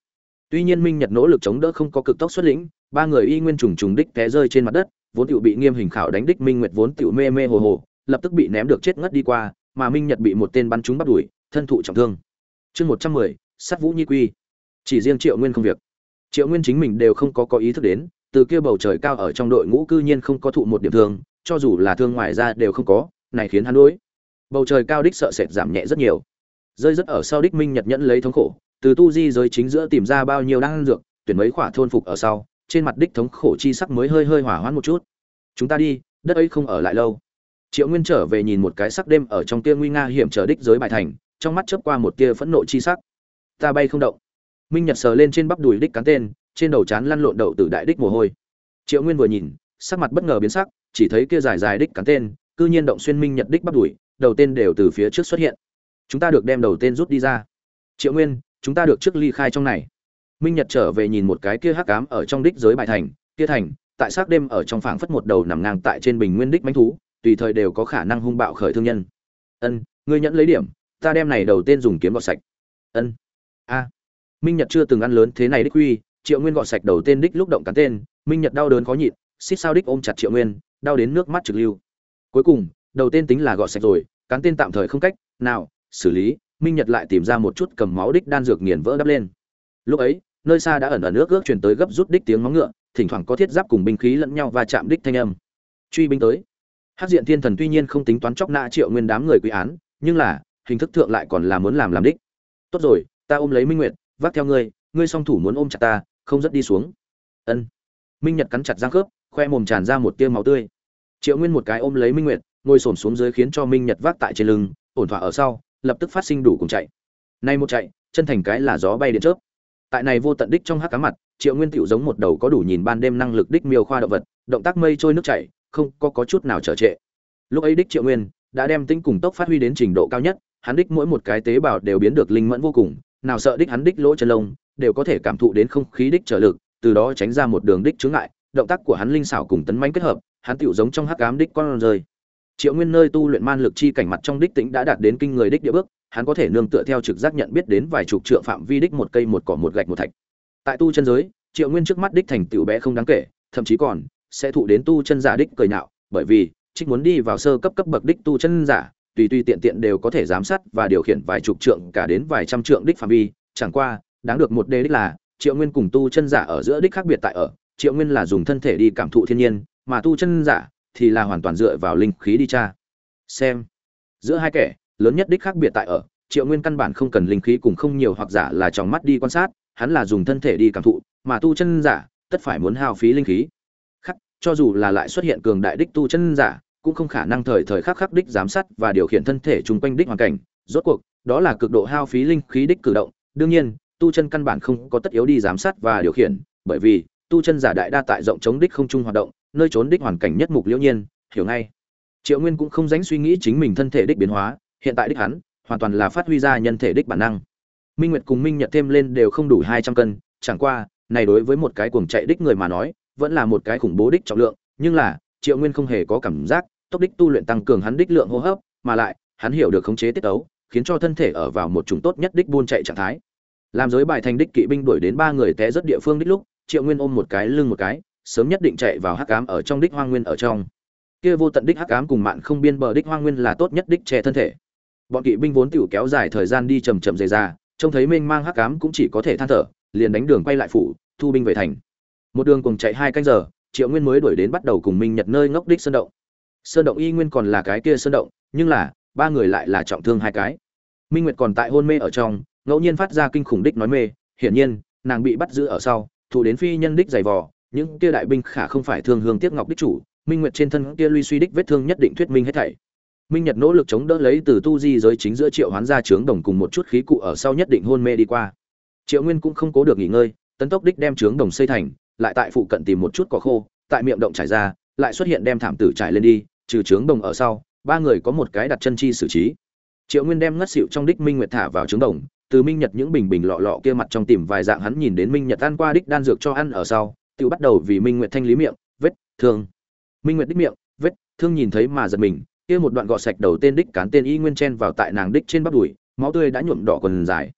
tuy nhiên minh nhật nỗ lực chống đỡ không có cực tốc xuất lĩnh, ba người y nguyên trùng trùng đích té rơi trên mặt đất, vốn tiểu bị nghiêm hình khảo đánh đích minh nguyệt vốn tiểu mê mê hồ hồ, lập tức bị ném được chết ngất đi qua, mà minh nhật bị một tên bắn trúng bắt đuổi, thân thụ trọng thương. Chương một trăm mười, sát vũ nhi quy. Chỉ riêng triệu nguyên không việc. Triệu nguyên chính mình đều không có có ý thức đến, từ kia bầu trời cao ở trong đội ngũ cư nhiên không có thụ một điểm thương, cho dù là thương ngoài ra đều không có, này khiến hắn đối bầu trời cao đích sợ sệt giảm nhẹ rất nhiều. Rơi rất ở sau đích minh nhật nhẫn lấy thống khổ từ tu di giới chính giữa tìm ra bao nhiêu đang dược, tuyển mấy khỏa thôn phục ở sau, trên mặt đích thống khổ chi sắc mới hơi hơi hỏa hoãn một chút. Chúng ta đi, đất ấy không ở lại lâu. Triệu nguyên trở về nhìn một cái sắc đêm ở trong kia nguy nga hiểm trở đích giới bài thành, trong mắt chớp qua một tia phẫn nộ chi sắc. Ta bay không động. Minh nhật sờ lên trên bắp đùi đích cán tên, trên đầu trán lăn lộn đậu từ đại đích mồ hôi. Triệu nguyên vừa nhìn, sắc mặt bất ngờ biến sắc, chỉ thấy kia dài dài đích cán tên, cư nhiên động xuyên minh nhật đích bắp đùi, đầu tên đều từ phía trước xuất hiện. Chúng ta được đem đầu tên rút đi ra. Triệu nguyên chúng ta được trước ly khai trong này. Minh nhật trở về nhìn một cái kia hắc ám ở trong đích giới bài thành, kia thành, tại xác đêm ở trong phảng phất một đầu nằm ngang tại trên bình nguyên đích bánh thú, tùy thời đều có khả năng hung bạo khởi thương nhân. Ân, ngươi nhẫn lấy điểm, ta đem này đầu tên dùng kiếm gọt sạch. Ân, a. Minh nhật chưa từng ăn lớn thế này đích quy triệu nguyên gọt sạch đầu tên đích lúc động cắn tên, minh nhật đau đớn khó nhịn xít sao đích ôm chặt triệu nguyên, đau đến nước mắt trực lưu. Cuối cùng, đầu tên tính là gọt sạch rồi cắn tên tạm thời không cách nào xử lý minh nhật lại tìm ra một chút cầm máu đích đan dược nghiền vỡ đắp lên. Lúc ấy, nơi xa đã ẩn ẩn nước ước truyền tới gấp rút đích tiếng móng ngựa, thỉnh thoảng có thiết giáp cùng binh khí lẫn nhau và chạm đích thanh âm. Truy binh tới. Hát diện thiên thần tuy nhiên không tính toán chóc nã triệu nguyên đám người quy án, nhưng là, hình thức thượng lại còn là muốn làm làm đích. Tốt rồi, ta ôm lấy minh nguyệt, vác theo ngươi ngươi song thủ muốn ôm chặt ta, không rất đi xuống. Ân. Minh nhật cắn chặt răng khớp, khoe mồm tràn ra một tia máu tươi. Triệu nguyên một cái ôm lấy minh nguyệt, ngồi xổm xuống dưới khiến cho minh nhật vác tại trên lưng, ổn thỏa ở sau lập tức phát sinh đủ cùng chạy. Nay một chạy chân thành cái là gió bay điện chớp. Tại này vô tận đích trong hắc cá mặt triệu nguyên tựu giống một đầu có đủ nhìn ban đêm năng lực đích miêu khoa động vật động tác mây trôi nước chảy không có, có chút nào trở trệ. Lúc ấy đích triệu nguyên đã đem tính cùng tốc phát huy đến trình độ cao nhất hắn đích mỗi một cái tế bào đều biến được linh mẫn vô cùng nào sợ đích hắn đích lỗ chân lông đều có thể cảm thụ đến không khí đích trở lực từ đó tránh ra một đường đích chướng ngại động tác của hắn linh xảo cùng tấn mãnh kết hợp hắn tựu giống trong hắc ám đích con rơi triệu nguyên nơi tu luyện man lực chi cảnh mặt trong đích tính đã đạt đến kinh người đích địa bước, hắn có thể nương tựa theo trực giác nhận biết đến vài chục trượng phạm vi đích một cây, một cỏ, một gạch, một thạch. Tại tu chân giới, triệu nguyên trước mắt đích thành tựu bé không đáng kể, thậm chí còn sẽ thụ đến tu chân giả đích cười nhạo, bởi vì trích muốn đi vào sơ cấp cấp bậc đích tu chân giả, tùy tùy tiện tiện đều có thể giám sát và điều khiển vài chục trượng cả đến vài trăm trượng đích phạm vi. Chẳng qua, đáng được một đề đích là, triệu nguyên cùng tu chân giả ở giữa đích khác biệt tại ở, triệu nguyên là dùng thân thể đi cảm thụ thiên nhiên, mà tu chân giả thì là hoàn toàn dựa vào linh khí đi tra. Xem. Giữa hai kẻ, lớn nhất đích khác biệt tại ở, triệu nguyên căn bản không cần linh khí cùng không nhiều hoặc giả là trong mắt đi quan sát, hắn là dùng thân thể đi cảm thụ, mà tu chân giả, tất phải muốn hao phí linh khí. Khắc, cho dù là lại xuất hiện cường đại đích tu chân giả, cũng không khả năng thời thời khắc khắc đích giám sát và điều khiển thân thể chung quanh đích hoàn cảnh. Rốt cuộc, đó là cực độ hao phí linh khí đích cử động. Đương nhiên, tu chân căn bản không có tất yếu đi giám sát và điều khiển, bởi vì tu chân giả đại đa tại rộng chống đích không trung hoạt động nơi trốn đích hoàn cảnh nhất mục liễu nhiên, hiểu ngay. Triệu nguyên cũng không dánh suy nghĩ chính mình thân thể đích biến hóa, hiện tại đích hắn, hoàn toàn là phát huy ra nhân thể đích bản năng. Minh nguyệt cùng minh nhật thêm lên đều không đủ hai trăm cân, chẳng qua, này đối với một cái cuồng chạy đích người mà nói, vẫn là một cái khủng bố đích trọng lượng, nhưng là, triệu nguyên không hề có cảm giác, tốc đích tu luyện tăng cường hắn đích lượng hô hấp, mà lại, hắn hiểu được khống chế tiết tấu, khiến cho thân thể ở vào một chủng tốt nhất đích buôn chạy trạng thái. Làm giới bài thành đích kỵ binh đuổi đến ba người té rất địa phương đích lúc, triệu nguyên ôm một cái, lưng một cái sớm nhất định chạy vào hắc ám ở trong đích hoang nguyên ở trong. Kia vô tận đích hắc ám cùng mạn không biên bờ đích hoang nguyên là tốt nhất đích che thân thể. Bọn kỵ binh vốn tiểu kéo dài thời gian đi chầm chậm dày ra, trông thấy mênh mang hắc ám cũng chỉ có thể than thở, liền đánh đường quay lại phủ, thu binh về thành. Một đường cùng chạy hai canh giờ, triệu nguyên mới đuổi đến bắt đầu cùng minh nhật nơi ngốc đích sơn động. Sơn động y nguyên còn là cái kia sơn động, nhưng là, ba người lại là trọng thương hai cái. Minh nguyệt còn tại hôn mê ở trong, ngẫu nhiên phát ra kinh khủng đích nói mê, hiển nhiên, nàng bị bắt giữ ở sau thủ đến phi nhân đích giày vò những kia đại binh khả không phải thương hương tiếc ngọc đích chủ, minh nguyệt trên thân kia luy suy đích vết thương nhất định thuyết minh hết thảy. Minh nhật nỗ lực chống đỡ lấy từ tu di giới chính giữa triệu hoán gia trướng đồng cùng một chút khí cụ ở sau nhất định hôn mê đi qua. Triệu nguyên cũng không cố được nghỉ ngơi, tấn tốc đích đem trướng đồng xây thành, lại tại phụ cận tìm một chút cỏ khô, tại miệng động trải ra, lại xuất hiện đem thảm tử trải lên đi, trừ trướng đồng ở sau, ba người có một cái đặt chân chi xử trí. Triệu nguyên đem ngất xịu trong đích minh nguyệt thả vào trướng đồng, từ minh nhật những bình bình lọ lọ kia mặt trong tìm vài dạng hắn nhìn đến minh nhật ăn qua đích đan dược cho ăn ở sau tự bắt đầu vì minh nguyệt thanh lý miệng, vết thương. Minh nguyệt đích miệng, vết thương nhìn thấy mà giật mình, kia một đoạn gọt sạch đầu tên đích cán tên y nguyên chen vào tại nàng đích trên bắp đùi, máu tươi đã nhuộm đỏ quần dài.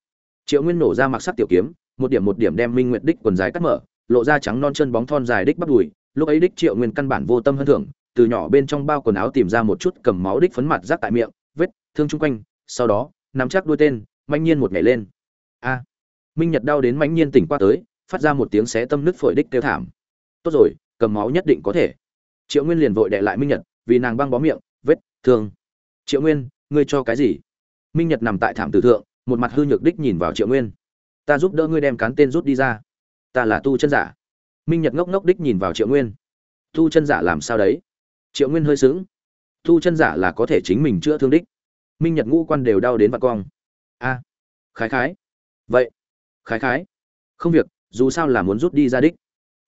Triệu nguyên nổ ra mặc sắc tiểu kiếm, một điểm một điểm đem minh nguyệt đích quần dài cắt mở, lộ ra trắng non chân bóng thon dài đích bắp đùi, lúc ấy đích triệu nguyên căn bản vô tâm hơn thưởng, từ nhỏ bên trong bao quần áo tìm ra một chút cầm máu đích phấn mặt rác tại miệng, vết thương chung quanh, sau đó, nắm chắc đuôi tên manh nhiên một nhảy lên. A! Minh nhật đau đến manh nhiên tỉnh qua tới phát ra một tiếng xé tâm nứt phổi đích kêu thảm. Tốt rồi, cầm máu nhất định có thể. Triệu nguyên liền vội đệ lại minh nhật, vì nàng băng bó miệng, vết thương. Triệu nguyên, ngươi cho cái gì? Minh nhật nằm tại thảm tử thượng, một mặt hư nhược đích nhìn vào triệu nguyên. Ta giúp đỡ ngươi đem cán tên rút đi ra. Ta là tu chân giả. Minh nhật ngốc ngốc đích nhìn vào triệu nguyên. Tu chân giả làm sao đấy? Triệu nguyên hơi sững. Tu chân giả là có thể chính mình chữa thương đích. Minh nhật ngũ quan đều đau đến vặt cong. A, khái khái. Vậy, khái khái. Không việc dù sao là muốn rút đi ra đích.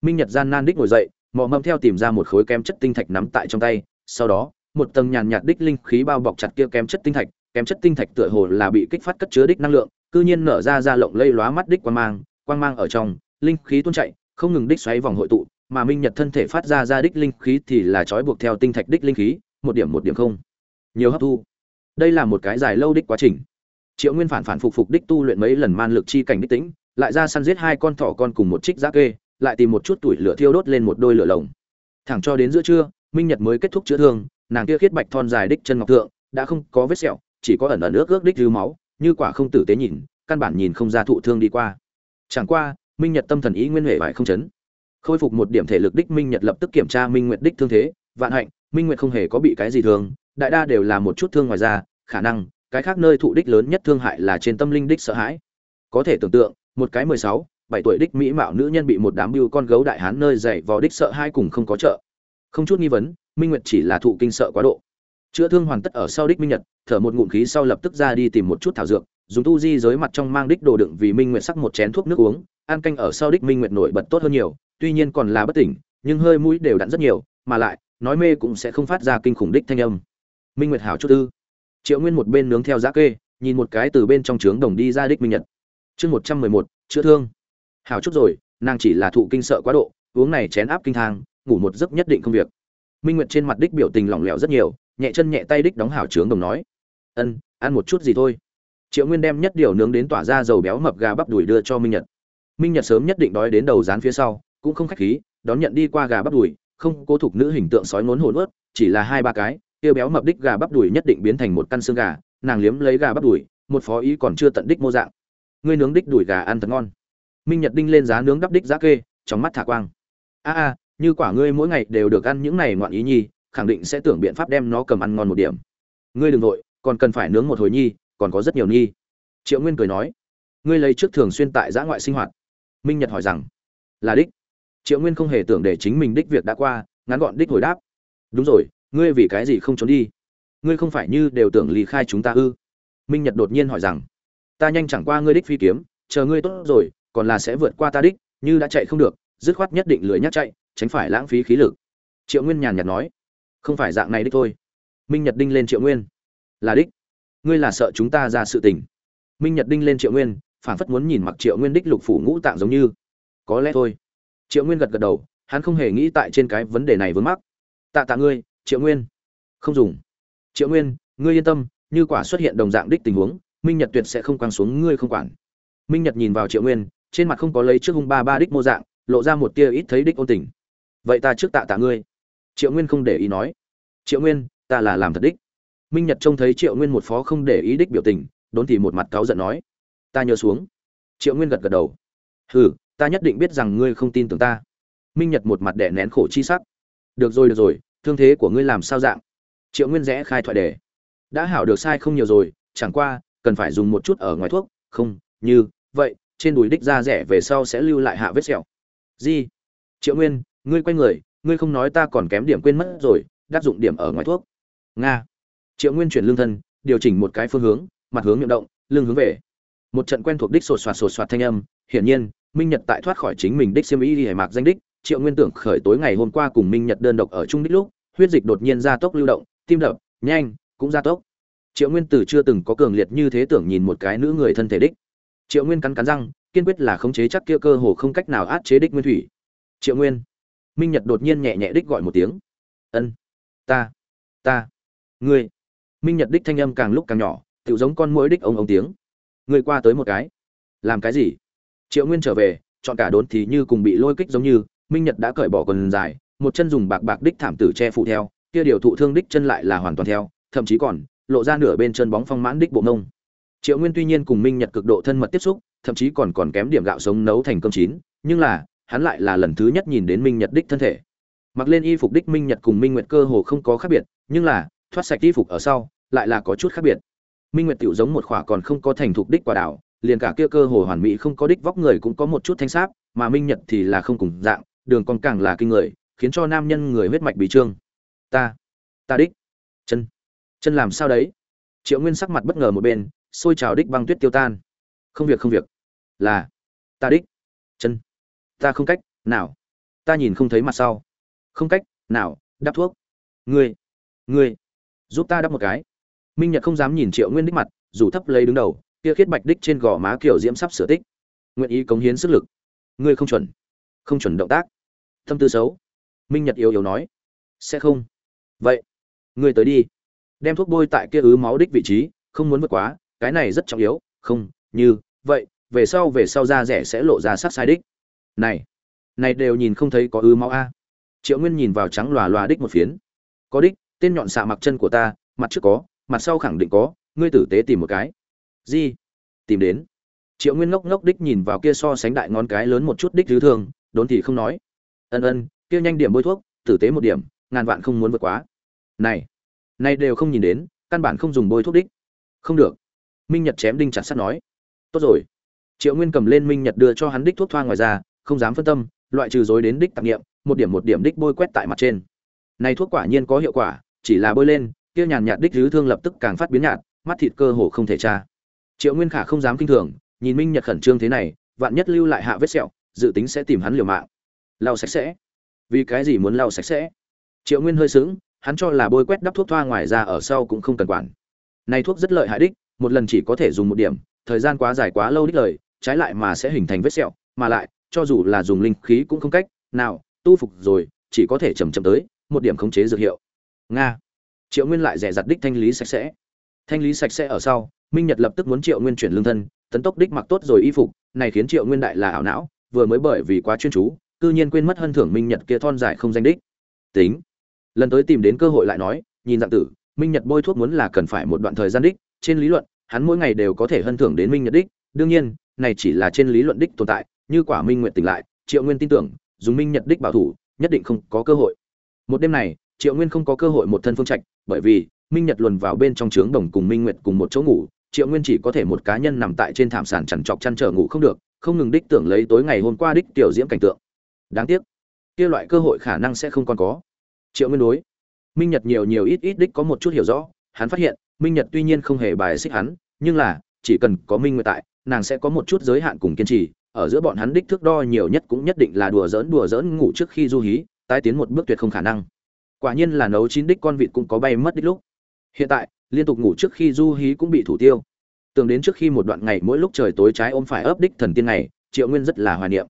Minh nhật gian nan đích ngồi dậy, mò mẫm theo tìm ra một khối kém chất tinh thạch nắm tại trong tay, sau đó, một tầng nhàn nhạt đích linh khí bao bọc chặt kia kém chất tinh thạch kém chất tinh thạch tựa hồ là bị kích phát cất chứa đích năng lượng, cư nhiên nở ra ra lộng lây lóa mắt đích quang mang quang mang ở trong, linh khí tuôn chạy không ngừng đích xoáy vòng hội tụ, mà minh nhật thân thể phát ra ra đích linh khí thì là trói buộc theo tinh thạch đích linh khí, một điểm một điểm không. Nhiều hấp thu. Đây là một cái dài lâu đích quá trình. Triệu nguyên phản phản phục phục đích tu luyện mấy lần man lực chi cảnh đích tĩnh lại ra săn giết hai con thỏ con cùng một trích giá kê lại tìm một chút tuổi lửa thiêu đốt lên một đôi lửa lồng. Thẳng cho đến giữa trưa minh nhật mới kết thúc chữa thương nàng kia khiết bạch thon dài đích chân ngọc thượng đã không có vết sẹo chỉ có ẩn ẩn nước ước đích dư máu như quả không tử tế nhìn căn bản nhìn không ra thụ thương đi qua. Chẳng qua minh nhật tâm thần ý nguyên hệ vải không chấn. Khôi phục một điểm thể lực đích minh nhật lập tức kiểm tra minh nguyệt đích thương thế vạn hạnh minh nguyệt không hề có bị cái gì thương đại đa đều là một chút thương ngoài da, khả năng cái khác nơi thụ đích lớn nhất thương hại là trên tâm linh đích sợ hãi. Có thể tưởng tượng một cái mười sáu, bảy tuổi đích mỹ mạo nữ nhân bị một đám bưu con gấu đại hán nơi dày vò đích sợ hai cùng không có trợ. Không chút nghi vấn, minh nguyệt chỉ là thụ kinh sợ quá độ. Chữa thương hoàn tất ở sau đích minh nhật, thở một ngụm khí sau lập tức ra đi tìm một chút thảo dược, dùng tu di giới mặt trong mang đích đồ đựng vì minh nguyệt sắc một chén thuốc nước uống, ăn canh ở sau đích minh nguyệt nổi bật tốt hơn nhiều, tuy nhiên còn là bất tỉnh, nhưng hơi mũi đều đặn rất nhiều, mà lại, nói mê cũng sẽ không phát ra kinh khủng đích thanh âm. Minh nguyệt hảo chút tư triệu nguyên một bên nướng theo giá kê, nhìn một cái từ bên trong trướng đồng đi ra đích minh nhật chương một trăm mười một, chữa thương. Hảo chút rồi, nàng chỉ là thụ kinh sợ quá độ, uống này chén áp kinh thang, ngủ một giấc nhất định công việc. Minh nguyệt trên mặt đích biểu tình lỏng lẻo rất nhiều, nhẹ chân nhẹ tay đích đóng hảo trướng đồng nói, ân, ăn một chút gì thôi. Triệu nguyên đem nhất điều nướng đến tỏa ra dầu béo mập gà bắp đùi đưa cho minh nhật. Minh nhật sớm nhất định đói đến đầu dán phía sau, cũng không khách khí, đón nhận đi qua gà bắp đùi, không cố thục nữ hình tượng sói ngốn hồn ướt, chỉ là hai ba cái kia béo mập đích gà bắp đùi nhất định biến thành một căn xương gà, nàng liếm lấy gà bắp đùi, một phó ý còn chưa tận đích mô dạng ngươi nướng đích đùi gà ăn thật ngon. Minh nhật đinh lên giá nướng đắp đích giá kê, trong mắt thả quang. A a, như quả ngươi mỗi ngày đều được ăn những này ngoạn ý nhi, khẳng định sẽ tưởng biện pháp đem nó cầm ăn ngon một điểm. Ngươi đừng nội còn cần phải nướng một hồi nhi, còn có rất nhiều nhi. Triệu nguyên cười nói. Ngươi lấy trước thường xuyên tại giã ngoại sinh hoạt. Minh nhật hỏi rằng. Là đích. Triệu nguyên không hề tưởng để chính mình đích việc đã qua, ngắn gọn đích hồi đáp. Đúng rồi, ngươi vì cái gì không trốn đi? Ngươi không phải như đều tưởng lì khai chúng ta ư? Minh nhật đột nhiên hỏi rằng ta nhanh chẳng qua ngươi đích phi kiếm, chờ ngươi tốt rồi, còn là sẽ vượt qua ta đích, như đã chạy không được, dứt khoát nhất định lười nhắc chạy, tránh phải lãng phí khí lực. Triệu nguyên nhàn nhạt nói. Không phải dạng này đích thôi. Minh nhật đinh lên triệu nguyên. Là đích. Ngươi là sợ chúng ta ra sự tình. Minh nhật đinh lên triệu nguyên phản phất muốn nhìn mặc triệu nguyên đích lục phủ ngũ tạng giống như. Có lẽ thôi. Triệu nguyên gật gật đầu, hắn không hề nghĩ tại trên cái vấn đề này vướng mắc. Tạ tạ ngươi, triệu nguyên. Không dùng. Triệu nguyên, ngươi yên tâm, như quả xuất hiện đồng dạng đích tình huống minh nhật tuyệt sẽ không quăng xuống ngươi không quản. Minh nhật nhìn vào triệu nguyên, trên mặt không có lấy trước hung ba ba đích mô dạng, lộ ra một tia ít thấy đích ôn tình. Vậy ta trước tạ tạ ngươi. Triệu nguyên không để ý nói. Triệu nguyên, ta là làm thật đích. Minh nhật trông thấy triệu nguyên một phó không để ý đích biểu tình, đốn thì một mặt cáu giận nói. Ta nhớ xuống. Triệu nguyên gật gật đầu. Hừ, ta nhất định biết rằng ngươi không tin tưởng ta. Minh nhật một mặt đẻ nén khổ chi sắc. Được rồi được rồi, thương thế của ngươi làm sao dạng? Triệu nguyên rẽ khai thoại đề. Đã hảo được sai không nhiều rồi, chẳng qua cần phải dùng một chút ở ngoài thuốc, không, như, vậy, trên đùi đích da rẻ về sau sẽ lưu lại hạ vết sẹo. Gì triệu nguyên, ngươi quay người, ngươi không nói ta còn kém điểm quên mất rồi đáp dụng điểm ở ngoài thuốc. Nga, triệu nguyên chuyển lương thân, điều chỉnh một cái phương hướng, mặt hướng miệng động, lưng hướng về. Một trận quen thuộc đích sột soạt sột soạt thanh âm, hiển nhiên, minh nhật tại thoát khỏi chính mình đích xiêm y đi hải mạc danh đích, triệu nguyên tưởng khởi tối ngày hôm qua cùng minh nhật đơn độc ở chung đích lúc, huyết dịch đột nhiên gia tốc lưu động, tim đập, nhanh, cũng gia tốc triệu nguyên từ chưa từng có cường liệt như thế tưởng nhìn một cái nữ người thân thể đích. Triệu nguyên cắn cắn răng, kiên quyết là khống chế chắc kia cơ hồ không cách nào át chế đích nguyên thủy. Triệu nguyên, minh nhật đột nhiên nhẹ nhẹ đích gọi một tiếng. Ân, ta ta, ngươi. Minh nhật đích thanh âm càng lúc càng nhỏ tự giống con mũi đích ông ông tiếng. Ngươi qua tới một cái. Làm cái gì? Triệu nguyên trở về, chọn cả đốn thì như cùng bị lôi kích giống như, minh nhật đã cởi bỏ quần dài, một chân dùng bạc bạc đích thảm tử che phụ theo, kia điều thụ thương đích chân lại là hoàn toàn theo, thậm chí còn lộ ra nửa bên chân bóng phong mãn đích bộ mông. Triệu nguyên tuy nhiên cùng minh nhật cực độ thân mật tiếp xúc, thậm chí còn còn kém điểm gạo sống nấu thành cơm chín, nhưng là, hắn lại là lần thứ nhất nhìn đến minh nhật đích thân thể. Mặc lên y phục đích minh nhật cùng minh nguyệt cơ hồ không có khác biệt, nhưng là, thoát sạch y phục ở sau, lại là có chút khác biệt. Minh nguyệt tiểu giống một khỏa còn không có thành thục đích quả đảo, liền cả kia cơ hồ hoàn mỹ không có đích vóc người cũng có một chút thanh sáp, mà minh nhật thì là không cùng dạng, đường còn càng là kinh người, khiến cho nam nhân người huyết mạch bị trương. Ta ta đích, chân chân làm sao đấy? Triệu nguyên sắc mặt bất ngờ một bên, xôi trào đích băng tuyết tiêu tan. Không việc không việc. Là, ta đích. Chân, ta không cách, nào. Ta nhìn không thấy mặt sau. Không cách, nào, đắp thuốc. Ngươi ngươi, giúp ta đắp một cái. Minh nhật không dám nhìn triệu nguyên đích mặt, dù thấp lấy đứng đầu, kia khiết bạch đích trên gò má kiểu diễm sắp sửa tích. Nguyện ý cống hiến sức lực. Ngươi không chuẩn. Không chuẩn động tác. Tâm tư xấu. Minh nhật yếu yếu nói. Sẽ không. Vậy, ngươi tới đi đem thuốc bôi tại kia ứ máu đích vị trí không muốn vượt quá cái này rất trọng yếu không như vậy về sau về sau da rẻ sẽ lộ ra sát sai đích. Này này đều nhìn không thấy có ứ máu a. Triệu nguyên nhìn vào trắng lòa lòa đích một phiến. Có đích tên nhọn xạ mặc chân của ta mặt trước có mặt sau khẳng định có ngươi tử tế tìm một cái. Gì? Tìm đến. Triệu nguyên ngốc ngốc đích nhìn vào kia so sánh đại ngón cái lớn một chút đích thứ thường, đốn thì không nói. Ân ân kia nhanh điểm bôi thuốc tử tế một điểm ngàn vạn không muốn vượt quá. Này này đều không nhìn đến, căn bản không dùng bôi thuốc đích. Không được. Minh nhật chém đinh chặt sắt nói. Tốt rồi. Triệu nguyên cầm lên minh nhật đưa cho hắn đích thuốc thoa ngoài ra, không dám phân tâm, loại trừ dối đến đích tạp nghiệm, một điểm một điểm đích bôi quét tại mặt trên. Này thuốc quả nhiên có hiệu quả, chỉ là bôi lên, kia nhàn nhạt đích dứ thương lập tức càng phát biến nhạt, mắt thịt cơ hồ không thể tra. Triệu nguyên khả không dám kinh thường, nhìn minh nhật khẩn trương thế này, vạn nhất lưu lại hạ vết sẹo, dự tính sẽ tìm hắn liều mạng. Lau sạch sẽ. Vì cái gì muốn lau sạch sẽ? Triệu nguyên hơi sững hắn cho là bôi quét đắp thuốc thoa ngoài ra ở sau cũng không cần quản. Này thuốc rất lợi hại đích, một lần chỉ có thể dùng một điểm, thời gian quá dài quá lâu đích lời, trái lại mà sẽ hình thành vết sẹo, mà lại, cho dù là dùng linh khí cũng không cách nào tu phục rồi, chỉ có thể chầm chậm tới, một điểm khống chế dược hiệu. Nga. Triệu nguyên lại rẻ dặt đích thanh lý sạch sẽ. Thanh lý sạch sẽ ở sau, minh nhật lập tức muốn triệu nguyên chuyển lương thân, tấn tốc đích mặc tốt rồi y phục, này khiến triệu nguyên đại là ảo não, vừa mới bởi vì quá chuyên chú, cư nhiên quên mất hân thưởng minh nhật kia thon dài không danh đích. Tính lần tới tìm đến cơ hội lại nói, nhìn dạng tử, minh nhật bôi thuốc muốn là cần phải một đoạn thời gian đích, trên lý luận, hắn mỗi ngày đều có thể hân thưởng đến minh nhật đích. Đương nhiên, này chỉ là trên lý luận đích tồn tại, như quả minh nguyện tỉnh lại, triệu nguyên tin tưởng, dùng minh nhật đích bảo thủ, nhất định không có cơ hội. Một đêm này, triệu nguyên không có cơ hội một thân phương trạch, bởi vì minh nhật luồn vào bên trong trướng đồng cùng minh nguyệt cùng một chỗ ngủ, triệu nguyên chỉ có thể một cá nhân nằm tại trên thảm sàn chằn trọc chăn trở ngủ không được, không ngừng đích tưởng lấy tối ngày hôm qua đích tiểu diễm cảnh tượng. Đáng tiếc, kia loại cơ hội khả năng sẽ không còn có triệu nguyên đối. Minh nhật nhiều nhiều ít ít đích có một chút hiểu rõ, hắn phát hiện, minh nhật tuy nhiên không hề bài xích hắn, nhưng là, chỉ cần có minh nguyệt tại, nàng sẽ có một chút giới hạn cùng kiên trì, ở giữa bọn hắn đích thước đo nhiều nhất cũng nhất định là đùa giỡn đùa giỡn ngủ trước khi du hí, tái tiến một bước tuyệt không khả năng. Quả nhiên là nấu chín đích con vịt cũng có bay mất đích lúc. Hiện tại, liên tục ngủ trước khi du hí cũng bị thủ tiêu. Tưởng đến trước khi một đoạn ngày mỗi lúc trời tối trái ôm phải ấp đích thần tiên này, triệu nguyên rất là hoài niệm.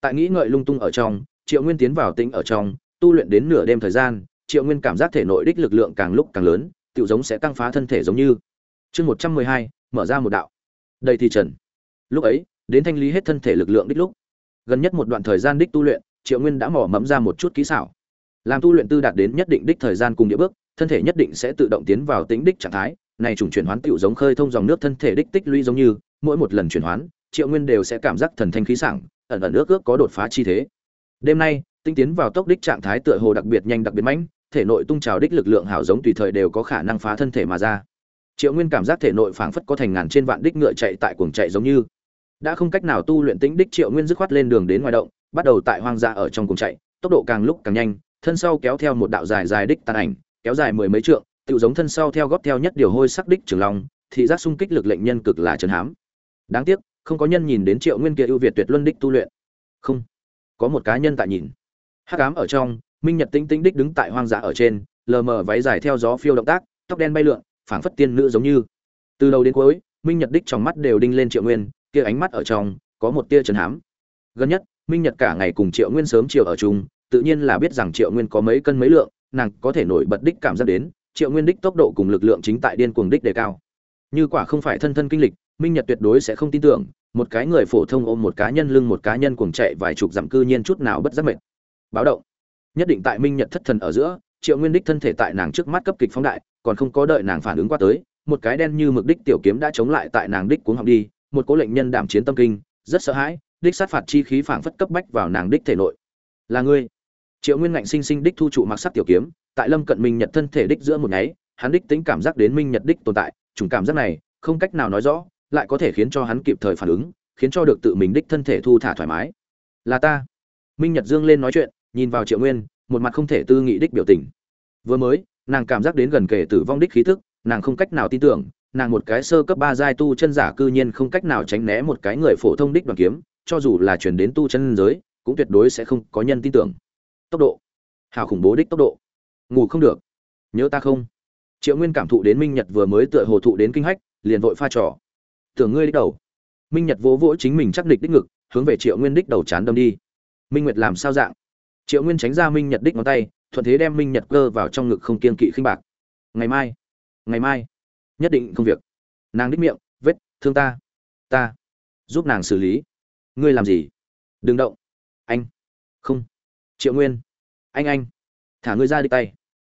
Tại nghĩ ngợi lung tung ở trong, triệu nguyên tiến vào tĩnh ở trong tu luyện đến nửa đêm thời gian, triệu nguyên cảm giác thể nội đích lực lượng càng lúc càng lớn tựu giống sẽ tăng phá thân thể giống như. Chương một trăm mười hai, mở ra một đạo. Đây thì trần. Lúc ấy, đến thanh lý hết thân thể lực lượng đích lúc. Gần nhất một đoạn thời gian đích tu luyện, triệu nguyên đã mỏ mẫm ra một chút kỹ xảo. Làm tu luyện tư đạt đến nhất định đích thời gian cùng địa bước, thân thể nhất định sẽ tự động tiến vào tính đích trạng thái, này trùng chuyển hoán tựu giống khơi thông dòng nước thân thể đích tích lũy giống như, mỗi một lần chuyển hoán, triệu nguyên đều sẽ cảm giác thần thanh khí sảng, ẩn ẩn ước ước có đột phá chi thế. Đêm nay tinh tiến vào tốc đích trạng thái tựa hồ đặc biệt nhanh đặc biệt mạnh thể nội tung trào đích lực lượng hảo giống tùy thời đều có khả năng phá thân thể mà ra. Triệu nguyên cảm giác thể nội phảng phất có thành ngàn trên vạn đích ngựa chạy tại cuồng chạy giống như. Đã không cách nào tu luyện tính đích triệu nguyên dứt khoát lên đường đến ngoài động, bắt đầu tại hoang dã ở trong cuồng chạy, tốc độ càng lúc càng nhanh, thân sau kéo theo một đạo dài dài đích tàn ảnh, kéo dài mười mấy trượng tự giống thân sau theo góp theo nhất điều hôi sắc đích trường long, thị giác xung kích lực lệnh nhân cực là trấn hám. Đáng tiếc, không có nhân nhìn đến triệu nguyên kia ưu việt tuyệt luân đích tu luyện. Không, có một cá nhân tại nhìn hắc ám ở trong, minh nhật tinh tinh đích đứng tại hoang dã ở trên, lờ mờ váy dài theo gió phiêu động tác, tóc đen bay lượn, phảng phất tiên nữ giống như. Từ đầu đến cuối, minh nhật đích trong mắt đều đinh lên triệu nguyên, kia ánh mắt ở trong, có một tia trần hám. Gần nhất, minh nhật cả ngày cùng triệu nguyên sớm chiều ở chung, tự nhiên là biết rằng triệu nguyên có mấy cân mấy lượng, nàng có thể nổi bật đích cảm giác đến, triệu nguyên đích tốc độ cùng lực lượng chính tại điên cuồng đích đề cao. Như quả không phải thân thân kinh lịch, minh nhật tuyệt đối sẽ không tin tưởng, một cái người phổ thông ôm một cá nhân lưng một cá nhân cuồng chạy vài chục dặm cư nhiên chút nào bất giác mệt báo động. Nhất định tại minh nhật thất thần ở giữa, triệu nguyên đích thân thể tại nàng trước mắt cấp kịch phóng đại, còn không có đợi nàng phản ứng qua tới, một cái đen như mực đích tiểu kiếm đã chống lại tại nàng đích cuống học đi, một cố lệnh nhân đảm chiến tâm kinh, rất sợ hãi, đích sát phạt chi khí phảng phất cấp bách vào nàng đích thể nội. Là ngươi? Triệu nguyên ngạnh sinh sinh đích thu trụ mặc sắc tiểu kiếm, tại lâm cận minh nhật thân thể đích giữa một nháy, hắn đích tính cảm giác đến minh nhật đích tồn tại, chủng cảm giác này, không cách nào nói rõ, lại có thể khiến cho hắn kịp thời phản ứng, khiến cho được tự mình đích thân thể thu thả thoải mái. Là ta. Minh nhật dương lên nói chuyện nhìn vào triệu nguyên, một mặt không thể tư nghị đích biểu tình. Vừa mới, nàng cảm giác đến gần kể tử vong đích khí thức nàng không cách nào tin tưởng, nàng một cái sơ cấp ba giai tu chân giả cư nhiên không cách nào tránh né một cái người phổ thông đích đoàn kiếm, cho dù là chuyển đến tu chân giới, cũng tuyệt đối sẽ không có nhân tin tưởng. Tốc độ. Hào khủng bố đích tốc độ. Ngủ không được. Nhớ ta không? Triệu nguyên cảm thụ đến minh nhật vừa mới tựa hồ thụ đến kinh hách, liền vội pha trò. Tưởng ngươi đích đầu. Minh nhật vỗ vỗ chính mình chắc địch đích ngực, hướng về triệu nguyên đích đầu chán đâm đi. Minh nguyệt làm sao dạng? Triệu nguyên tránh ra minh nhật đích ngón tay, thuận thế đem minh nhật cơ vào trong ngực không kiên kỵ khinh bạc. Ngày mai ngày mai, nhất định không việc. Nàng đích miệng, vết, thương ta ta, giúp nàng xử lý. Ngươi làm gì? Đừng động. Anh, không. Triệu nguyên, anh anh, thả ngươi ra đi tay.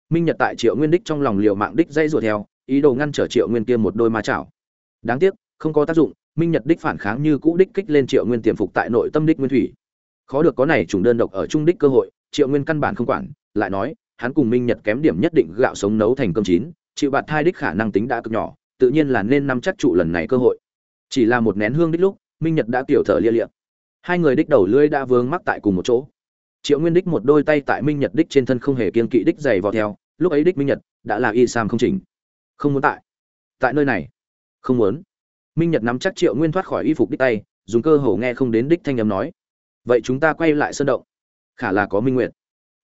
Minh nhật tại triệu nguyên đích trong lòng liều mạng đích dây rủa theo, ý đồ ngăn trở triệu nguyên kia một đôi ma chảo. Đáng tiếc, không có tác dụng, minh nhật đích phản kháng như cũ đích kích lên triệu nguyên tiềm phục tại nội tâm đích nguyên thủy khó được có này trùng đơn độc ở trung đích cơ hội, triệu nguyên căn bản không quản, lại nói, hắn cùng minh nhật kém điểm nhất định gạo sống nấu thành cơm chín chịu bạt thai đích khả năng tính đã cực nhỏ, tự nhiên là nên nắm chắc trụ lần này cơ hội. Chỉ là một nén hương đích lúc, minh nhật đã kiểu thở lia liệm hai người đích đầu lưỡi đã vướng mắc tại cùng một chỗ. Triệu nguyên đích một đôi tay tại minh nhật đích trên thân không hề kiên kỵ đích dày vào theo, lúc ấy đích minh nhật đã là y sam không chỉnh. Không muốn tại. Tại nơi này. Không muốn. Minh nhật nắm chắc triệu nguyên thoát khỏi y phục đích tay, dùng cơ hồ nghe không đến đích thanh âm nói vậy chúng ta quay lại sơn động. Khả là có minh nguyệt.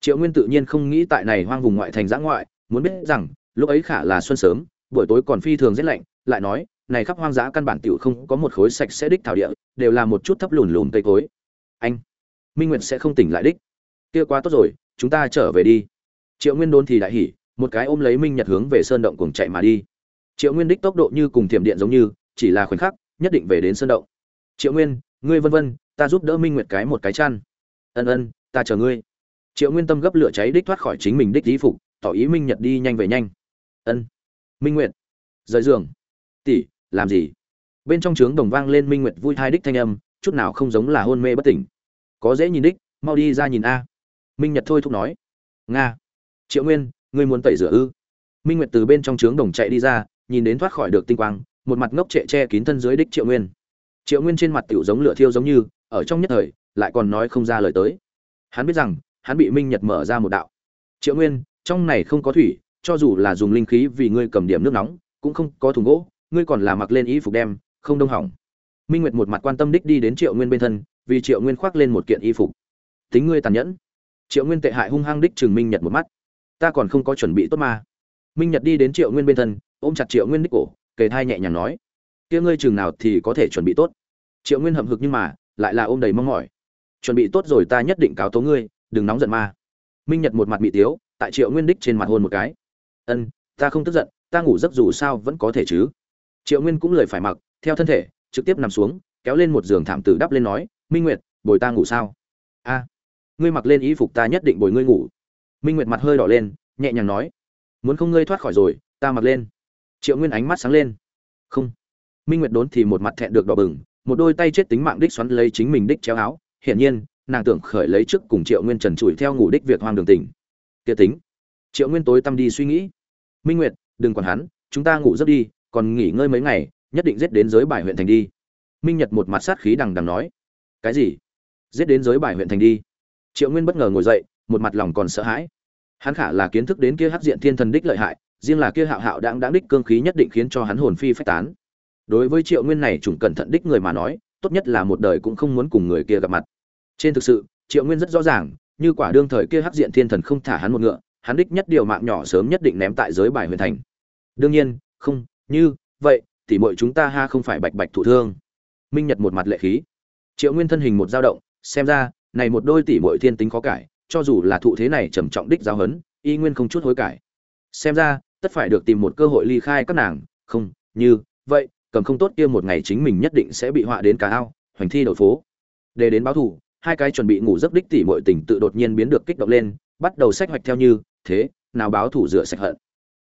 Triệu nguyên tự nhiên không nghĩ tại này hoang vùng ngoại thành giã ngoại, muốn biết rằng, lúc ấy khả là xuân sớm, buổi tối còn phi thường rét lạnh, lại nói, này khắp hoang dã căn bản tiểu không có một khối sạch sẽ đích thảo địa, đều là một chút thấp lùn lùn cây cối. Anh, minh nguyệt sẽ không tỉnh lại đích. Kia quá tốt rồi, chúng ta trở về đi. Triệu nguyên đôn thì đại hỉ, một cái ôm lấy minh nhật hướng về sơn động cùng chạy mà đi. Triệu nguyên đích tốc độ như cùng thiểm điện giống như, chỉ là khoảnh khắc, nhất định về đến sơn động. Triệu nguyên, ngươi vân vân ta giúp đỡ minh nguyệt cái một cái chăn. Ân ân, ta chờ ngươi. Triệu nguyên tâm gấp lửa cháy đích thoát khỏi chính mình đích di phục, tỏ ý minh nhật đi nhanh về nhanh. Ân. Minh nguyệt. Rời giường. Tỷ, làm gì? Bên trong trướng đồng vang lên minh nguyệt vui thai đích thanh âm, chút nào không giống là hôn mê bất tỉnh. Có dễ nhìn đích, mau đi ra nhìn a. Minh nhật thôi thúc nói. Nga. Triệu nguyên, ngươi muốn tẩy rửa ư? Minh nguyệt từ bên trong trướng đồng chạy đi ra, nhìn đến thoát khỏi được tinh quang, một mặt ngốc trệ che kín thân dưới đích triệu nguyên. Triệu nguyên trên mặt tiểu giống lửa thiêu giống như ở trong nhất thời, lại còn nói không ra lời tới. Hắn biết rằng, hắn bị minh nhật mở ra một đạo. Triệu nguyên, trong này không có thủy, cho dù là dùng linh khí vì ngươi cầm điểm nước nóng, cũng không có thùng gỗ, ngươi còn là mặc lên y phục đem, không đông hỏng. Minh nguyệt một mặt quan tâm đích đi đến triệu nguyên bên thân, vì triệu nguyên khoác lên một kiện y phục. Tính ngươi tàn nhẫn. Triệu nguyên tệ hại hung hăng đích chừng minh nhật một mắt. Ta còn không có chuẩn bị tốt mà. Minh nhật đi đến triệu nguyên bên thân, ôm chặt triệu nguyên đích cổ, kề thai nhẹ nhàng nói. Kia ngươi chừng nào thì có thể chuẩn bị tốt. Triệu nguyên hậm hực nhưng mà lại là ôm đầy mong mỏi. Chuẩn bị tốt rồi ta nhất định cáo tố ngươi, đừng nóng giận ma. Minh nhật một mặt bị tiếu, tại triệu nguyên đích trên mặt hôn một cái. Ân, ta không tức giận, ta ngủ giấc dù sao vẫn có thể chứ. Triệu nguyên cũng lời phải mặc, theo thân thể, trực tiếp nằm xuống, kéo lên một giường thảm tử đắp lên nói, minh nguyệt, bồi ta ngủ sao? A, ngươi mặc lên y phục ta nhất định bồi ngươi ngủ. Minh nguyệt mặt hơi đỏ lên, nhẹ nhàng nói, muốn không ngươi thoát khỏi rồi, ta mặc lên. Triệu nguyên ánh mắt sáng lên. Không. Minh nguyệt đốn thì một mặt thẹn được đỏ bừng một đôi tay chết tính mạng đích xoắn lấy chính mình đích chéo áo. Hiển nhiên, nàng tưởng khởi lấy trước cùng triệu nguyên trần trụi theo ngủ đích việc hoang đường tỉnh kia tính, triệu nguyên tối tâm đi suy nghĩ. Minh nguyệt, đừng còn hắn, chúng ta ngủ giấc đi, còn nghỉ ngơi mấy ngày, nhất định giết đến giới bài huyện thành đi. Minh nhật một mặt sát khí đằng đằng nói. Cái gì? Giết đến giới bài huyện thành đi. Triệu nguyên bất ngờ ngồi dậy, một mặt lòng còn sợ hãi. Hắn khả là kiến thức đến kia hắc diện thiên thần đích lợi hại, riêng là kia hạo hạo đáng đáng đích cương khí nhất định khiến cho hắn hồn phi phách tán đối với triệu nguyên này chủng cẩn thận đích người mà nói, tốt nhất là một đời cũng không muốn cùng người kia gặp mặt. Trên thực sự, triệu nguyên rất rõ ràng, như quả đương thời kia hắc diện thiên thần không thả hắn một ngựa, hắn đích nhất điều mạng nhỏ sớm nhất định ném tại giới bài huyền thành. Đương nhiên, không, như vậy thì mọi chúng ta ha không phải bạch bạch thụ thương. Minh nhật một mặt lệ khí. Triệu nguyên thân hình một dao động, xem ra, này một đôi tỷ muội thiên tính khó cải, cho dù là thụ thế này trầm trọng đích giáo hấn y nguyên không chút hối cải. Xem ra, tất phải được tìm một cơ hội ly khai các nàng, không, như vậy cầm không tốt kia một ngày chính mình nhất định sẽ bị họa đến cả ao, hoành thi đầu phố. Để đến báo thủ hai cái chuẩn bị ngủ giấc đích tỷ muội tình tự đột nhiên biến được kích động lên, bắt đầu sách hoạch theo như, thế, nào báo thủ rửa sạch hận.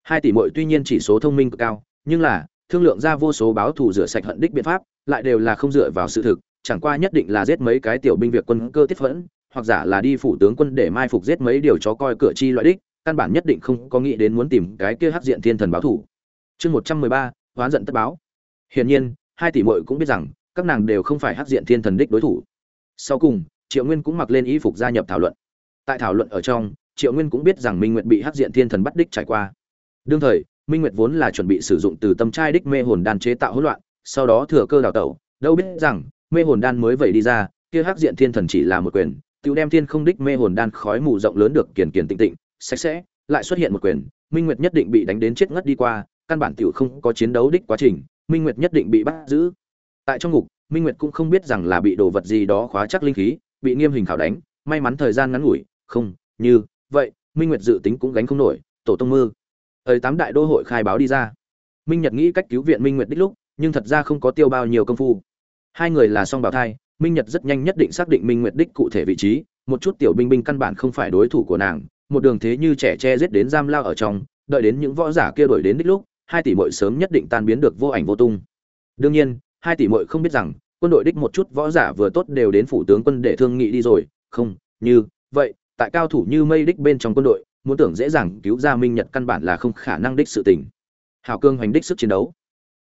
Hai tỷ muội tuy nhiên chỉ số thông minh cực cao, nhưng là, thương lượng ra vô số báo thủ rửa sạch hận đích biện pháp, lại đều là không dựa vào sự thực, chẳng qua nhất định là giết mấy cái tiểu binh việc quân cơ tiết phẫn, hoặc giả là đi phủ tướng quân để mai phục giết mấy điều chó coi cửa chi loại đích, căn bản nhất định không có nghĩ đến muốn tìm cái kia hắc diện thiên thần báo thủ chương một trăm mười ba, hoán giận tất báo hiển nhiên, hai tỷ muội cũng biết rằng, các nàng đều không phải hắc diện thiên thần đích đối thủ. Sau cùng, triệu nguyên cũng mặc lên y phục gia nhập thảo luận. Tại thảo luận ở trong, triệu nguyên cũng biết rằng minh nguyệt bị hắc diện thiên thần bắt đích trải qua. Đương thời, minh nguyệt vốn là chuẩn bị sử dụng từ tâm trai đích mê hồn đan chế tạo hỗn loạn, sau đó thừa cơ đào tẩu, đâu biết rằng, mê hồn đan mới vậy đi ra, kia hắc diện thiên thần chỉ là một quyền, tiểu đem thiên không đích mê hồn đan khói mù rộng lớn được kiền kiền tịnh tịnh, sạch sẽ, lại xuất hiện một quyền, minh nguyệt nhất định bị đánh đến chết ngất đi qua, căn bản tiểu không có chiến đấu đích quá trình minh nguyệt nhất định bị bắt giữ. Tại trong ngục, minh nguyệt cũng không biết rằng là bị đồ vật gì đó khóa chắc linh khí, bị nghiêm hình khảo đánh, may mắn thời gian ngắn ngủi. Không, như vậy, minh nguyệt dự tính cũng gánh không nổi, tổ tông mơ thời tám đại đô hội khai báo đi ra. Minh nhật nghĩ cách cứu viện minh nguyệt đích lúc, nhưng thật ra không có tiêu bao nhiêu công phu. Hai người là song bào thai, minh nhật rất nhanh nhất định xác định minh nguyệt đích cụ thể vị trí. Một chút tiểu binh binh căn bản không phải đối thủ của nàng. Một đường thế như trẻ che giết đến giam lao ở trong, đợi đến những võ giả kia đuổi đến đích lúc hai tỷ muội sớm nhất định tan biến được vô ảnh vô tung. Đương nhiên, hai tỷ muội không biết rằng, quân đội đích một chút võ giả vừa tốt đều đến phủ tướng quân để thương nghị đi rồi. Không, như vậy, tại cao thủ như mây đích bên trong quân đội, muốn tưởng dễ dàng cứu ra minh nhật căn bản là không khả năng đích sự tình. Hào cương hoành đích sức chiến đấu.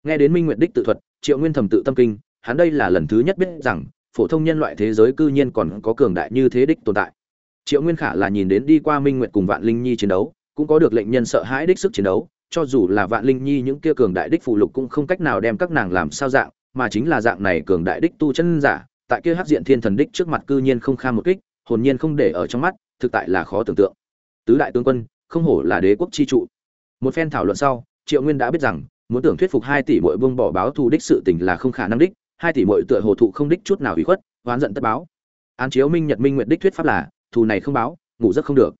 Nghe đến minh nguyệt đích tự thuật, triệu nguyên thầm tự tâm kinh, hắn đây là lần thứ nhất biết rằng, phổ thông nhân loại thế giới cư nhiên còn có cường đại như thế đích tồn tại. Triệu nguyên khả là nhìn đến đi qua minh nguyệt cùng vạn linh nhi chiến đấu, cũng có được lệnh nhân sợ hãi đích sức chiến đấu cho dù là vạn linh nhi những kia cường đại đích phụ lục cũng không cách nào đem các nàng làm sao dạng, mà chính là dạng này cường đại đích tu chân giả, tại kia hắc diện thiên thần đích trước mặt cư nhiên không kham một kích, hồn nhiên không để ở trong mắt, thực tại là khó tưởng tượng. Tứ đại tướng quân, không hổ là đế quốc chi trụ. Một phen thảo luận sau, triệu nguyên đã biết rằng, muốn tưởng thuyết phục hai tỷ bội vương bỏ báo thù đích sự tình là không khả năng đích, hai tỷ bội tựa hồ thụ không đích chút nào ủy khuất, oán giận tất báo. Án chiếu minh nhật minh nguyện đích thuyết pháp là, thù này không báo, ngủ giấc không được.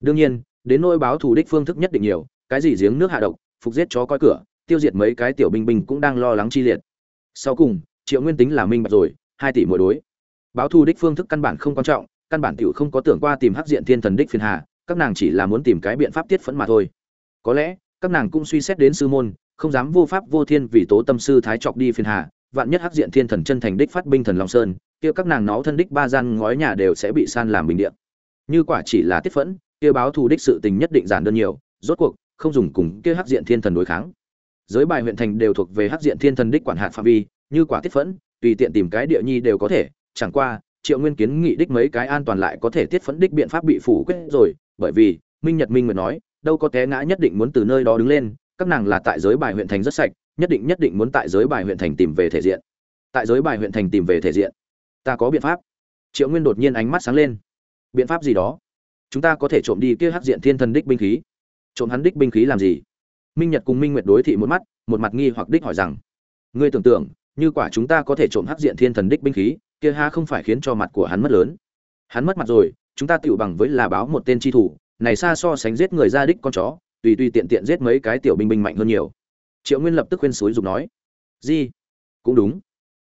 Đương nhiên, đến nỗi báo thù đích phương thức nhất định nhiều cái gì giếng nước hạ độc, phục giết chó coi cửa, tiêu diệt mấy cái tiểu binh binh cũng đang lo lắng chi liệt. Sau cùng, triệu nguyên tính là minh bạch rồi, hai tỷ mỗi đối. Báo thù đích phương thức căn bản không quan trọng, căn bản tiểu không có tưởng qua tìm hắc diện thiên thần đích phiền hà, các nàng chỉ là muốn tìm cái biện pháp tiết phẫn mà thôi. Có lẽ, các nàng cũng suy xét đến sư môn, không dám vô pháp vô thiên vì tố tâm sư thái trọc đi phiền hà, vạn nhất hắc diện thiên thần chân thành đích phát binh thần long sơn, kia các nàng nó thân đích ba gian ngói nhà đều sẽ bị san làm bình điện như quả chỉ là tiết phẫn, kia báo thù đích sự tình nhất định giản đơn nhiều, rốt cuộc không dùng cùng kia hắc diện thiên thần đối kháng. Giới bài huyện thành đều thuộc về hắc diện thiên thần đích quản hạt phạm vi, như quả tiết phẫn, tùy tiện tìm cái địa nhi đều có thể, chẳng qua, triệu nguyên kiến nghị đích mấy cái an toàn lại có thể tiết phẫn đích biện pháp bị phủ quyết rồi, bởi vì, minh nhật minh nguyệt nói, đâu có té ngã nhất định muốn từ nơi đó đứng lên, các nàng là tại giới bài huyện thành rất sạch, nhất định nhất định muốn tại giới bài huyện thành tìm về thể diện. Tại giới bài huyện thành tìm về thể diện. Ta có biện pháp. Triệu nguyên đột nhiên ánh mắt sáng lên. Biện pháp gì đó? Chúng ta có thể trộm đi kia hắc diện thiên thần đích binh khí trộm hắn đích binh khí làm gì? Minh nhật cùng minh nguyệt đối thị một mắt một mặt nghi hoặc đích hỏi rằng ngươi tưởng tượng như quả chúng ta có thể trộm hắc diện thiên thần đích binh khí kia ha không phải khiến cho mặt của hắn mất lớn? Hắn mất mặt rồi chúng ta tựu bằng với là báo một tên tri thủ này xa so sánh giết người ra đích con chó tùy tùy tiện tiện giết mấy cái tiểu binh binh mạnh hơn nhiều. Triệu nguyên lập tức khuyên suối dục nói di, cũng đúng.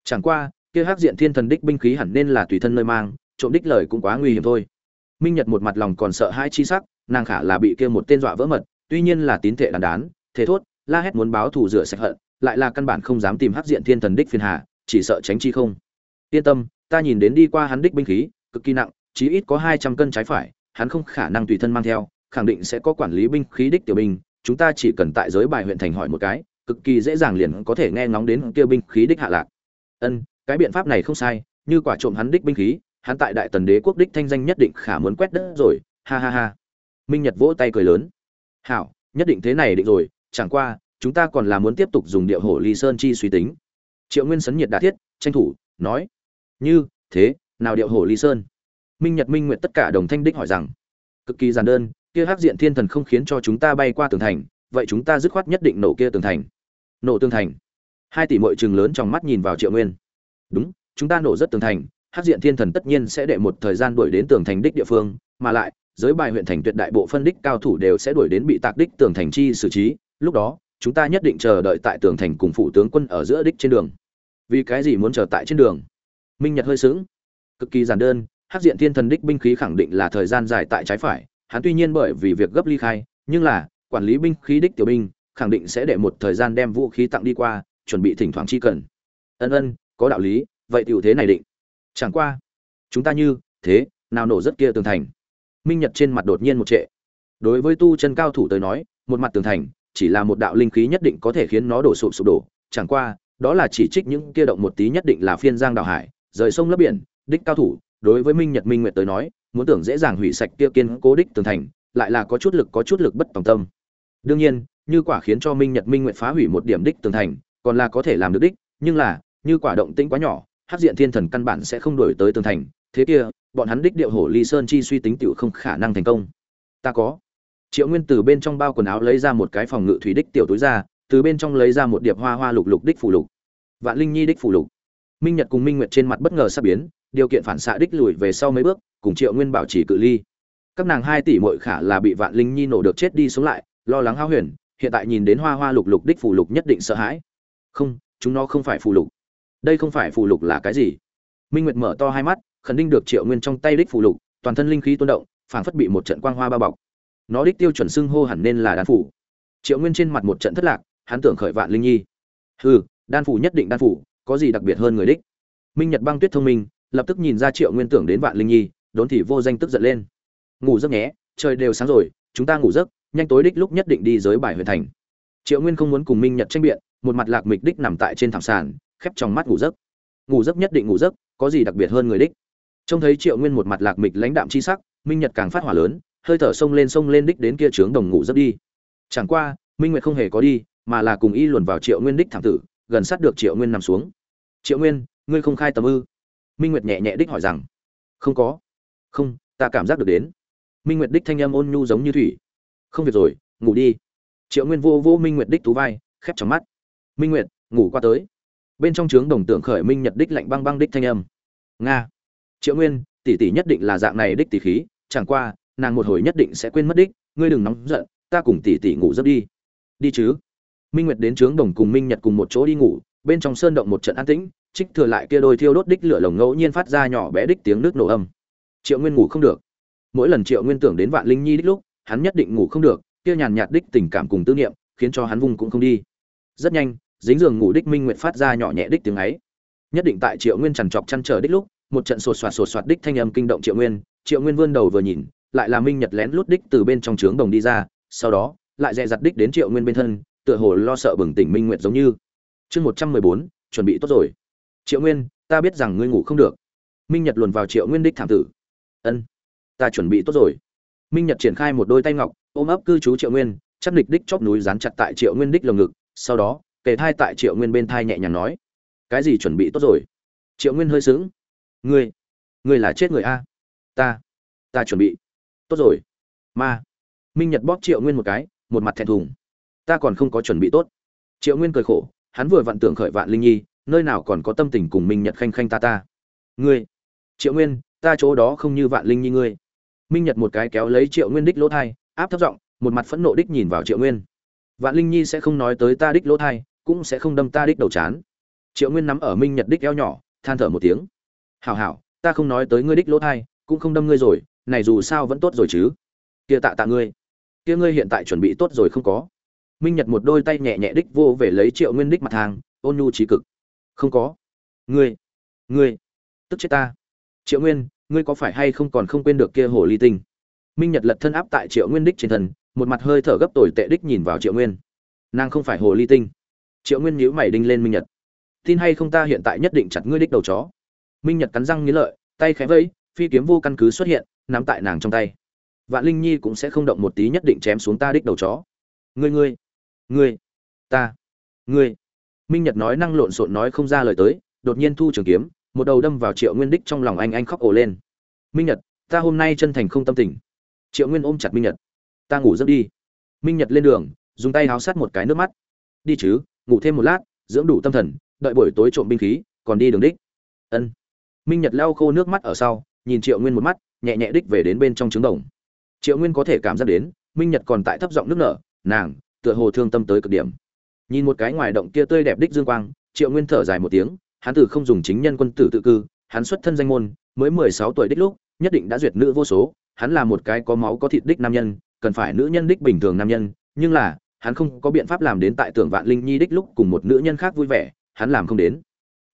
Chẳng qua kia hắc diện thiên thần đích binh khí hẳn nên là tùy thân nơi mang trộm đích lời cũng quá nguy hiểm thôi. Minh nhật một mặt lòng còn sợ hai chi sắc nàng khả là bị kia một tên dọa vỡ mật, tuy nhiên là tín thể đàn đán thế thốt, la hét muốn báo thù rửa sạch hận, lại là căn bản không dám tìm hắc diện thiên thần đích phiền hà, chỉ sợ tránh chi không. Yên tâm, ta nhìn đến đi qua hắn đích binh khí, cực kỳ nặng, chí ít có hai trăm cân trái phải, hắn không khả năng tùy thân mang theo, khẳng định sẽ có quản lý binh khí đích tiểu binh, chúng ta chỉ cần tại giới bài huyện thành hỏi một cái, cực kỳ dễ dàng liền có thể nghe ngóng đến kia binh khí đích hạ lạc. Ân, cái biện pháp này không sai, như quả trộm hắn đích binh khí, hắn tại đại tần đế quốc đích thanh danh nhất định khả muốn quét đất rồi, ha ha ha minh nhật vỗ tay cười lớn. Hảo, nhất định thế này định rồi, chẳng qua, chúng ta còn là muốn tiếp tục dùng điệu hổ ly sơn chi suy tính. Triệu nguyên sấn nhiệt đã thiết, tranh thủ, nói. Như, thế, nào điệu hổ ly sơn? Minh nhật minh nguyện tất cả đồng thanh đích hỏi rằng. Cực kỳ giản đơn, kia hắc diện thiên thần không khiến cho chúng ta bay qua tường thành, vậy chúng ta dứt khoát nhất định nổ kia tường thành. Nổ tường thành. Hai tỷ mội chừng lớn trong mắt nhìn vào triệu nguyên. Đúng, chúng ta nổ rất tường thành, hắc diện thiên thần tất nhiên sẽ để một thời gian đuổi đến tường thành đích địa phương, mà lại giới bài huyện thành tuyệt đại bộ phân đích cao thủ đều sẽ đuổi đến bị tạc đích tường thành chi xử trí, lúc đó, chúng ta nhất định chờ đợi tại tường thành cùng phụ tướng quân ở giữa đích trên đường. Vì cái gì muốn chờ tại trên đường? Minh nhật hơi sướng cực kỳ giản đơn, hắc diện thiên thần đích binh khí khẳng định là thời gian dài tại trái phải, hắn tuy nhiên bởi vì việc gấp ly khai, nhưng là, quản lý binh khí đích tiểu binh, khẳng định sẽ để một thời gian đem vũ khí tặng đi qua, chuẩn bị thỉnh thoảng chi cần. Ân ân, có đạo lý, vậy tiểu thế này định. Chẳng qua, chúng ta như thế, nào nổ rất kia tường thành? Minh nhật trên mặt đột nhiên một trệ. Đối với tu chân cao thủ tới nói, một mặt tường thành, chỉ là một đạo linh khí nhất định có thể khiến nó đổ sụp sụp đổ. Chẳng qua, đó là chỉ trích những kia động một tí nhất định là phiên giang đào hải, rời sông lấp biển, đích cao thủ. Đối với minh nhật minh nguyệt tới nói, muốn tưởng dễ dàng hủy sạch kia kiên cố đích tường thành, lại là có chút lực có chút lực bất tòng tâm. Đương nhiên, như quả khiến cho minh nhật minh nguyệt phá hủy một điểm đích tường thành, còn là có thể làm được đích, nhưng là, như quả động tĩnh quá nhỏ, hắc diện thiên thần căn bản sẽ không đổi tới tường thành. Thế kia bọn hắn đích điệu hổ ly sơn chi suy tính tiểu không khả năng thành công. Ta có. Triệu nguyên từ bên trong bao quần áo lấy ra một cái phòng ngự thủy đích tiểu túi ra, từ bên trong lấy ra một điệp hoa hoa lục lục đích phủ lục. Vạn linh nhi đích phủ lục. Minh nhật cùng minh nguyệt trên mặt bất ngờ sắp biến, điều kiện phản xạ đích lùi về sau mấy bước, cùng triệu nguyên bảo trì cự ly. Các nàng hai tỷ mội khả là bị vạn linh nhi nổ được chết đi sống lại, lo lắng hao huyền, hiện tại nhìn đến hoa hoa lục lục đích phủ lục nhất định sợ hãi. Không, chúng nó không phải phù lục. Đây không phải phù lục là cái gì? Minh nguyệt mở to hai mắt khẩn định được triệu nguyên trong tay đích phù lục, toàn thân linh khí tuôn động, phảng phất bị một trận quang hoa bao bọc. Nó đích tiêu chuẩn xưng hô hẳn nên là đan phủ. Triệu nguyên trên mặt một trận thất lạc, hắn tưởng khởi vạn linh nhi. Hừ, đan phủ nhất định đan phủ, có gì đặc biệt hơn người đích? Minh nhật băng tuyết thông minh, lập tức nhìn ra triệu nguyên tưởng đến vạn linh nhi, đốn thì vô danh tức giận lên. Ngủ giấc nhé, trời đều sáng rồi, chúng ta ngủ giấc, nhanh tối đích lúc nhất định đi giới bài huyện thành. Triệu nguyên không muốn cùng minh nhật tranh biện, một mặt lạc mịch đích nằm tại trên thảm sàn, khép trong mắt ngủ giấc. Ngủ giấc nhất định ngủ giấc, có gì đặc biệt hơn người đích? Trông thấy triệu nguyên một mặt lạc mịch lãnh đạm chi sắc, minh nhật càng phát hỏa lớn, hơi thở sông lên sông lên đích đến kia trướng đồng ngủ dấp đi. Chẳng qua, minh nguyệt không hề có đi, mà là cùng y luồn vào triệu nguyên đích thảm tử, gần sát được triệu nguyên nằm xuống. Triệu nguyên, ngươi không khai tầm ư? Minh nguyệt nhẹ nhẹ đích hỏi rằng. Không có. Không, ta cảm giác được đến. Minh nguyệt đích thanh âm ôn nhu giống như thủy. Không việc rồi, ngủ đi. Triệu nguyên vô vô minh nguyệt đích tú vai, khép trong mắt. Minh nguyệt, ngủ qua tới. Bên trong trướng đồng tượng khởi minh nhật đích lạnh băng băng đích thanh âm. Nga triệu nguyên, tỷ tỷ nhất định là dạng này đích tỷ khí, chẳng qua, nàng một hồi nhất định sẽ quên mất đích, ngươi đừng nóng giận, ta cùng tỷ tỷ ngủ giấc đi. Đi chứ? Minh nguyệt đến trướng đồng cùng minh nhật cùng một chỗ đi ngủ, bên trong sơn động một trận an tĩnh, trích thừa lại kia đôi thiêu đốt đích lửa lồng ngẫu nhiên phát ra nhỏ bé đích tiếng nước nổ âm. Triệu nguyên ngủ không được. Mỗi lần triệu nguyên tưởng đến vạn linh nhi đích lúc, hắn nhất định ngủ không được, kia nhàn nhạt đích tình cảm cùng tư niệm, khiến cho hắn vùng cũng không đi. Rất nhanh, dính giường ngủ đích minh nguyệt phát ra nhỏ nhẹ đích tiếng ấy. Nhất định tại triệu nguyên trằn trọc chăn trở đích lúc một trận sột soạt sột soạt đích thanh âm kinh động triệu nguyên triệu nguyên vươn đầu vừa nhìn, lại là minh nhật lén lút đích từ bên trong trướng đồng đi ra, sau đó, lại dè dặt đích đến triệu nguyên bên thân, tựa hồ lo sợ bừng tỉnh minh nguyệt giống như. Chương một trăm mười bốn, chuẩn bị tốt rồi. Triệu nguyên, ta biết rằng ngươi ngủ không được. Minh nhật luồn vào triệu nguyên đích thảm tử. Ân, ta chuẩn bị tốt rồi. Minh nhật triển khai một đôi tay ngọc, ôm ấp cư trú triệu nguyên, chắc địch đích chóp núi dán chặt tại triệu nguyên đích lồng ngực, sau đó, kề thai tại triệu nguyên bên thai nhẹ nhàng nói, cái gì chuẩn bị tốt rồi? Triệu nguyên hơi sướng ngươi ngươi là chết người a. Ta ta chuẩn bị. Tốt rồi. Ma, minh nhật bóp triệu nguyên một cái, một mặt thẹn thùng. Ta còn không có chuẩn bị tốt. Triệu nguyên cười khổ, hắn vừa vặn tưởng khởi vạn linh nhi, nơi nào còn có tâm tình cùng minh nhật khanh khanh ta ta. Ngươi, triệu nguyên, ta chỗ đó không như vạn linh nhi ngươi. Minh nhật một cái kéo lấy triệu nguyên đích lỗ thai, áp thấp giọng, một mặt phẫn nộ đích nhìn vào triệu nguyên. Vạn linh nhi sẽ không nói tới ta đích lỗ thai, cũng sẽ không đâm ta đích đầu chán. Triệu nguyên nắm ở minh nhật đích eo nhỏ, than thở một tiếng hảo hảo, ta không nói tới ngươi đích lỗ thai, cũng không đâm ngươi rồi, này dù sao vẫn tốt rồi chứ. Kia tạ tạ ngươi. Kia ngươi hiện tại chuẩn bị tốt rồi không có? Minh nhật một đôi tay nhẹ nhẹ đích vô về lấy triệu nguyên đích mặt hàng, ôn nhu trí cực. Không có. Ngươi ngươi, tức chết ta. Triệu nguyên, ngươi có phải hay không còn không quên được kia hồ ly tinh? Minh nhật lật thân áp tại triệu nguyên đích trên thân, một mặt hơi thở gấp tồi tệ đích nhìn vào triệu nguyên. Nàng không phải hồ ly tinh. Triệu nguyên nhíu mày đinh lên minh nhật. Tin hay không ta hiện tại nhất định chặt ngươi đích đầu chó? Minh nhật cắn răng nghĩ lợi, tay khẽ vẫy, phi kiếm vô căn cứ xuất hiện, nắm tại nàng trong tay. Vạn linh nhi cũng sẽ không động một tí nhất định chém xuống ta đích đầu chó. Ngươi ngươi ngươi, ta, ngươi. Minh nhật nói năng lộn xộn nói không ra lời tới, đột nhiên thu trường kiếm, một đầu đâm vào triệu nguyên đích trong lòng anh anh khóc ồ lên. Minh nhật, ta hôm nay chân thành không tâm tình. Triệu nguyên ôm chặt minh nhật. Ta ngủ giấc đi. Minh nhật lên đường, dùng tay háo sát một cái nước mắt. Đi chứ, ngủ thêm một lát, dưỡng đủ tâm thần, đợi buổi tối trộm binh khí, còn đi đường đích. Ân minh nhật lau khô nước mắt ở sau, nhìn triệu nguyên một mắt, nhẹ nhẹ đích về đến bên trong trứng đồng. Triệu nguyên có thể cảm giác đến, minh nhật còn tại thấp giọng nước nở, nàng, tựa hồ thương tâm tới cực điểm. Nhìn một cái ngoài động kia tươi đẹp đích dương quang, triệu nguyên thở dài một tiếng, hắn từ không dùng chính nhân quân tử tự cư, hắn xuất thân danh môn, mới mười sáu tuổi đích lúc, nhất định đã duyệt nữ vô số, hắn là một cái có máu có thịt đích nam nhân, cần phải nữ nhân đích bình thường nam nhân, nhưng là, hắn không có biện pháp làm đến tại tưởng vạn linh nhi đích lúc cùng một nữ nhân khác vui vẻ, hắn làm không đến.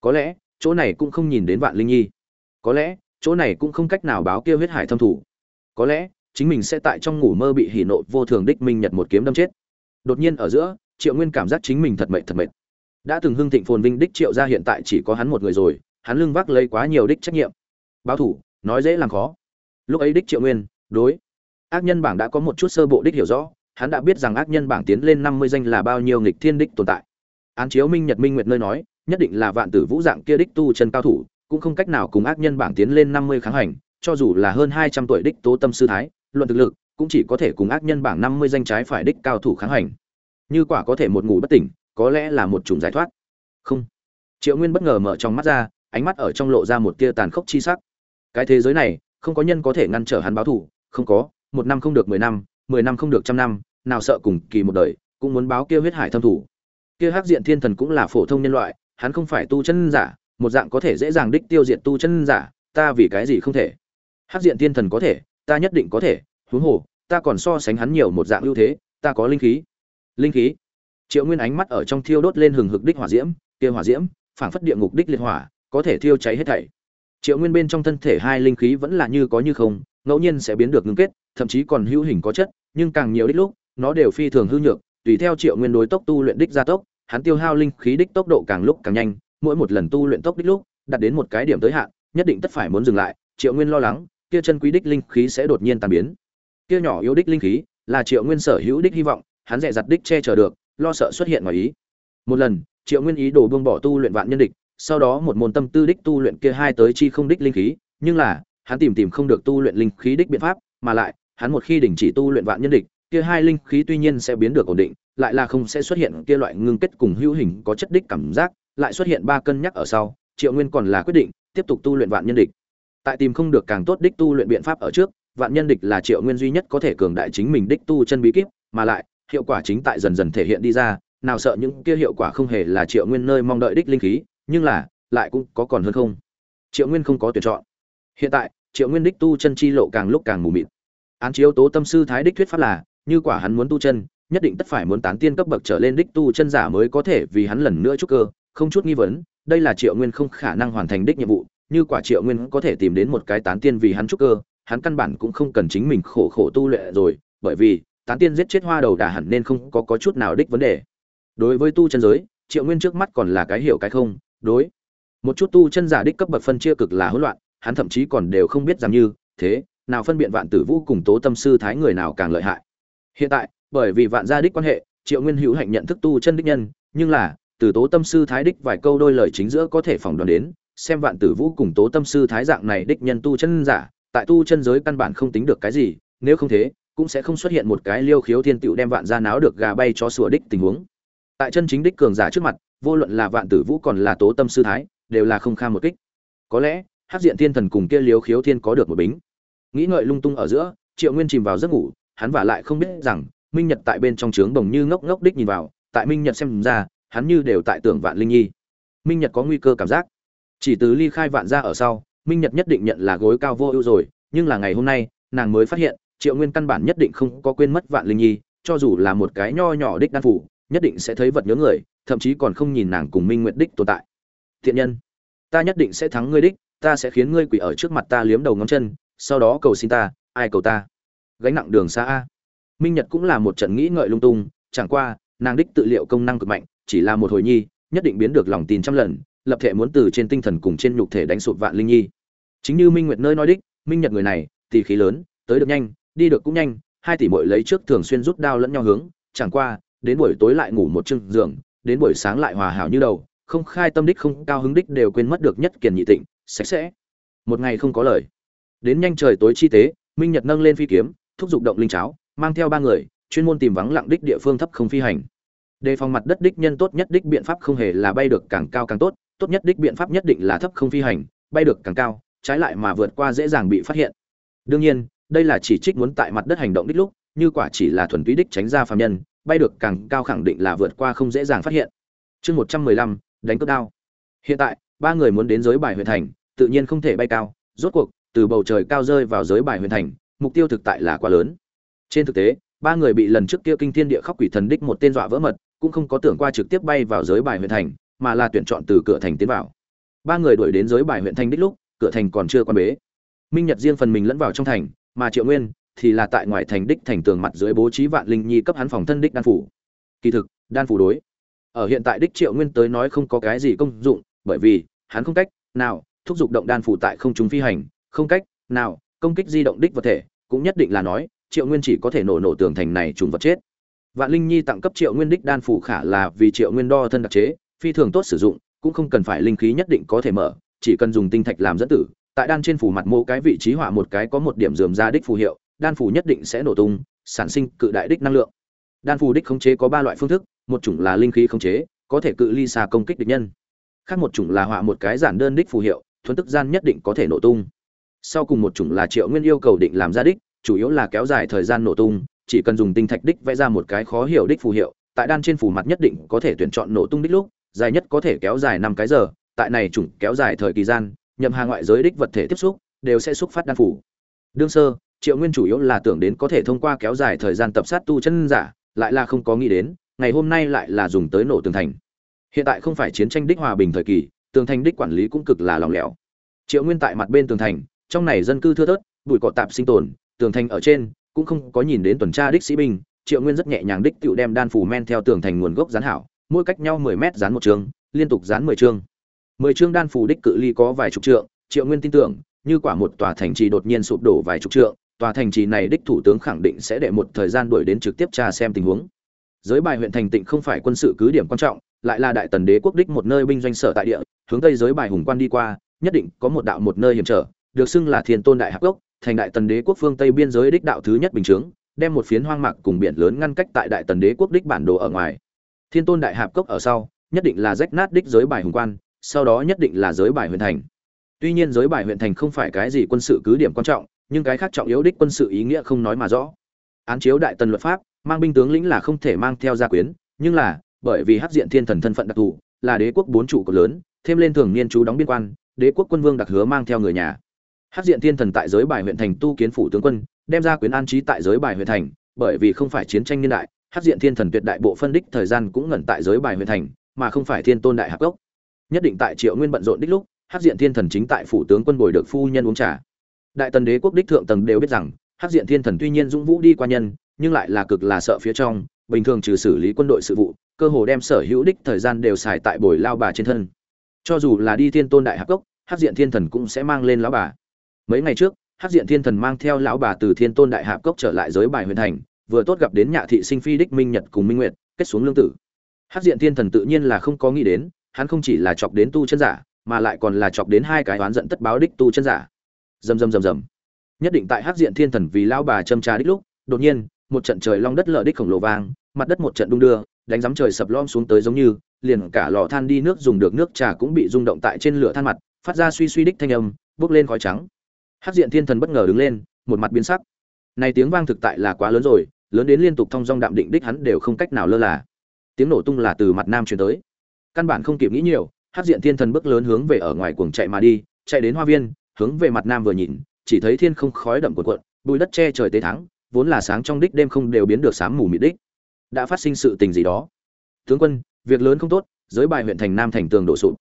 Có lẽ chỗ này cũng không nhìn đến vạn linh nhi. Có lẽ, chỗ này cũng không cách nào báo kia huyết hải thâm thủ. Có lẽ, chính mình sẽ tại trong ngủ mơ bị hỉ nộ vô thường đích minh nhật một kiếm đâm chết. Đột nhiên ở giữa, triệu nguyên cảm giác chính mình thật mệt thật mệt. Đã từng hưng thịnh phồn vinh đích triệu ra hiện tại chỉ có hắn một người rồi, hắn lưng vác lấy quá nhiều đích trách nhiệm. Báo thủ, nói dễ làm khó. Lúc ấy đích triệu nguyên, đối. Ác nhân bảng đã có một chút sơ bộ đích hiểu rõ, hắn đã biết rằng ác nhân bảng tiến lên năm mươi danh là bao nhiêu nghịch thiên đích tồn tại. Án chiếu minh nhật minh nguyệt nơi nói nhất định là vạn tử vũ dạng kia đích tu chân cao thủ, cũng không cách nào cùng ác nhân bảng tiến lên năm mươi kháng hành, cho dù là hơn hai trăm tuổi đích tố tâm sư thái, luận thực lực, cũng chỉ có thể cùng ác nhân bảng năm mươi danh trái phải đích cao thủ kháng hành. Như quả có thể một ngủ bất tỉnh, có lẽ là một chủng giải thoát. Không. Triệu nguyên bất ngờ mở trong mắt ra, ánh mắt ở trong lộ ra một tia tàn khốc chi sắc. Cái thế giới này, không có nhân có thể ngăn trở hắn báo thù, không có, một năm không được mười năm mười năm không được trăm năm, nào sợ cùng kỳ một đời, cũng muốn báo kia huyết hải thâm thủ. Kia hắc diện thiên thần cũng là phổ thông nhân loại hắn không phải tu chân giả, một dạng có thể dễ dàng đích tiêu diệt tu chân giả, ta vì cái gì không thể? Hắc diện thiên thần có thể, ta nhất định có thể, huống hồ, ta còn so sánh hắn nhiều một dạng ưu thế, ta có linh khí. Linh khí? Triệu nguyên ánh mắt ở trong thiêu đốt lên hừng hực đích hỏa diễm, kia hỏa diễm, phảng phất địa ngục đích liệt hỏa, có thể thiêu cháy hết thảy. Triệu nguyên bên trong thân thể hai linh khí vẫn là như có như không, ngẫu nhiên sẽ biến được ngưng kết, thậm chí còn hữu hình có chất, nhưng càng nhiều đích lúc, nó đều phi thường hư nhược, tùy theo triệu nguyên đối tốc tu luyện đích gia tốc hắn tiêu hao linh khí đích tốc độ càng lúc càng nhanh, mỗi một lần tu luyện tốc đích lúc, đạt đến một cái điểm tới hạn, nhất định tất phải muốn dừng lại, triệu nguyên lo lắng, kia chân quý đích linh khí sẽ đột nhiên tan biến. Kia nhỏ yếu đích linh khí, là triệu nguyên sở hữu đích hy vọng, hắn dè dặt đích che chở được, lo sợ xuất hiện ngoài ý. Một lần, triệu nguyên ý đồ buông bỏ tu luyện vạn nhân địch, sau đó một môn tâm tư đích tu luyện kia hai tới chi không đích linh khí, nhưng là, hắn tìm tìm không được tu luyện linh khí đích biện pháp, mà lại, hắn một khi đình chỉ tu luyện vạn nhân địch kia hai linh khí tuy nhiên sẽ biến được ổn định, lại là không sẽ xuất hiện kia loại ngưng kết cùng hữu hình có chất đích cảm giác, lại xuất hiện ba cân nhắc ở sau, triệu nguyên còn là quyết định tiếp tục tu luyện vạn nhân địch. Tại tìm không được càng tốt đích tu luyện biện pháp ở trước, vạn nhân địch là triệu nguyên duy nhất có thể cường đại chính mình đích tu chân bí kíp, mà lại, hiệu quả chính tại dần dần thể hiện đi ra, nào sợ những kia hiệu quả không hề là triệu nguyên nơi mong đợi đích linh khí, nhưng là, lại cũng có còn hơn không. Triệu nguyên không có tuyển chọn. Hiện tại, triệu nguyên đích tu chân chi lộ càng lúc càng mù mịt. Án chiếu tố tâm sư thái đích thuyết pháp là như quả hắn muốn tu chân nhất định tất phải muốn tán tiên cấp bậc trở lên đích tu chân giả mới có thể vì hắn lần nữa chúc cơ. Không chút nghi vấn đây là triệu nguyên không khả năng hoàn thành đích nhiệm vụ như quả triệu nguyên có thể tìm đến một cái tán tiên vì hắn chúc cơ hắn căn bản cũng không cần chính mình khổ khổ tu luyện rồi bởi vì tán tiên giết chết hoa đầu đà hẳn nên không có, có chút nào đích vấn đề. Đối với tu chân giới triệu nguyên trước mắt còn là cái hiểu cái không đối. Một chút tu chân giả đích cấp bậc phân chia cực là hỗn loạn hắn thậm chí còn đều không biết rằng như thế nào phân biện vạn tử vũ cùng tố tâm sư thái người nào càng lợi hại hiện tại, bởi vì vạn gia đích quan hệ, triệu nguyên hữu hạnh nhận thức tu chân đích nhân, nhưng là, từ tố tâm sư thái đích vài câu đôi lời chính giữa có thể phỏng đoán đến, xem vạn tử vũ cùng tố tâm sư thái dạng này đích nhân tu chân giả, tại tu chân giới căn bản không tính được cái gì, nếu không thế, cũng sẽ không xuất hiện một cái liêu khiếu thiên tựu đem vạn gia náo được gà bay cho sủa đích tình huống. Tại chân chính đích cường giả trước mặt, vô luận là vạn tử vũ còn là tố tâm sư thái, đều là không kha một kích. Có lẽ hát diện thiên thần cùng kia liêu khiếu thiên có được một bính. Nghĩ ngợi lung tung ở giữa, triệu nguyên chìm vào giấc ngủ hắn và lại không biết rằng, minh nhật tại bên trong trướng đồng như ngốc ngốc đích nhìn vào, tại minh nhật xem ra, hắn như đều tại tưởng vạn linh nhi. Minh nhật có nguy cơ cảm giác. Chỉ từ ly khai vạn ra ở sau, minh nhật nhất định nhận là gối cao vô ưu rồi, nhưng là ngày hôm nay, nàng mới phát hiện, triệu nguyên căn bản nhất định không có quên mất vạn linh nhi, cho dù là một cái nho nhỏ đích đan phủ, nhất định sẽ thấy vật nhớ người, thậm chí còn không nhìn nàng cùng minh nguyệt đích tồn tại. Thiện nhân, ta nhất định sẽ thắng ngươi đích, ta sẽ khiến ngươi quỷ ở trước mặt ta liếm đầu ngón chân, sau đó cầu xin ta, ai cầu ta? Gánh nặng đường xa a. Minh nhật cũng là một trận nghĩ ngợi lung tung, chẳng qua, nàng đích tự liệu công năng cực mạnh, chỉ là một hồi nhi, nhất định biến được lòng tin trăm lần, lập thể muốn từ trên tinh thần cùng trên nhục thể đánh sụp vạn linh nhi. Chính như minh nguyệt nơi nói đích, minh nhật người này, tỷ khí lớn, tới được nhanh, đi được cũng nhanh, hai tỷ muội lấy trước thường xuyên rút đao lẫn nhau hướng, chẳng qua, đến buổi tối lại ngủ một chưng giường, đến buổi sáng lại hòa hảo như đầu, không khai tâm đích không cao hứng đích đều quên mất được nhất kiền nhị tịnh, sạch sẽ. Một ngày không có lời. Đến nhanh trời tối chi tế, minh nhật nâng lên phi kiếm thúc giục động linh cháo, mang theo ba người, chuyên môn tìm vắng lặng đích địa phương thấp không phi hành. Đề phòng mặt đất đích nhân tốt nhất đích biện pháp không hề là bay được càng cao càng tốt tốt nhất đích biện pháp nhất định là thấp không phi hành, bay được càng cao, trái lại mà vượt qua dễ dàng bị phát hiện. Đương nhiên, đây là chỉ trích muốn tại mặt đất hành động đích lúc, như quả chỉ là thuần túy đích tránh ra phàm nhân, bay được càng cao khẳng định là vượt qua không dễ dàng phát hiện. Chương một trăm mười lăm, đánh cướp đao. Hiện tại, ba người muốn đến giới bài huyện thành, tự nhiên không thể bay cao, rốt cuộc, từ bầu trời cao rơi vào giới bài huyện thành mục tiêu thực tại là quá lớn. Trên thực tế, ba người bị lần trước kia kinh thiên địa khóc quỷ thần đích một tên dọa vỡ mật, cũng không có tưởng qua trực tiếp bay vào giới bài huyện thành, mà là tuyển chọn từ cửa thành tiến vào. Ba người đuổi đến giới bài huyện thành đích lúc, cửa thành còn chưa quan bế. Minh nhật riêng phần mình lẫn vào trong thành, mà triệu nguyên thì là tại ngoài thành đích thành tường mặt dưới bố trí vạn linh nhi cấp hắn phòng thân đích đan phủ. Kỳ thực, đan phủ đối. Ở hiện tại đích triệu nguyên tới nói không có cái gì công dụng, bởi vì hắn không cách nào thúc giục động đan phủ tại không trung phi hành, không cách nào công kích di động đích vật thể, cũng nhất định là nói, triệu nguyên chỉ có thể nổ nổ tường thành này trùng vật chết. Vạn linh nhi tặng cấp triệu nguyên đích đan phủ khả là vì triệu nguyên đo thân đặc chế, phi thường tốt sử dụng, cũng không cần phải linh khí nhất định có thể mở, chỉ cần dùng tinh thạch làm dẫn tử, tại đan trên phủ mặt mô cái vị trí họa một cái có một điểm dườm ra đích phù hiệu, đan phủ nhất định sẽ nổ tung, sản sinh cự đại đích năng lượng. Đan phù đích khống chế có ba loại phương thức, một chủng là linh khí khống chế, có thể cự ly xa công kích địch nhân. Khác một chủng là họa một cái giản đơn đích phù hiệu thuấn tức gian nhất định có thể nổ tung sau cùng một chủng là triệu nguyên yêu cầu định làm ra đích, chủ yếu là kéo dài thời gian nổ tung, chỉ cần dùng tinh thạch đích vẽ ra một cái khó hiểu đích phù hiệu, tại đan trên phủ mặt nhất định có thể tuyển chọn nổ tung đích lúc, dài nhất có thể kéo dài năm cái giờ, tại này chủng kéo dài thời kỳ gian, nhậm hàng ngoại giới đích vật thể tiếp xúc, đều sẽ xúc phát đan phủ đương sơ, triệu nguyên chủ yếu là tưởng đến có thể thông qua kéo dài thời gian tập sát tu chân giả, lại là không có nghĩ đến, ngày hôm nay lại là dùng tới nổ tường thành. Hiện tại không phải chiến tranh đích hòa bình thời kỳ, tường thành đích quản lý cũng cực là lòng lẻo. Triệu nguyên tại mặt bên tường thành trong này dân cư thưa thớt, bụi cỏ tạp sinh tồn, tường thành ở trên cũng không có nhìn đến tuần tra đích sĩ binh. Triệu nguyên rất nhẹ nhàng đích tựu đem đan phủ men theo tường thành nguồn gốc gián hảo, mỗi cách nhau mười mét dán một chương liên tục dán mười chương mười chương đan phủ đích cự ly có vài chục trượng, triệu nguyên tin tưởng, như quả một tòa thành trì đột nhiên sụp đổ vài chục trượng, tòa thành trì này đích thủ tướng khẳng định sẽ để một thời gian đuổi đến trực tiếp tra xem tình huống. Giới bài huyện thành tịnh không phải quân sự cứ điểm quan trọng, lại là đại tần đế quốc đích một nơi binh doanh sở tại địa, hướng tây giới bài hùng quan đi qua, nhất định có một đạo một nơi hiểm trở được xưng là thiên tôn đại hạc gốc thành đại tần đế quốc phương tây biên giới đích đạo thứ nhất bình chướng, đem một phiến hoang mạc cùng biển lớn ngăn cách tại đại tần đế quốc đích bản đồ ở ngoài. Thiên tôn đại hạp cốc ở sau, nhất định là rách nát đích giới bài hùng quan, sau đó nhất định là giới bài huyện thành. Tuy nhiên giới bài huyện thành không phải cái gì quân sự cứ điểm quan trọng, nhưng cái khác trọng yếu đích quân sự ý nghĩa không nói mà rõ. Án chiếu đại tần luật pháp, mang binh tướng lĩnh là không thể mang theo gia quyến, nhưng là, bởi vì hắc diện thiên thần thân phận đặc thù, là đế quốc bốn trụ cột lớn, thêm lên thường niên chú đóng biên quan, đế quốc quân vương đặc hứa mang theo người nhà hắc diện thiên thần tại giới bài huyện thành tu kiến phủ tướng quân, đem ra quyến an trí tại giới bài huyện thành, bởi vì không phải chiến tranh niên đại, hắc diện thiên thần tuyệt đại bộ phân đích thời gian cũng ngẩn tại giới bài huyện thành, mà không phải thiên tôn đại hạc gốc nhất định tại triệu nguyên bận rộn đích lúc, hắc diện thiên thần chính tại phủ tướng quân bồi được phu nhân uống trà. Đại tần đế quốc đích thượng tầng đều biết rằng, hắc diện thiên thần tuy nhiên dũng vũ đi qua nhân, nhưng lại là cực là sợ phía trong, bình thường trừ xử lý quân đội sự vụ, cơ hồ đem sở hữu đích thời gian đều xài tại bồi lao bà trên thân. Cho dù là đi thiên tôn đại hạc gốc hắc diện thiên thần cũng sẽ mang lên lão bà mấy ngày trước, hắc diện thiên thần mang theo lão bà từ thiên tôn đại hạp cốc trở lại giới bài huyền thành, vừa tốt gặp đến nhạ thị sinh phi đích minh nhật cùng minh nguyệt, kết xuống lương tử. Hắc diện thiên thần tự nhiên là không có nghĩ đến, hắn không chỉ là chọc đến tu chân giả, mà lại còn là chọc đến hai cái oán giận tất báo đích tu chân giả. Rầm rầm rầm rầm. Nhất định tại hắc diện thiên thần vì lão bà châm trà đích lúc, đột nhiên, một trận trời long đất lở đích khổng lồ vang, mặt đất một trận đung đưa, đánh giấm trời sập lom xuống tới giống như, liền cả lò than đi nước dùng được nước trà cũng bị rung động tại trên lửa than mặt, phát ra suy suy đích thanh âm bước lên khói trắng. Hắc diện thiên thần bất ngờ đứng lên, một mặt biến sắc. Này tiếng vang thực tại là quá lớn rồi, lớn đến liên tục thông dong đạm định đích hắn đều không cách nào lơ là. Tiếng nổ tung là từ mặt nam truyền tới. Căn bản không kịp nghĩ nhiều, Hắc diện thiên thần bước lớn hướng về ở ngoài cuồng chạy mà đi, chạy đến hoa viên, hướng về mặt nam vừa nhìn, chỉ thấy thiên không khói đậm cuộn cuộn, bụi đất che trời tê thắng, vốn là sáng trong đích đêm không đều biến được sáng mù mịt đích. Đã phát sinh sự tình gì đó? Tướng quân, việc lớn không tốt, giới bài huyện thành nam thành tường đổ sụp.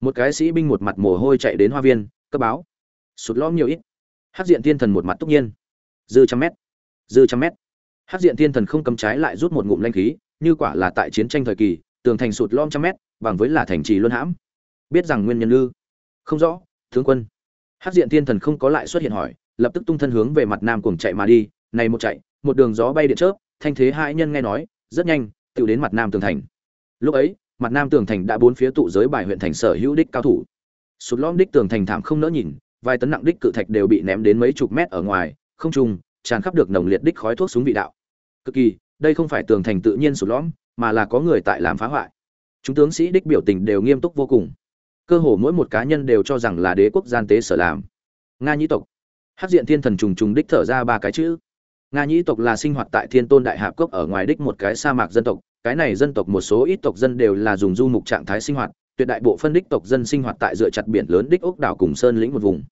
Một cái sĩ binh một mặt mồ hôi chạy đến hoa viên, cấp báo sụt lõm nhiều ít. Hát diện thiên thần một mặt tức nhiên. Dư trăm mét. Dư trăm mét. Hát diện thiên thần không cầm trái lại rút một ngụm lanh khí, như quả là tại chiến tranh thời kỳ, tường thành sụt lõm trăm mét, bằng với là thành trì luân hãm. Biết rằng nguyên nhân ư? Không rõ, tướng quân. Hát diện thiên thần không có lại xuất hiện hỏi, lập tức tung thân hướng về mặt nam cuồng chạy mà đi, này một chạy, một đường gió bay điện chớp, thanh thế hai nhân nghe nói, rất nhanh tự đến mặt nam tường thành. Lúc ấy, mặt nam tường thành đã bốn phía tụ giới bài huyện thành sở hữu đích cao thủ. Sụt lõm đích tường thành thảm không nỡ nhìn vài tấn nặng đích cự thạch đều bị ném đến mấy chục mét ở ngoài, không trung tràn khắp được nồng liệt đích khói thuốc súng vị đạo. Cực kỳ, đây không phải tường thành tự nhiên sụt lõm, mà là có người tại làm phá hoại. Chúng tướng sĩ đích biểu tình đều nghiêm túc vô cùng. Cơ hồ mỗi một cá nhân đều cho rằng là đế quốc gian tế sở làm. Nga nhĩ tộc. Hát diện thiên thần trùng trùng đích thở ra ba cái chữ. Nga nhĩ tộc là sinh hoạt tại thiên tôn đại hạp cốc ở ngoài đích một cái sa mạc dân tộc. Cái này dân tộc một số ít tộc dân đều là dùng du mục trạng thái sinh hoạt tuyệt đại bộ phân đích tộc dân sinh hoạt tại dựa chặt biển lớn đích ốc đảo cùng sơn lĩnh một vùng.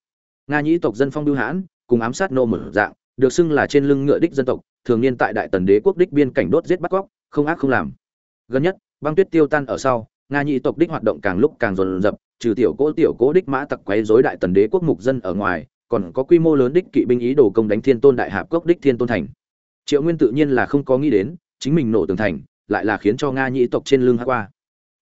Nga nhĩ tộc dân phong bưu hãn, cùng ám sát nô mở dạng, được xưng là trên lưng ngựa đích dân tộc, thường niên tại đại tần đế quốc đích biên cảnh đốt giết bắt cóc, không ác không làm. Gần nhất, băng tuyết tiêu tan ở sau, nga nhĩ tộc đích hoạt động càng lúc càng dồn dập, trừ tiểu cố tiểu cố đích mã tặc quấy rối đại tần đế quốc mục dân ở ngoài, còn có quy mô lớn đích kỵ binh ý đồ công đánh thiên tôn đại hạp cốc đích thiên tôn thành. Triệu nguyên tự nhiên là không có nghĩ đến, chính mình nổ tường thành, lại là khiến cho nga nhĩ tộc trên lưng hát qua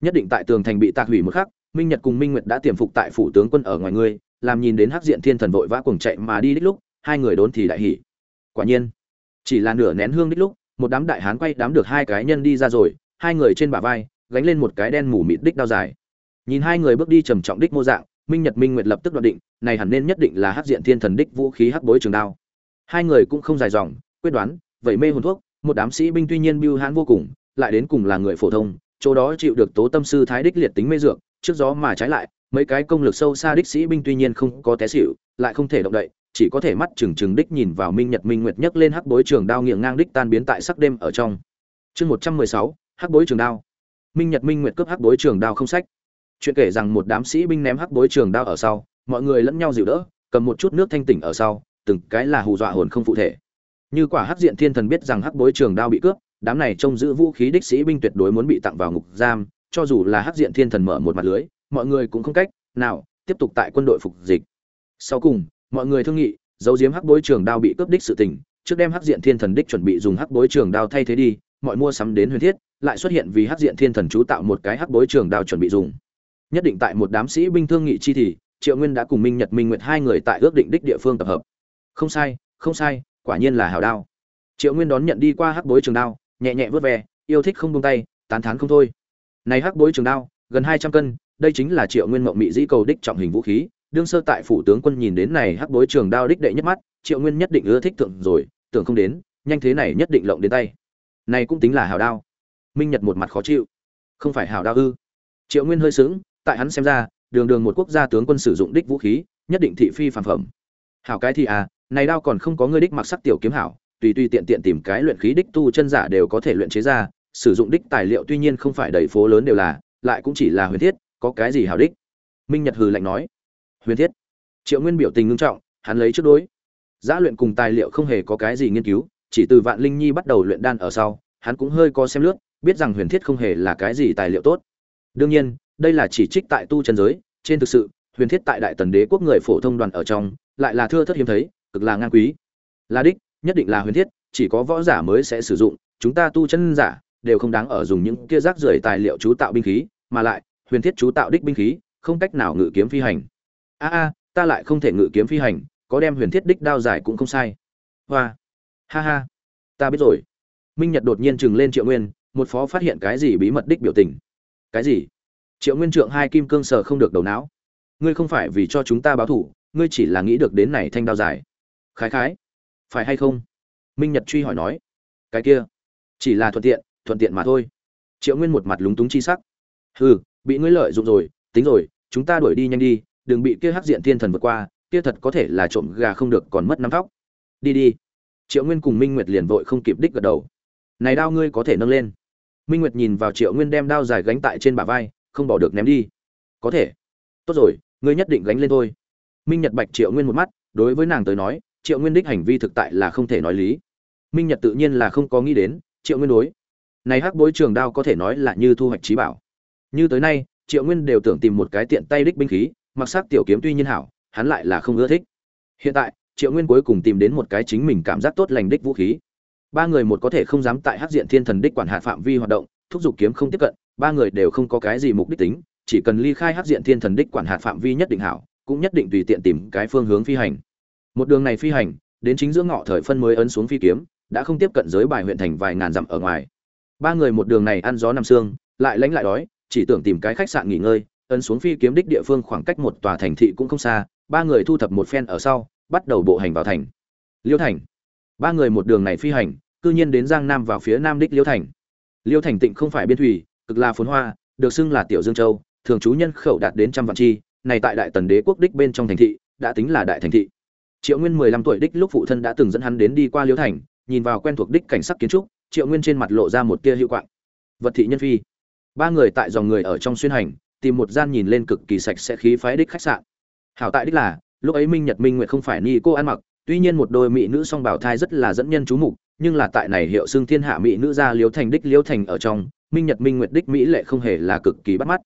nhất định tại tường thành bị tạc hủy một khắc, minh nhật cùng minh nguyệt đã tiềm phục tại phủ tướng quân ở ngoài ngươi, làm nhìn đến hắc diện thiên thần vội vã cuồng chạy mà đi đích lúc, hai người đốn thì đại hỉ. Quả nhiên, chỉ là nửa nén hương đích lúc, một đám đại hán quay đám được hai cái nhân đi ra rồi, hai người trên bả vai, gánh lên một cái đen mù mịt đích đao dài. Nhìn hai người bước đi trầm trọng đích mô dạng, minh nhật, minh nguyệt lập tức đoạt định, này hẳn nên nhất định là hắc diện thiên thần đích vũ khí hắc bối trường đao. Hai người cũng không dài dòng, quyết đoán, vậy mê hồn thuốc, một đám sĩ binh tuy nhiên bưu hãn vô cùng, lại đến cùng là người phổ thông chỗ đó chịu được tố tâm sư thái đích liệt tính mê dược, trước gió mà trái lại, mấy cái công lực sâu xa đích sĩ binh tuy nhiên không có té xỉu, lại không thể động đậy, chỉ có thể mắt chừng chừng đích nhìn vào minh nhật minh nguyệt nhấc lên hắc bối trường đao nghiêng ngang đích tan biến tại sắc đêm ở trong. Chương một trăm mười sáu, hắc bối trường đao. Minh nhật minh nguyệt cướp hắc bối trường đao không sách. Chuyện kể rằng một đám sĩ binh ném hắc bối trường đao ở sau, mọi người lẫn nhau dịu đỡ, cầm một chút nước thanh tỉnh ở sau, từng cái là hù dọa hồn không phụ thể. Như quả hắc diện thiên thần biết rằng hắc bối trường đao bị cướp đám này trông giữ vũ khí đích sĩ binh tuyệt đối muốn bị tặng vào ngục giam, cho dù là hắc diện thiên thần mở một mặt lưới, mọi người cũng không cách nào tiếp tục tại quân đội phục dịch. Sau cùng, mọi người thương nghị dấu diếm hắc bối trường đao bị cướp đích sự tình, trước đem hắc diện thiên thần đích chuẩn bị dùng hắc bối trường đao thay thế đi, mọi mua sắm đến huyền thiết, lại xuất hiện vì hắc diện thiên thần chú tạo một cái hắc bối trường đao chuẩn bị dùng. Nhất định tại một đám sĩ binh thương nghị chi thì, triệu nguyên đã cùng minh nhật, minh nguyệt hai người tại ước định đích địa phương tập hợp. Không sai không sai, quả nhiên là hào đao. Triệu nguyên đón nhận đi qua hắc bối trường đao nhẹ nhẹ vớt ve, yêu thích không buông tay, tán thán không thôi. Này hắc bối trường đao, gần hai trăm cân, đây chính là triệu nguyên mộng mị dĩ cầu đích trọng hình vũ khí. Đương sơ tại phủ tướng quân nhìn đến này hắc bối trường đao đích đệ nhất mắt, triệu nguyên nhất định ưa thích thượng rồi, tưởng không đến, nhanh thế này nhất định lộng đến tay. Này cũng tính là hào đao. Minh nhật một mặt khó chịu. Không phải hào đao ư? Triệu nguyên hơi sướng tại hắn xem ra, đường đường một quốc gia tướng quân sử dụng đích vũ khí, nhất định thị phi phản phẩm. Hảo cái thì à này đao còn không có ngươi đích mặc sắc tiểu kiếm hảo tùy tùy tiện tiện tìm cái luyện khí đích tu chân giả đều có thể luyện chế ra, sử dụng đích tài liệu tuy nhiên không phải đầy phố lớn đều là, lại cũng chỉ là huyền thiết, có cái gì hảo đích? Minh nhật hừ lạnh nói. Huyền thiết? Triệu nguyên biểu tình nghiêm trọng, hắn lấy trước đối. Giá luyện cùng tài liệu không hề có cái gì nghiên cứu, chỉ từ vạn linh nhi bắt đầu luyện đan ở sau, hắn cũng hơi có xem lướt, biết rằng huyền thiết không hề là cái gì tài liệu tốt. Đương nhiên, đây là chỉ trích tại tu chân giới, trên thực sự, huyền thiết tại đại tần đế quốc người phổ thông đoàn ở trong, lại là thưa thất hiếm thấy, cực là ngang quý. Là đích nhất định là huyền thiết, chỉ có võ giả mới sẽ sử dụng, chúng ta tu chân giả đều không đáng ở dùng những kia rác rưởi tài liệu chú tạo binh khí, mà lại, huyền thiết chú tạo đích binh khí, không cách nào ngự kiếm phi hành. A a, ta lại không thể ngự kiếm phi hành, có đem huyền thiết đích đao giải cũng không sai. Hoa. Ha ha. Ta biết rồi. Minh nhật đột nhiên chừng lên triệu nguyên, một phó phát hiện cái gì bí mật đích biểu tình. Cái gì? Triệu nguyên trượng hai kim cương sờ không được đầu não. Ngươi không phải vì cho chúng ta báo thủ, ngươi chỉ là nghĩ được đến này thanh đao giải. Khái khái phải hay không? Minh nhật truy hỏi nói. Cái kia, chỉ là thuận tiện thuận tiện mà thôi. Triệu nguyên một mặt lúng túng chi sắc. Hừ, bị ngươi lợi dụng rồi, tính rồi, chúng ta đuổi đi nhanh đi, đừng bị kia hắc diện thiên thần vượt qua, kia thật có thể là trộm gà không được còn mất năm tóc đi đi. Triệu nguyên cùng minh nguyệt liền vội không kịp đích gật đầu. Này đao ngươi có thể nâng lên. Minh nguyệt nhìn vào triệu nguyên đem đao dài gánh tại trên bả vai, không bỏ được ném đi. Có thể. Tốt rồi, ngươi nhất định gánh lên thôi. Minh nhật bạch triệu nguyên một mắt, đối với nàng tới nói triệu nguyên đích hành vi thực tại là không thể nói lý. Minh nhật tự nhiên là không có nghĩ đến, triệu nguyên đối. Này hắc bối trường đao có thể nói là như thu hoạch trí bảo. Như tới nay, triệu nguyên đều tưởng tìm một cái tiện tay đích binh khí, mặc sắc tiểu kiếm tuy nhiên hảo, hắn lại là không ưa thích. Hiện tại, triệu nguyên cuối cùng tìm đến một cái chính mình cảm giác tốt lành đích vũ khí. Ba người một có thể không dám tại hắc diện thiên thần đích quản hạt phạm vi hoạt động, thúc giục kiếm không tiếp cận, ba người đều không có cái gì mục đích tính, chỉ cần ly khai hắc diện thiên thần đích quản hạt phạm vi nhất định hảo, cũng nhất định tùy tiện tìm cái phương hướng phi hành một đường này phi hành, đến chính giữa ngọ thời phân mới ấn xuống phi kiếm, đã không tiếp cận giới bài huyện thành vài ngàn dặm ở ngoài. Ba người một đường này ăn gió nằm sương, lại lánh lại đói, chỉ tưởng tìm cái khách sạn nghỉ ngơi, ấn xuống phi kiếm đích địa phương khoảng cách một tòa thành thị cũng không xa, ba người thu thập một phen ở sau, bắt đầu bộ hành vào thành. Liêu thành. Ba người một đường này phi hành, cư nhiên đến giang nam vào phía nam đích liêu thành. Liêu thành tịnh không phải biên thủy, cực là phồn hoa, được xưng là tiểu dương châu, thường trú nhân khẩu đạt đến trăm vạn chi, này tại đại tần đế quốc đích bên trong thành thị, đã tính là đại thành thị triệu nguyên mười lăm tuổi đích lúc phụ thân đã từng dẫn hắn đến đi qua liêu thành, nhìn vào quen thuộc đích cảnh sắc kiến trúc, triệu nguyên trên mặt lộ ra một tia hữu quạng. Vật thị nhân phi. Ba người tại dòng người ở trong xuyên hành, tìm một gian nhìn lên cực kỳ sạch sẽ khí phái đích khách sạn. Hảo tại đích là, lúc ấy minh nhật minh nguyệt không phải ni cô ăn mặc, tuy nhiên một đôi mỹ nữ song bảo thai rất là dẫn nhân chú mục, nhưng là tại này hiệu xương thiên hạ mỹ nữ ra liễu thành đích liễu thành ở trong, minh nhật minh nguyệt đích mỹ lệ không hề là cực kỳ bắt mắt.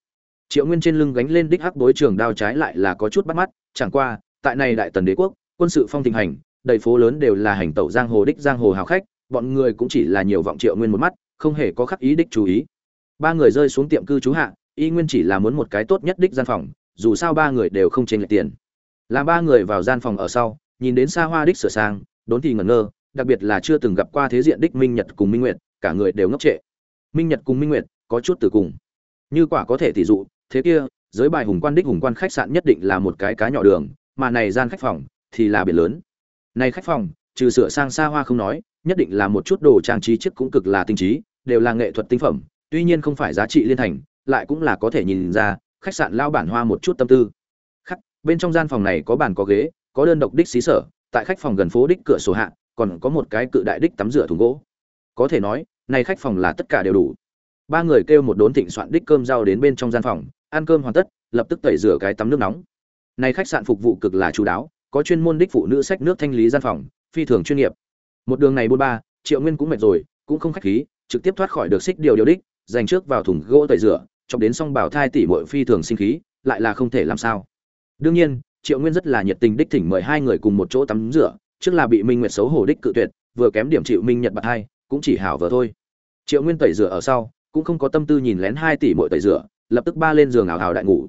Triệu nguyên trên lưng gánh lên đích hắc bối trường đao trái lại là có chút bắt mắt, chẳng qua, tại này đại tần đế quốc quân sự phong tình hành, đầy phố lớn đều là hành tẩu giang hồ đích giang hồ hào khách, bọn người cũng chỉ là nhiều vọng triệu nguyên một mắt, không hề có khắc ý đích chú ý. Ba người rơi xuống tiệm cư trú hạ, y nguyên chỉ là muốn một cái tốt nhất đích gian phòng, dù sao ba người đều không chênh lệch tiền. Làm ba người vào gian phòng ở sau, nhìn đến xa hoa đích sửa sang, đốn thì ngẩn ngơ, đặc biệt là chưa từng gặp qua thế diện đích minh nhật cùng minh nguyệt, cả người đều ngốc trệ. Minh nhật cùng minh nguyệt, có chút từ cùng. Như quả có thể tỷ dụ, thế kia, giới bài hùng quan đích hùng quan khách sạn nhất định là một cái cá nhỏ đường, mà này gian khách phòng thì là biển lớn. Này khách phòng, trừ sửa sang xa hoa không nói, nhất định là một chút đồ trang trí trước cũng cực là tinh trí, đều là nghệ thuật tinh phẩm, tuy nhiên không phải giá trị liên thành, lại cũng là có thể nhìn ra, khách sạn lao bản hoa một chút tâm tư. Khắc, bên trong gian phòng này có bàn có ghế, có đơn độc đích xí sở, tại khách phòng gần phố đích cửa sổ hạ, còn có một cái cự đại đích tắm rửa thùng gỗ. Có thể nói, này khách phòng là tất cả đều đủ. Ba người kêu một đốn thịnh soạn đích cơm rau đến bên trong gian phòng, ăn cơm hoàn tất, lập tức tẩy rửa cái tắm nước nóng. Này khách sạn phục vụ cực là chú đáo có chuyên môn đích phụ nữ sách nước thanh lý gian phòng, phi thường chuyên nghiệp. Một đường này buôn ba, triệu nguyên cũng mệt rồi, cũng không khách khí, trực tiếp thoát khỏi được xích điều điều đích, dành trước vào thùng gỗ tẩy rửa chọc đến song bảo thai tỷ muội phi thường sinh khí, lại là không thể làm sao. Đương nhiên, triệu nguyên rất là nhiệt tình đích thỉnh mời hai người cùng một chỗ tắm rửa, trước là bị minh nguyệt xấu hổ đích cự tuyệt, vừa kém điểm chịu minh nhật bạc hai, cũng chỉ hảo vợ thôi. Triệu nguyên tẩy rửa ở sau, cũng không có tâm tư nhìn lén hai tỷ muội tẩy rửa, lập tức ba lên giường ảo hào đại ngủ.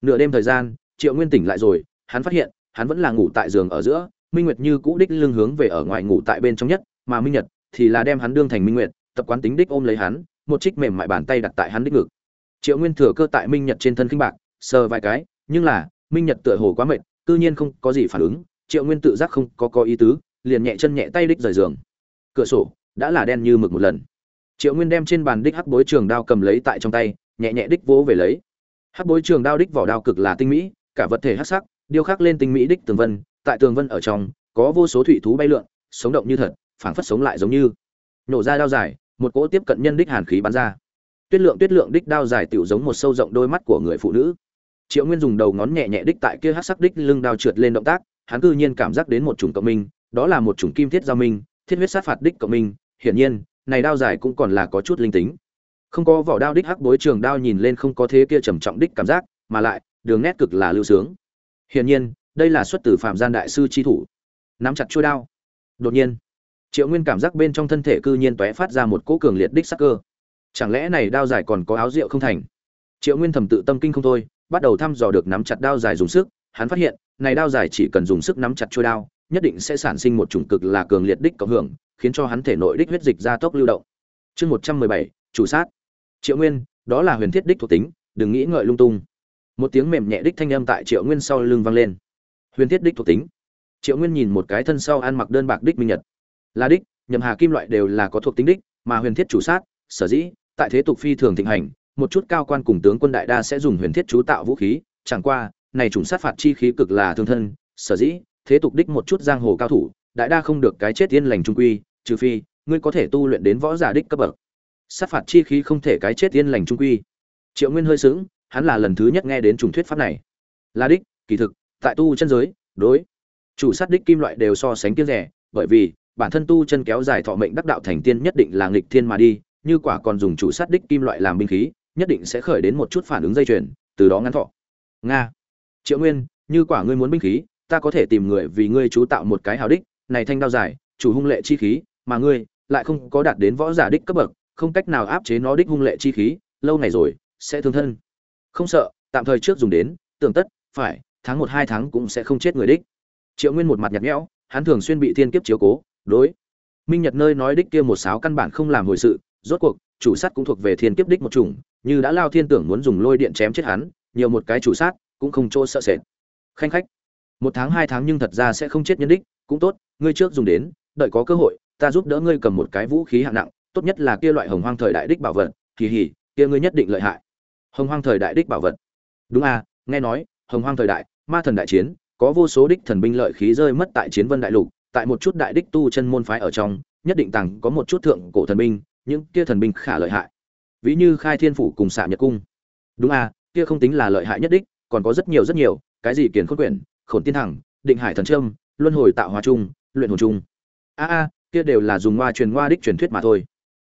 Nửa đêm thời gian, triệu nguyên tỉnh lại rồi, hắn phát hiện hắn vẫn là ngủ tại giường ở giữa, minh nguyệt như cũ đích lưng hướng về ở ngoài ngủ tại bên trong nhất, mà minh nhật thì là đem hắn đương thành minh nguyệt, tập quán tính đích ôm lấy hắn, một trích mềm mại bàn tay đặt tại hắn đích ngực. Triệu nguyên thừa cơ tại minh nhật trên thân khinh bạc, sờ vài cái, nhưng là, minh nhật tựa hồ quá mệt tự nhiên không có gì phản ứng, triệu nguyên tự giác không có có ý tứ, liền nhẹ chân nhẹ tay đích rời giường. Cửa sổ đã là đen như mực một lần. Triệu nguyên đem trên bàn đích hắc bối trường đao cầm lấy tại trong tay, nhẹ nhẹ đích vỗ về lấy. Hắc bối trường đao đích vỏ đao cực là tinh mỹ, cả vật thể hắc sắc điêu khắc lên tinh mỹ đích tường vân, tại tường vân ở trong, có vô số thủy thú bay lượn, sống động như thật, phảng phất sống lại giống như. Nổ ra đao dài, một cỗ tiếp cận nhân đích hàn khí bắn ra. Tuyết lượng tuyết lượng đích đao dài tiểu giống một sâu rộng đôi mắt của người phụ nữ. Triệu nguyên dùng đầu ngón nhẹ nhẹ đích tại kia hát sắc đích lưng đao trượt lên động tác, hắn cư nhiên cảm giác đến một chủng cộng minh, đó là một chủng kim thiết giao minh, thiết huyết sát phạt đích cộng minh. Hiển nhiên, này đao dài cũng còn là có chút linh tính. Không có vỏ đao đích hắc bối trường đao nhìn lên không có thế kia trầm trọng đích cảm giác, mà lại, đường nét cực là lưu sướng hiển nhiên, đây là xuất từ phạm gian đại sư chi thủ. Nắm chặt chuôi đao. Đột nhiên, triệu nguyên cảm giác bên trong thân thể cư nhiên tóe phát ra một cỗ cường liệt đích sắc cơ. Chẳng lẽ này đao dài còn có áo rượu không thành? Triệu nguyên thầm tự tâm kinh không thôi, bắt đầu thăm dò được nắm chặt đao dài dùng sức. Hắn phát hiện, này đao dài chỉ cần dùng sức nắm chặt chuôi đao, nhất định sẽ sản sinh một chủng cực là cường liệt đích cộng hưởng, khiến cho hắn thể nội đích huyết dịch gia tốc lưu động. Chương một trăm mười bảy, chủ sát. Triệu nguyên, đó là huyền thiết đích thuộc tính, đừng nghĩ ngợi lung tung một tiếng mềm nhẹ đích thanh âm tại triệu nguyên sau lưng vang lên. Huyền thiết đích thuộc tính. Triệu nguyên nhìn một cái thân sau ăn mặc đơn bạc đích minh nhật. Là đích nhầm hà kim loại đều là có thuộc tính đích, mà huyền thiết chủ sát, sở dĩ, tại thế tục phi thường thịnh hành, một chút cao quan cùng tướng quân đại đa sẽ dùng huyền thiết chú tạo vũ khí, chẳng qua, này chủng sát phạt chi khí cực là thương thân, sở dĩ, thế tục đích một chút giang hồ cao thủ, đại đa không được cái chết yên lành trung quy, trừ phi, ngươi có thể tu luyện đến võ giả đích cấp bậc. Sát phạt chi khí không thể cái chết yên lành trung quy. Triệu nguyên hơi sững hắn là lần thứ nhất nghe đến trùng thuyết pháp này. Là đích, kỳ thực, tại tu chân giới, đối, chủ sát đích kim loại đều so sánh kiêng rẻ, bởi vì, bản thân tu chân kéo dài thọ mệnh đắc đạo thành tiên nhất định là nghịch thiên mà đi, như quả còn dùng chủ sát đích kim loại làm binh khí, nhất định sẽ khởi đến một chút phản ứng dây chuyền, từ đó ngắn thọ. Nga, triệu nguyên, như quả ngươi muốn binh khí, ta có thể tìm người vì ngươi chú tạo một cái hào đích, này thanh đao dài, chủ hung lệ chi khí, mà ngươi lại không có đạt đến võ giả đích cấp bậc, không cách nào áp chế nó đích hung lệ chi khí, lâu ngày rồi, sẽ thương thân không sợ, tạm thời trước dùng đến, tưởng tất, phải, tháng một hai tháng cũng sẽ không chết người đích. Triệu nguyên một mặt nhạt nhẽo, hắn thường xuyên bị thiên kiếp chiếu cố, đối. Minh nhật nơi nói đích kia một sáo căn bản không làm hồi sự, rốt cuộc, chủ sát cũng thuộc về thiên kiếp đích một chủng, như đã lao thiên tưởng muốn dùng lôi điện chém chết hắn, nhiều một cái chủ sát, cũng không chỗ sợ sệt. Khanh khách, một tháng hai tháng nhưng thật ra sẽ không chết nhân đích, cũng tốt, ngươi trước dùng đến, đợi có cơ hội, ta giúp đỡ ngươi cầm một cái vũ khí hạng nặng, tốt nhất là kia loại hồng hoang thời đại đích bảo vật, kỳ hỉ, kia ngươi nhất định lợi hại hồng hoang thời đại đích bảo vật. Đúng à nghe nói hồng hoang thời đại ma thần đại chiến có vô số đích thần binh lợi khí rơi mất tại chiến vân đại lục tại một chút đại đích tu chân môn phái ở trong nhất định tàng có một chút thượng cổ thần binh những kia thần binh khả lợi hại. Ví như khai thiên phủ cùng xạ nhật cung. Đúng à kia không tính là lợi hại nhất đích còn có rất nhiều rất nhiều cái gì kiền khôn quyển khổn tiên thẳng định hải thần trâm luân hồi tạo hóa Trung, luyện hồn Trung, a a kia đều là dùng hoa truyền hoa đích truyền thuyết mà thôi.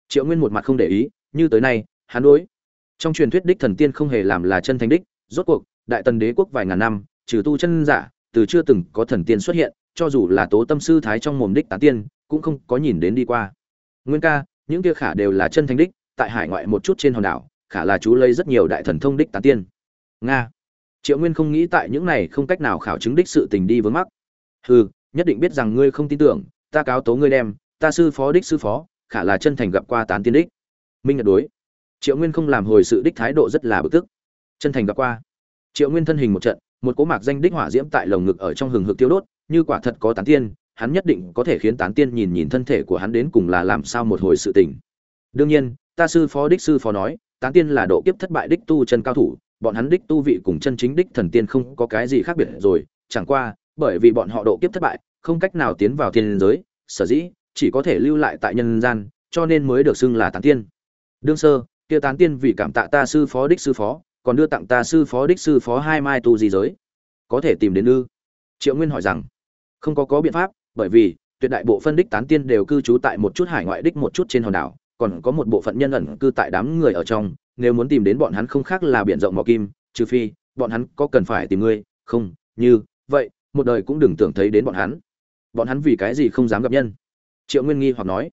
Triệu nguyên một mặt không để ý như tới nay hắn đối trong truyền thuyết đích thần tiên không hề làm là chân thánh đích, rốt cuộc, đại tần đế quốc vài ngàn năm, trừ tu chân giả, từ chưa từng có thần tiên xuất hiện, cho dù là tố tâm sư thái trong mồm đích tán tiên, cũng không có nhìn đến đi qua. Nguyên ca, những kia khả đều là chân thánh đích, tại hải ngoại một chút trên hòn đảo, khả là chú lấy rất nhiều đại thần thông đích tán tiên. Nga. Triệu nguyên không nghĩ tại những này không cách nào khảo chứng đích sự tình đi vướng mắc. Hừ, nhất định biết rằng ngươi không tin tưởng, ta cáo tố ngươi đem, ta sư phó đích sư phó, khả là chân thành gặp qua tán tiên đích. Minh nhật đối triệu nguyên không làm hồi sự đích thái độ rất là bực tức. Chân thành gặp qua. Triệu nguyên thân hình một trận, một cỗ mạc danh đích hỏa diễm tại lồng ngực ở trong hừng hực tiêu đốt, như quả thật có tán tiên, hắn nhất định có thể khiến tán tiên nhìn nhìn thân thể của hắn đến cùng là làm sao một hồi sự tình. Đương nhiên, ta sư phó đích sư phó nói, tán tiên là độ kiếp thất bại đích tu chân cao thủ, bọn hắn đích tu vị cùng chân chính đích thần tiên không có cái gì khác biệt rồi, chẳng qua, bởi vì bọn họ độ kiếp thất bại, không cách nào tiến vào thiên giới, sở dĩ, chỉ có thể lưu lại tại nhân gian, cho nên mới được xưng là tán tiên. Đương sơ kia tán tiên vì cảm tạ ta sư phó đích sư phó, còn đưa tặng ta sư phó đích sư phó hai mai tu gì giới. Có thể tìm đến ư? Triệu nguyên hỏi rằng. Không có có biện pháp, bởi vì, tuyệt đại bộ phân đích tán tiên đều cư trú tại một chút hải ngoại đích một chút trên hòn đảo, còn có một bộ phận nhân ẩn cư tại đám người ở trong, nếu muốn tìm đến bọn hắn không khác là biển rộng mỏ kim, trừ phi, bọn hắn có cần phải tìm ngươi, không, như, vậy, một đời cũng đừng tưởng thấy đến bọn hắn. Bọn hắn vì cái gì không dám gặp nhân? Triệu nguyên nghi hoặc nói.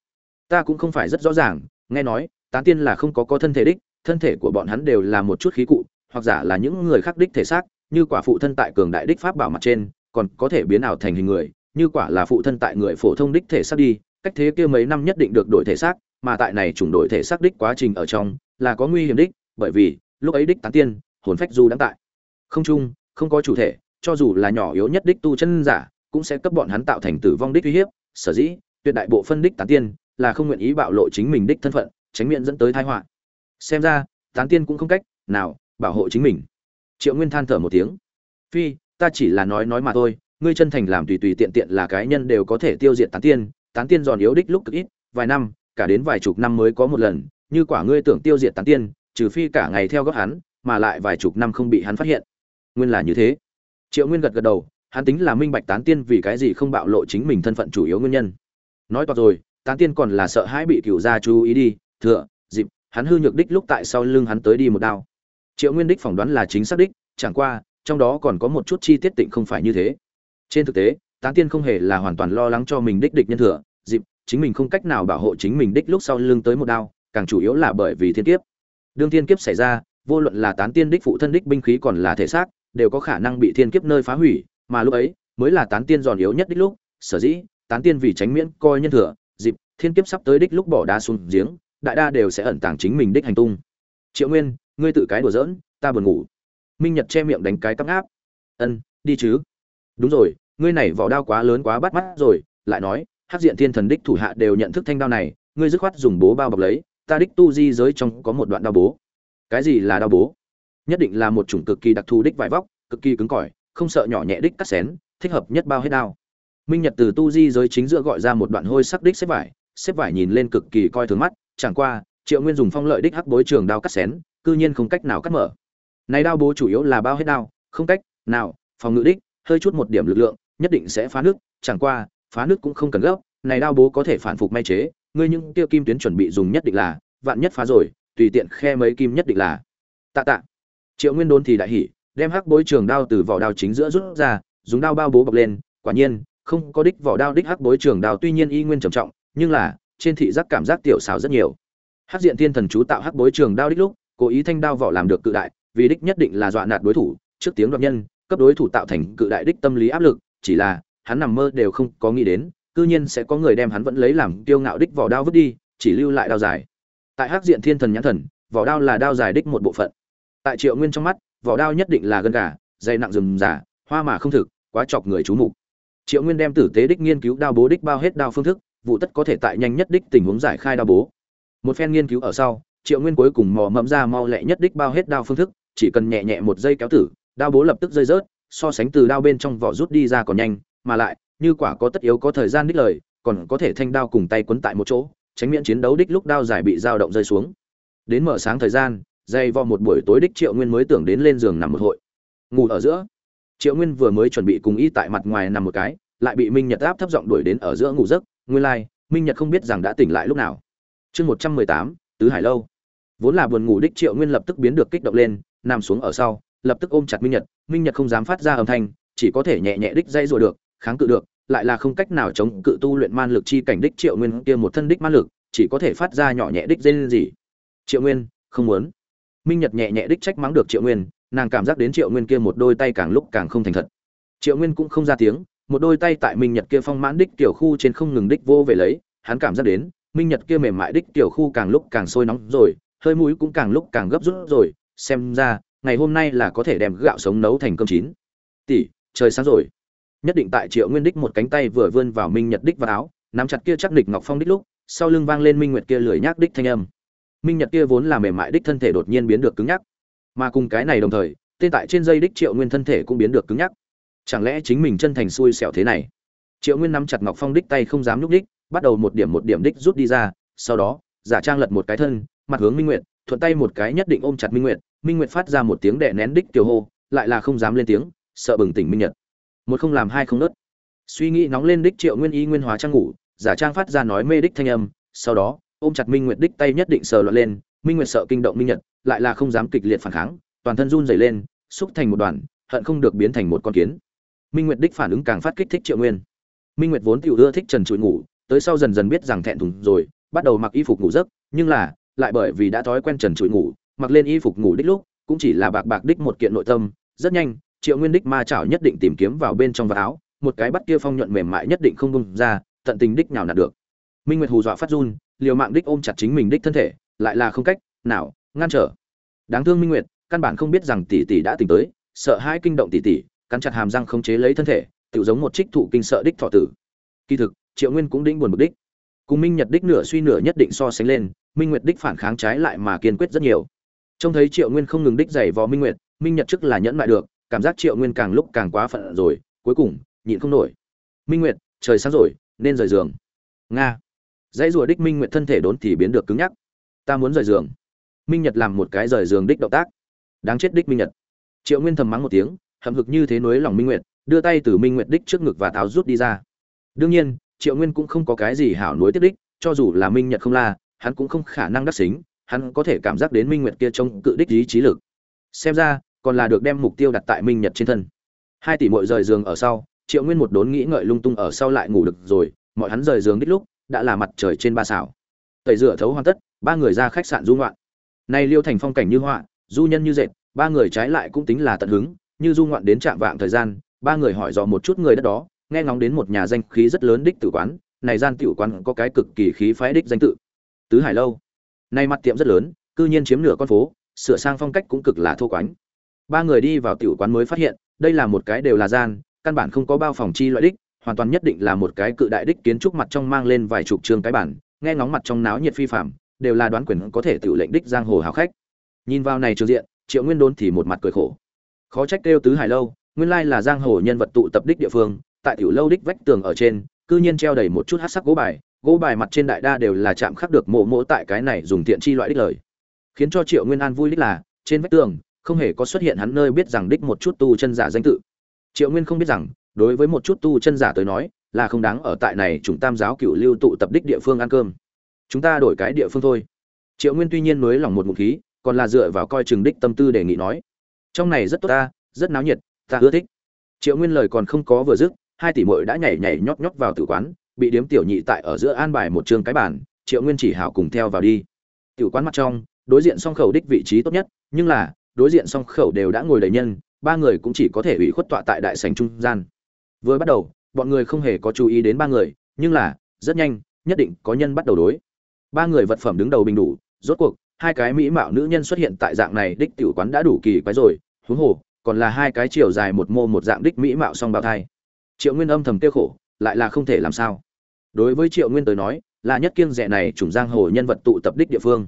Ta cũng không phải rất rõ ràng, nghe nói tán tiên là không có có thân thể đích, thân thể của bọn hắn đều là một chút khí cụ, hoặc giả là những người khác đích thể xác, như quả phụ thân tại cường đại đích pháp bảo mặt trên, còn có thể biến ảo thành hình người, như quả là phụ thân tại người phổ thông đích thể xác đi, cách thế kia mấy năm nhất định được đổi thể xác, mà tại này chủng đổi thể xác đích quá trình ở trong, là có nguy hiểm đích, bởi vì, lúc ấy đích tán tiên, hồn phách du đang tại. Không chung, không có chủ thể, cho dù là nhỏ yếu nhất đích tu chân giả, cũng sẽ cấp bọn hắn tạo thành tử vong đích uy hiếp, sở dĩ, tuyệt đại bộ phân đích tán tiên, là không nguyện ý bạo lộ chính mình đích thân phận tránh miệng dẫn tới tai họa. Xem ra, tán tiên cũng không cách nào bảo hộ chính mình. Triệu nguyên than thở một tiếng. Phi, ta chỉ là nói nói mà thôi, ngươi chân thành làm tùy tùy tiện tiện là cái nhân đều có thể tiêu diệt tán tiên. Tán tiên giòn yếu đích lúc cực ít, vài năm, cả đến vài chục năm mới có một lần, như quả ngươi tưởng tiêu diệt tán tiên, trừ phi cả ngày theo góp hắn, mà lại vài chục năm không bị hắn phát hiện. Nguyên là như thế. Triệu nguyên gật gật đầu, hắn tính là minh bạch tán tiên vì cái gì không bạo lộ chính mình thân phận chủ yếu nguyên nhân. Nói toạc rồi, tán tiên còn là sợ hãi bị cựu gia chú ý đi thừa, dịp, hắn hư nhược đích lúc tại sau lưng hắn tới đi một đao. Triệu nguyên đích phỏng đoán là chính xác đích, chẳng qua, trong đó còn có một chút chi tiết tịnh không phải như thế. Trên thực tế, tán tiên không hề là hoàn toàn lo lắng cho mình đích địch nhân thừa, dịp, chính mình không cách nào bảo hộ chính mình đích lúc sau lưng tới một đao, càng chủ yếu là bởi vì thiên kiếp. Đương thiên kiếp xảy ra, vô luận là tán tiên đích phụ thân đích binh khí còn là thể xác, đều có khả năng bị thiên kiếp nơi phá hủy, mà lúc ấy, mới là tán tiên giòn yếu nhất đích lúc. Sở dĩ, tán tiên vì tránh miễn coi nhân thừa, dịp, thiên kiếp sắp tới đích lúc bỏ đá xuống giếng đại đa đều sẽ ẩn tàng chính mình đích hành tung. Triệu nguyên, ngươi tự cái đùa giỡn, ta buồn ngủ. Minh nhật che miệng đánh cái tắc áp ân, đi chứ. Đúng rồi, ngươi này vỏ đao quá lớn quá bắt mắt rồi, lại nói hát diện thiên thần đích thủ hạ đều nhận thức thanh đao này, ngươi dứt khoát dùng bố bao bọc lấy, ta đích tu di giới trong có một đoạn đao bố. Cái gì là đao bố? Nhất định là một chủng cực kỳ đặc thù đích vải vóc, cực kỳ cứng cỏi, không sợ nhỏ nhẹ đích cắt xén, thích hợp nhất bao hết đao. Minh nhật từ tu di giới chính giữa gọi ra một đoạn hôi sắc đích xếp vải xếp vải nhìn lên cực kỳ coi thường mắt chẳng qua, triệu nguyên dùng phong lợi đích hắc bối trường đao cắt xén, cư nhiên không cách nào cắt mở. Này đao bố chủ yếu là bao hết đao, không cách nào phòng ngự đích, hơi chút một điểm lực lượng, nhất định sẽ phá nước, chẳng qua, phá nước cũng không cần gấp, này đao bố có thể phản phục may chế, ngươi những tiêu kim tuyến chuẩn bị dùng nhất định là, vạn nhất phá rồi, tùy tiện khe mấy kim nhất định là. Tạ tạ. Triệu nguyên đôn thì đại hỉ, đem hắc bối trường đao từ vỏ đao chính giữa rút ra, dùng đao bao bố bọc lên, quả nhiên, không có đích vỏ đao đích hắc bối trường đao tuy nhiên y nguyên trầm trọng, nhưng là trên thị giác cảm giác tiểu xảo rất nhiều. Hắc diện thiên thần chú tạo hắc bối trường đao đích lúc, cố ý thanh đao vỏ làm được cự đại, vì đích nhất định là dọa nạt đối thủ, trước tiếng đoạt nhân, cấp đối thủ tạo thành cự đại đích tâm lý áp lực, chỉ là, hắn nằm mơ đều không có nghĩ đến, cư nhiên sẽ có người đem hắn vẫn lấy làm kiêu ngạo đích vỏ đao vứt đi, chỉ lưu lại đao dài. Tại hắc diện thiên thần nhãn thần, vỏ đao là đao dài đích một bộ phận. Tại triệu nguyên trong mắt, vỏ đao nhất định là gân gà, dày nặng rừng giả hoa mà không thực, quá chọc người chú mục. Triệu nguyên đem tử tế đích nghiên cứu đao bố đích bao hết đao phương thức vụ tất có thể tại nhanh nhất đích tình huống giải khai đao bố. Một phen nghiên cứu ở sau, triệu nguyên cuối cùng mò mẫm ra mau lẹ nhất đích bao hết đao phương thức, chỉ cần nhẹ nhẹ một dây kéo tử, đao bố lập tức rơi rớt, so sánh từ đao bên trong vỏ rút đi ra còn nhanh, mà lại, như quả có tất yếu có thời gian đích lời, còn có thể thanh đao cùng tay quấn tại một chỗ, tránh miễn chiến đấu đích lúc đao giải bị dao động rơi xuống. Đến mở sáng thời gian, dây vo một buổi tối đích triệu nguyên mới tưởng đến lên giường nằm một hội. Ngủ ở giữa, triệu nguyên vừa mới chuẩn bị cùng y tại mặt ngoài nằm một cái, lại bị minh nhật áp thấp giọng đuổi đến ở giữa ngủ giấc nguyên lai, minh nhật không biết rằng đã tỉnh lại lúc nào. Chương một trăm mười tám, tứ hải lâu. Vốn là buồn ngủ đích triệu nguyên lập tức biến được kích động lên, nằm xuống ở sau, lập tức ôm chặt minh nhật. Minh nhật không dám phát ra âm thanh, chỉ có thể nhẹ nhẹ đích dây rồi được, kháng cự được, lại là không cách nào chống cự tu luyện man lực chi cảnh đích triệu nguyên kia một thân đích man lực, chỉ có thể phát ra nhỏ nhẹ đích dây lên gì triệu nguyên, không muốn. Minh nhật nhẹ nhẹ đích trách mắng được triệu nguyên, nàng cảm giác đến triệu nguyên kia một đôi tay càng lúc càng không thành thật. Triệu nguyên cũng không ra tiếng một đôi tay tại minh nhật kia phong mãn đích tiểu khu trên không ngừng đích vô về lấy, hắn cảm giác đến, minh nhật kia mềm mại đích tiểu khu càng lúc càng sôi nóng rồi, hơi mũi cũng càng lúc càng gấp rút rồi, xem ra, ngày hôm nay là có thể đem gạo sống nấu thành cơm chín. Tỷ, trời sáng rồi. Nhất định tại triệu nguyên đích một cánh tay vừa vươn vào minh nhật đích vào áo, nắm chặt kia chắc địch ngọc phong đích lúc, sau lưng vang lên minh nguyệt kia lười nhác đích thanh âm. Minh nhật kia vốn là mềm mại đích thân thể đột nhiên biến được cứng nhắc, mà cùng cái này đồng thời, tên tại trên dây đích triệu nguyên thân thể cũng biến được cứng nhắc chẳng lẽ chính mình chân thành xui xẻo thế này? Triệu nguyên nắm chặt ngọc phong đích tay không dám nhúc đích bắt đầu một điểm một điểm đích rút đi ra, sau đó, giả trang lật một cái thân, mặt hướng minh nguyệt, thuận tay một cái nhất định ôm chặt minh nguyệt minh nguyệt phát ra một tiếng đẻ nén đích tiểu hô, lại là không dám lên tiếng, sợ bừng tỉnh minh nhật. Một không làm hai không nớt. Suy nghĩ nóng lên đích triệu nguyên y nguyên hóa trang ngủ, giả trang phát ra nói mê đích thanh âm, sau đó, ôm chặt minh nguyệt đích tay nhất định sờ loạn lên, minh nguyệt sợ kinh động minh nhật, lại là không dám kịch liệt phản kháng, toàn thân run rẩy lên, xúc thành một đoàn, hận không được biến thành một con kiến minh nguyệt đích phản ứng càng phát kích thích triệu nguyên. Minh nguyệt vốn tiểu ưa thích trần trụi ngủ, tới sau dần dần biết rằng thẹn thùng rồi, bắt đầu mặc y phục ngủ giấc, nhưng là, lại bởi vì đã thói quen trần trụi ngủ, mặc lên y phục ngủ đích lúc, cũng chỉ là bạc bạc đích một kiện nội tâm, rất nhanh, triệu nguyên đích ma chảo nhất định tìm kiếm vào bên trong vạt áo, một cái bắt kia phong nhuận mềm mại nhất định không bung ra, tận tình đích nào nạt được. Minh nguyệt hù dọa phát run, liều mạng đích ôm chặt chính mình đích thân thể, lại là không cách nào ngăn trở. Đáng thương minh nguyệt, căn bản không biết rằng tỷ tỷ đã tỉnh tới, sợ hãi kinh động tỷ tỷ cắn chặt hàm răng khống chế lấy thân thể tự giống một trích thụ kinh sợ đích thọ tử. Kỳ thực, triệu nguyên cũng đĩnh buồn bực đích. Cùng minh nhật đích nửa suy nửa nhất định so sánh lên, minh nguyệt đích phản kháng trái lại mà kiên quyết rất nhiều. Trông thấy triệu nguyên không ngừng đích giày vò minh nguyệt, minh nhật trước là nhẫn lại được, cảm giác triệu nguyên càng lúc càng quá phận rồi, cuối cùng, nhịn không nổi. Minh nguyệt, trời sáng rồi, nên rời giường. Nga. Dãy rùa đích minh nguyệt thân thể đốn thì biến được cứng nhắc. Ta muốn rời giường. Minh nhật làm một cái rời giường đích động tác. Đáng chết đích minh nhật. Triệu nguyên thầm mắng một tiếng hậm hực như thế nối lòng minh nguyệt, đưa tay từ minh nguyệt đích trước ngực và tháo rút đi ra. Đương nhiên, triệu nguyên cũng không có cái gì hảo nối tiếp đích, cho dù là minh nhật không la, hắn cũng không khả năng đắc xính, hắn có thể cảm giác đến minh nguyệt kia trông cự đích ý trí lực. Xem ra, còn là được đem mục tiêu đặt tại minh nhật trên thân. Hai tỷ mội rời giường ở sau, triệu nguyên một đốn nghĩ ngợi lung tung ở sau lại ngủ được rồi, mọi hắn rời giường đích lúc, đã là mặt trời trên ba xảo. Tẩy rửa thấu hoàn tất, ba người ra khách sạn du ngoạn. Nay liêu thành phong cảnh như họa, du nhân như dệt, ba người trái lại cũng tính là tận hứng như du ngoạn đến trạm vạng thời gian, ba người hỏi dò một chút người đất đó, nghe ngóng đến một nhà danh khí rất lớn đích tử quán, này gian tiểu quán có cái cực kỳ khí phái đích danh tự. Tứ hải lâu. Nay mặt tiệm rất lớn, cư nhiên chiếm nửa con phố, sửa sang phong cách cũng cực là thô quánh. Ba người đi vào tiểu quán mới phát hiện, đây là một cái đều là gian, căn bản không có bao phòng chi loại đích, hoàn toàn nhất định là một cái cự đại đích kiến trúc mặt trong mang lên vài chục trường cái bản, nghe ngóng mặt trong náo nhiệt phi phạm đều là đoán quyền có thể tiểu lệnh đích giang hồ hào khách. Nhìn vào này trường diện, triệu nguyên đôn thì một mặt cười khổ khó trách kêu tứ hải lâu, nguyên lai là giang hồ nhân vật tụ tập đích địa phương, tại tiểu lâu đích vách tường ở trên, cư nhiên treo đầy một chút hát sắc gỗ bài gỗ bài mặt trên đại đa đều là chạm khắc được mộ mỗ tại cái này dùng thiện chi loại đích lời. Khiến cho triệu nguyên an vui đích là, trên vách tường, không hề có xuất hiện hắn nơi biết rằng đích một chút tu chân giả danh tự. Triệu nguyên không biết rằng, đối với một chút tu chân giả tới nói, là không đáng ở tại này chúng tam giáo cựu lưu tụ tập đích địa phương ăn cơm. Chúng ta đổi cái địa phương thôi. Triệu nguyên tuy nhiên nới lòng một ngụm khí, còn là dựa vào coi chừng đích tâm tư đề nghị nói trong này rất tốt ta, rất náo nhiệt, ta ưa thích. Triệu nguyên lời còn không có vừa dứt, hai tỷ muội đã nhảy nhảy nhót nhót vào tử quán, bị điếm tiểu nhị tại ở giữa an bài một trường cái bàn, triệu nguyên chỉ hảo cùng theo vào đi. Tử quán mặt trong, đối diện song khẩu đích vị trí tốt nhất, nhưng là, đối diện song khẩu đều đã ngồi đầy nhân, ba người cũng chỉ có thể ủy khuất tọa tại đại sảnh trung gian. Vừa bắt đầu, bọn người không hề có chú ý đến ba người, nhưng là, rất nhanh, nhất định có nhân bắt đầu đối. Ba người vật phẩm đứng đầu bình đủ, rốt cuộc hai cái mỹ mạo nữ nhân xuất hiện tại dạng này đích tiểu quán đã đủ kỳ quái rồi, huống hồ, còn là hai cái chiều dài một mô một dạng đích mỹ mạo song bào thai. Triệu nguyên âm thầm tiêu khổ, lại là không thể làm sao. Đối với triệu nguyên tới nói, là nhất kiêng rẻ này chủng giang hồ nhân vật tụ tập đích địa phương.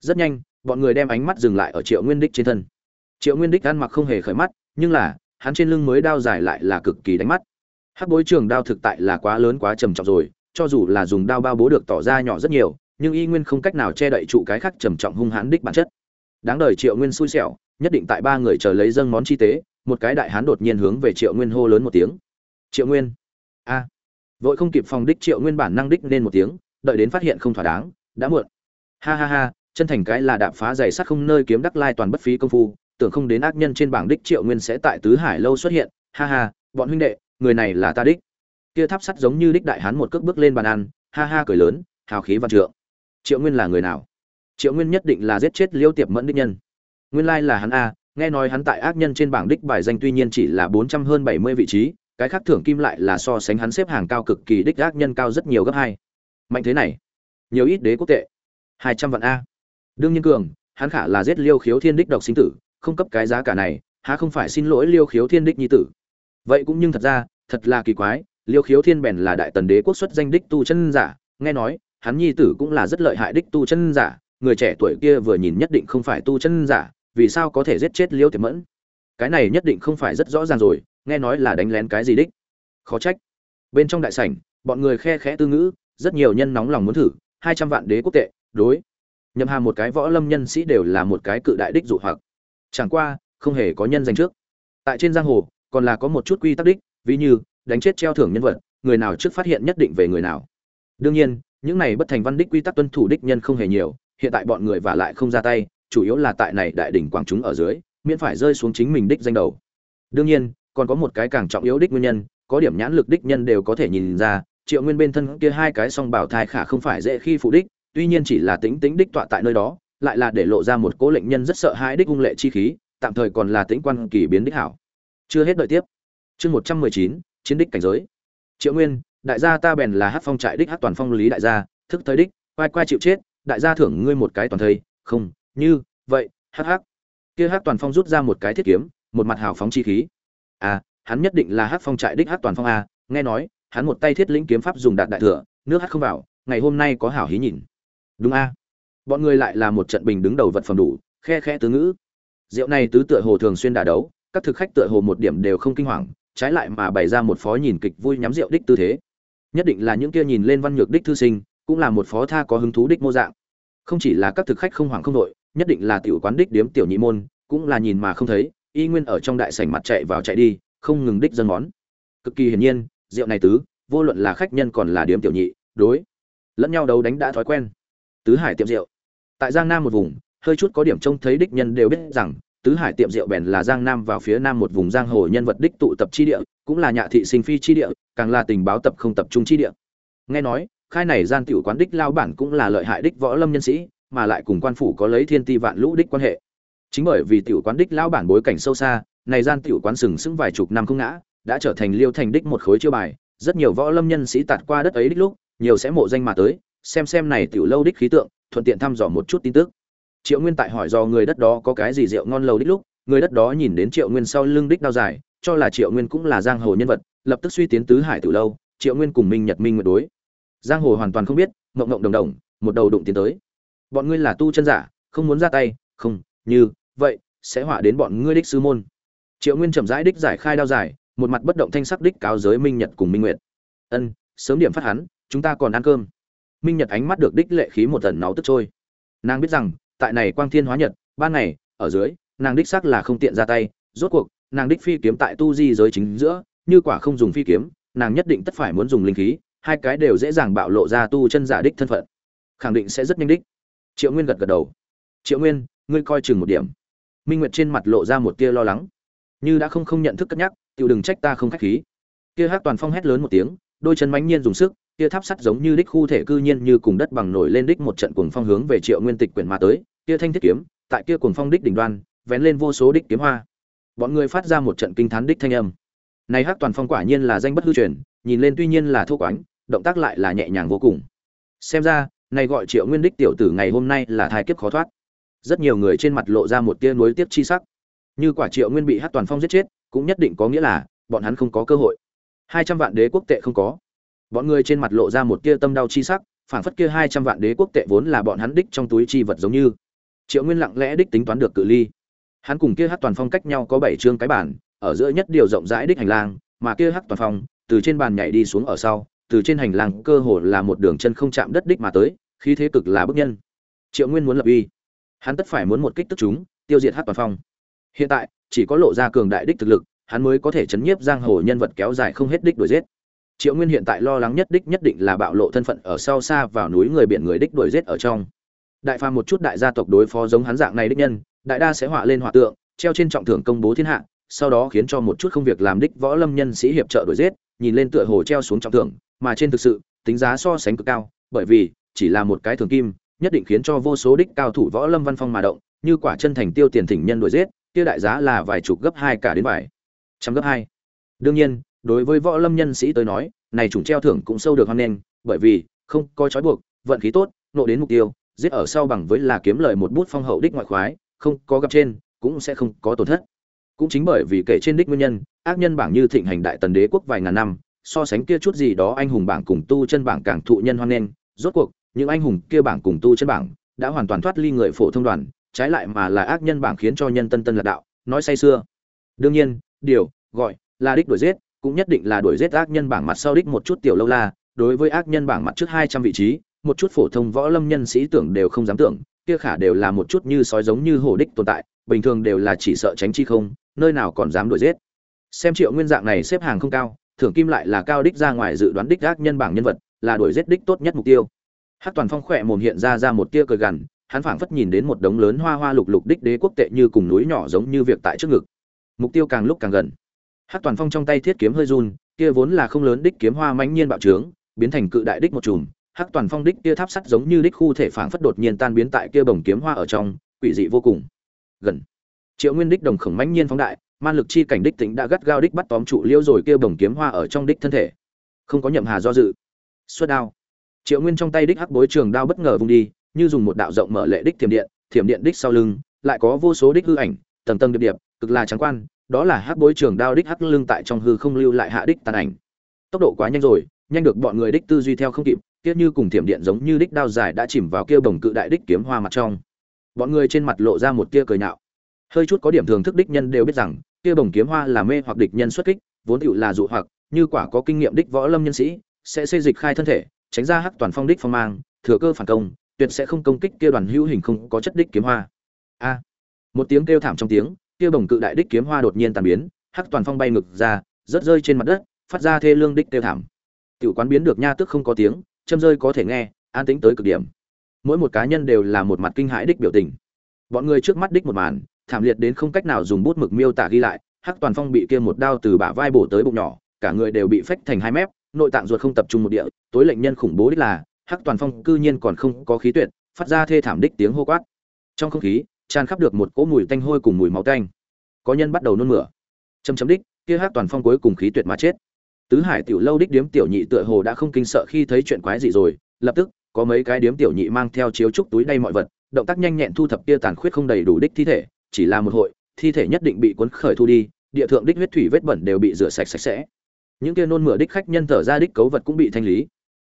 Rất nhanh, bọn người đem ánh mắt dừng lại ở triệu nguyên đích trên thân. Triệu nguyên đích ăn mặc không hề khởi mắt, nhưng là, hắn trên lưng mới đao dài lại là cực kỳ đánh mắt. Hắc bối trường đao thực tại là quá lớn quá trầm trọng rồi, cho dù là dùng đao bao bố được tỏ ra nhỏ rất nhiều nhưng y nguyên không cách nào che đậy trụ cái khác trầm trọng hung hãn đích bản chất. Đáng đời triệu nguyên xui xẻo, nhất định tại ba người chờ lấy dâng món chi tế, một cái đại hán đột nhiên hướng về triệu nguyên hô lớn một tiếng. Triệu nguyên. A. Vội không kịp phòng đích triệu nguyên bản năng đích nên một tiếng, đợi đến phát hiện không thỏa đáng, đã muộn. Ha ha ha, chân thành cái là đạp phá giày sắt không nơi kiếm đắc lai toàn bất phí công phu, tưởng không đến ác nhân trên bảng đích triệu nguyên sẽ tại tứ hải lâu xuất hiện. Ha ha, bọn huynh đệ, người này là ta đích. Kia tháp sắt giống như đích đại hán một cước bước lên bàn ăn, ha ha cười lớn, hào khí văn trượng triệu nguyên là người nào? Triệu nguyên nhất định là giết chết liêu tiệp mẫn đích nhân. Nguyên lai là hắn a, nghe nói hắn tại ác nhân trên bảng đích bài danh tuy nhiên chỉ là bốn trăm hơn bảy mươi vị trí, cái khác thưởng kim lại là so sánh hắn xếp hàng cao cực kỳ đích ác nhân cao rất nhiều gấp hai. Mạnh thế này, nhiều ít đế quốc tệ. Hai trăm vạn a. Đương nhiên cường, hắn khả là giết liêu khiếu thiên đích độc sinh tử, không cấp cái giá cả này, há không phải xin lỗi liêu khiếu thiên đích nhi tử. Vậy cũng nhưng thật ra, thật là kỳ quái, liêu khiếu thiên bèn là đại tần đế quốc xuất danh đích tu chân giả, nghe nói hắn nhi tử cũng là rất lợi hại đích tu chân giả, người trẻ tuổi kia vừa nhìn nhất định không phải tu chân giả, vì sao có thể giết chết liêu tiệp mẫn? Cái này nhất định không phải rất rõ ràng rồi, nghe nói là đánh lén cái gì đích? Khó trách. Bên trong đại sảnh, bọn người khe khẽ tư ngữ, rất nhiều nhân nóng lòng muốn thử, hai trăm vạn đế quốc tệ, đối. Nhậm hà một cái võ lâm nhân sĩ đều là một cái cự đại đích dụ hoặc. Chẳng qua, không hề có nhân danh trước. Tại trên giang hồ, còn là có một chút quy tắc đích, ví như, đánh chết treo thưởng nhân vật, người nào trước phát hiện nhất định về người nào. Đương nhiên những này bất thành văn đích quy tắc tuân thủ đích nhân không hề nhiều, hiện tại bọn người và lại không ra tay, chủ yếu là tại này đại đỉnh quảng chúng ở dưới, miễn phải rơi xuống chính mình đích danh đầu. Đương nhiên, còn có một cái càng trọng yếu đích nguyên nhân, có điểm nhãn lực đích nhân đều có thể nhìn ra, triệu nguyên bên thân kia hai cái song bảo thai khả không phải dễ khi phụ đích, tuy nhiên chỉ là tính tính đích tọa tại nơi đó, lại là để lộ ra một cố lệnh nhân rất sợ hãi đích hung lệ chi khí, tạm thời còn là tĩnh quan kỳ biến đích hảo. Chưa hết đợi tiếp. Chương một trăm mười chín, chiến đích cảnh giới. Triệu nguyên đại gia ta bèn là hát phong trại đích hát toàn phong lý đại gia, thức thời đích, quay quay chịu chết, đại gia thưởng ngươi một cái toàn thây không, như, vậy hắc hắc kia hát toàn phong rút ra một cái thiết kiếm, một mặt hào phóng chi khí. À hắn nhất định là hát phong trại đích hát toàn phong à? nghe nói, hắn một tay thiết lĩnh kiếm pháp dùng đạt đại thừa, nước hát không vào, ngày hôm nay có hảo hí nhìn. Đúng a. Bọn người lại là một trận bình đứng đầu vật phẩm đủ, khe khe tứ ngữ. Rượu này tứ tựa hồ thường xuyên đả đấu, các thực khách tựa hồ một điểm đều không kinh hoàng, trái lại mà bày ra một phó nhìn kịch vui nhắm rượu đích tư thế nhất định là những kia nhìn lên văn nhược đích thư sinh, cũng là một phó tha có hứng thú đích mô dạng. Không chỉ là các thực khách không hoảng không đội, nhất định là tiểu quán đích điếm tiểu nhị môn, cũng là nhìn mà không thấy, y nguyên ở trong đại sảnh mặt chạy vào chạy đi, không ngừng đích dân món. Cực kỳ hiển nhiên, rượu này tứ, vô luận là khách nhân còn là điếm tiểu nhị, đối, lẫn nhau đấu đánh đã thói quen. Tứ hải tiệm rượu. Tại giang nam một vùng, hơi chút có điểm trông thấy đích nhân đều biết rằng tứ hải tiệm rượu bèn là giang nam vào phía nam một vùng giang hồ nhân vật đích tụ tập chi địa, cũng là nhạ thị sinh phi chi địa, càng là tình báo tập không tập trung chi địa. Nghe nói, khai này gian tiểu quán đích lao bản cũng là lợi hại đích võ lâm nhân sĩ, mà lại cùng quan phủ có lấy thiên ti vạn lũ đích quan hệ. Chính bởi vì tiểu quán đích lao bản bối cảnh sâu xa, này gian tiểu quán sừng sững vài chục năm không ngã, đã trở thành liêu thành đích một khối chiêu bài, rất nhiều võ lâm nhân sĩ tạt qua đất ấy đích lúc, nhiều sẽ mộ danh mà tới, xem xem này tiểu lâu đích khí tượng, thuận tiện thăm dò một chút tin tức triệu nguyên tại hỏi do người đất đó có cái gì rượu ngon lâu đích lúc, người đất đó nhìn đến triệu nguyên sau lưng đích đao dài, cho là triệu nguyên cũng là giang hồ nhân vật, lập tức suy tiến tứ hải từ lâu, triệu nguyên cùng minh nhật minh nguyệt đối. Giang hồ hoàn toàn không biết mộng mộng đồng đồng, một đầu đụng tiến tới. Bọn ngươi là tu chân giả, không muốn ra tay, không, như vậy, sẽ họa đến bọn ngươi đích sư môn. Triệu nguyên chậm rãi đích giải khai đao dài, một mặt bất động thanh sắc đích cáo giới minh nhật cùng minh nguyệt. Ân, sớm điểm phát hắn, chúng ta còn ăn cơm. Minh nhật ánh mắt được đích lệ khí một tần náu tức trôi. Nàng biết rằng tại này quang thiên hóa nhật, ban ngày, ở dưới, nàng đích xác là không tiện ra tay, rốt cuộc, nàng đích phi kiếm tại tu di giới chính giữa, như quả không dùng phi kiếm, nàng nhất định tất phải muốn dùng linh khí, hai cái đều dễ dàng bạo lộ ra tu chân giả đích thân phận. Khẳng định sẽ rất nhanh đích. Triệu nguyên gật gật đầu. Triệu nguyên, ngươi coi chừng một điểm. Minh nguyệt trên mặt lộ ra một tia lo lắng. Như đã không không nhận thức cất nhắc tự đừng trách ta không khách khí. Kia hát toàn phong hét lớn một tiếng, đôi chân mãnh nhiên dùng sức kia tháp sắt giống như đích khu thể cư nhiên như cùng đất bằng nổi lên đích một trận cuồng phong hướng về triệu nguyên tịch quyển mà tới kia thanh thiết kiếm, tại kia cuồng phong đích đỉnh đoan, vén lên vô số đích kiếm hoa. Bọn người phát ra một trận kinh thán đích thanh âm. Này hắc toàn phong quả nhiên là danh bất hư truyền, nhìn lên tuy nhiên là thô quánh, động tác lại là nhẹ nhàng vô cùng. Xem ra, này gọi triệu nguyên đích tiểu tử ngày hôm nay là thai kiếp khó thoát. Rất nhiều người trên mặt lộ ra một tia nối tiếp chi sắc. Như quả triệu nguyên bị hắc toàn phong giết chết, cũng nhất định có nghĩa là, bọn hắn không có cơ hội. Hai trăm vạn đế quốc tệ không có bọn người trên mặt lộ ra một tia tâm đau chi sắc phản phất kia hai trăm vạn đế quốc tệ vốn là bọn hắn đích trong túi chi vật giống như. Triệu nguyên lặng lẽ đích tính toán được cự ly. Hắn cùng kia hát toàn phong cách nhau có bảy chương cái bản ở giữa nhất điều rộng rãi đích hành lang, mà kia hát toàn phong, từ trên bàn nhảy đi xuống ở sau, từ trên hành lang cơ hồ là một đường chân không chạm đất đích mà tới, khí thế cực là bức nhân. Triệu nguyên muốn lập uy. Hắn tất phải muốn một kích tức chúng, tiêu diệt hát toàn phong. Hiện tại, chỉ có lộ ra cường đại đích thực lực, hắn mới có thể chấn nhiếp giang hồ nhân vật kéo dài không hết đích đuổi giết triệu nguyên hiện tại lo lắng nhất đích nhất định là bạo lộ thân phận ở sau xa vào núi người biển người đích đuổi giết ở trong. Đại phàm một chút đại gia tộc đối phó giống hắn dạng này đích nhân, đại đa sẽ họa lên họa tượng, treo trên trọng thưởng công bố thiên hạ, sau đó khiến cho một chút không việc làm đích võ lâm nhân sĩ hiệp trợ đuổi giết, nhìn lên tựa hồ treo xuống trọng thưởng, mà trên thực sự, tính giá so sánh cực cao, bởi vì, chỉ là một cái thường kim, nhất định khiến cho vô số đích cao thủ võ lâm văn phong mà động, như quả chân thành tiêu tiền thỉnh nhân đuổi giết, kia đại giá là vài chục gấp hai cả đến vài trăm gấp hai. Đương nhiên đối với võ lâm nhân sĩ tới nói, này chủng treo thưởng cũng sâu được hoan nghênh, bởi vì, không có trói buộc, vận khí tốt, nộ đến mục tiêu, giết ở sau bằng với là kiếm lời một bút phong hậu đích ngoại khoái, không có gặp trên, cũng sẽ không có tổn thất. Cũng chính bởi vì kể trên đích nguyên nhân, ác nhân bảng như thịnh hành đại tần đế quốc vài ngàn năm, so sánh kia chút gì đó anh hùng bảng cùng tu chân bảng càng thụ nhân hoan nghênh, rốt cuộc, những anh hùng kia bảng cùng tu chân bảng đã hoàn toàn thoát ly người phổ thông đoàn, trái lại mà là ác nhân bảng khiến cho nhân tân tân lạc đạo, nói say xưa. Đương nhiên, điều gọi là đích đuổi giết cũng nhất định là đuổi giết ác nhân bảng mặt sau đích một chút tiểu lâu la, đối với ác nhân bảng mặt trước hai trăm vị trí, một chút phổ thông võ lâm nhân sĩ tưởng đều không dám tưởng, kia khả đều là một chút như sói giống như hổ đích tồn tại, bình thường đều là chỉ sợ tránh chi không, nơi nào còn dám đuổi giết. Xem triệu nguyên dạng này xếp hàng không cao, thưởng kim lại là cao đích ra ngoài dự đoán đích ác nhân bảng nhân vật, là đuổi giết đích tốt nhất mục tiêu. Hát toàn phong khỏe mồm hiện ra ra một tia cười gằn, hắn phảng phất nhìn đến một đống lớn hoa hoa lục lục đích đế quốc tệ như cùng núi nhỏ giống như việc tại trước ngực. Mục tiêu càng lúc càng gần hát toàn phong trong tay thiết kiếm hơi run, kia vốn là không lớn đích kiếm hoa mãnh nhiên bạo trướng, biến thành cự đại đích một chùm hắc toàn phong đích kia tháp sắt giống như đích khu thể phảng phất đột nhiên tan biến tại kia bồng kiếm hoa ở trong, quỷ dị vô cùng. Gần. Triệu nguyên đích đồng khổng mãnh nhiên phóng đại, man lực chi cảnh đích tính đã gắt gao đích bắt tóm trụ liêu rồi kia bồng kiếm hoa ở trong đích thân thể. Không có nhậm hà do dự. Xuất đao. Triệu nguyên trong tay đích hắc bối trường đao bất ngờ vung đi, như dùng một đạo rộng mở lệ đích thiểm điện thiểm điện đích sau lưng, lại có vô số đích hư ảnh, tầng tầng điệp điệp, cực là trắng quan đó là hắc bối trường đao đích hắc lưng tại trong hư không lưu lại hạ đích tàn ảnh. Tốc độ quá nhanh rồi, nhanh được bọn người đích tư duy theo không kịp, kia như cùng thiểm điện giống như đích đao dài đã chìm vào kia bồng cự đại đích kiếm hoa mặt trong. Bọn người trên mặt lộ ra một tia cười nhạo. Hơi chút có điểm thường thức đích nhân đều biết rằng, kia bồng kiếm hoa là mê hoặc địch nhân xuất kích, vốn tựu là dụ hoặc, như quả có kinh nghiệm đích võ lâm nhân sĩ, sẽ xây dịch khai thân thể, tránh ra hắc toàn phong đích phong mang, thừa cơ phản công, tuyệt sẽ không công kích kia đoàn hữu hình không có chất đích kiếm hoa. A. Một tiếng kêu thảm trong tiếng kia bổng cự đại đích kiếm hoa đột nhiên tàn biến, hắc toàn phong bay ngực ra, rớt rơi trên mặt đất, phát ra thê lương đích tiêu thảm. Tiểu quán biến được nha tức không có tiếng, châm rơi có thể nghe, an tĩnh tới cực điểm. Mỗi một cá nhân đều là một mặt kinh hãi đích biểu tình. Bọn người trước mắt đích một màn, thảm liệt đến không cách nào dùng bút mực miêu tả ghi lại, hắc toàn phong bị kia một đao từ bả vai bổ tới bụng nhỏ, cả người đều bị phách thành hai mép, nội tạng ruột không tập trung một địa, tối lệnh nhân khủng bố đích là, hắc toàn phong cư nhiên còn không có khí tuyệt, phát ra thê thảm đích tiếng hô quát. Trong không khí tràn khắp được một cỗ mùi tanh hôi cùng mùi máu tanh. Có nhân bắt đầu nôn mửa. Chấm chấm đích, kia hắc toàn phong cuối cùng khí tuyệt mà chết. Tứ hải tiểu lâu đích điếm tiểu nhị tựa hồ đã không kinh sợ khi thấy chuyện quái gì rồi, lập tức, có mấy cái điếm tiểu nhị mang theo chiếu trúc túi đầy mọi vật, động tác nhanh nhẹn thu thập kia tàn khuyết không đầy đủ đích thi thể, chỉ là một hội, thi thể nhất định bị cuốn khởi thu đi, địa thượng đích huyết thủy vết bẩn đều bị rửa sạch sạch sẽ. Những kia nôn mửa đích khách nhân thở ra đích cấu vật cũng bị thanh lý.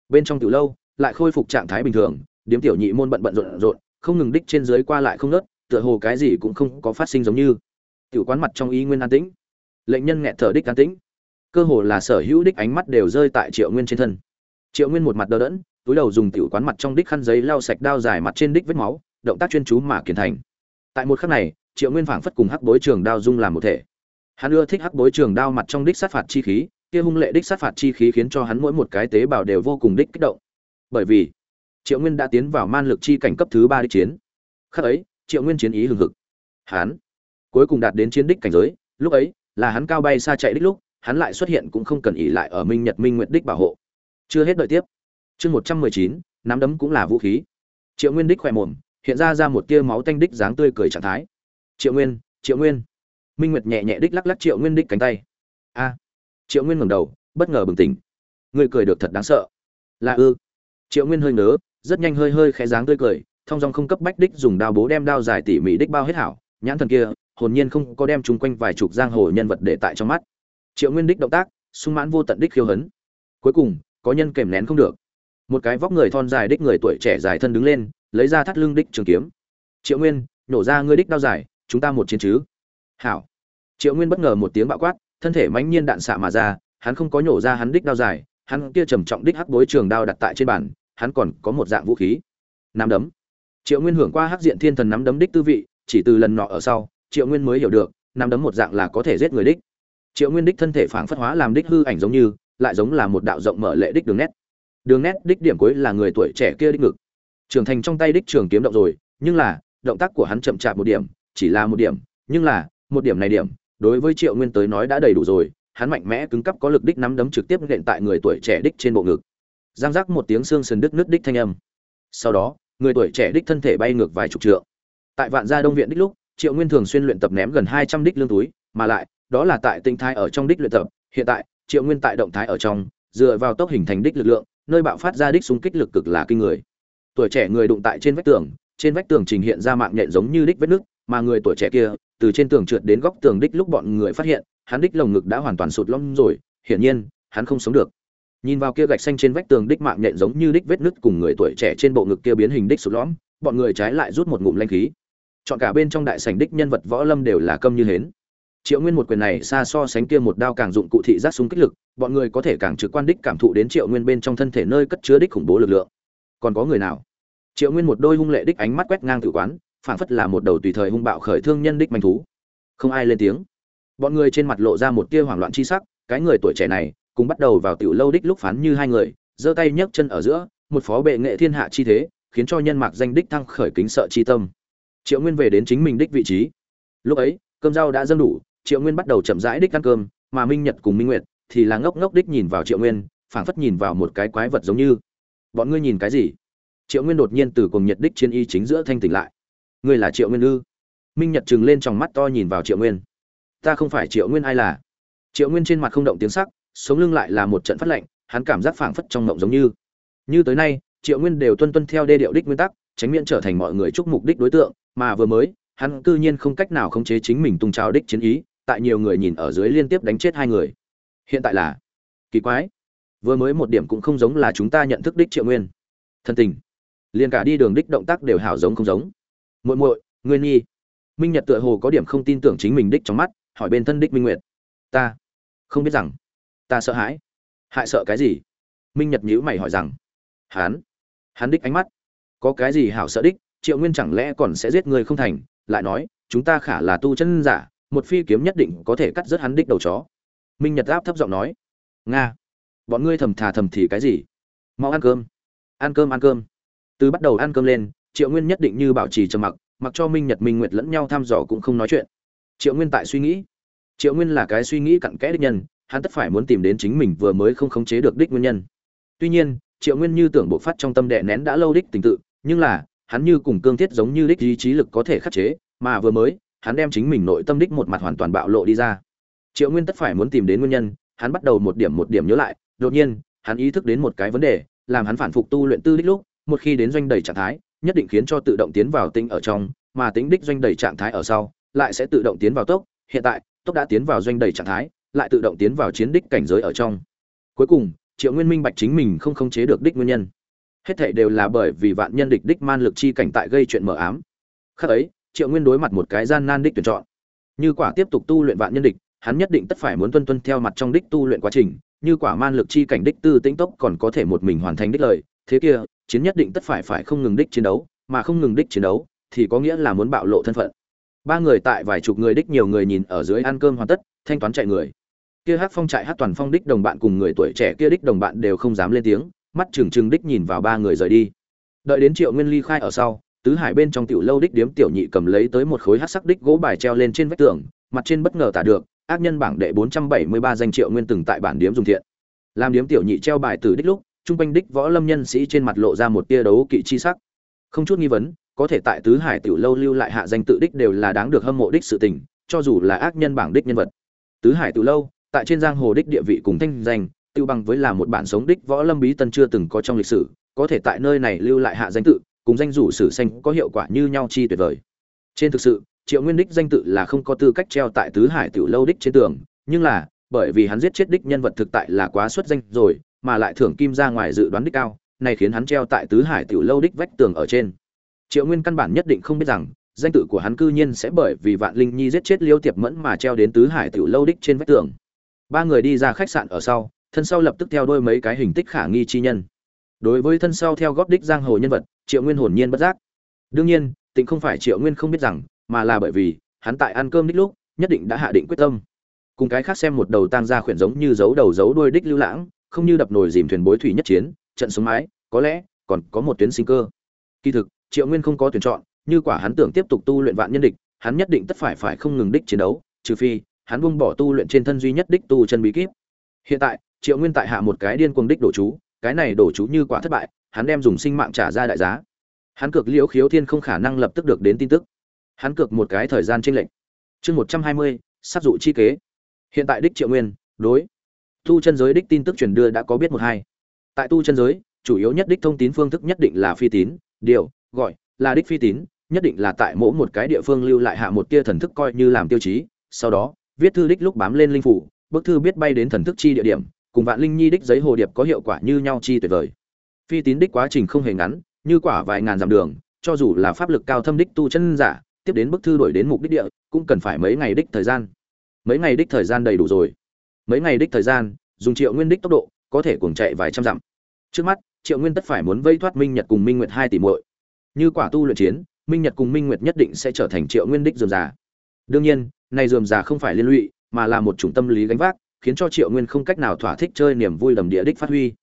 Bên trong tiểu lâu, lại khôi phục trạng thái bình thường, điếm tiểu nhị môn bận bận rộn rộn, không ngừng đích trên dưới qua lại không nớt tựa hồ cái gì cũng không có phát sinh giống như. Tiểu quán mặt trong ý nguyên an tĩnh. Lệnh nhân nghẹt thở đích an tĩnh. Cơ hồ là sở hữu đích ánh mắt đều rơi tại triệu nguyên trên thân. Triệu nguyên một mặt đờ đẫn, túi đầu dùng tiểu quán mặt trong đích khăn giấy lau sạch đao dài mặt trên đích vết máu, động tác chuyên chú mà kiển thành. Tại một khắc này, triệu nguyên phảng phất cùng hắc bối trường đao dung làm một thể. Hắn ưa thích hắc bối trường đao mặt trong đích sát phạt chi khí, kia hung lệ đích sát phạt chi khí khiến cho hắn mỗi một cái tế bào đều vô cùng đích kích động. Bởi vì, triệu nguyên đã tiến vào man lực chi cảnh cấp thứ ba đích chiến. Khắc ấy triệu nguyên chiến ý hừng hực. Hắn cuối cùng đạt đến chiến đích cảnh giới, lúc ấy là hắn cao bay xa chạy đích lúc, hắn lại xuất hiện cũng không cần ỉ lại ở minh nhật minh nguyệt đích bảo hộ. Chưa hết đợi tiếp. Chương một trăm mười chín, nắm đấm cũng là vũ khí. Triệu nguyên đích khỏe mồm, hiện ra ra một tia máu tanh đích dáng tươi cười trạng thái. Triệu nguyên triệu nguyên. Minh nguyệt nhẹ nhẹ đích lắc lắc triệu nguyên đích cánh tay. A. Triệu nguyên ngẩng đầu, bất ngờ bừng tỉnh. Người cười được thật đáng sợ. Là ư? Triệu nguyên hơi ngớ, rất nhanh hơi hơi khẽ dáng tươi cười Thông dong không cấp bách đích dùng đao bố đem đao dài tỉ mỉ đích bao hết hảo, nhãn thần kia, hồn nhiên không có đem chung quanh vài chục giang hồ nhân vật để tại trong mắt. Triệu nguyên đích động tác, sung mãn vô tận đích khiêu hấn. Cuối cùng, có nhân kèm nén không được. Một cái vóc người thon dài đích người tuổi trẻ dài thân đứng lên, lấy ra thắt lưng đích trường kiếm. Triệu nguyên, nổ ra ngươi đích đao dài, chúng ta một chiến chứ? Hảo. Triệu nguyên bất ngờ một tiếng bạo quát, thân thể mãnh nhiên đạn xạ mà ra, hắn không có nhổ ra hắn đích đao dài, hắn kia trầm trọng đích hắc bối trường đao đặt tại trên bàn, hắn còn có một dạng vũ khí. Nắm đấm triệu nguyên hưởng qua hắc diện thiên thần nắm đấm đích tư vị, chỉ từ lần nọ ở sau, triệu nguyên mới hiểu được, nắm đấm một dạng là có thể giết người đích. Triệu nguyên đích thân thể phảng phất hóa làm đích hư ảnh giống như, lại giống là một đạo rộng mở lệ đích đường nét. Đường nét đích điểm cuối là người tuổi trẻ kia đích ngực. Trưởng thành trong tay đích trường kiếm động rồi, nhưng là, động tác của hắn chậm chạp một điểm, chỉ là một điểm, nhưng là, một điểm này điểm, đối với triệu nguyên tới nói đã đầy đủ rồi, hắn mạnh mẽ cứng cắp có lực đích nắm đấm trực tiếp nện tại người tuổi trẻ đích trên bộ ngực. Giang giác một tiếng xương sườn đứt nứt đích thanh âm. Sau đó người tuổi trẻ đích thân thể bay ngược vài chục trượng. Tại vạn gia đông viện đích lúc, triệu nguyên thường xuyên luyện tập ném gần hai trăm đích lương túi, mà lại, đó là tại tinh thái ở trong đích luyện tập, hiện tại, triệu nguyên tại động thái ở trong, dựa vào tốc hình thành đích lực lượng, nơi bạo phát ra đích xung kích lực cực là kinh người. Tuổi trẻ người đụng tại trên vách tường, trên vách tường trình hiện ra mạng nhện giống như đích vết nước mà người tuổi trẻ kia, từ trên tường trượt đến góc tường đích lúc bọn người phát hiện, hắn đích lồng ngực đã hoàn toàn sụt lõm rồi, hiển nhiên, hắn không sống được nhìn vào kia gạch xanh trên vách tường đích mạng nhện giống như đích vết nứt cùng người tuổi trẻ trên bộ ngực kia biến hình đích sụt lõm, bọn người trái lại rút một ngụm lanh khí. Chọn cả bên trong đại sảnh đích nhân vật võ lâm đều là câm như hến. Triệu nguyên một quyền này xa so sánh kia một đao càng dụng cụ thị giác súng kích lực, bọn người có thể càng trực quan đích cảm thụ đến triệu nguyên bên trong thân thể nơi cất chứa đích khủng bố lực lượng. Còn có người nào? Triệu nguyên một đôi hung lệ đích ánh mắt quét ngang tự quán, phảng phất là một đầu tùy thời hung bạo khởi thương nhân đích manh thú. Không ai lên tiếng. Bọn người trên mặt lộ ra một tia hoảng loạn chi sắc, cái người tuổi trẻ này cùng bắt đầu vào tiểu lâu đích lúc phán như hai người, giơ tay nhấc chân ở giữa, một phó bệ nghệ thiên hạ chi thế, khiến cho nhân mạc danh đích thăng khởi kính sợ chi tâm. Triệu nguyên về đến chính mình đích vị trí. Lúc ấy, cơm rau đã dâng đủ, triệu nguyên bắt đầu chậm rãi đích ăn cơm, mà minh nhật cùng minh nguyệt thì là ngốc ngốc đích nhìn vào triệu nguyên, phảng phất nhìn vào một cái quái vật giống như. Bọn ngươi nhìn cái gì? Triệu nguyên đột nhiên từ cùng nhiệt đích chiến y chính giữa thanh tỉnh lại. Ngươi là triệu nguyên ư? Minh nhật trừng lên trong mắt to nhìn vào triệu nguyên. Ta không phải triệu nguyên ai là? Triệu nguyên trên mặt không động tiếng sắc sống lưng lại là một trận phát lệnh hắn cảm giác phảng phất trong mộng giống như. Như tới nay, triệu nguyên đều tuân tuân theo đê điệu đích nguyên tắc, tránh miễn trở thành mọi người chúc mục đích đối tượng, mà vừa mới, hắn cư nhiên không cách nào khống chế chính mình tung trào đích chiến ý, tại nhiều người nhìn ở dưới liên tiếp đánh chết hai người. Hiện tại là kỳ quái. Vừa mới một điểm cũng không giống là chúng ta nhận thức đích triệu nguyên. Thân tình. Liền cả đi đường đích động tác đều hảo giống không giống. Muội muội nguyên nhi minh nhật tựa hồ có điểm không tin tưởng chính mình đích trong mắt, hỏi bên thân đích minh nguyệt. Ta không biết rằng ta sợ hãi. Hại sợ cái gì? Minh nhật nhíu mày hỏi rằng. Hắn. Hắn đích ánh mắt. Có cái gì hảo sợ đích? Triệu nguyên chẳng lẽ còn sẽ giết người không thành? Lại nói, chúng ta khả là tu chân giả, một phi kiếm nhất định có thể cắt rớt hắn đích đầu chó. Minh nhật áp thấp giọng nói. Nga. Bọn ngươi thầm thà thầm thì cái gì? Mau ăn cơm. Ăn cơm ăn cơm. Từ bắt đầu ăn cơm lên, triệu nguyên nhất định như bảo trì trầm mặc mặc cho minh nhật, minh nguyệt lẫn nhau thăm dò cũng không nói chuyện. Triệu nguyên tại suy nghĩ. Triệu nguyên là cái suy nghĩ cặn kẽ đích nhân hắn tất phải muốn tìm đến chính mình vừa mới không khống chế được đích nguyên nhân. Tuy nhiên, triệu nguyên như tưởng bộ phát trong tâm đệ nén đã lâu đích tình tự, nhưng là, hắn như cùng cương thiết giống như đích ý chí lực có thể khắc chế, mà vừa mới, hắn đem chính mình nội tâm đích một mặt hoàn toàn bạo lộ đi ra. Triệu nguyên tất phải muốn tìm đến nguyên nhân, hắn bắt đầu một điểm một điểm nhớ lại, đột nhiên, hắn ý thức đến một cái vấn đề, làm hắn phản phục tu luyện tư đích lúc, một khi đến doanh đầy trạng thái, nhất định khiến cho tự động tiến vào tinh ở trong, mà tính đích doanh đầy trạng thái ở sau, lại sẽ tự động tiến vào tốc, hiện tại, tốc đã tiến vào doanh đầy trạng thái lại tự động tiến vào chiến đích cảnh giới ở trong. Cuối cùng, triệu nguyên minh bạch chính mình không khống chế được đích nguyên nhân. Hết thảy đều là bởi vì vạn nhân địch đích man lực chi cảnh tại gây chuyện mờ ám. Khác ấy, triệu nguyên đối mặt một cái gian nan đích tuyển chọn. Như quả tiếp tục tu luyện vạn nhân địch, hắn nhất định tất phải muốn tuân tuân theo mặt trong đích tu luyện quá trình, như quả man lực chi cảnh đích tư tĩnh tốc còn có thể một mình hoàn thành đích lợi thế kia, chiến nhất định tất phải phải không ngừng đích chiến đấu, mà không ngừng đích chiến đấu thì có nghĩa là muốn bạo lộ thân phận. Ba người tại vài chục người đích nhiều người nhìn ở dưới ăn cơm hoàn tất, thanh toán chạy người kia hát phong trại hát toàn phong đích đồng bạn cùng người tuổi trẻ kia đích đồng bạn đều không dám lên tiếng, mắt trừng trừng đích nhìn vào ba người rời đi. Đợi đến triệu nguyên ly khai ở sau, tứ hải bên trong tiểu lâu đích điếm tiểu nhị cầm lấy tới một khối hát sắc đích gỗ bài treo lên trên vách tường, mặt trên bất ngờ tả được, ác nhân bảng đệ bốn trăm bảy mươi ba danh triệu nguyên từng tại bản điếm dùng thiện. Làm điếm tiểu nhị treo bài từ đích lúc, trung quanh đích võ lâm nhân sĩ trên mặt lộ ra một tia đấu kỵ chi sắc. Không chút nghi vấn, có thể tại tứ hải tiểu lâu lưu lại hạ danh tự đích đều là đáng được hâm mộ đích sự tình, cho dù là ác nhân bảng đích nhân vật. Tứ hải tiểu lâu tại trên giang hồ đích địa vị cùng thanh danh, tiêu bằng với là một bản sống đích võ lâm bí tân chưa từng có trong lịch sử, có thể tại nơi này lưu lại hạ danh tự, cùng danh rủ sử xanh có hiệu quả như nhau chi tuyệt vời. Trên thực sự, triệu nguyên đích danh tự là không có tư cách treo tại tứ hải tiểu lâu đích trên tường, nhưng là, bởi vì hắn giết chết đích nhân vật thực tại là quá xuất danh rồi, mà lại thưởng kim ra ngoài dự đoán đích cao, này khiến hắn treo tại tứ hải tiểu lâu đích vách tường ở trên. Triệu nguyên căn bản nhất định không biết rằng, danh tự của hắn cư nhiên sẽ bởi vì vạn linh nhi giết chết liêu tiệp mẫn mà treo đến tứ hải tiểu lâu đích trên vách tường ba người đi ra khách sạn ở sau, thân sau lập tức theo đôi mấy cái hình tích khả nghi chi nhân. Đối với thân sau theo góp đích giang hồ nhân vật, triệu nguyên hồn nhiên bất giác. Đương nhiên tịnh không phải triệu nguyên không biết rằng, mà là bởi vì, hắn tại ăn cơm đích lúc, nhất định đã hạ định quyết tâm. Cùng cái khác xem một đầu tang ra khuyển giống như giấu đầu giấu đuôi đích lưu lãng, không như đập nồi dìm thuyền bối thủy nhất chiến, trận sống mái, có lẽ, còn có một tuyến sinh cơ. Kỳ thực, triệu nguyên không có tuyển chọn, như quả hắn tưởng tiếp tục tu luyện vạn nhân địch, hắn nhất định tất phải phải không ngừng đích chiến đấu, trừ phi hắn buông bỏ tu luyện trên thân duy nhất đích tu chân bí kíp. Hiện tại, triệu nguyên tại hạ một cái điên cuồng đích đổ chú, cái này đổ chú như quả thất bại, hắn đem dùng sinh mạng trả ra đại giá. Hắn cược liễu khiếu thiên không khả năng lập tức được đến tin tức. Hắn cược một cái thời gian chênh lệch. Chương một trăm hai mươi, sát dụ chi kế. Hiện tại đích triệu nguyên, đối. Tu chân giới đích tin tức truyền đưa đã có biết một hai. Tại tu chân giới, chủ yếu nhất đích thông tín phương thức nhất định là phi tín, điều, gọi, là đích phi tín, nhất định là tại mỗi một cái địa phương lưu lại hạ một tia thần thức coi như làm tiêu chí, sau đó viết thư đích lúc bám lên linh phủ, bức thư biết bay đến thần thức chi địa điểm, cùng vạn linh nhi đích giấy hồ điệp có hiệu quả như nhau chi tuyệt vời. Phi tín đích quá trình không hề ngắn, như quả vài ngàn dặm đường, cho dù là pháp lực cao thâm đích tu chân giả, tiếp đến bức thư đổi đến mục đích địa, cũng cần phải mấy ngày đích thời gian. Mấy ngày đích thời gian đầy đủ rồi. Mấy ngày đích thời gian, dùng triệu nguyên đích tốc độ, có thể cuồng chạy vài trăm dặm. Trước mắt, triệu nguyên tất phải muốn vây thoát minh nhật cùng minh nguyệt hai tỷ muội. Như quả tu luyện chiến, minh nhật cùng minh nguyệt nhất định sẽ trở thành triệu nguyên đích dườm già. Đương nhiên này dườm già không phải liên lụy, mà là một chủng tâm lý gánh vác, khiến cho triệu nguyên không cách nào thỏa thích chơi niềm vui đầm địa đích phát huy.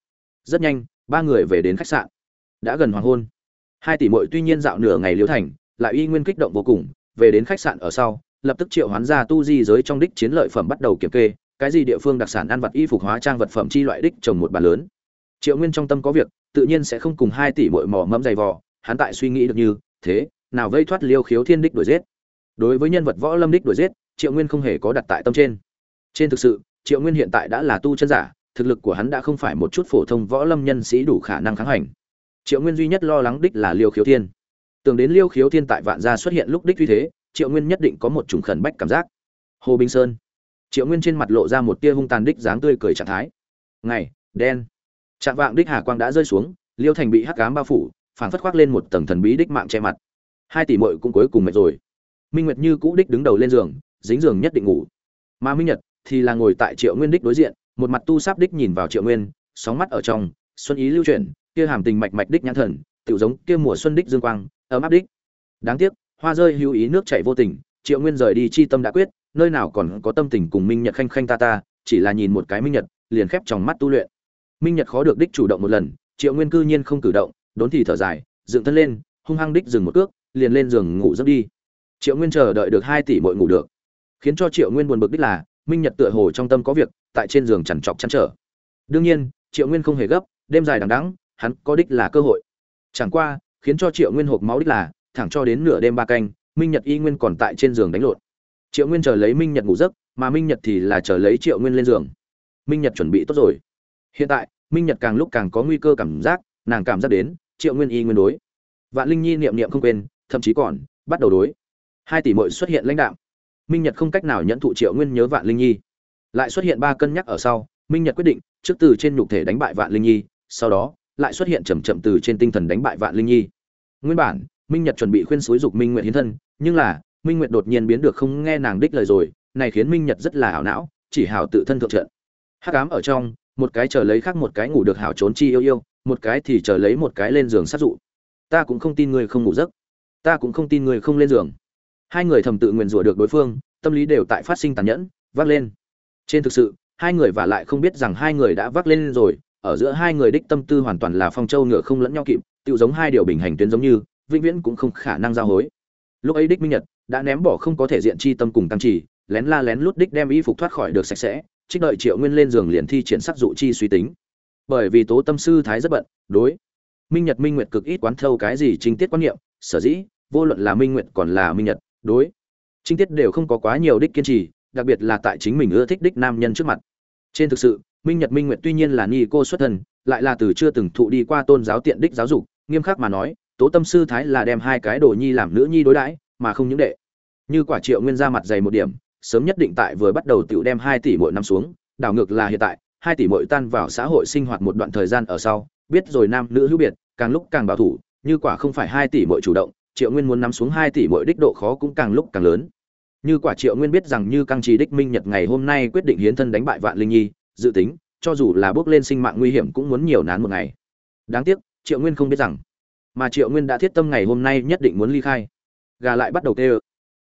Rất nhanh, ba người về đến khách sạn. Đã gần hoàng hôn. Hai tỷ muội tuy nhiên dạo nửa ngày liễu thành, lại y nguyên kích động vô cùng, về đến khách sạn ở sau, lập tức triệu hoán ra tu di giới trong đích chiến lợi phẩm bắt đầu kiểm kê, cái gì địa phương đặc sản ăn vật y phục hóa trang vật phẩm chi loại đích trồng một bàn lớn. Triệu nguyên trong tâm có việc, tự nhiên sẽ không cùng hai tỷ muội mỏ mẫm dày vò, hắn tại suy nghĩ được như, thế, nào vây thoát liêu khiếu thiên đích đuổi giết. Đối với nhân vật võ lâm đích đuổi giết triệu nguyên không hề có đặt tại tâm trên. Trên thực sự, triệu nguyên hiện tại đã là tu chân giả, thực lực của hắn đã không phải một chút phổ thông võ lâm nhân sĩ đủ khả năng kháng hành. Triệu nguyên duy nhất lo lắng đích là liêu khiếu thiên. Tưởng đến liêu khiếu thiên tại vạn gia xuất hiện lúc đích như thế, triệu nguyên nhất định có một chủng khẩn bách cảm giác. Hồ bình sơn. Triệu nguyên trên mặt lộ ra một tia hung tàn đích dáng tươi cười trạng thái. Ngày, đen. Trạng vạng đích hà quang đã rơi xuống, liêu thành bị hắc cám bao phủ, phảng phất khoác lên một tầng thần bí đích mạng che mặt. Hai tỷ mội cũng cuối cùng mệt rồi. Minh nguyệt như cũ đích đứng đầu lên giường dính giường nhất định ngủ. Mà minh nhật thì là ngồi tại triệu nguyên đích đối diện, một mặt tu sáp đích nhìn vào triệu nguyên, sóng mắt ở trong, xuân ý lưu chuyển, kia hàm tình mạch mạch đích nhãn thần tự giống kia mùa xuân đích dương quang, ấm áp đích. Đáng tiếc, hoa rơi hữu ý nước chảy vô tình, triệu nguyên rời đi chi tâm đã quyết, nơi nào còn có tâm tình cùng minh nhật khanh khanh ta ta, chỉ là nhìn một cái minh nhật, liền khép trong mắt tu luyện. Minh nhật khó được đích chủ động một lần, triệu nguyên cư nhiên không cử động, đốn thì thở dài, dựng thân lên, hung hăng đích dừng một cước, liền lên giường ngủ giấc đi. Triệu nguyên chờ đợi được hai tỷ mội ngủ được khiến cho triệu nguyên buồn bực đích là, minh nhật tựa hồ trong tâm có việc, tại trên giường chằn trọc chăn trở. Đương nhiên, triệu nguyên không hề gấp, đêm dài đằng đắng hắn có đích là cơ hội. Chẳng qua, khiến cho triệu nguyên hộp máu đích là, thẳng cho đến nửa đêm ba canh, minh nhật y nguyên còn tại trên giường đánh lộn. Triệu nguyên chờ lấy minh nhật ngủ giấc, mà minh nhật thì là chờ lấy triệu nguyên lên giường. Minh nhật chuẩn bị tốt rồi. Hiện tại, minh nhật càng lúc càng có nguy cơ cảm giác, nàng cảm giác đến, triệu nguyên y nguyên đối. Vạn linh nhi niệm niệm không quên, thậm chí còn bắt đầu đối. Hai tỷ mội xuất hiện lãnh đạo minh nhật không cách nào nhận thụ triệu nguyên nhớ vạn linh nhi. Lại xuất hiện ba cân nhắc ở sau, minh nhật quyết định, trước từ trên nhục thể đánh bại vạn linh nhi, sau đó, lại xuất hiện chầm chậm từ trên tinh thần đánh bại vạn linh nhi. Nguyên bản, minh nhật chuẩn bị khuyên xúi dục minh nguyện hiến thân, nhưng là, minh nguyệt đột nhiên biến được không nghe nàng đích lời rồi, này khiến minh nhật rất là ảo não, chỉ hảo tự thân thượng trận. Hắc ám ở trong, một cái chờ lấy khác một cái ngủ được hảo trốn chi yêu yêu, một cái thì chờ lấy một cái lên giường sát dụ. Ta cũng không tin người không ngủ giấc. Ta cũng không tin người không lên giường hai người thầm tự nguyền rủa được đối phương, tâm lý đều tại phát sinh tàn nhẫn, vác lên. Trên thực sự, hai người và lại không biết rằng hai người đã vác lên rồi, ở giữa hai người đích tâm tư hoàn toàn là phong châu ngựa không lẫn nhau kịp tự giống hai điều bình hành tuyến giống như, vĩnh viễn cũng không khả năng giao hối. Lúc ấy đích minh nhật đã ném bỏ không có thể diện chi tâm cùng tăng trì, lén la lén lút đích đem y phục thoát khỏi được sạch sẽ, trích đợi triệu nguyên lên giường liền thi triển sắc dụ chi suy tính. Bởi vì tố tâm sư thái rất bận, đối. Minh nhật minh nguyệt cực ít quán thâu cái gì trinh tiết quan niệm, sở dĩ, vô luận là minh nguyệt còn là minh nhật đối. Trinh tiết đều không có quá nhiều đích kiên trì, đặc biệt là tại chính mình ưa thích đích nam nhân trước mặt. Trên thực sự, minh nhật minh nguyệt tuy nhiên là ni cô xuất thân, lại là từ chưa từng thụ đi qua tôn giáo tiện đích giáo dục, nghiêm khắc mà nói, tố tâm sư thái là đem hai cái đồ nhi làm nữ nhi đối đãi, mà không những đệ. Như quả triệu nguyên ra mặt dày một điểm, sớm nhất định tại vừa bắt đầu tiểu đem hai tỷ mỗi năm xuống, đảo ngược là hiện tại, hai tỷ mỗi tan vào xã hội sinh hoạt một đoạn thời gian ở sau, biết rồi nam nữ hữu biệt, càng lúc càng bảo thủ, như quả không phải hai tỷ mỗi chủ động triệu nguyên muốn nắm xuống hai tỷ mỗi đích độ khó cũng càng lúc càng lớn. Như quả triệu nguyên biết rằng như căng trì đích minh nhật ngày hôm nay quyết định hiến thân đánh bại vạn linh nhi, dự tính, cho dù là bước lên sinh mạng nguy hiểm cũng muốn nhiều nán một ngày. Đáng tiếc, triệu nguyên không biết rằng, mà triệu nguyên đã thiết tâm ngày hôm nay nhất định muốn ly khai. Gà lại bắt đầu tê ơ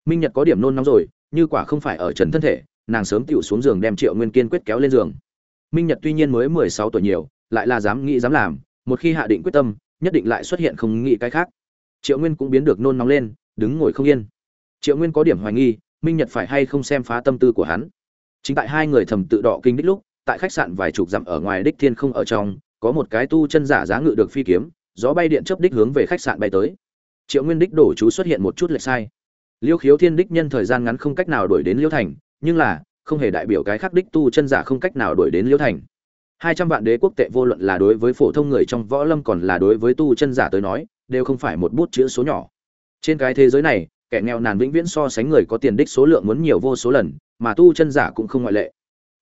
minh nhật có điểm nôn nóng rồi, như quả không phải ở trần thân thể, nàng sớm tựu xuống giường đem triệu nguyên kiên quyết kéo lên giường. Minh nhật tuy nhiên mới mười sáu tuổi nhiều, lại là dám nghĩ dám làm, một khi hạ định quyết tâm, nhất định lại xuất hiện không nghĩ cái khác triệu nguyên cũng biến được nôn nóng lên, đứng ngồi không yên. Triệu nguyên có điểm hoài nghi, minh nhật phải hay không xem phá tâm tư của hắn. Chính tại hai người thầm tự đọ kinh đích lúc, tại khách sạn vài chục dặm ở ngoài đích thiên không ở trong, có một cái tu chân giả giá ngự được phi kiếm, gió bay điện chớp đích hướng về khách sạn bay tới. Triệu nguyên đích đổ chú xuất hiện một chút lệch sai. Liêu khiếu thiên đích nhân thời gian ngắn không cách nào đuổi đến liêu thành, nhưng là, không hề đại biểu cái khác đích tu chân giả không cách nào đuổi đến liêu thành. Hai trăm vạn đế quốc tệ vô luận là đối với phổ thông người trong võ lâm còn là đối với tu chân giả tới nói đều không phải một bút chữ số nhỏ. Trên cái thế giới này, kẻ nghèo nàn vĩnh viễn so sánh người có tiền đích số lượng muốn nhiều vô số lần, mà tu chân giả cũng không ngoại lệ.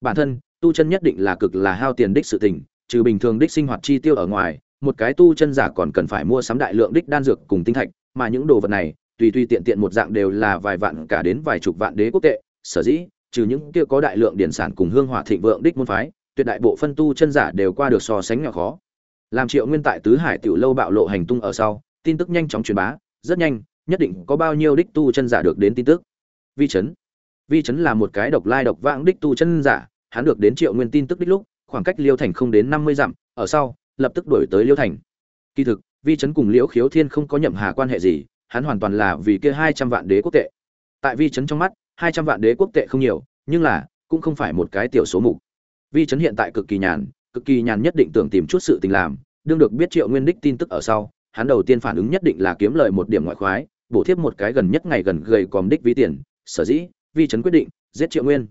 Bản thân, tu chân nhất định là cực là hao tiền đích sự tình, trừ bình thường đích sinh hoạt chi tiêu ở ngoài, một cái tu chân giả còn cần phải mua sắm đại lượng đích đan dược cùng tinh thạch, mà những đồ vật này, tùy tùy tiện tiện một dạng đều là vài vạn cả đến vài chục vạn đế quốc tệ, sở dĩ, trừ những kia có đại lượng điển sản cùng hương hỏa thịnh vượng đích môn phái, tuyệt đại bộ phân tu chân giả đều qua được so sánh nhỏ khó làm triệu nguyên tại tứ hải tiểu lâu bạo lộ hành tung ở sau, tin tức nhanh chóng truyền bá, rất nhanh, nhất định có bao nhiêu đích tu chân giả được đến tin tức. Vi Trấn vi Trấn là một cái độc lai độc vãng đích tu chân giả, hắn được đến triệu nguyên tin tức đích lúc, khoảng cách liêu thành không đến năm mươi dặm, ở sau, lập tức đuổi tới liêu thành. Kỳ thực, vi Trấn cùng liễu khiếu thiên không có nhậm hà quan hệ gì, hắn hoàn toàn là vì kia hai trăm vạn đế quốc tệ. Tại vi Trấn trong mắt, hai trăm vạn đế quốc tệ không nhiều, nhưng là, cũng không phải một cái tiểu số mục. Vi Trấn hiện tại cực kỳ nhàn cực kỳ nhàn nhất định tưởng tìm chút sự tình làm đương được biết triệu nguyên đích tin tức ở sau hắn đầu tiên phản ứng nhất định là kiếm lời một điểm ngoại khoái bổ thiếp một cái gần nhất ngày gần gầy còm đích ví tiền sở dĩ vi chấn quyết định giết triệu nguyên.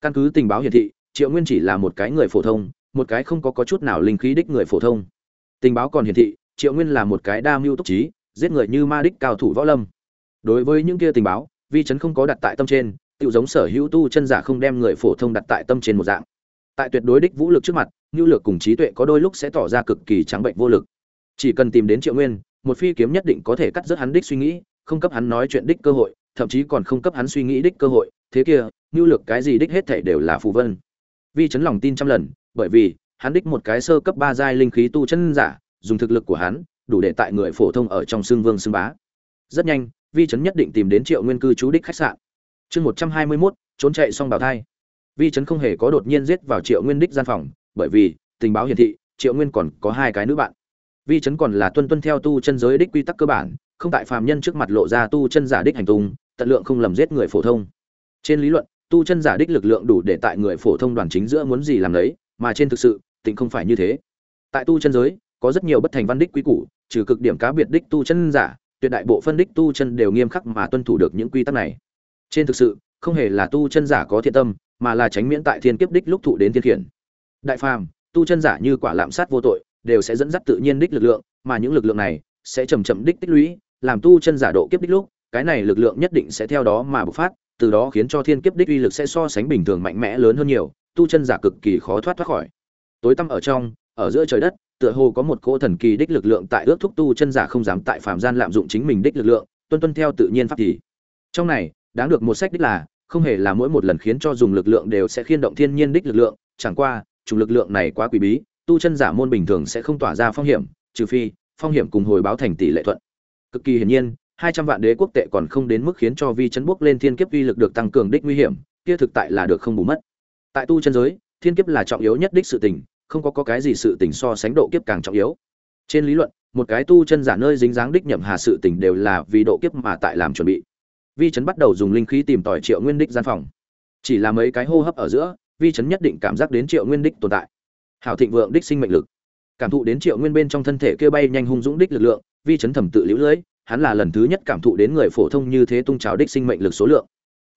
Căn cứ tình báo hiển thị triệu nguyên chỉ là một cái người phổ thông một cái không có, có chút nào linh khí đích người phổ thông. Tình báo còn hiển thị triệu nguyên là một cái đa mưu túc trí giết người như ma đích cao thủ võ lâm. Đối với những kia tình báo vi chấn không có đặt tại tâm trên tự giống sở hữu tu chân giả không đem người phổ thông đặt tại tâm trên một dạng. Tại tuyệt đối đích vũ lực trước mặt nhu lược cùng trí tuệ có đôi lúc sẽ tỏ ra cực kỳ trắng bệnh vô lực. Chỉ cần tìm đến triệu nguyên, một phi kiếm nhất định có thể cắt rớt hắn đích suy nghĩ, không cấp hắn nói chuyện đích cơ hội, thậm chí còn không cấp hắn suy nghĩ đích cơ hội. Thế kia, nhu lược cái gì đích hết thể đều là phù vân. Vi chấn lòng tin trăm lần, bởi vì, hắn đích một cái sơ cấp ba giai linh khí tu chân giả, dùng thực lực của hắn, đủ để tại người phổ thông ở trong xương vương xương bá. Rất nhanh, vi chấn nhất định tìm đến triệu nguyên cư trú đích khách sạn. Chương một trăm hai mươi mốt, trốn chạy xong bào thai. Vi chấn không hề có đột nhiên giết vào triệu nguyên đích gian phòng bởi vì, tình báo hiển thị, triệu nguyên còn có hai cái nữ bạn. Vi chấn còn là tuân tuân theo tu chân giới đích quy tắc cơ bản, không tại phàm nhân trước mặt lộ ra tu chân giả đích hành tung, tận lượng không lầm giết người phổ thông. Trên lý luận, tu chân giả đích lực lượng đủ để tại người phổ thông đoàn chính giữa muốn gì làm đấy mà trên thực sự, tình không phải như thế. Tại tu chân giới, có rất nhiều bất thành văn đích quy củ, trừ cực điểm cá biệt đích tu chân giả, tuyệt đại bộ phân đích tu chân đều nghiêm khắc mà tuân thủ được những quy tắc này. Trên thực sự, không hề là tu chân giả có thiện tâm, mà là tránh miễn tại thiên kiếp đích lúc thụ đến thiên khiển đại phàm, tu chân giả như quả lạm sát vô tội, đều sẽ dẫn dắt tự nhiên đích lực lượng, mà những lực lượng này sẽ chầm chậm đích tích lũy, làm tu chân giả độ kiếp đích lúc, cái này lực lượng nhất định sẽ theo đó mà bộc phát, từ đó khiến cho thiên kiếp đích uy lực sẽ so sánh bình thường mạnh mẽ lớn hơn nhiều, tu chân giả cực kỳ khó thoát thoát khỏi. Tối tăm ở trong, ở giữa trời đất, tựa hồ có một cỗ thần kỳ đích lực lượng tại ước thúc tu chân giả không dám tại phàm gian lạm dụng chính mình đích lực lượng, tuân tuân theo tự nhiên pháp thì. Trong này, đáng được một sách đích là, không hề là mỗi một lần khiến cho dùng lực lượng đều sẽ khiên động thiên nhiên đích lực lượng, chẳng qua chủng lực lượng này quá quý bí tu chân giả môn bình thường sẽ không tỏa ra phong hiểm trừ phi phong hiểm cùng hồi báo thành tỷ lệ thuận. Cực kỳ hiển nhiên hai trăm vạn đế quốc tệ còn không đến mức khiến cho vi chấn bốc lên thiên kiếp uy lực được tăng cường đích nguy hiểm kia thực tại là được không bù mất. Tại tu chân giới thiên kiếp là trọng yếu nhất đích sự tình không có, có cái gì sự tình so sánh độ kiếp càng trọng yếu. Trên lý luận một cái tu chân giả nơi dính dáng đích nhậm hà sự tình đều là vì độ kiếp mà tại làm chuẩn bị. Vi chấn bắt đầu dùng linh khí tìm tòi triệu nguyên đích gian phòng. Chỉ là mấy cái hô hấp ở giữa vi chấn nhất định cảm giác đến triệu nguyên đích tồn tại. Hảo thịnh vượng đích sinh mệnh lực. Cảm thụ đến triệu nguyên bên trong thân thể kia bay nhanh hung dũng đích lực lượng, vi chấn thẩm tự liễu lưỡi hắn là lần thứ nhất cảm thụ đến người phổ thông như thế tung trào đích sinh mệnh lực số lượng.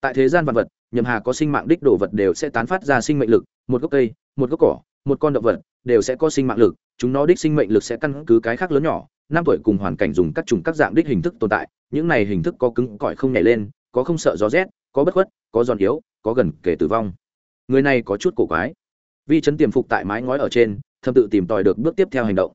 Tại thế gian vật vật, nhậm hà có sinh mạng đích đồ vật đều sẽ tán phát ra sinh mệnh lực, một gốc cây, một gốc cỏ, một con động vật, đều sẽ có sinh mạng lực, chúng nó đích sinh mệnh lực sẽ căn cứ cái khác lớn nhỏ, năm tuổi cùng hoàn cảnh dùng các chủng các dạng đích hình thức tồn tại, những này hình thức có cứng cỏi không nhảy lên, có không sợ gió rét, có bất khuất, có giòn yếu, có gần kể tử vong người này có chút cổ quái. Vi chấn tiềm phục tại mái ngói ở trên, thâm tự tìm tòi được bước tiếp theo hành động.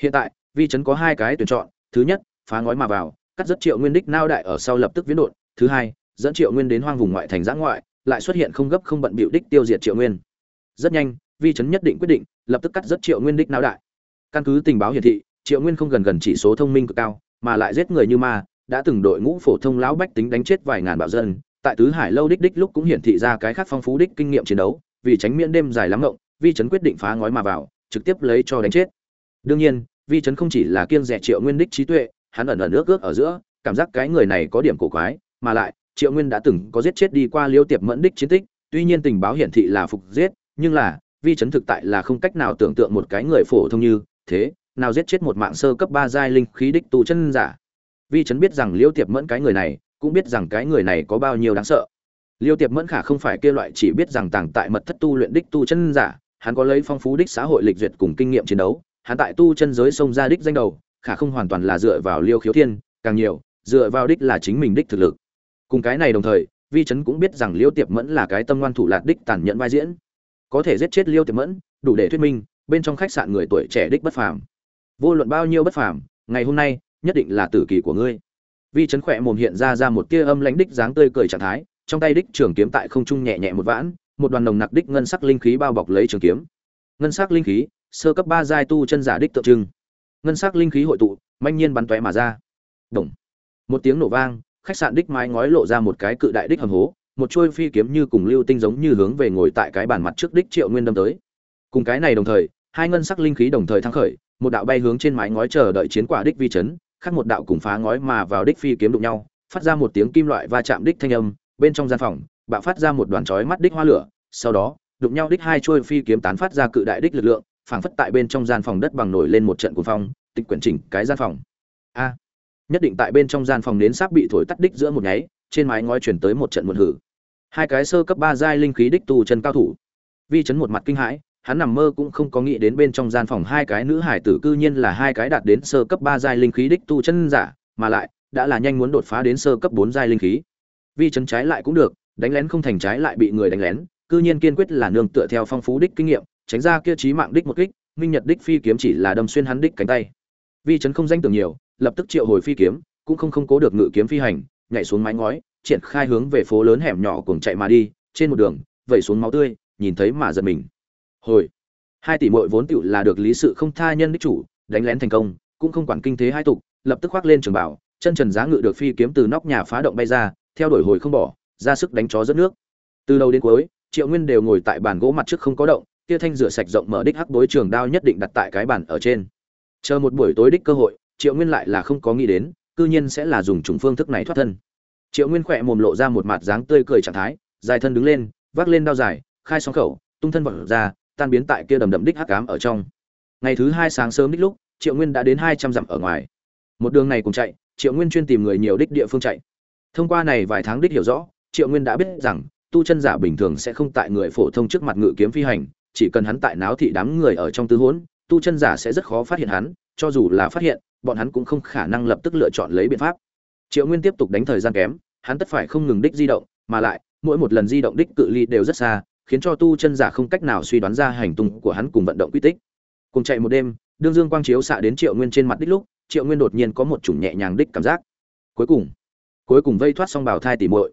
Hiện tại, vi chấn có hai cái tuyển chọn, thứ nhất, phá ngói mà vào, cắt rất triệu nguyên đích nao đại ở sau lập tức viễn đột thứ hai, dẫn triệu nguyên đến hoang vùng ngoại thành giã ngoại, lại xuất hiện không gấp không bận bịu đích tiêu diệt triệu nguyên. Rất nhanh, vi chấn nhất định quyết định, lập tức cắt rất triệu nguyên đích nao đại. Căn cứ tình báo hiển thị, triệu nguyên không gần gần chỉ số thông minh cực cao, mà lại giết người như ma, đã từng đội ngũ phổ thông lão bách tính đánh chết vài ngàn bạo dân tại tứ hải lâu đích đích lúc cũng hiển thị ra cái khác phong phú đích kinh nghiệm chiến đấu, vì tránh miễn đêm dài lắm ngộng, vi chấn quyết định phá ngói mà vào, trực tiếp lấy cho đánh chết. Đương nhiên, vi chấn không chỉ là kiêng rẻ triệu nguyên đích trí tuệ, hắn ẩn ẩn ước ước ở giữa, cảm giác cái người này có điểm cổ quái, mà lại, triệu nguyên đã từng có giết chết đi qua liêu tiệp mẫn đích chiến tích, tuy nhiên tình báo hiển thị là phục giết, nhưng là, vi chấn thực tại là không cách nào tưởng tượng một cái người phổ thông như, thế, nào giết chết một mạng sơ cấp ba giai linh khí đích tu chân giả. Vi chấn biết rằng liêu tiệp mẫn cái người này cũng biết rằng cái người này có bao nhiêu đáng sợ. Liêu tiệp mẫn khả không phải kia loại chỉ biết rằng tàng tại mật thất tu luyện đích tu chân giả, hắn có lấy phong phú đích xã hội lịch duyệt cùng kinh nghiệm chiến đấu, hắn tại tu chân giới sông ra đích danh đầu, khả không hoàn toàn là dựa vào liêu khiếu thiên, càng nhiều, dựa vào đích là chính mình đích thực lực. Cùng cái này đồng thời, vi chấn cũng biết rằng liêu tiệp mẫn là cái tâm ngoan thủ lạt đích tàn nhẫn vai diễn. Có thể giết chết liêu tiệp mẫn, đủ để thuyết minh, bên trong khách sạn người tuổi trẻ đích bất phàm. Vô luận bao nhiêu bất phàm, ngày hôm nay, nhất định là tử kỳ của ngươi vi chấn khỏe mồm hiện ra ra một tia âm lãnh đích dáng tươi cười trạng thái, trong tay đích trường kiếm tại không trung nhẹ nhẹ một vãn, một đoàn nồng nặc đích ngân sắc linh khí bao bọc lấy trường kiếm. Ngân sắc linh khí, sơ cấp ba giai tu chân giả đích tượng trưng. Ngân sắc linh khí hội tụ, manh nhiên bắn tóe mà ra. Động. một tiếng nổ vang, khách sạn đích mái ngói lộ ra một cái cự đại đích hầm hố, một chuôi phi kiếm như cùng lưu tinh giống như hướng về ngồi tại cái bàn mặt trước đích triệu nguyên đâm tới. Cùng cái này đồng thời, hai ngân sắc linh khí đồng thời thăng khởi, một đạo bay hướng trên mái ngói chờ đợi chiến quả đích vi chấn khác một đạo cùng phá ngói mà vào đích phi kiếm đụng nhau, phát ra một tiếng kim loại va chạm đích thanh âm, bên trong gian phòng, bạo phát ra một đoàn chói mắt đích hoa lửa, sau đó, đụng nhau đích hai trôi phi kiếm tán phát ra cự đại đích lực lượng, phảng phất tại bên trong gian phòng đất bằng nổi lên một trận cuồng phong, tịch quyển chỉnh cái gian phòng. A! Nhất định tại bên trong gian phòng nến sắp bị thổi tắt đích giữa một nháy, trên mái ngói chuyển tới một trận muộn hử. Hai cái sơ cấp ba giai linh khí đích tu chân cao thủ. Vi chấn một mặt kinh hãi hắn nằm mơ cũng không có nghĩ đến bên trong gian phòng hai cái nữ hải tử cư nhiên là hai cái đạt đến sơ cấp ba giai linh khí đích tu chân giả, mà lại, đã là nhanh muốn đột phá đến sơ cấp bốn giai linh khí. Vi chấn trái lại cũng được, đánh lén không thành trái lại bị người đánh lén, cư nhiên kiên quyết là nương tựa theo phong phú đích kinh nghiệm, tránh ra kia chí mạng đích một kích, minh nhật đích phi kiếm chỉ là đâm xuyên hắn đích cánh tay. Vi chấn không danh tưởng nhiều, lập tức triệu hồi phi kiếm, cũng không không cố được ngự kiếm phi hành, nhảy xuống mái ngói, triển khai hướng về phố lớn hẻm nhỏ cuồng chạy mà đi, trên một đường, vẩy xuống máu tươi, nhìn thấy mà giật mình hồi. Hai tỷ muội vốn tựu là được lý sự không tha nhân đích chủ, đánh lén thành công, cũng không quản kinh thế hai tục, lập tức khoác lên trường bảo, chân trần giá ngự được phi kiếm từ nóc nhà phá động bay ra, theo đuổi hồi không bỏ, ra sức đánh chó rất nước. Từ đầu đến cuối, triệu nguyên đều ngồi tại bàn gỗ mặt trước không có động tia thanh rửa sạch rộng mở đích hắc bối trường đao nhất định đặt tại cái bàn ở trên. Chờ một buổi tối đích cơ hội, triệu nguyên lại là không có nghĩ đến, cư nhiên sẽ là dùng trùng phương thức này thoát thân. Triệu nguyên khỏe mồm lộ ra một mặt dáng tươi cười trạng thái, dài thân đứng lên, vác lên đao dài, khai song khẩu, tung thân vọt ra tan biến tại kia đầm đầm đích hắc ám ở trong. Ngày thứ hai sáng sớm đích lúc, triệu nguyên đã đến hai trăm dặm ở ngoài. Một đường này cùng chạy, triệu nguyên chuyên tìm người nhiều đích địa phương chạy. Thông qua này vài tháng đích hiểu rõ, triệu nguyên đã biết rằng, tu chân giả bình thường sẽ không tại người phổ thông trước mặt ngự kiếm phi hành, chỉ cần hắn tại náo thị đám người ở trong tứ hỗn tu chân giả sẽ rất khó phát hiện hắn, cho dù là phát hiện, bọn hắn cũng không khả năng lập tức lựa chọn lấy biện pháp. Triệu nguyên tiếp tục đánh thời gian kém, hắn tất phải không ngừng đích di động, mà lại, mỗi một lần di động đích cự ly đều rất xa khiến cho tu chân giả không cách nào suy đoán ra hành tung của hắn cùng vận động quy tích. Cùng chạy một đêm, đương dương quang chiếu xạ đến triệu nguyên trên mặt đích lúc, triệu nguyên đột nhiên có một chủng nhẹ nhàng đích cảm giác. Cuối cùng cuối cùng vây thoát xong bảo thai tỉ muội.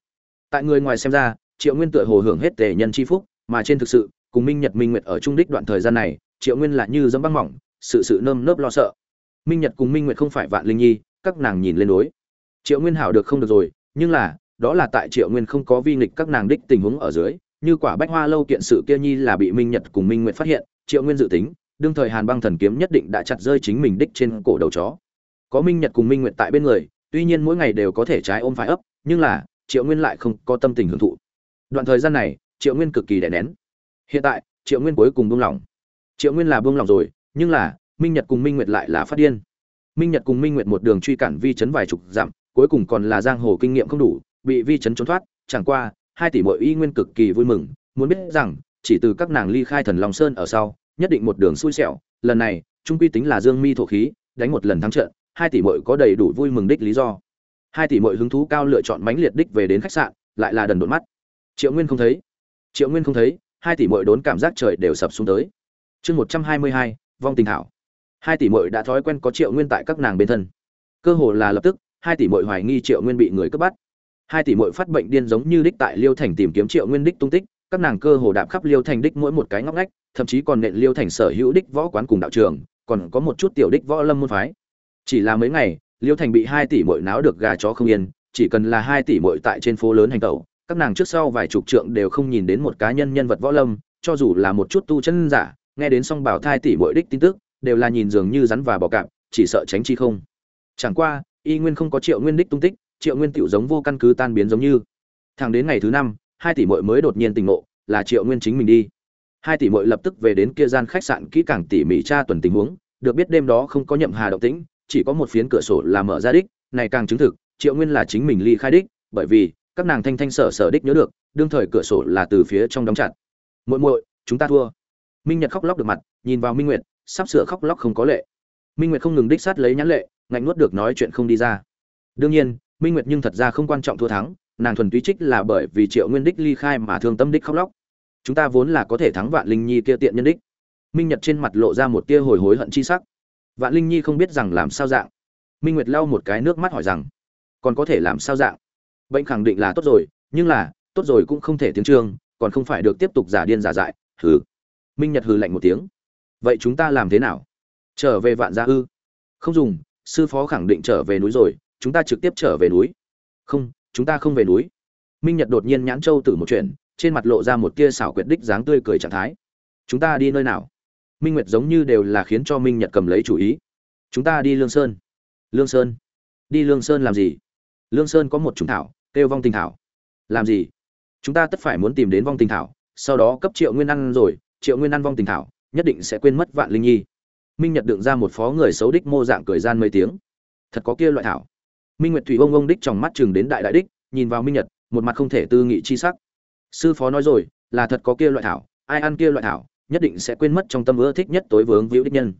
Tại người ngoài xem ra, triệu nguyên tựa hồ hưởng hết tề nhân chi phúc, mà trên thực sự, cùng minh nhật minh nguyệt ở trung đích đoạn thời gian này, triệu nguyên là như dẫm băng mỏng, sự sự nơm nớp lo sợ. Minh nhật cùng minh nguyệt không phải vạn linh nhi, các nàng nhìn lên đối. Triệu nguyên hảo được không được rồi, nhưng là, đó là tại triệu nguyên không có vi nghịch các nàng đích tình huống ở dưới như quả bách hoa lâu kiện sự kia nhi là bị minh nhật cùng minh nguyệt phát hiện, triệu nguyên dự tính, đương thời hàn băng thần kiếm nhất định đã chặt rơi chính mình đích trên cổ đầu chó. Có minh nhật cùng minh nguyệt tại bên người, tuy nhiên mỗi ngày đều có thể trái ôm phải ấp, nhưng là, triệu nguyên lại không có tâm tình hưởng thụ. Đoạn thời gian này, triệu nguyên cực kỳ đè nén. Hiện tại, triệu nguyên cuối cùng buông lỏng. Triệu nguyên là buông lỏng rồi, nhưng là, minh nhật cùng minh nguyệt lại là phát điên. Minh nhật cùng minh nguyệt một đường truy cản vi chấn vài chục dặm, cuối cùng còn là giang hồ kinh nghiệm không đủ, bị vi chấn trốn thoát, chẳng qua hai tỷ muội y nguyên cực kỳ vui mừng, muốn biết rằng, chỉ từ các nàng ly khai thần long sơn ở sau, nhất định một đường xui xẻo. Lần này, trung quy tính là dương mi thổ khí, đánh một lần thắng trận, hai tỷ muội có đầy đủ vui mừng đích lý do. Hai tỷ muội hứng thú cao lựa chọn mánh liệt đích về đến khách sạn, lại là đần độn mắt. Triệu nguyên không thấy. Triệu nguyên không thấy, hai tỷ muội đốn cảm giác trời đều sập xuống tới. Chương một trăm hai mươi hai, vong tình hảo. Hai tỷ muội đã thói quen có triệu nguyên tại các nàng bên thân. Cơ hồ là lập tức, hai tỷ muội hoài nghi triệu nguyên bị người cướp bắt hai tỷ muội phát bệnh điên giống như đích tại liêu thành tìm kiếm triệu nguyên đích tung tích, các nàng cơ hồ đạp khắp liêu thành đích mỗi một cái ngóc ngách, thậm chí còn nện liêu thành sở hữu đích võ quán cùng đạo trường, còn có một chút tiểu đích võ lâm môn phái. Chỉ là mấy ngày, liêu thành bị hai tỷ muội náo được gà chó không yên, chỉ cần là hai tỷ muội tại trên phố lớn hành tẩu, các nàng trước sau vài chục trượng đều không nhìn đến một cá nhân nhân vật võ lâm, cho dù là một chút tu chân giả, nghe đến song bảo thai tỷ muội đích tin tức, đều là nhìn dường như rắn và bò cạp, chỉ sợ tránh chi không. Chẳng qua, y nguyên không có triệu nguyên đích tung tích triệu nguyên tiểu giống vô căn cứ tan biến giống như. Thẳng đến ngày thứ năm, hai tỷ muội mới đột nhiên tình ngộ, là triệu nguyên chính mình đi. Hai tỷ muội lập tức về đến kia gian khách sạn kỹ càng tỉ mỉ tra tuần tình huống, được biết đêm đó không có nhậm hà động tĩnh, chỉ có một phiến cửa sổ là mở ra đích, này càng chứng thực, triệu nguyên là chính mình ly khai đích, bởi vì, các nàng thanh thanh sở sở đích nhớ được, đương thời cửa sổ là từ phía trong đóng chặt. Muội muội, chúng ta thua. Minh nhật khóc lóc được mặt, nhìn vào minh nguyệt, sắp sửa khóc lóc không có lệ. Minh nguyệt không ngừng đích sát lấy nhãn lệ, ngạnh nuốt được nói chuyện không đi ra. Đương nhiên minh nguyệt nhưng thật ra không quan trọng thua thắng, nàng thuần túy trích là bởi vì triệu nguyên đích ly khai mà thương tâm đích khóc lóc. Chúng ta vốn là có thể thắng vạn linh nhi kia tiện nhân đích. Minh nhật trên mặt lộ ra một tia hồi hối hận chi sắc. Vạn linh nhi không biết rằng làm sao dạng. Minh nguyệt lau một cái nước mắt hỏi rằng, còn có thể làm sao dạng? Bệnh khẳng định là tốt rồi, nhưng là, tốt rồi cũng không thể tiếng trương, còn không phải được tiếp tục giả điên giả dại, hừ. Minh nhật hừ lạnh một tiếng. Vậy chúng ta làm thế nào? Trở về vạn gia ư? Không dùng, sư phó khẳng định trở về núi rồi chúng ta trực tiếp trở về núi. Không, chúng ta không về núi. Minh nhật đột nhiên nhãn châu tử một chuyện, trên mặt lộ ra một tia xảo quyệt đích dáng tươi cười trạng thái. Chúng ta đi nơi nào? Minh nguyệt giống như đều là khiến cho minh nhật cầm lấy chủ ý. Chúng ta đi lương sơn. Lương sơn? Đi lương sơn làm gì? Lương sơn có một trùng thảo, kêu vong tình thảo. Làm gì? Chúng ta tất phải muốn tìm đến vong tình thảo, sau đó cấp triệu nguyên ăn rồi, triệu nguyên ăn vong tình thảo, nhất định sẽ quên mất vạn linh nhi. Minh nhật đựng ra một phó người xấu đích mô dạng cười gian mấy tiếng. Thật có kia loại thảo minh nguyệt thủy ông ông đích trong mắt chừng đến đại đại đích, nhìn vào minh nhật, một mặt không thể tư nghị chi sắc. Sư phó nói rồi, là thật có kia loại thảo, ai ăn kia loại thảo, nhất định sẽ quên mất trong tâm ưa thích nhất tối vướng víu đích nhân.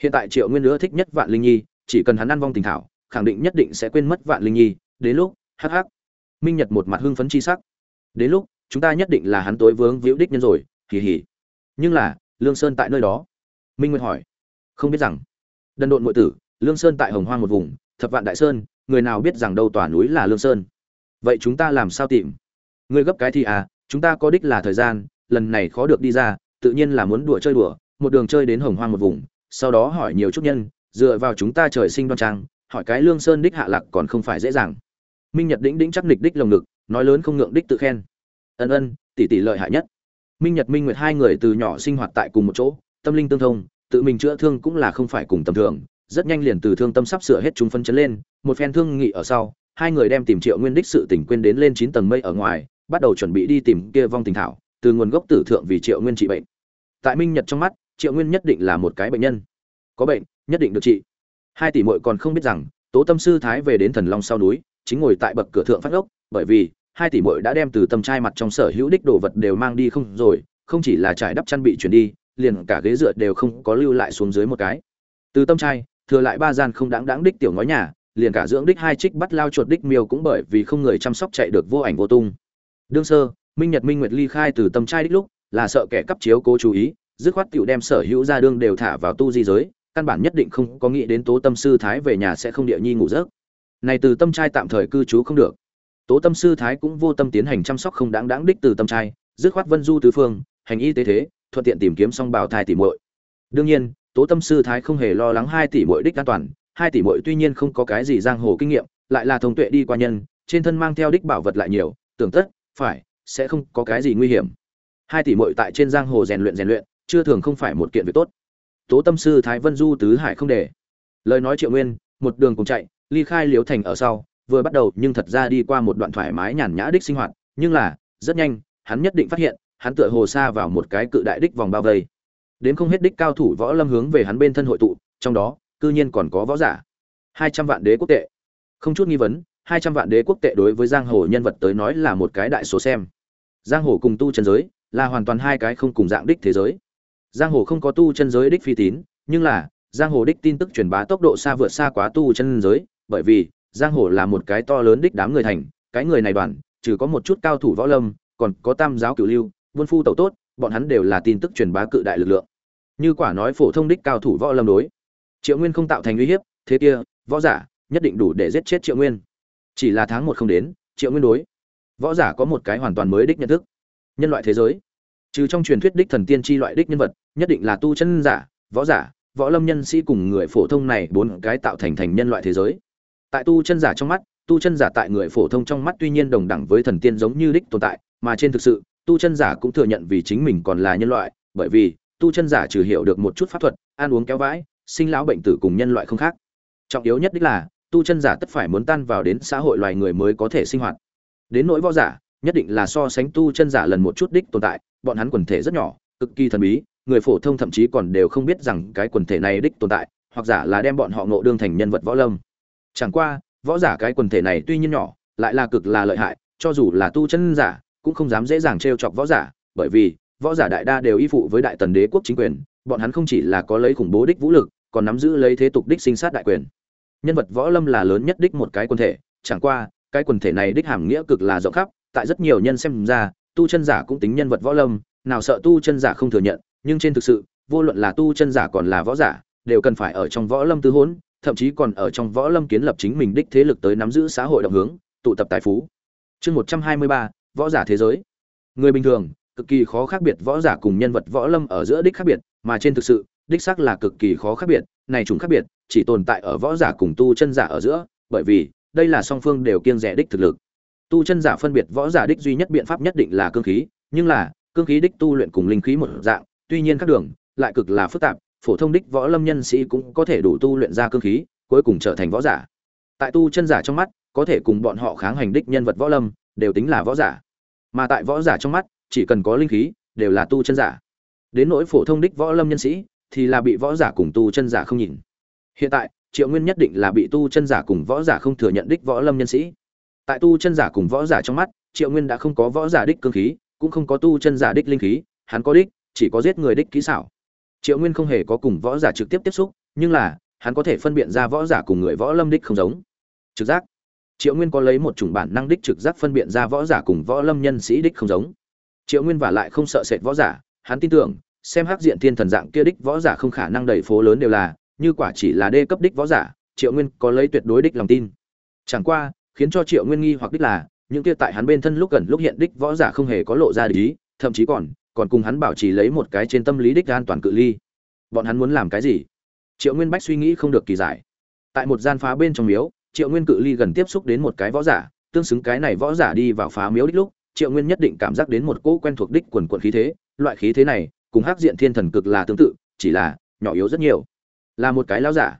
Hiện tại triệu nguyên ưa thích nhất vạn linh nhi, chỉ cần hắn ăn vong tình thảo, khẳng định nhất định sẽ quên mất vạn linh nhi, đến lúc, hắc hắc. Minh nhật một mặt hưng phấn chi sắc. Đến lúc, chúng ta nhất định là hắn tối vướng víu đích nhân rồi, hì hì. Nhưng là, lương sơn tại nơi đó? Minh nguyệt hỏi. Không biết rằng. Đần độn nội tử, lương sơn tại hồng hoang một vùng, thập vạn đại sơn người nào biết rằng đâu tòa núi là lương sơn? Vậy chúng ta làm sao tìm? Người gấp cái thì à chúng ta có đích là thời gian, lần này khó được đi ra, tự nhiên là muốn đùa chơi đùa, một đường chơi đến hồng hoang một vùng, sau đó hỏi nhiều chút nhân, dựa vào chúng ta trời sinh đoan trang, hỏi cái lương sơn đích hạ lạc còn không phải dễ dàng. Minh nhật đĩnh đĩnh chắc nịch đích lồng ngực, nói lớn không ngượng đích tự khen. Ân ân, tỷ tỷ lợi hại nhất. Minh nhật, minh nguyệt hai người từ nhỏ sinh hoạt tại cùng một chỗ, tâm linh tương thông, tự mình chữa thương cũng là không phải cùng tầm thường, rất nhanh liền từ thương tâm sắp sửa hết chúng phân chấn lên một phen thương nghị ở sau, hai người đem tìm triệu nguyên đích sự tỉnh quên đến lên chín tầng mây ở ngoài, bắt đầu chuẩn bị đi tìm kia vong tình thảo, từ nguồn gốc tử thượng vì triệu nguyên trị bệnh. Tại minh nhật trong mắt, triệu nguyên nhất định là một cái bệnh nhân. Có bệnh, nhất định được trị. Hai tỷ muội còn không biết rằng, tố tâm sư thái về đến thần long sau núi, chính ngồi tại bậc cửa thượng phát ốc bởi vì, hai tỷ muội đã đem từ tâm trai mặt trong sở hữu đích đồ vật đều mang đi không rồi, không chỉ là trải đắp chăn bị chuyển đi, liền cả ghế dựa đều không có lưu lại xuống dưới một cái. Từ tâm trai, thừa lại ba gian không đáng đáng đích tiểu ngói nhà liền cả dưỡng đích hai trích bắt lao chuột đích miêu cũng bởi vì không người chăm sóc chạy được vô ảnh vô tung. Đương sơ, minh nhật minh nguyệt ly khai từ tâm trai đích lúc, là sợ kẻ cắp chiếu cố chú ý, dứt khoát tiểu đem sở hữu gia đương đều thả vào tu di giới, căn bản nhất định không có nghĩ đến tố tâm sư thái về nhà sẽ không địa nhi ngủ giấc. Này từ tâm trai tạm thời cư trú không được. Tố tâm sư thái cũng vô tâm tiến hành chăm sóc không đáng đáng đích từ tâm trai, dứt khoát vân du tứ phương, hành y tế thế, thuận tiện tìm kiếm xong bảo thai tỷ muội. Đương nhiên, tố tâm sư thái không hề lo lắng hai tỷ muội đích an toàn hai tỷ muội tuy nhiên không có cái gì giang hồ kinh nghiệm, lại là thông tuệ đi qua nhân, trên thân mang theo đích bảo vật lại nhiều, tưởng tất, phải, sẽ không có cái gì nguy hiểm. Hai tỷ muội tại trên giang hồ rèn luyện rèn luyện, chưa thường không phải một kiện việc tốt. Tố tâm sư thái vân du tứ hải không để. Lời nói triệu nguyên, một đường cùng chạy, ly khai liếu thành ở sau, vừa bắt đầu nhưng thật ra đi qua một đoạn thoải mái nhàn nhã đích sinh hoạt, nhưng là, rất nhanh, hắn nhất định phát hiện, hắn tựa hồ xa vào một cái cự đại đích vòng bao vây. Đến không hết đích cao thủ võ lâm hướng về hắn bên thân hội tụ, trong đó cư nhiên còn có võ giả. Hai trăm vạn đế quốc tệ. Không chút nghi vấn, hai trăm vạn đế quốc tệ đối với giang hồ nhân vật tới nói là một cái đại số xem. Giang hồ cùng tu chân giới là hoàn toàn hai cái không cùng dạng đích thế giới. Giang hồ không có tu chân giới đích phi tín, nhưng là, giang hồ đích tin tức truyền bá tốc độ xa vượt xa quá tu chân giới, bởi vì, giang hồ là một cái to lớn đích đám người thành, cái người này đoàn, trừ có một chút cao thủ võ lâm, còn có tam giáo cửu lưu buôn phu tẩu tốt, bọn hắn đều là tin tức truyền bá cự đại lực lượng. Như quả nói phổ thông đích cao thủ võ lâm đối triệu nguyên không tạo thành uy hiếp, thế kia, võ giả, nhất định đủ để giết chết triệu nguyên. Chỉ là tháng một không đến, triệu nguyên đối võ giả có một cái hoàn toàn mới đích nhận thức. Nhân loại thế giới. Trừ trong truyền thuyết đích thần tiên tri loại đích nhân vật, nhất định là tu chân giả, võ giả, võ lâm nhân sĩ cùng người phổ thông này bốn cái tạo thành thành nhân loại thế giới. Tại tu chân giả trong mắt, tu chân giả tại người phổ thông trong mắt tuy nhiên đồng đẳng với thần tiên giống như đích tồn tại, mà trên thực sự, tu chân giả cũng thừa nhận vì chính mình còn là nhân loại, bởi vì tu chân giả trừ hiểu được một chút pháp thuật, ăn uống kéo vãi sinh lão bệnh tử cùng nhân loại không khác. Trọng yếu nhất đích là, tu chân giả tất phải muốn tan vào đến xã hội loài người mới có thể sinh hoạt. Đến nỗi võ giả, nhất định là so sánh tu chân giả lần một chút đích tồn tại, bọn hắn quần thể rất nhỏ, cực kỳ thần bí, người phổ thông thậm chí còn đều không biết rằng cái quần thể này đích tồn tại, hoặc giả là đem bọn họ ngộ đương thành nhân vật võ lâm. Chẳng qua, võ giả cái quần thể này tuy nhiên nhỏ, lại là cực là lợi hại, cho dù là tu chân giả, cũng không dám dễ dàng trêu chọc võ giả, bởi vì võ giả đại đa đều y phụ với đại tần đế quốc chính quyền, bọn hắn không chỉ là có lấy khủng bố đích vũ lực còn nắm giữ lấy thế tục đích sinh sát đại quyền. Nhân vật võ lâm là lớn nhất đích một cái quần thể, chẳng qua, cái quần thể này đích hàm nghĩa cực là rộng khắp, tại rất nhiều nhân xem ra, tu chân giả cũng tính nhân vật võ lâm, nào sợ tu chân giả không thừa nhận, nhưng trên thực sự, vô luận là tu chân giả còn là võ giả, đều cần phải ở trong võ lâm tư hỗn thậm chí còn ở trong võ lâm kiến lập chính mình đích thế lực tới nắm giữ xã hội động hướng, tụ tập tài phú. Chương một trăm hai mươi ba, võ giả thế giới. Người bình thường, cực kỳ khó khác biệt võ giả cùng nhân vật võ lâm ở giữa đích khác biệt mà trên thực sự, đích xác là cực kỳ khó khác biệt, này chúng khác biệt, chỉ tồn tại ở võ giả cùng tu chân giả ở giữa, bởi vì, đây là song phương đều kiêng rẻ đích thực lực. Tu chân giả phân biệt võ giả đích duy nhất biện pháp nhất định là cương khí, nhưng là, cương khí đích tu luyện cùng linh khí một dạng, tuy nhiên các đường, lại cực là phức tạp, phổ thông đích võ lâm nhân sĩ cũng có thể đủ tu luyện ra cương khí, cuối cùng trở thành võ giả. Tại tu chân giả trong mắt, có thể cùng bọn họ kháng hành đích nhân vật võ lâm, đều tính là võ giả. Mà tại võ giả trong mắt, chỉ cần có linh khí, đều là tu chân giả đến nỗi phổ thông đích võ lâm nhân sĩ, thì là bị võ giả cùng tu chân giả không nhìn. Hiện tại, triệu nguyên nhất định là bị tu chân giả cùng võ giả không thừa nhận đích võ lâm nhân sĩ. Tại tu chân giả cùng võ giả trong mắt, triệu nguyên đã không có võ giả đích cương khí, cũng không có tu chân giả đích linh khí, hắn có đích, chỉ có giết người đích kỹ xảo. Triệu nguyên không hề có cùng võ giả trực tiếp tiếp xúc, nhưng là, hắn có thể phân biệt ra võ giả cùng người võ lâm đích không giống. Trực giác. Triệu nguyên có lấy một chủng bản năng đích trực giác phân biệt ra võ giả cùng võ lâm nhân sĩ đích không giống. Triệu nguyên và lại không sợ sệt võ giả hắn tin tưởng, xem hắc diện thiên thần dạng kia đích võ giả không khả năng đẩy phố lớn đều là, như quả chỉ là đê cấp đích võ giả, triệu nguyên có lấy tuyệt đối đích lòng tin. Chẳng qua, khiến cho triệu nguyên nghi hoặc đích là, những kia tại hắn bên thân lúc gần lúc hiện đích võ giả không hề có lộ ra ý, thậm chí còn còn cùng hắn bảo trì lấy một cái trên tâm lý đích an toàn cự ly. Bọn hắn muốn làm cái gì? Triệu nguyên bách suy nghĩ không được kỳ giải. Tại một gian phá bên trong miếu, triệu nguyên cự ly gần tiếp xúc đến một cái võ giả, tương xứng cái này võ giả đi vào phá miếu đích lúc, triệu nguyên nhất định cảm giác đến một cỗ quen thuộc đích quần quần khí thế loại khí thế này, cùng hắc diện thiên thần cực là tương tự, chỉ là nhỏ yếu rất nhiều. Là một cái lão giả.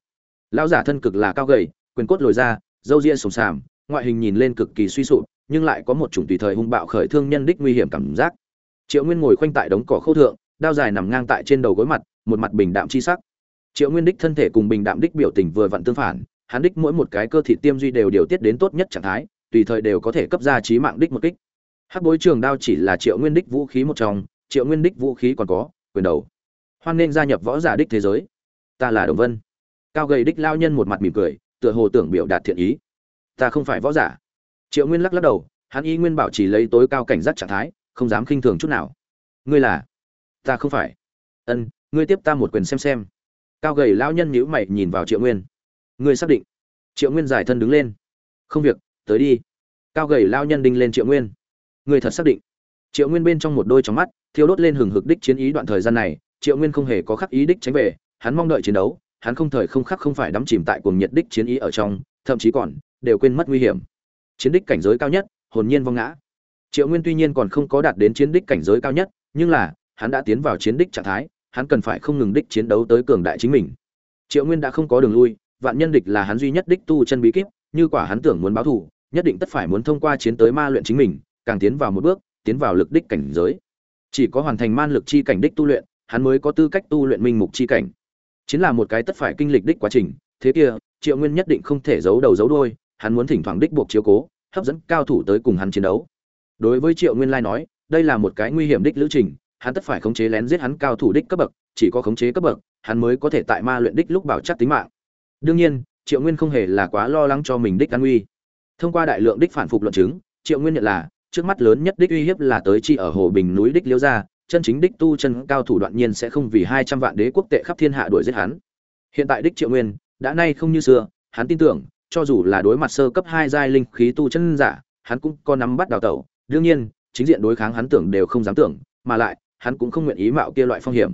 Lão giả thân cực là cao gầy, quyền cốt lồi ra râu ria sồm sàm, ngoại hình nhìn lên cực kỳ suy sụp, nhưng lại có một chủng tùy thời hung bạo khởi thương nhân đích nguy hiểm cảm giác. Triệu nguyên ngồi khoanh tại đống cỏ khâu thượng, đao dài nằm ngang tại trên đầu gối mặt, một mặt bình đạm chi sắc. Triệu nguyên đích thân thể cùng bình đạm đích biểu tình vừa vặn tương phản, hắn đích mỗi một cái cơ thị tiêm duy đều điều tiết đến tốt nhất trạng thái, tùy thời đều có thể cấp ra trí mạng đích một kích. Hắc bối trường đao chỉ là triệu nguyên đích vũ khí một trong triệu nguyên đích vũ khí còn có, quyền đầu. Hoan nên gia nhập võ giả đích thế giới. Ta là đồng vân. Cao gầy đích lao nhân một mặt mỉm cười, tựa hồ tưởng biểu đạt thiện ý. Ta không phải võ giả. Triệu nguyên lắc lắc đầu, hắn y nguyên bảo chỉ lấy tối cao cảnh giác trạng thái, không dám khinh thường chút nào. Ngươi là? Ta không phải. Ân, ngươi tiếp ta một quyền xem xem. Cao gầy lao nhân nhíu mày nhìn vào triệu nguyên. Ngươi xác định. Triệu nguyên giải thân đứng lên. Không việc, tới đi. Cao gầy lao nhân đinh lên triệu nguyên. Ngươi thật xác định. Triệu nguyên bên trong một đôi trong mắt thiêu đốt lên hừng hực đích chiến ý đoạn thời gian này, triệu nguyên không hề có khắc ý đích tránh về, hắn mong đợi chiến đấu, hắn không thời không khắc không phải đắm chìm tại cuồng nhiệt đích chiến ý ở trong, thậm chí còn đều quên mất nguy hiểm. Chiến đích cảnh giới cao nhất, hồn nhiên vong ngã. Triệu nguyên tuy nhiên còn không có đạt đến chiến đích cảnh giới cao nhất, nhưng là, hắn đã tiến vào chiến đích trạng thái, hắn cần phải không ngừng đích chiến đấu tới cường đại chính mình. Triệu nguyên đã không có đường lui, vạn nhân địch là hắn duy nhất đích tu chân bí kíp, như quả hắn tưởng muốn báo thù, nhất định tất phải muốn thông qua chiến tới ma luyện chính mình, càng tiến vào một bước, tiến vào lực đích cảnh giới chỉ có hoàn thành man lực chi cảnh đích tu luyện, hắn mới có tư cách tu luyện minh mục chi cảnh. Chính là một cái tất phải kinh lịch đích quá trình, thế kia, triệu nguyên nhất định không thể giấu đầu giấu đôi hắn muốn thỉnh thoảng đích buộc chiếu cố, hấp dẫn cao thủ tới cùng hắn chiến đấu. Đối với triệu nguyên lai nói, đây là một cái nguy hiểm đích lữ trình, hắn tất phải khống chế lén giết hắn cao thủ đích cấp bậc, chỉ có khống chế cấp bậc, hắn mới có thể tại ma luyện đích lúc bảo chắc tính mạng. Đương nhiên, triệu nguyên không hề là quá lo lắng cho mình đích an nguy. Thông qua đại lượng đích phản phục luận chứng, triệu nguyên nhận là trước mắt lớn nhất đích uy hiếp là tới chi ở hồ bình núi đích liễu gia, chân chính đích tu chân cao thủ đoạn nhiên sẽ không vì hai trăm vạn đế quốc tệ khắp thiên hạ đuổi giết hắn. Hiện tại đích triệu nguyên, đã nay không như xưa, hắn tin tưởng, cho dù là đối mặt sơ cấp hai giai linh khí tu chân giả, hắn cũng có nắm bắt đào tẩu. Đương nhiên, chính diện đối kháng hắn tưởng đều không dám tưởng, mà lại, hắn cũng không nguyện ý mạo kia loại phong hiểm.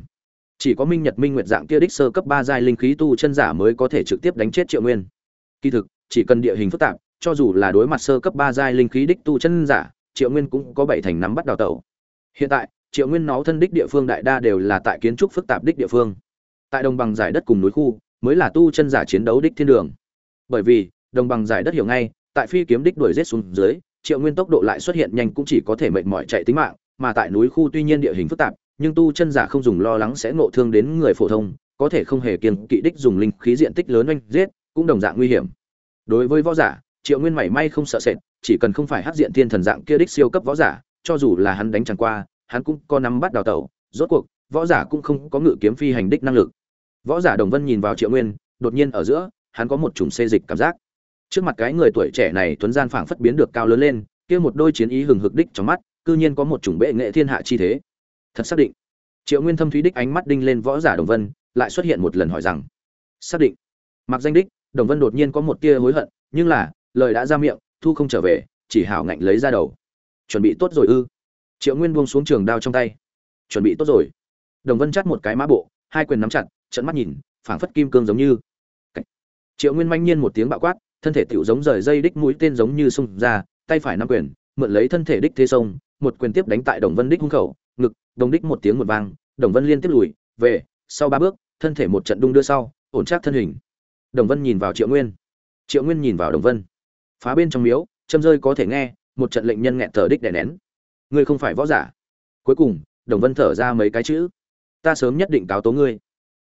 Chỉ có minh nhật minh nguyệt dạng kia đích sơ cấp ba giai linh khí tu chân giả mới có thể trực tiếp đánh chết triệu nguyên. Kỳ thực, chỉ cần địa hình phức tạp, cho dù là đối mặt sơ cấp ba giai linh khí đích tu chân giả triệu nguyên cũng có bảy thành nắm bắt đào tẩu. Hiện tại, triệu nguyên nó thân đích địa phương đại đa đều là tại kiến trúc phức tạp đích địa phương. Tại đồng bằng giải đất cùng núi khu, mới là tu chân giả chiến đấu đích thiên đường. Bởi vì, đồng bằng giải đất hiểu ngay, tại phi kiếm đích đuổi rết xuống dưới, triệu nguyên tốc độ lại xuất hiện nhanh cũng chỉ có thể mệnh mọi chạy tính mạng, mà tại núi khu tuy nhiên địa hình phức tạp, nhưng tu chân giả không dùng lo lắng sẽ ngộ thương đến người phổ thông, có thể không hề kiên kỵ đích dùng linh khí diện tích lớn oanh giết, cũng đồng dạng nguy hiểm. Đối với võ giả, triệu nguyên mảy may không sợ sệt chỉ cần không phải hát diện thiên thần dạng kia đích siêu cấp võ giả, cho dù là hắn đánh chẳng qua, hắn cũng có nắm bắt đào tẩu, rốt cuộc, võ giả cũng không có ngự kiếm phi hành đích năng lực. Võ giả đồng vân nhìn vào triệu nguyên, đột nhiên ở giữa, hắn có một chủng xê dịch cảm giác. Trước mặt cái người tuổi trẻ này tuấn gian phảng phất biến được cao lớn lên, kia một đôi chiến ý hừng hực đích trong mắt, cư nhiên có một chủng bệ nghệ thiên hạ chi thế. Thật xác định. Triệu nguyên thâm thúy đích ánh mắt đinh lên võ giả đồng vân, lại xuất hiện một lần hỏi rằng, xác định. Mặc danh đích, đồng vân đột nhiên có một tia hối hận, nhưng là, lời đã ra miệng thu không trở về, chỉ hảo ngạnh lấy ra đầu. Chuẩn bị tốt rồi ư? Triệu nguyên buông xuống trường đao trong tay. Chuẩn bị tốt rồi. Đồng vân chắt một cái mã bộ, hai quyền nắm chặt trận mắt nhìn, phảng phất kim cương giống như. Triệu nguyên manh nhiên một tiếng bạo quát, thân thể tựu giống rời dây đích mũi tên giống như xung ra, tay phải nắm quyền, mượn lấy thân thể đích thế sông, một quyền tiếp đánh tại đồng vân đích hung khẩu, ngực, đồng đích một tiếng một vang, đồng vân liên tiếp lùi, về, sau ba bước, thân thể một trận đung đưa sau, ổn chắc thân hình. Đồng vân nhìn vào triệu nguyên. Triệu nguyên nhìn vào đồng vân phá bên trong miếu, châm rơi có thể nghe, một trận lệnh nhân nghẹn thở đích đè nén. Ngươi không phải võ giả. Cuối cùng, đồng vân thở ra mấy cái chữ. Ta sớm nhất định cáo tố ngươi.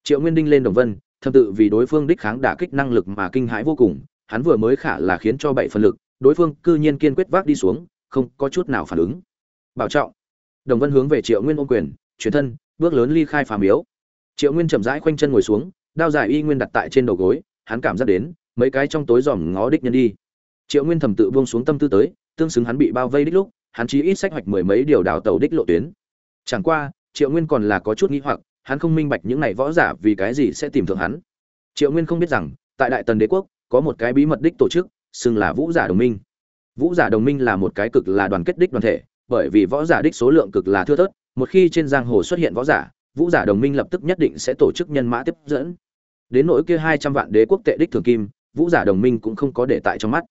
Triệu nguyên đinh lên đồng vân, thâm tự vì đối phương đích kháng đả kích năng lực mà kinh hãi vô cùng, hắn vừa mới khả là khiến cho bảy phần lực, đối phương cư nhiên kiên quyết vác đi xuống, không có chút nào phản ứng. Bảo trọng. Đồng vân hướng về triệu nguyên ôm quyền, chuyển thân, bước lớn ly khai phà miếu. Triệu nguyên chậm rãi khoanh chân ngồi xuống, đao dài y nguyên đặt tại trên đầu gối, hắn cảm giác đến, mấy cái trong tối dòm ngó đích nhân đi triệu nguyên thầm tự buông xuống tâm tư tới, tương xứng hắn bị bao vây đích lúc, hắn chỉ ít sách hoạch mười mấy điều đào tàu đích lộ tuyến. Chẳng qua, triệu nguyên còn là có chút nghĩ hoặc, hắn không minh bạch những này võ giả vì cái gì sẽ tìm thượng hắn. Triệu nguyên không biết rằng, tại đại tần đế quốc, có một cái bí mật đích tổ chức, xưng là vũ giả đồng minh. Vũ giả đồng minh là một cái cực là đoàn kết đích đoàn thể, bởi vì võ giả đích số lượng cực là thưa thớt, một khi trên giang hồ xuất hiện võ giả, vũ giả đồng minh lập tức nhất định sẽ tổ chức nhân mã tiếp dẫn. Đến nỗi kia hai trăm vạn đế quốc tệ đích thường kim, vũ giả đồng minh cũng không có để tại trong mắt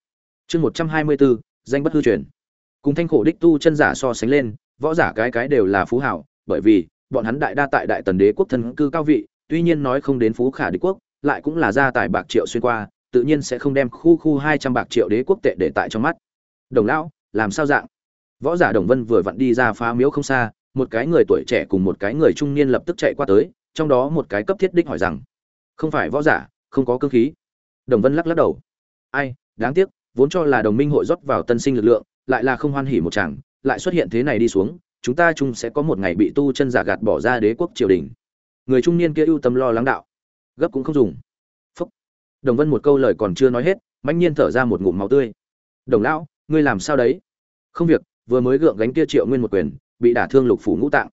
chương một trăm hai mươi bốn danh bất hư truyền. Cùng thanh khổ đích tu chân giả so sánh lên, võ giả cái cái đều là phú hảo, bởi vì, bọn hắn đại đa tại đại tần đế quốc thân cư cao vị, tuy nhiên nói không đến phú khả đế quốc, lại cũng là gia tài bạc triệu xuyên qua, tự nhiên sẽ không đem khu khu hai trăm bạc triệu đế quốc tệ để tại trong mắt. Đồng lão, làm sao dạng? Võ giả đồng vân vừa vặn đi ra phá miếu không xa, một cái người tuổi trẻ cùng một cái người trung niên lập tức chạy qua tới, trong đó một cái cấp thiết đích hỏi rằng, không phải võ giả, không có cơ khí. Đồng vân lắc lắc đầu. Ai, đáng tiếc vốn cho là đồng minh hội rót vào tân sinh lực lượng, lại là không hoan hỉ một chàng, lại xuất hiện thế này đi xuống, chúng ta chung sẽ có một ngày bị tu chân giả gạt bỏ ra đế quốc triều đình. Người trung niên kia ưu tâm lo lắng đạo. Gấp cũng không dùng. Phúc. Đồng vân một câu lời còn chưa nói hết, mãnh nhiên thở ra một ngụm máu tươi. Đồng lão, ngươi làm sao đấy? Không việc, vừa mới gượng gánh kia triệu nguyên một quyền, bị đả thương lục phủ ngũ tạng.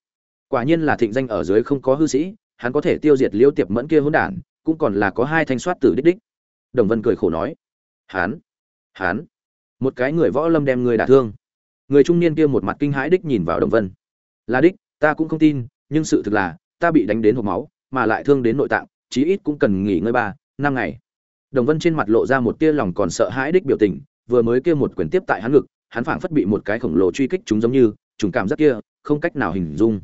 Quả nhiên là thịnh danh ở dưới không có hư sĩ, hắn có thể tiêu diệt liêu tiệp mẫn kia hỗn đản, cũng còn là có hai thanh soát tử đích đích. Đồng vân cười khổ nói. Hắn? Hắn một cái người võ lâm đem người đả thương. Người trung niên kia một mặt kinh hãi đích nhìn vào đồng vân. Là đích, ta cũng không tin, nhưng sự thực là, ta bị đánh đến hộp máu, mà lại thương đến nội tạng, chí ít cũng cần nghỉ ngơi ba, năm ngày. Đồng vân trên mặt lộ ra một tia lòng còn sợ hãi đích biểu tình, vừa mới kia một quyền tiếp tại hắn ngực, hắn phảng phất bị một cái khổng lồ truy kích chúng giống như, trùng cảm giác kia, không cách nào hình dung.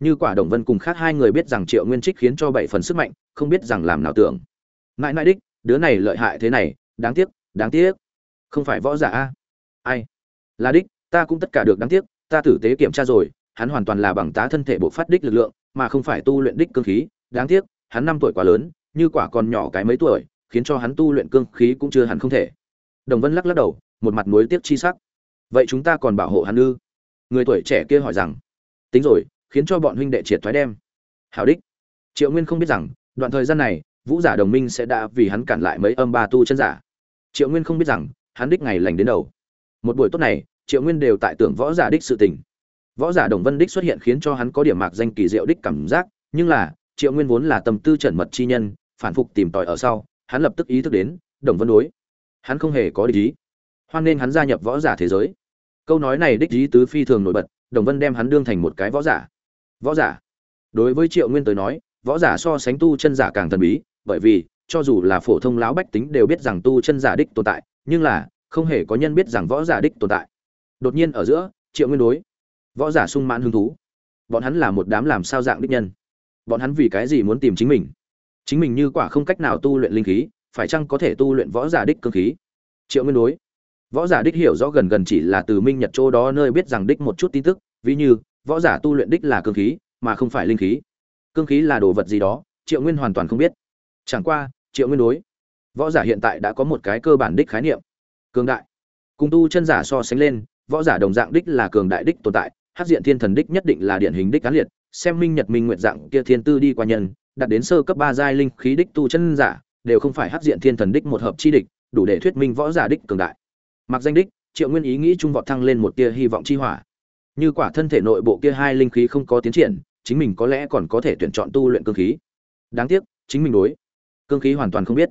Như quả đồng vân cùng khác hai người biết rằng triệu nguyên trích khiến cho bảy phần sức mạnh, không biết rằng làm nào tưởng. Mãi mãi đích, đứa này lợi hại thế này, đáng tiếc đáng tiếc không phải võ giả a? Ai? Là đích, ta cũng tất cả được đáng tiếc, ta tử tế kiểm tra rồi, hắn hoàn toàn là bằng tá thân thể bộ phát đích lực lượng, mà không phải tu luyện đích cương khí. Đáng tiếc, hắn năm tuổi quá lớn, như quả còn nhỏ cái mấy tuổi, khiến cho hắn tu luyện cương khí cũng chưa hẳn không thể. Đồng vân lắc lắc đầu, một mặt nối tiếc chi sắc. Vậy chúng ta còn bảo hộ hắn ư? Người tuổi trẻ kia hỏi rằng. Tính rồi, khiến cho bọn huynh đệ triệt thoái đem. Hảo đích. Triệu nguyên không biết rằng, đoạn thời gian này, vũ giả đồng minh sẽ đã vì hắn cản lại mấy âm ba tu chân giả. Triệu nguyên không biết rằng hắn đích ngày lành đến đầu. Một buổi tốt này, triệu nguyên đều tại tưởng võ giả đích sự tình. Võ giả đồng vân đích xuất hiện khiến cho hắn có điểm mạc danh kỳ diệu đích cảm giác, nhưng là, triệu nguyên vốn là tâm tư trần mật chi nhân, phản phục tìm tòi ở sau, hắn lập tức ý thức đến, đồng vân đối. Hắn không hề có địch ý. Hoan nên hắn gia nhập võ giả thế giới. Câu nói này đích ý tứ phi thường nổi bật, đồng vân đem hắn đương thành một cái võ giả. Võ giả. Đối với triệu nguyên tới nói, võ giả so sánh tu chân giả càng thần bí, bởi vì, cho dù là phổ thông lão bách tính đều biết rằng tu chân giả đích tồn tại nhưng là, không hề có nhân biết rằng võ giả đích tồn tại. Đột nhiên ở giữa, triệu nguyên đối, võ giả sung mãn hứng thú. Bọn hắn là một đám làm sao dạng đích nhân. Bọn hắn vì cái gì muốn tìm chính mình? Chính mình như quả không cách nào tu luyện linh khí, phải chăng có thể tu luyện võ giả đích cơ khí? Triệu nguyên đối, võ giả đích hiểu rõ gần gần chỉ là từ minh nhật chỗ đó nơi biết rằng đích một chút tin tức, ví như, võ giả tu luyện đích là cơ khí, mà không phải linh khí. Cơ khí là đồ vật gì đó? Triệu nguyên hoàn toàn không biết. Chẳng qua, triệu nguyên đối võ giả hiện tại đã có một cái cơ bản đích khái niệm. Cường đại. Cùng tu chân giả so sánh lên, võ giả đồng dạng đích là cường đại đích tồn tại, hát diện thiên thần đích nhất định là điển hình đích cán liệt, xem minh nhật minh nguyện dạng kia thiên tư đi qua nhân, đạt đến sơ cấp ba giai linh khí đích tu chân giả, đều không phải hát diện thiên thần đích một hợp chi địch, đủ để thuyết minh võ giả đích cường đại. Mặc danh đích, triệu nguyên ý nghĩ trung vọt thăng lên một tia hy vọng chi hỏa. Như quả thân thể nội bộ kia hai linh khí không có tiến triển, chính mình có lẽ còn có thể tuyển chọn tu luyện cương khí. Đáng tiếc, chính mình đối cương khí hoàn toàn không biết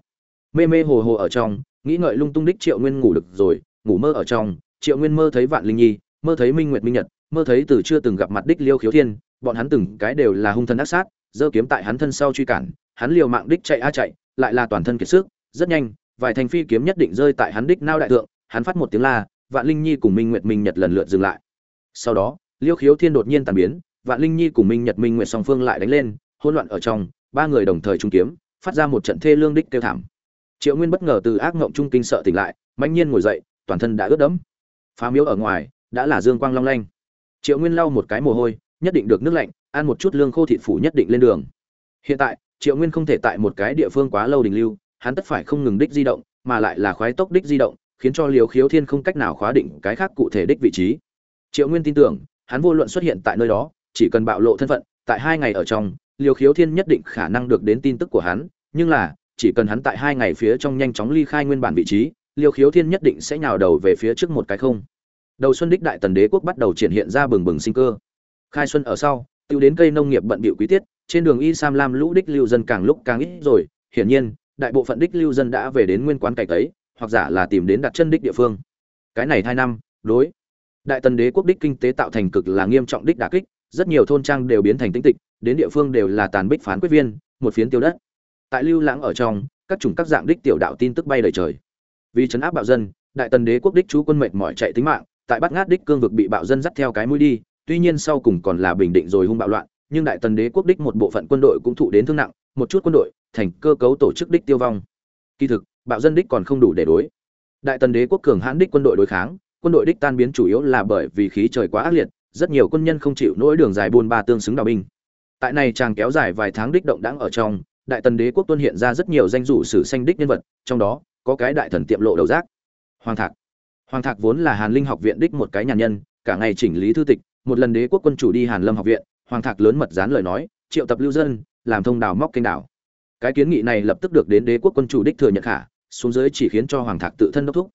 mê mê hồ hồ ở trong, nghĩ ngợi lung tung đích triệu nguyên ngủ được rồi, ngủ mơ ở trong. Triệu nguyên mơ thấy vạn linh nhi, mơ thấy minh nguyệt minh nhật, mơ thấy từ chưa từng gặp mặt đích liêu khiếu thiên. Bọn hắn từng cái đều là hung thần ác sát, giơ kiếm tại hắn thân sau truy cản. Hắn liều mạng đích chạy a chạy, lại là toàn thân kiệt sức. Rất nhanh, vài thành phi kiếm nhất định rơi tại hắn đích nao đại tượng hắn phát một tiếng la, vạn linh nhi cùng minh nguyệt minh nhật lần lượt dừng lại. Sau đó, liêu khiếu thiên đột nhiên tàn biến, vạn linh nhi cùng minh nhật minh nguyệt song phương lại đánh lên, hỗn loạn ở trong, ba người đồng thời trung kiếm, phát ra một trận thê lương đích kêu thảm triệu nguyên bất ngờ từ ác ngộng trung kinh sợ tỉnh lại mạnh nhiên ngồi dậy, toàn thân đã ướt đẫm. Phá miếu ở ngoài, đã là dương quang long lanh. Triệu nguyên lau một cái mồ hôi, nhất định được nước lạnh, ăn một chút lương khô thịt phủ nhất định lên đường. Hiện tại, triệu nguyên không thể tại một cái địa phương quá lâu đình lưu, hắn tất phải không ngừng đích di động, mà lại là khoái tốc đích di động, khiến cho liều khiếu thiên không cách nào khóa định cái khác cụ thể đích vị trí. Triệu nguyên tin tưởng, hắn vô luận xuất hiện tại nơi đó, chỉ cần bạo lộ thân phận, tại hai ngày ở trong liều khiếu thiên nhất định khả năng được đến tin tức của hắn, nhưng là chỉ cần hắn tại hai ngày phía trong nhanh chóng ly khai nguyên bản vị trí, liêu khiếu thiên nhất định sẽ nhào đầu về phía trước một cái không. Đầu xuân đích đại tần đế quốc bắt đầu triển hiện ra bừng bừng sinh cơ. Khai xuân ở sau, tiêu đến cây nông nghiệp bận bịu quý tiết, trên đường y sam lam lũ đích lưu dân càng lúc càng ít rồi. Hiển nhiên, đại bộ phận đích lưu dân đã về đến nguyên quán cày tấy, hoặc giả là tìm đến đặt chân đích địa phương. Cái này hai năm, đối. Đại tần đế quốc đích kinh tế tạo thành cực là nghiêm trọng đích đả kích, rất nhiều thôn trang đều biến thành tĩnh tịch, đến địa phương đều là tàn bích phán quyết viên, một phiến tiêu đất tại lưu lãng ở trong, các chủng các dạng đích tiểu đạo tin tức bay đầy trời. Vì chấn áp bạo dân, đại tần đế quốc đích chú quân mệt mỏi chạy tính mạng, tại bắt ngát đích cương vực bị bạo dân dắt theo cái mũi đi, tuy nhiên sau cùng còn là bình định rồi hung bạo loạn, nhưng đại tần đế quốc đích một bộ phận quân đội cũng thụ đến thương nặng, một chút quân đội, thành cơ cấu tổ chức đích tiêu vong. Kỳ thực, bạo dân đích còn không đủ để đối. Đại tần đế quốc cường hãn đích quân đội đối kháng, quân đội đích tan biến chủ yếu là bởi vì khí trời quá ác liệt, rất nhiều quân nhân không chịu nỗi đường dài buôn ba tương xứng đào binh. Tại này chàng kéo dài vài tháng đích động đãng ở trong đại tần đế quốc tuân hiện ra rất nhiều danh dụ sử sanh đích nhân vật, trong đó, có cái đại thần tiệm lộ đầu giác, hoàng thạc. Hoàng thạc vốn là hàn linh học viện đích một cái nhà nhân, cả ngày chỉnh lý thư tịch, một lần đế quốc quân chủ đi hàn lâm học viện, hoàng thạc lớn mật dán lời nói, triệu tập lưu dân, làm thông đào móc kênh đảo. Cái kiến nghị này lập tức được đến đế quốc quân chủ đích thừa nhận khả, xuống dưới chỉ khiến cho hoàng thạc tự thân đốc thúc.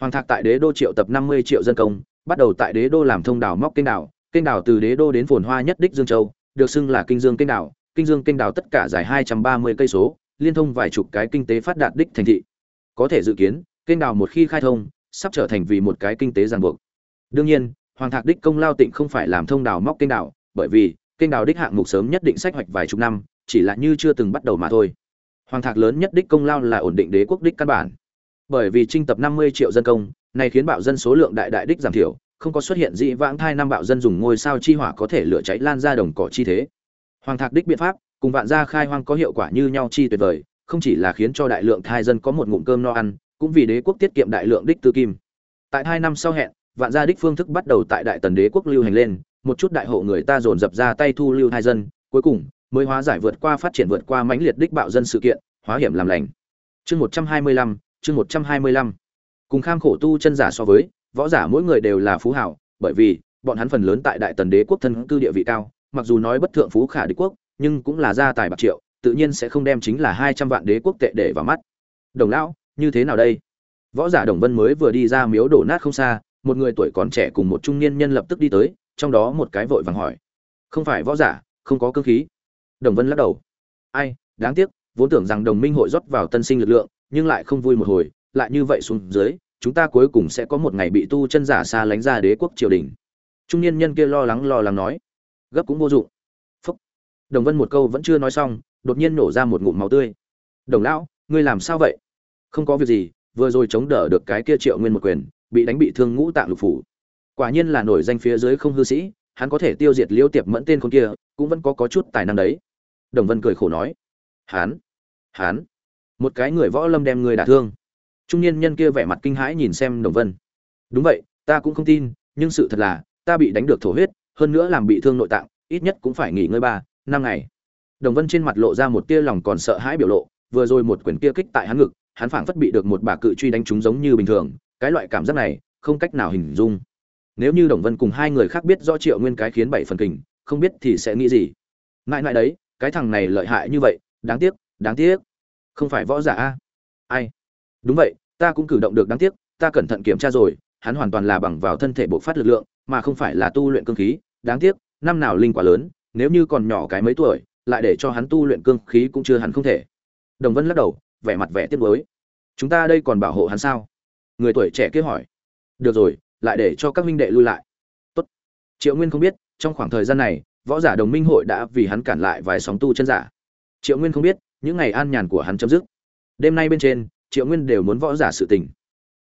Hoàng thạc tại đế đô triệu tập năm mươi triệu dân công, bắt đầu tại đế đô làm thông đào móc kênh đảo kênh đảo từ đế đô đến phồn hoa nhất đích dương châu, được xưng là kinh dương kênh đảo kinh dương kênh đào tất cả dài hai trăm ba mươi cây số liên thông vài chục cái kinh tế phát đạt đích thành thị. Có thể dự kiến kênh đào một khi khai thông sắp trở thành vì một cái kinh tế ràng buộc. Đương nhiên hoàng thạc đích công lao tịnh không phải làm thông đào móc kênh đào, bởi vì kênh đào đích hạng mục sớm nhất định sách hoạch vài chục năm chỉ là như chưa từng bắt đầu mà thôi. Hoàng thạc lớn nhất đích công lao là ổn định đế quốc đích căn bản. Bởi vì trinh tập 50 triệu dân công này khiến bạo dân số lượng đại đại đích giảm thiểu không có xuất hiện dị vãng thai năm bạo dân dùng ngôi sao chi hỏa có thể lửa cháy lan ra đồng cỏ chi thế hoàng thạc đích biện pháp, cùng vạn gia khai hoang có hiệu quả như nhau chi tuyệt vời, không chỉ là khiến cho đại lượng thai dân có một ngụm cơm no ăn, cũng vì đế quốc tiết kiệm đại lượng đích tư kim. Tại hai năm sau hẹn, vạn gia đích phương thức bắt đầu tại đại tần đế quốc lưu hành lên, một chút đại hộ người ta dồn dập ra tay thu lưu thai dân, cuối cùng mới hóa giải vượt qua phát triển vượt qua mãnh liệt đích bạo dân sự kiện, hóa hiểm làm lành. Chương một trăm hai mươi lăm, chương một trăm hai mươi lăm. Cùng kham khổ tu chân giả so với, võ giả mỗi người đều là phú hảo, bởi vì bọn hắn phần lớn tại đại tần đế quốc thân cư địa vị cao mặc dù nói bất thượng phú khả đế quốc, nhưng cũng là gia tài bạc triệu, tự nhiên sẽ không đem chính là hai trăm vạn đế quốc tệ để vào mắt. Đồng lão, như thế nào đây? Võ giả đồng vân mới vừa đi ra miếu đổ nát không xa, một người tuổi còn trẻ cùng một trung niên nhân lập tức đi tới, trong đó một cái vội vàng hỏi. Không phải võ giả, không có cơ khí. Đồng vân lắc đầu. Ai, đáng tiếc, vốn tưởng rằng đồng minh hội rót vào tân sinh lực lượng, nhưng lại không vui một hồi, lại như vậy xuống dưới, chúng ta cuối cùng sẽ có một ngày bị tu chân giả xa lánh ra đế quốc triều đình. Trung niên nhân kia lo lắng lo lắng nói gấp cũng vô dụng. Phúc. Đồng vân một câu vẫn chưa nói xong đột nhiên nổ ra một ngụm máu tươi. Đồng lão ngươi làm sao vậy? Không có việc gì vừa rồi chống đỡ được cái kia triệu nguyên một quyền bị đánh bị thương ngũ tạng lục phủ. Quả nhiên là nổi danh phía dưới không hư sĩ hắn có thể tiêu diệt liêu tiệp mẫn tên con kia cũng vẫn có, có chút tài năng đấy. Đồng vân cười khổ nói. Hắn hắn một cái người võ lâm đem người đả thương. Trung niên nhân kia vẻ mặt kinh hãi nhìn xem đồng vân. Đúng vậy ta cũng không tin nhưng sự thật là ta bị đánh được thổ huyết hơn nữa làm bị thương nội tạng, ít nhất cũng phải nghỉ ngơi ba, năm ngày. Đồng vân trên mặt lộ ra một tia lòng còn sợ hãi biểu lộ, vừa rồi một quyền kia kích tại hắn ngực, hắn phảng phất bị được một bà cự truy đánh trúng giống như bình thường, cái loại cảm giác này, không cách nào hình dung. Nếu như đồng vân cùng hai người khác biết do triệu nguyên cái khiến bảy phần kình, không biết thì sẽ nghĩ gì? Mãi mãi đấy, cái thằng này lợi hại như vậy, đáng tiếc đáng tiếc. Không phải võ giả a? Ai? Đúng vậy, ta cũng cử động được đáng tiếc, ta cẩn thận kiểm tra rồi hắn hoàn toàn là bằng vào thân thể bộc phát lực lượng, mà không phải là tu luyện cương khí. Đáng tiếc, năm nào linh quá lớn, nếu như còn nhỏ cái mấy tuổi, lại để cho hắn tu luyện cương khí cũng chưa hẳn không thể. Đồng vân lắc đầu, vẻ mặt vẻ tiếc nuối. Chúng ta đây còn bảo hộ hắn sao? Người tuổi trẻ kia hỏi. Được rồi, lại để cho các minh đệ lui lại. Tốt. triệu nguyên không biết, trong khoảng thời gian này, võ giả đồng minh hội đã vì hắn cản lại vài sóng tu chân giả. Triệu nguyên không biết, những ngày an nhàn của hắn chấm dứt. Đêm nay bên trên, triệu nguyên đều muốn võ giả sự tình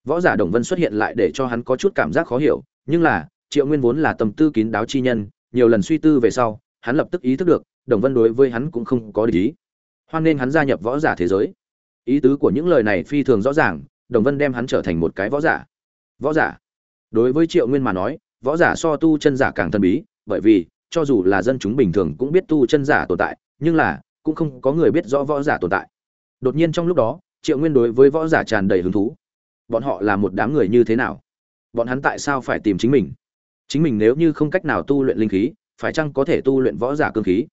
võ giả đồng vân xuất hiện lại để cho hắn có chút cảm giác khó hiểu, nhưng là, triệu nguyên vốn là tâm tư kín đáo chi nhân, nhiều lần suy tư về sau, hắn lập tức ý thức được, đồng vân đối với hắn cũng không có lý hoan nên hắn gia nhập võ giả thế giới. Ý tứ của những lời này phi thường rõ ràng, đồng vân đem hắn trở thành một cái võ giả. Võ giả. Đối với triệu nguyên mà nói, võ giả so tu chân giả càng thần bí, bởi vì, cho dù là dân chúng bình thường cũng biết tu chân giả tồn tại, nhưng là, cũng không có người biết rõ võ giả tồn tại. Đột nhiên trong lúc đó, triệu nguyên đối với võ giả tràn đầy hứng thú bọn họ là một đám người như thế nào? Bọn hắn tại sao phải tìm chính mình? Chính mình nếu như không cách nào tu luyện linh khí, phải chăng có thể tu luyện võ giả cương khí?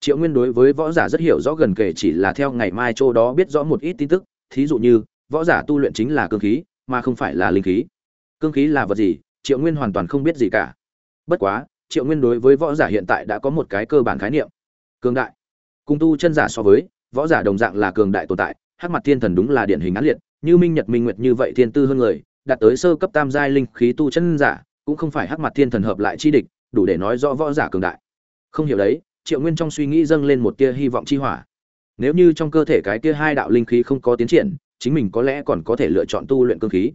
Triệu nguyên đối với võ giả rất hiểu rõ gần kể chỉ là theo ngày mai chỗ đó biết rõ một ít tin tức, thí dụ như, võ giả tu luyện chính là cương khí, mà không phải là linh khí. Cương khí là vật gì, triệu nguyên hoàn toàn không biết gì cả. Bất quá, triệu nguyên đối với võ giả hiện tại đã có một cái cơ bản khái niệm. Cường đại. Cùng tu chân giả so với, võ giả đồng dạng là cường đại tồn tại, hắc mặt thiên thần đúng là điển hình án liệt như minh nhật minh nguyệt như vậy thiên tư hơn người, đạt tới sơ cấp tam giai linh khí tu chân giả, cũng không phải hắc mặt thiên thần hợp lại chi địch, đủ để nói rõ võ giả cường đại. Không hiểu đấy, triệu nguyên trong suy nghĩ dâng lên một tia hy vọng chi hỏa. Nếu như trong cơ thể cái tia hai đạo linh khí không có tiến triển, chính mình có lẽ còn có thể lựa chọn tu luyện cương khí.